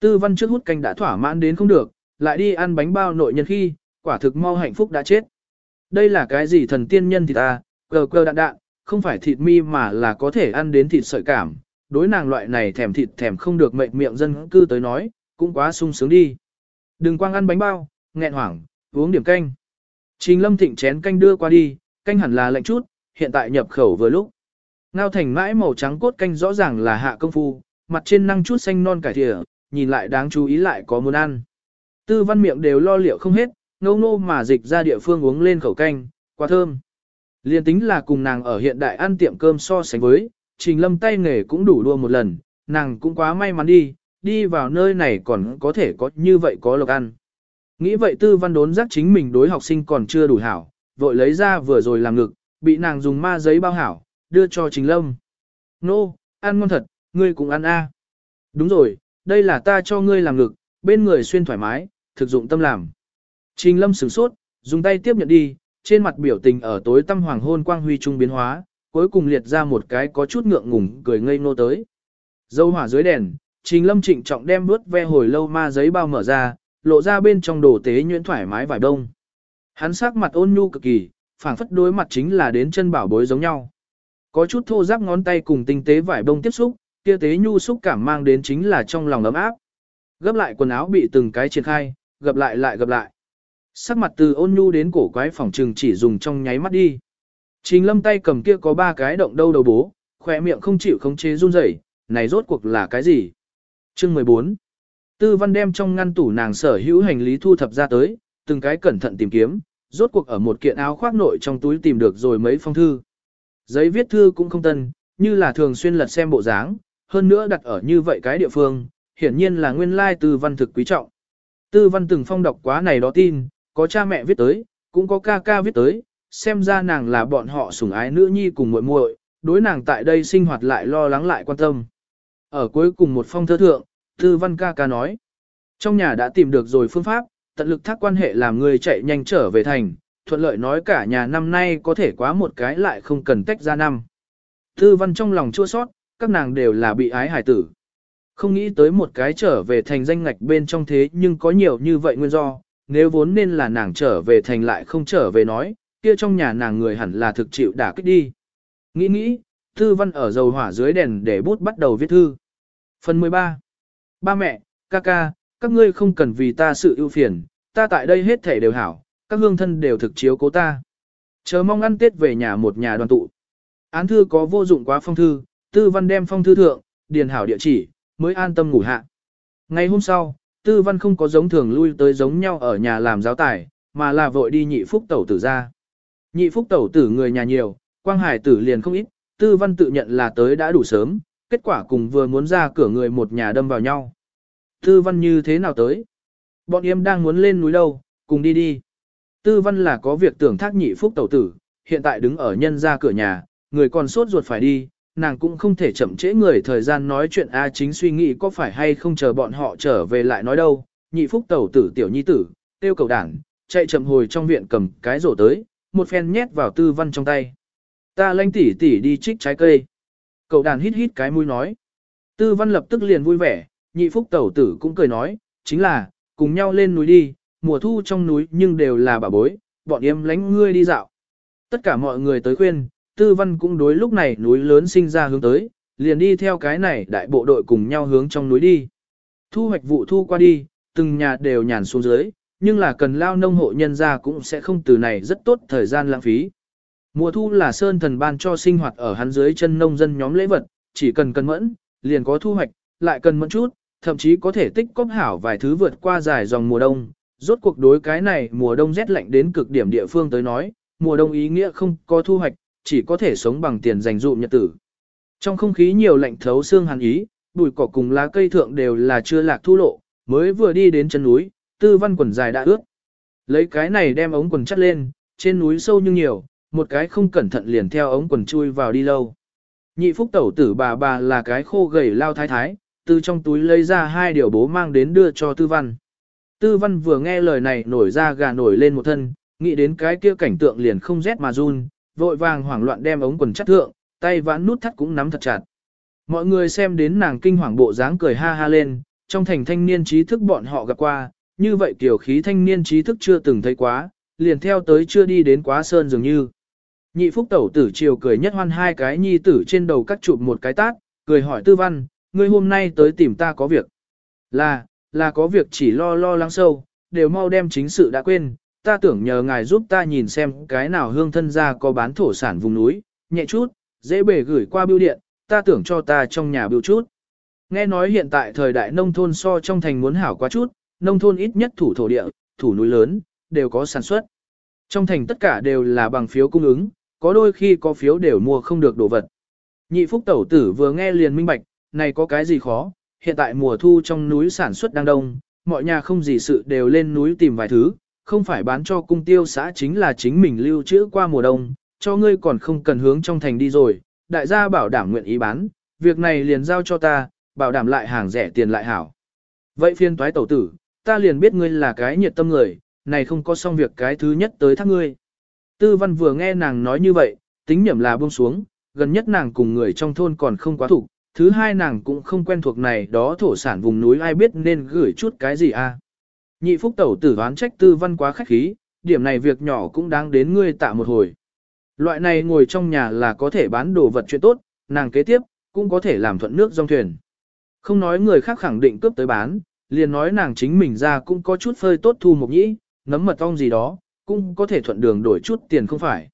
Speaker 1: Tư văn trước hút canh đã thỏa mãn đến không được, lại đi ăn bánh bao nội nhân khi, quả thực mau hạnh phúc đã chết. Đây là cái gì thần tiên nhân thịt ta, cờ cờ đạn đạn, không phải thịt mi mà là có thể ăn đến thịt sợi cảm. Đối nàng loại này thèm thịt thèm không được mệnh miệng dân cư tới nói, cũng quá sung sướng đi. Đừng quang ăn bánh bao, nghẹn hoảng, uống điểm canh. Trình lâm thịnh chén canh đưa qua đi, canh hẳn là lạnh chút, hiện tại nhập khẩu vừa lúc. Ngao thành mãi màu trắng cốt canh rõ ràng là hạ công phu, mặt trên năng chút xanh non cải thìa, nhìn lại đáng chú ý lại có muốn ăn. Tư văn miệng đều lo liệu không hết, ngâu nô mà dịch ra địa phương uống lên khẩu canh, quá thơm. Liên tính là cùng nàng ở hiện đại ăn tiệm cơm so sánh với, trình lâm tay nghề cũng đủ đua một lần, nàng cũng quá may mắn đi, đi vào nơi này còn có thể có như vậy có lộc ăn. Nghĩ vậy tư văn đốn giác chính mình đối học sinh còn chưa đủ hảo, vội lấy ra vừa rồi làm ngực, bị nàng dùng ma giấy bao hảo, đưa cho Trình Lâm. Nô, ăn ngon thật, ngươi cũng ăn a. Đúng rồi, đây là ta cho ngươi làm ngực, bên người xuyên thoải mái, thực dụng tâm làm. Trình Lâm sửng sốt, dùng tay tiếp nhận đi, trên mặt biểu tình ở tối tâm hoàng hôn quang huy trung biến hóa, cuối cùng liệt ra một cái có chút ngượng ngùng cười ngây ngô tới. Dâu hỏa dưới đèn, Trình Lâm trịnh trọng đem bước ve hồi lâu ma giấy bao mở ra, lộ ra bên trong đồ tế nhuyễn thoải mái vải đông. Hắn sắc mặt ôn nhu cực kỳ, phảng phất đối mặt chính là đến chân bảo bối giống nhau. Có chút thô ráp ngón tay cùng tinh tế vải bông tiếp xúc, kia tế nhu xúc cảm mang đến chính là trong lòng ấm áp. Gấp lại quần áo bị từng cái triển khai, gập lại lại gập lại. Sắc mặt từ ôn nhu đến cổ quái phỏng trừng chỉ dùng trong nháy mắt đi. Trình lâm tay cầm kia có ba cái động đâu đầu bố, khỏe miệng không chịu khống chế run rẩy, này rốt cuộc là cái gì? Chương 14 Tư văn đem trong ngăn tủ nàng sở hữu hành lý thu thập ra tới, từng cái cẩn thận tìm kiếm, rốt cuộc ở một kiện áo khoác nội trong túi tìm được rồi mấy phong thư. Giấy viết thư cũng không tân, như là thường xuyên lật xem bộ dáng, hơn nữa đặt ở như vậy cái địa phương, hiển nhiên là nguyên lai tư văn thực quý trọng. Tư văn từng phong đọc quá này đó tin, có cha mẹ viết tới, cũng có ca ca viết tới, xem ra nàng là bọn họ sủng ái nữ nhi cùng muội muội, đối nàng tại đây sinh hoạt lại lo lắng lại quan tâm. Ở cuối cùng một phong thơ thượng, tư văn ca ca nói, trong nhà đã tìm được rồi phương pháp, tận lực thác quan hệ làm người chạy nhanh trở về thành, thuận lợi nói cả nhà năm nay có thể quá một cái lại không cần tách ra năm. Tư văn trong lòng chua sót, các nàng đều là bị ái hải tử. Không nghĩ tới một cái trở về thành danh ngạch bên trong thế nhưng có nhiều như vậy nguyên do, nếu vốn nên là nàng trở về thành lại không trở về nói, kia trong nhà nàng người hẳn là thực chịu đả kích đi. Nghĩ nghĩ, Tư Văn ở dầu hỏa dưới đèn để bút bắt đầu viết thư. Phần 13. Ba mẹ, ca ca, các ngươi không cần vì ta sự ưu phiền, ta tại đây hết thể đều hảo, các hương thân đều thực chiếu cố ta. Chờ mong ăn Tết về nhà một nhà đoàn tụ. Án thư có vô dụng quá phong thư, Tư Văn đem phong thư thượng, điền hảo địa chỉ, mới an tâm ngủ hạ. Ngày hôm sau, Tư Văn không có giống thường lui tới giống nhau ở nhà làm giáo tài, mà là vội đi nhị phúc tẩu tử ra. Nhị phúc tẩu tử người nhà nhiều, quang hải tử liền không ít, Tư Văn tự nhận là tới đã đủ sớm, kết quả cùng vừa muốn ra cửa người một nhà đâm vào nhau. Tư Văn như thế nào tới? Bọn em đang muốn lên núi đâu, cùng đi đi. Tư Văn là có việc tưởng thác nhị phúc tẩu tử, hiện tại đứng ở nhân ra cửa nhà, người còn sốt ruột phải đi, nàng cũng không thể chậm trễ người thời gian nói chuyện A chính suy nghĩ có phải hay không chờ bọn họ trở về lại nói đâu. Nhị phúc tẩu tử tiểu nhi tử, tiêu cầu đảng, chạy chậm hồi trong viện cầm cái rổ tới, một phen nhét vào tư văn trong tay. Ta lanh tỉ tỉ đi trích trái cây. Cậu đàn hít hít cái mũi nói. Tư văn lập tức liền vui vẻ, nhị phúc tẩu tử cũng cười nói, chính là, cùng nhau lên núi đi, mùa thu trong núi nhưng đều là bà bối, bọn em lánh ngươi đi dạo. Tất cả mọi người tới khuyên, tư văn cũng đối lúc này núi lớn sinh ra hướng tới, liền đi theo cái này đại bộ đội cùng nhau hướng trong núi đi. Thu hoạch vụ thu qua đi, từng nhà đều nhàn xuống dưới, nhưng là cần lao nông hộ nhân ra cũng sẽ không từ này rất tốt thời gian lãng phí. Mùa thu là sơn thần ban cho sinh hoạt ở hắn dưới chân nông dân nhóm lễ vật, chỉ cần cần mẫn, liền có thu hoạch, lại cần mẫn chút, thậm chí có thể tích cóp hảo vài thứ vượt qua dài dòng mùa đông. Rốt cuộc đối cái này mùa đông rét lạnh đến cực điểm địa phương tới nói, mùa đông ý nghĩa không có thu hoạch, chỉ có thể sống bằng tiền dành dụm nhật tử. Trong không khí nhiều lạnh thấu xương hàn ý, bụi cỏ cùng lá cây thượng đều là chưa lạc thu lộ, mới vừa đi đến chân núi, tư văn quần dài đã ướt. Lấy cái này đem ống quần chắt lên, trên núi sâu nhưng nhiều, một cái không cẩn thận liền theo ống quần chui vào đi lâu. Nhị phúc tẩu tử bà bà là cái khô gầy lao thái thái, từ trong túi lấy ra hai điều bố mang đến đưa cho tư văn. Tư văn vừa nghe lời này nổi ra gà nổi lên một thân, nghĩ đến cái kia cảnh tượng liền không rét mà run, vội vàng hoảng loạn đem ống quần chắt thượng, tay vãn nút thắt cũng nắm thật chặt. Mọi người xem đến nàng kinh hoàng bộ dáng cười ha ha lên, trong thành thanh niên trí thức bọn họ gặp qua, như vậy tiểu khí thanh niên trí thức chưa từng thấy quá, liền theo tới chưa đi đến quá sơn dường như. Nhị phúc tẩu tử chiều cười nhất hoan hai cái nhi tử trên đầu cắt chụp một cái tát, cười hỏi tư văn, ngươi hôm nay tới tìm ta có việc. Là, là có việc chỉ lo lo lắng sâu, đều mau đem chính sự đã quên, ta tưởng nhờ ngài giúp ta nhìn xem cái nào hương thân gia có bán thổ sản vùng núi, nhẹ chút, dễ bể gửi qua bưu điện, ta tưởng cho ta trong nhà bưu chút. Nghe nói hiện tại thời đại nông thôn so trong thành muốn hảo quá chút, nông thôn ít nhất thủ thổ địa, thủ núi lớn, đều có sản xuất. Trong thành tất cả đều là bằng phiếu cung ứng, có đôi khi có phiếu đều mua không được đồ vật. Nhị phúc tẩu tử vừa nghe liền minh bạch, này có cái gì khó, hiện tại mùa thu trong núi sản xuất đang đông, mọi nhà không gì sự đều lên núi tìm vài thứ, không phải bán cho cung tiêu xã chính là chính mình lưu trữ qua mùa đông, cho ngươi còn không cần hướng trong thành đi rồi, đại gia bảo đảm nguyện ý bán, việc này liền giao cho ta, bảo đảm lại hàng rẻ tiền lại hảo. Vậy phiên toái tẩu tử, ta liền biết ngươi là cái nhiệt tâm người, này không có xong việc cái thứ nhất tới thác ngươi. Tư văn vừa nghe nàng nói như vậy, tính nhẩm là buông xuống, gần nhất nàng cùng người trong thôn còn không quá thủ, thứ hai nàng cũng không quen thuộc này đó thổ sản vùng núi ai biết nên gửi chút cái gì a. À. Nhị phúc tẩu tử đoán trách tư văn quá khách khí, điểm này việc nhỏ cũng đáng đến ngươi tạ một hồi. Loại này ngồi trong nhà là có thể bán đồ vật chuyện tốt, nàng kế tiếp, cũng có thể làm thuận nước dòng thuyền. Không nói người khác khẳng định cướp tới bán, liền nói nàng chính mình ra cũng có chút phơi tốt thu một nhĩ, nấm mật ong gì đó, cũng có thể thuận đường đổi chút tiền không phải.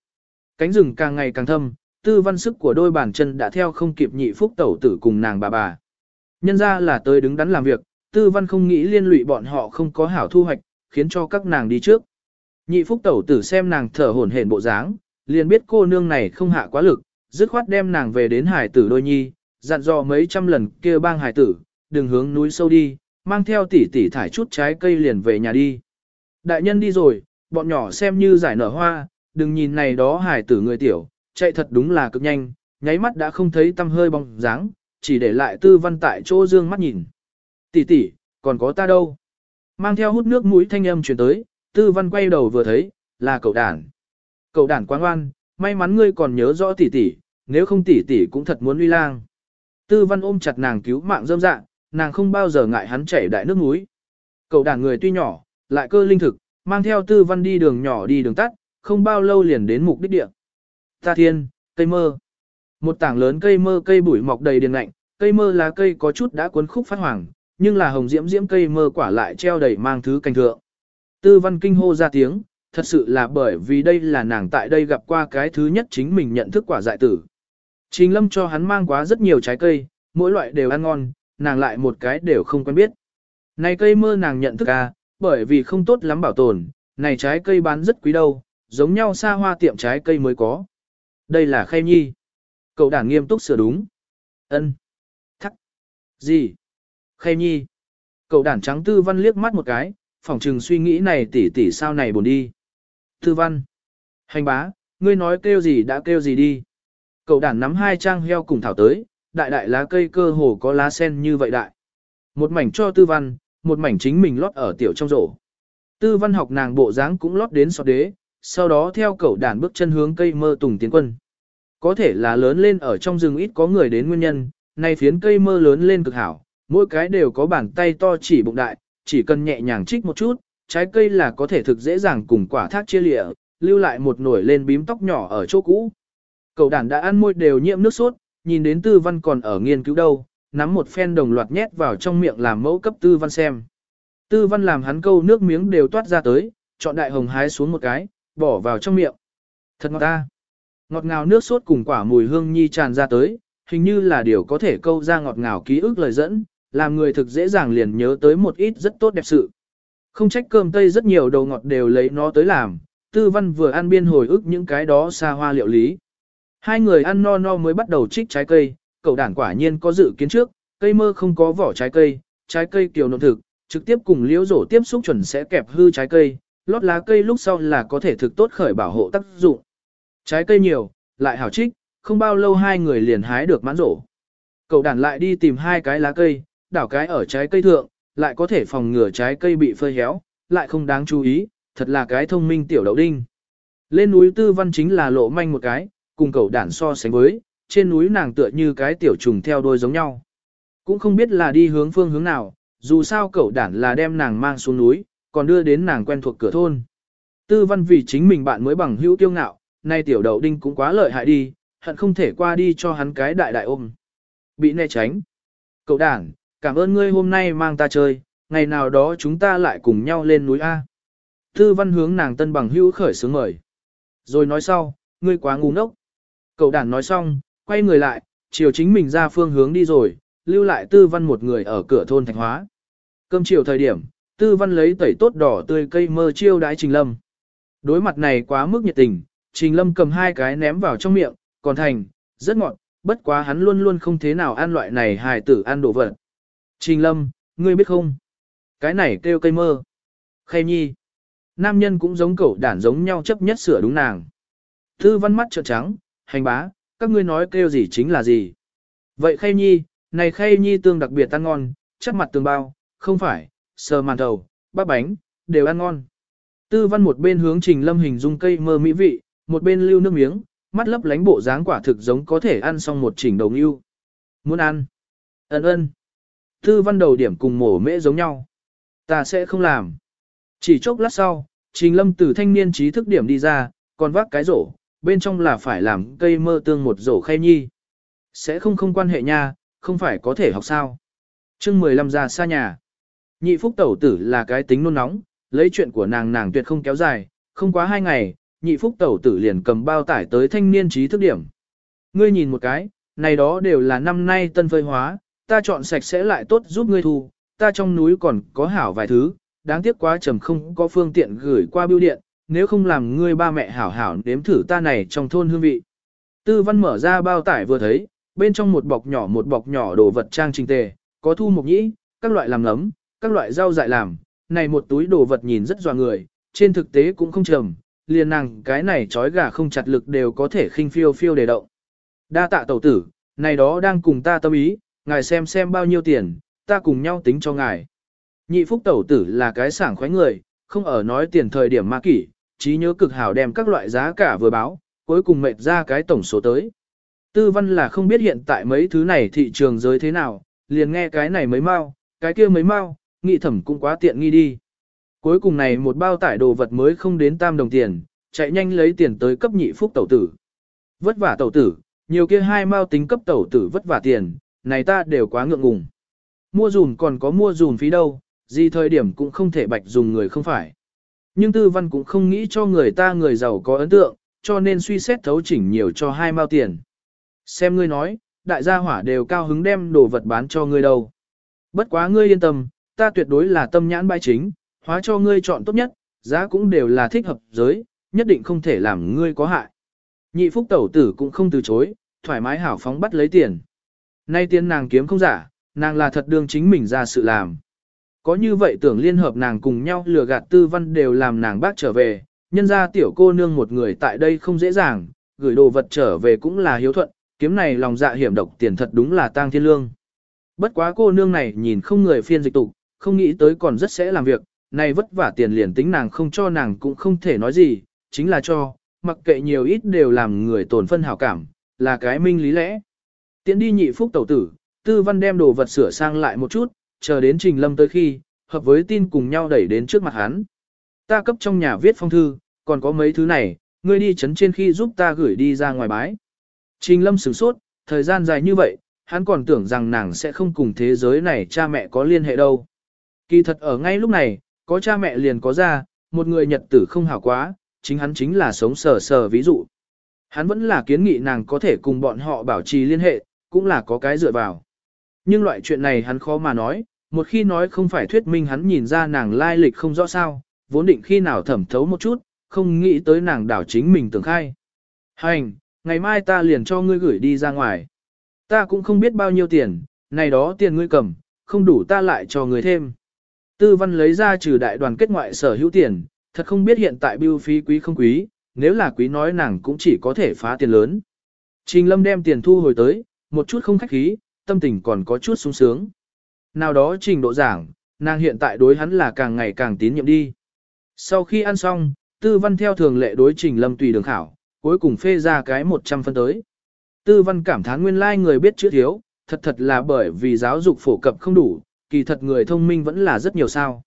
Speaker 1: Cánh rừng càng ngày càng thâm, tư văn sức của đôi bàn chân đã theo không kịp nhị phúc tẩu tử cùng nàng bà bà. Nhân ra là tới đứng đắn làm việc, tư văn không nghĩ liên lụy bọn họ không có hảo thu hoạch, khiến cho các nàng đi trước. Nhị phúc tẩu tử xem nàng thở hổn hển bộ dáng, liền biết cô nương này không hạ quá lực, dứt khoát đem nàng về đến hải tử đôi nhi, dặn dò mấy trăm lần kia bang hải tử, đừng hướng núi sâu đi, mang theo tỷ tỷ thải chút trái cây liền về nhà đi. Đại nhân đi rồi, bọn nhỏ xem như giải nở hoa, đừng nhìn này đó hài tử người tiểu, chạy thật đúng là cực nhanh, nháy mắt đã không thấy tâm hơi bóng dáng, chỉ để lại tư văn tại chỗ dương mắt nhìn. Tỷ tỷ, còn có ta đâu? Mang theo hút nước mũi thanh âm truyền tới, tư văn quay đầu vừa thấy, là cậu đàn. Cậu đàn quán oan, may mắn ngươi còn nhớ rõ tỷ tỷ, nếu không tỷ tỷ cũng thật muốn uy lang. Tư văn ôm chặt nàng cứu mạng dâm dạng, nàng không bao giờ ngại hắn chảy đại nước núi. Cậu đàn người tuy nhỏ, lại cơ linh thực, mang theo tư văn đi đường nhỏ đi đường tắt, không bao lâu liền đến mục đích địa. Ta thiên, cây mơ. Một tảng lớn cây mơ cây bụi mọc đầy điền lạnh, cây mơ lá cây có chút đã cuốn khúc phát hoàng, nhưng là hồng diễm diễm cây mơ quả lại treo đầy mang thứ canh thượng. Tư văn kinh hô ra tiếng, thật sự là bởi vì đây là nàng tại đây gặp qua cái thứ nhất chính mình nhận thức quả dại tử. Trình lâm cho hắn mang quá rất nhiều trái cây, mỗi loại đều ăn ngon, nàng lại một cái đều không quen biết. Này cây mơ nàng nhận thức à, bởi vì không tốt lắm bảo tồn, này trái cây bán rất quý đâu, giống nhau xa hoa tiệm trái cây mới có. Đây là khay nhi. Cậu đàn nghiêm túc sửa đúng. ân Thắc. Gì? Khay nhi. Cậu đàn trắng tư văn liếc mắt một cái, phỏng trừng suy nghĩ này tỉ tỉ sao này buồn đi. Tư văn. Hành bá, ngươi nói kêu gì đã kêu gì đi. Cậu đàn nắm hai trang heo cùng thảo tới, đại đại lá cây cơ hồ có lá sen như vậy đại. Một mảnh cho tư văn, một mảnh chính mình lót ở tiểu trong rổ. Tư văn học nàng bộ dáng cũng lót đến sọt đế, sau đó theo cậu đàn bước chân hướng cây mơ tùng tiến quân. Có thể là lớn lên ở trong rừng ít có người đến nguyên nhân, nay phiến cây mơ lớn lên cực hảo, mỗi cái đều có bàn tay to chỉ bụng đại, chỉ cần nhẹ nhàng trích một chút, trái cây là có thể thực dễ dàng cùng quả thác chia lịa, lưu lại một nổi lên bím tóc nhỏ ở chỗ cũ. Cậu đàn đã ăn môi đều nhiễm nước sốt, nhìn đến tư văn còn ở nghiên cứu đâu, nắm một phen đồng loạt nhét vào trong miệng làm mẫu cấp tư văn xem. Tư văn làm hắn câu nước miếng đều toát ra tới, chọn đại hồng hái xuống một cái, bỏ vào trong miệng. Thật ngọt ta. Ngọt ngào nước sốt cùng quả mùi hương nhi tràn ra tới, hình như là điều có thể câu ra ngọt ngào ký ức lời dẫn, làm người thực dễ dàng liền nhớ tới một ít rất tốt đẹp sự. Không trách cơm tây rất nhiều đồ ngọt đều lấy nó tới làm, tư văn vừa ăn biên hồi ức những cái đó xa hoa liệu lý. Hai người ăn no no mới bắt đầu trích trái cây, cậu đản quả nhiên có dự kiến trước, cây mơ không có vỏ trái cây, trái cây kiều nộn thực, trực tiếp cùng liễu rổ tiếp xúc chuẩn sẽ kẹp hư trái cây, lót lá cây lúc sau là có thể thực tốt khởi bảo hộ tác dụng. Trái cây nhiều, lại hảo trích, không bao lâu hai người liền hái được mãn rổ. Cậu đản lại đi tìm hai cái lá cây, đảo cái ở trái cây thượng, lại có thể phòng ngừa trái cây bị phơi héo, lại không đáng chú ý, thật là cái thông minh tiểu đậu đinh. Lên núi tư văn chính là lộ manh một cái, cùng cậu đản so sánh với, trên núi nàng tựa như cái tiểu trùng theo đôi giống nhau. Cũng không biết là đi hướng phương hướng nào, dù sao cậu đản là đem nàng mang xuống núi, còn đưa đến nàng quen thuộc cửa thôn. Tư văn vì chính mình bạn mới bằng hữu tiêu ngạo, nay tiểu đậu đinh cũng quá lợi hại đi, hận không thể qua đi cho hắn cái đại đại ôm. Bị né tránh. Cậu đản, cảm ơn ngươi hôm nay mang ta chơi, ngày nào đó chúng ta lại cùng nhau lên núi A. Tư văn hướng nàng tân bằng hữu khởi sướng mời. Rồi nói sau, ngươi quá ngu ngốc. Cậu đàn nói xong, quay người lại, chiều chính mình ra phương hướng đi rồi, lưu lại tư văn một người ở cửa thôn thạch hóa. Cơm chiều thời điểm, tư văn lấy tẩy tốt đỏ tươi cây mơ chiêu đái trình lâm. Đối mặt này quá mức nhiệt tình, trình lâm cầm hai cái ném vào trong miệng, còn thành, rất ngọt, bất quá hắn luôn luôn không thế nào ăn loại này hài tử ăn đồ vật. Trình lâm, ngươi biết không? Cái này kêu cây mơ. Khay nhi. Nam nhân cũng giống cậu đản giống nhau chấp nhất sửa đúng nàng. Tư văn mắt trợn trắng, hành bá, các ngươi nói kêu gì chính là gì. Vậy khay nhi, này khay nhi tương đặc biệt ăn ngon, chắc mặt tương bao, không phải, sờ màn đầu, bắp bánh, đều ăn ngon. Tư văn một bên hướng trình lâm hình dung cây mơ mỹ vị, một bên lưu nước miếng, mắt lấp lánh bộ dáng quả thực giống có thể ăn xong một chỉnh đồng yêu. Muốn ăn? Ấn ơn. Tư văn đầu điểm cùng mổ mễ giống nhau. Ta sẽ không làm. Chỉ chốc lát sau, trình lâm từ thanh niên trí thức điểm đi ra, còn vác cái rổ, bên trong là phải làm cây mơ tương một rổ khay nhi. Sẽ không không quan hệ nha, không phải có thể học sao. chương 15 ra xa nhà. Nhị phúc tẩu tử là cái tính nôn nóng, lấy chuyện của nàng nàng tuyệt không kéo dài, không quá hai ngày, nhị phúc tẩu tử liền cầm bao tải tới thanh niên trí thức điểm. Ngươi nhìn một cái, này đó đều là năm nay tân phơi hóa, ta chọn sạch sẽ lại tốt giúp ngươi thu, ta trong núi còn có hảo vài thứ, đáng tiếc quá trầm không có phương tiện gửi qua bưu điện, nếu không làm ngươi ba mẹ hảo hảo nếm thử ta này trong thôn hương vị. Tư văn mở ra bao tải vừa thấy, bên trong một bọc nhỏ một bọc nhỏ đồ vật trang trình tề, có thu mộc nhĩ, các loại làm nấm, các loại rau dại làm, này một túi đồ vật nhìn rất dò người, trên thực tế cũng không trầm, liền nàng cái này trói gà không chặt lực đều có thể khinh phiêu phiêu để động. Đa tạ tẩu tử, này đó đang cùng ta tâm ý, ngài xem xem bao nhiêu tiền, ta cùng nhau tính cho ngài. Nhị phúc tẩu tử là cái sảng khoái người, không ở nói tiền thời điểm ma kỷ, trí nhớ cực hảo đem các loại giá cả vừa báo, cuối cùng mệt ra cái tổng số tới. Tư văn là không biết hiện tại mấy thứ này thị trường giới thế nào, liền nghe cái này mấy mau, cái kia mấy mau, nghị thẩm cũng quá tiện nghi đi. Cuối cùng này một bao tải đồ vật mới không đến tam đồng tiền, chạy nhanh lấy tiền tới cấp nhị phúc tẩu tử. Vất vả tẩu tử, nhiều kia hai mau tính cấp tẩu tử vất vả tiền, này ta đều quá ngượng ngùng. Mua dùn còn có mua dùn phí đâu, gì thời điểm cũng không thể bạch dùng người không phải. Nhưng tư văn cũng không nghĩ cho người ta người giàu có ấn tượng, cho nên suy xét thấu chỉnh nhiều cho hai mao tiền. Xem ngươi nói, đại gia hỏa đều cao hứng đem đồ vật bán cho ngươi đâu. Bất quá ngươi yên tâm, ta tuyệt đối là tâm nhãn bãi chính, hóa cho ngươi chọn tốt nhất, giá cũng đều là thích hợp giới, nhất định không thể làm ngươi có hại. Nhị phúc tẩu tử cũng không từ chối, thoải mái hảo phóng bắt lấy tiền. Nay tiền nàng kiếm không giả, nàng là thật đương chính mình ra sự làm. Có như vậy tưởng liên hợp nàng cùng nhau lừa gạt tư văn đều làm nàng bác trở về, nhân ra tiểu cô nương một người tại đây không dễ dàng, gửi đồ vật trở về cũng là hiếu thuận, kiếm này lòng dạ hiểm độc tiền thật đúng là tang thiên lương. Bất quá cô nương này nhìn không người phiên dịch tục, không nghĩ tới còn rất sẽ làm việc, này vất vả tiền liền tính nàng không cho nàng cũng không thể nói gì, chính là cho, mặc kệ nhiều ít đều làm người tổn phân hảo cảm, là cái minh lý lẽ. Tiến đi nhị phúc tẩu tử, tư văn đem đồ vật sửa sang lại một chút, chờ đến trình lâm tới khi, hợp với tin cùng nhau đẩy đến trước mặt hắn. Ta cấp trong nhà viết phong thư, còn có mấy thứ này, ngươi đi chấn trên khi giúp ta gửi đi ra ngoài bái. Trình lâm sửng sốt, thời gian dài như vậy, hắn còn tưởng rằng nàng sẽ không cùng thế giới này cha mẹ có liên hệ đâu. Kỳ thật ở ngay lúc này, có cha mẹ liền có ra, một người nhật tử không hảo quá, chính hắn chính là sống sờ sờ ví dụ. Hắn vẫn là kiến nghị nàng có thể cùng bọn họ bảo trì liên hệ, cũng là có cái dựa vào. Nhưng loại chuyện này hắn khó mà nói, một khi nói không phải thuyết minh hắn nhìn ra nàng lai lịch không rõ sao, vốn định khi nào thẩm thấu một chút, không nghĩ tới nàng đảo chính mình tưởng khai. Hành, ngày mai ta liền cho ngươi gửi đi ra ngoài. Ta cũng không biết bao nhiêu tiền, này đó tiền ngươi cầm, không đủ ta lại cho ngươi thêm. Tư văn lấy ra trừ đại đoàn kết ngoại sở hữu tiền, thật không biết hiện tại bưu phí quý không quý, nếu là quý nói nàng cũng chỉ có thể phá tiền lớn. Trình lâm đem tiền thu hồi tới, một chút không khách khí, tâm tình còn có chút sung sướng. Nào đó trình độ giảng, nàng hiện tại đối hắn là càng ngày càng tín nhiệm đi. Sau khi ăn xong, tư văn theo thường lệ đối trình lâm tùy đường khảo, cuối cùng phê ra cái 100 phân tới. Tư văn cảm thán nguyên lai like người biết chữ thiếu, thật thật là bởi vì giáo dục phổ cập không đủ, kỳ thật người thông minh vẫn là rất nhiều sao.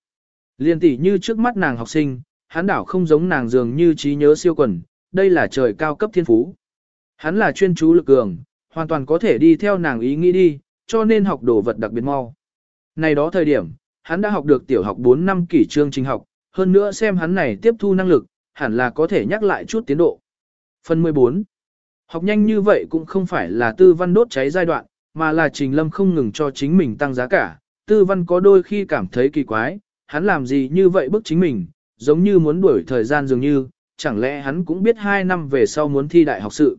Speaker 1: Liên tỷ như trước mắt nàng học sinh, hắn đảo không giống nàng dường như trí nhớ siêu quần, đây là trời cao cấp thiên phú. Hắn là chuyên chú lực cường, hoàn toàn có thể đi theo nàng ý nghĩ đi, cho nên học đồ vật đặc biệt mau. Này đó thời điểm, hắn đã học được tiểu học 4 năm kỷ chương trình học, hơn nữa xem hắn này tiếp thu năng lực, hẳn là có thể nhắc lại chút tiến độ. Phần 14. Học nhanh như vậy cũng không phải là tư văn đốt cháy giai đoạn, mà là trình lâm không ngừng cho chính mình tăng giá cả. Tư văn có đôi khi cảm thấy kỳ quái, hắn làm gì như vậy bức chính mình, giống như muốn đuổi thời gian dường như, chẳng lẽ hắn cũng biết 2 năm về sau muốn thi đại học sự.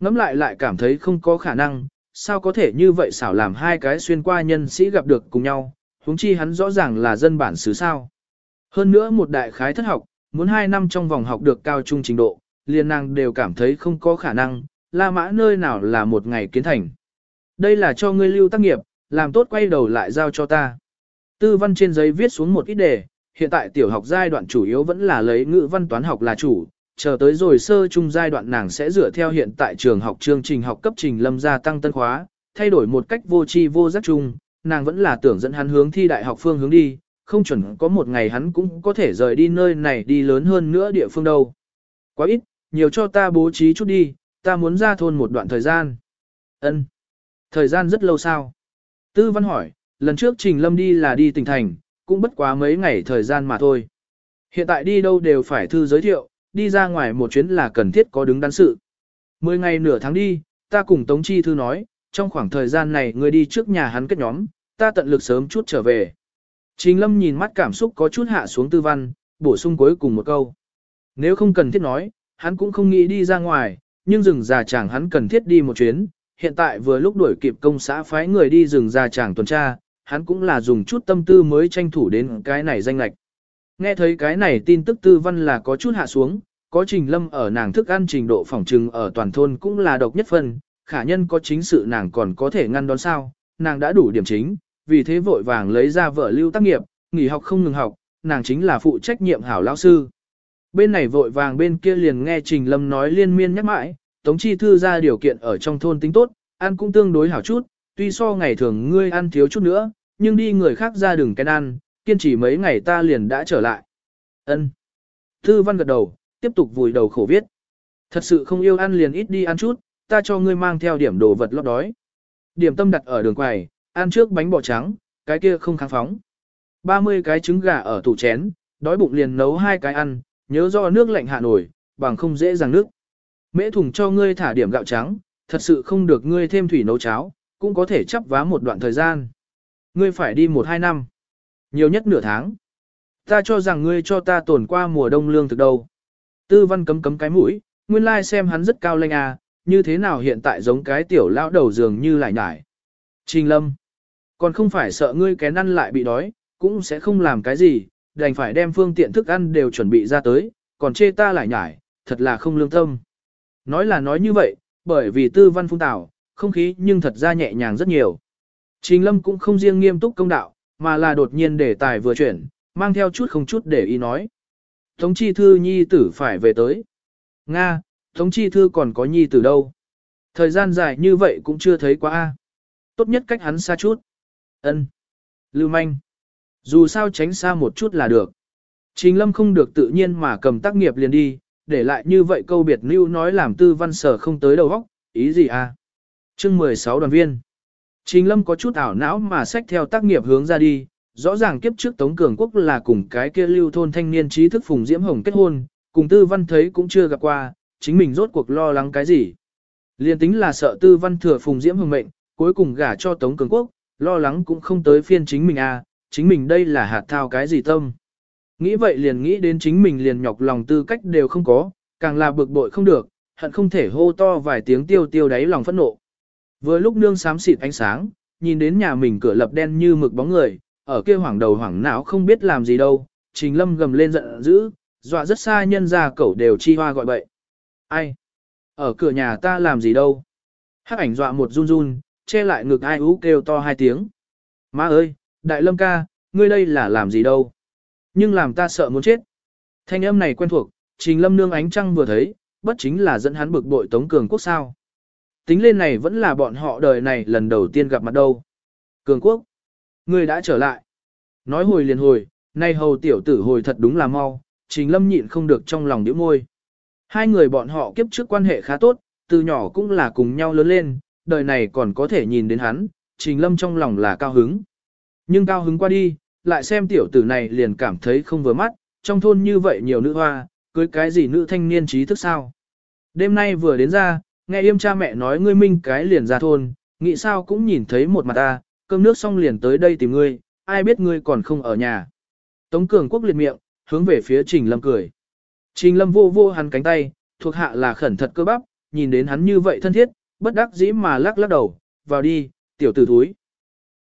Speaker 1: Ngắm lại lại cảm thấy không có khả năng, sao có thể như vậy xảo làm hai cái xuyên qua nhân sĩ gặp được cùng nhau, huống chi hắn rõ ràng là dân bản xứ sao. Hơn nữa một đại khái thất học, muốn hai năm trong vòng học được cao trung trình độ, liền nàng đều cảm thấy không có khả năng, La Mã nơi nào là một ngày kiến thành. Đây là cho ngươi lưu tác nghiệp, làm tốt quay đầu lại giao cho ta. Tư văn trên giấy viết xuống một ít đề, hiện tại tiểu học giai đoạn chủ yếu vẫn là lấy ngữ văn toán học là chủ, chờ tới rồi sơ trung giai đoạn nàng sẽ dựa theo hiện tại trường học chương trình học cấp trình lâm gia tăng tân khóa, thay đổi một cách vô tri vô giác chung, nàng vẫn là tưởng dẫn hắn hướng thi đại học phương hướng đi, không chuẩn có một ngày hắn cũng có thể rời đi nơi này đi lớn hơn nữa địa phương đâu. Quá ít, nhiều cho ta bố trí chút đi, ta muốn ra thôn một đoạn thời gian. Ân, Thời gian rất lâu sao? Tư văn hỏi, lần trước Trình Lâm đi là đi tỉnh thành, cũng bất quá mấy ngày thời gian mà thôi. Hiện tại đi đâu đều phải thư giới thiệu, đi ra ngoài một chuyến là cần thiết có đứng đắn sự. Mười ngày nửa tháng đi, ta cùng Tống Chi Thư nói, trong khoảng thời gian này người đi trước nhà hắn kết nhóm, ta tận lực sớm chút trở về. Trình Lâm nhìn mắt cảm xúc có chút hạ xuống tư văn, bổ sung cuối cùng một câu. Nếu không cần thiết nói, hắn cũng không nghĩ đi ra ngoài, nhưng rừng già chàng hắn cần thiết đi một chuyến, hiện tại vừa lúc đuổi kịp công xã phái người đi rừng già chàng tuần tra, hắn cũng là dùng chút tâm tư mới tranh thủ đến cái này danh lạch. Nghe thấy cái này tin tức tư văn là có chút hạ xuống, có trình lâm ở nàng thức ăn trình độ phòng trừng ở toàn thôn cũng là độc nhất phân, khả nhân có chính sự nàng còn có thể ngăn đón sao, nàng đã đủ điểm chính, vì thế vội vàng lấy ra vợ lưu tác nghiệp, nghỉ học không ngừng học, nàng chính là phụ trách nhiệm hảo lão sư. Bên này vội vàng bên kia liền nghe Trình Lâm nói liên miên nhắc mãi, Tống Chi Thư ra điều kiện ở trong thôn tính tốt, ăn cũng tương đối hảo chút, tuy so ngày thường ngươi ăn thiếu chút nữa, nhưng đi người khác ra đừng cái ăn, kiên trì mấy ngày ta liền đã trở lại. Ân. Thư văn gật đầu, tiếp tục vùi đầu khổ viết. Thật sự không yêu ăn liền ít đi ăn chút, ta cho ngươi mang theo điểm đồ vật lót đói. Điểm tâm đặt ở đường quầy, ăn trước bánh bò trắng, cái kia không kháng phóng. 30 cái trứng gà ở tủ chén, đói bụng liền nấu hai cái ăn, nhớ do nước lạnh hạ nổi, bằng không dễ dàng nước. Mễ thùng cho ngươi thả điểm gạo trắng, thật sự không được ngươi thêm thủy nấu cháo, cũng có thể chấp vá một đoạn thời gian. Ngươi phải đi một hai năm, nhiều nhất nửa tháng. Ta cho rằng ngươi cho ta tổn qua mùa đông lương thực đâu. Tư văn cấm cấm cái mũi, nguyên lai like xem hắn rất cao lanh à, như thế nào hiện tại giống cái tiểu lão đầu dường như lại nhải. Trình lâm, còn không phải sợ ngươi kén ăn lại bị đói, cũng sẽ không làm cái gì, đành phải đem phương tiện thức ăn đều chuẩn bị ra tới, còn chê ta lại nhải, thật là không lương tâm. Nói là nói như vậy, bởi vì tư văn phung tảo, không khí nhưng thật ra nhẹ nhàng rất nhiều. Trình lâm cũng không riêng nghiêm túc công đạo, mà là đột nhiên để tài vừa chuyển, mang theo chút không chút để ý nói. Tống chi thư nhi tử phải về tới. Nga, Tống chi thư còn có nhi tử đâu. Thời gian dài như vậy cũng chưa thấy quá a. Tốt nhất cách hắn xa chút. Ân. Lưu manh. Dù sao tránh xa một chút là được. Trình lâm không được tự nhiên mà cầm tác nghiệp liền đi, để lại như vậy câu biệt lưu nói làm tư văn sở không tới đầu óc, ý gì a? Chương 16 đoàn viên. Trình lâm có chút ảo não mà sách theo tác nghiệp hướng ra đi, rõ ràng kiếp trước Tống Cường Quốc là cùng cái kia lưu thôn thanh niên trí thức Phùng Diễm Hồng kết hôn, cùng tư văn thấy cũng chưa gặp qua, chính mình rốt cuộc lo lắng cái gì. Liên tính là sợ tư văn thừa Phùng Diễm Hồng mệnh, cuối cùng gả cho Tống Cường Quốc, lo lắng cũng không tới phiên chính mình à, chính mình đây là hạt thao cái gì tâm. Nghĩ vậy liền nghĩ đến chính mình liền nhọc lòng tư cách đều không có, càng là bực bội không được, hận không thể hô to vài tiếng tiêu tiêu đáy lòng phẫn nộ. Vừa lúc nương xám xịt ánh sáng, nhìn đến nhà mình cửa lập đen như mực bóng người, ở kia hoảng đầu hoảng não không biết làm gì đâu, trình lâm gầm lên giận dữ, dọa rất xa nhân ra cẩu đều chi hoa gọi bậy. Ai? Ở cửa nhà ta làm gì đâu? Hắc ảnh dọa một run run, che lại ngực ai ú kêu to hai tiếng. Má ơi, đại lâm ca, ngươi đây là làm gì đâu? Nhưng làm ta sợ muốn chết. Thanh âm này quen thuộc, trình lâm nương ánh trăng vừa thấy, bất chính là dẫn hắn bực bội Tống Cường Quốc sao. Tính lên này vẫn là bọn họ đời này lần đầu tiên gặp mặt đâu. Cường Quốc, ngươi đã trở lại. Nói hồi liền hồi, nay hầu tiểu tử hồi thật đúng là mau, trình lâm nhịn không được trong lòng điếu môi. Hai người bọn họ kiếp trước quan hệ khá tốt, từ nhỏ cũng là cùng nhau lớn lên, đời này còn có thể nhìn đến hắn, trình lâm trong lòng là cao hứng. Nhưng cao hứng qua đi, lại xem tiểu tử này liền cảm thấy không vừa mắt, trong thôn như vậy nhiều nữ hoa, cưới cái gì nữ thanh niên trí thức sao. Đêm nay vừa đến ra, nghe yêm cha mẹ nói ngươi minh cái liền ra thôn, nghĩ sao cũng nhìn thấy một mặt ta, cơm nước xong liền tới đây tìm ngươi, ai biết ngươi còn không ở nhà. Tống Cường Quốc liệt miệng, hướng về phía Trình Lâm cười. Trình Lâm vô vô hắn cánh tay, thuộc hạ là khẩn thật cơ bắp, nhìn đến hắn như vậy thân thiết, bất đắc dĩ mà lắc lắc đầu, vào đi, tiểu tử thúi.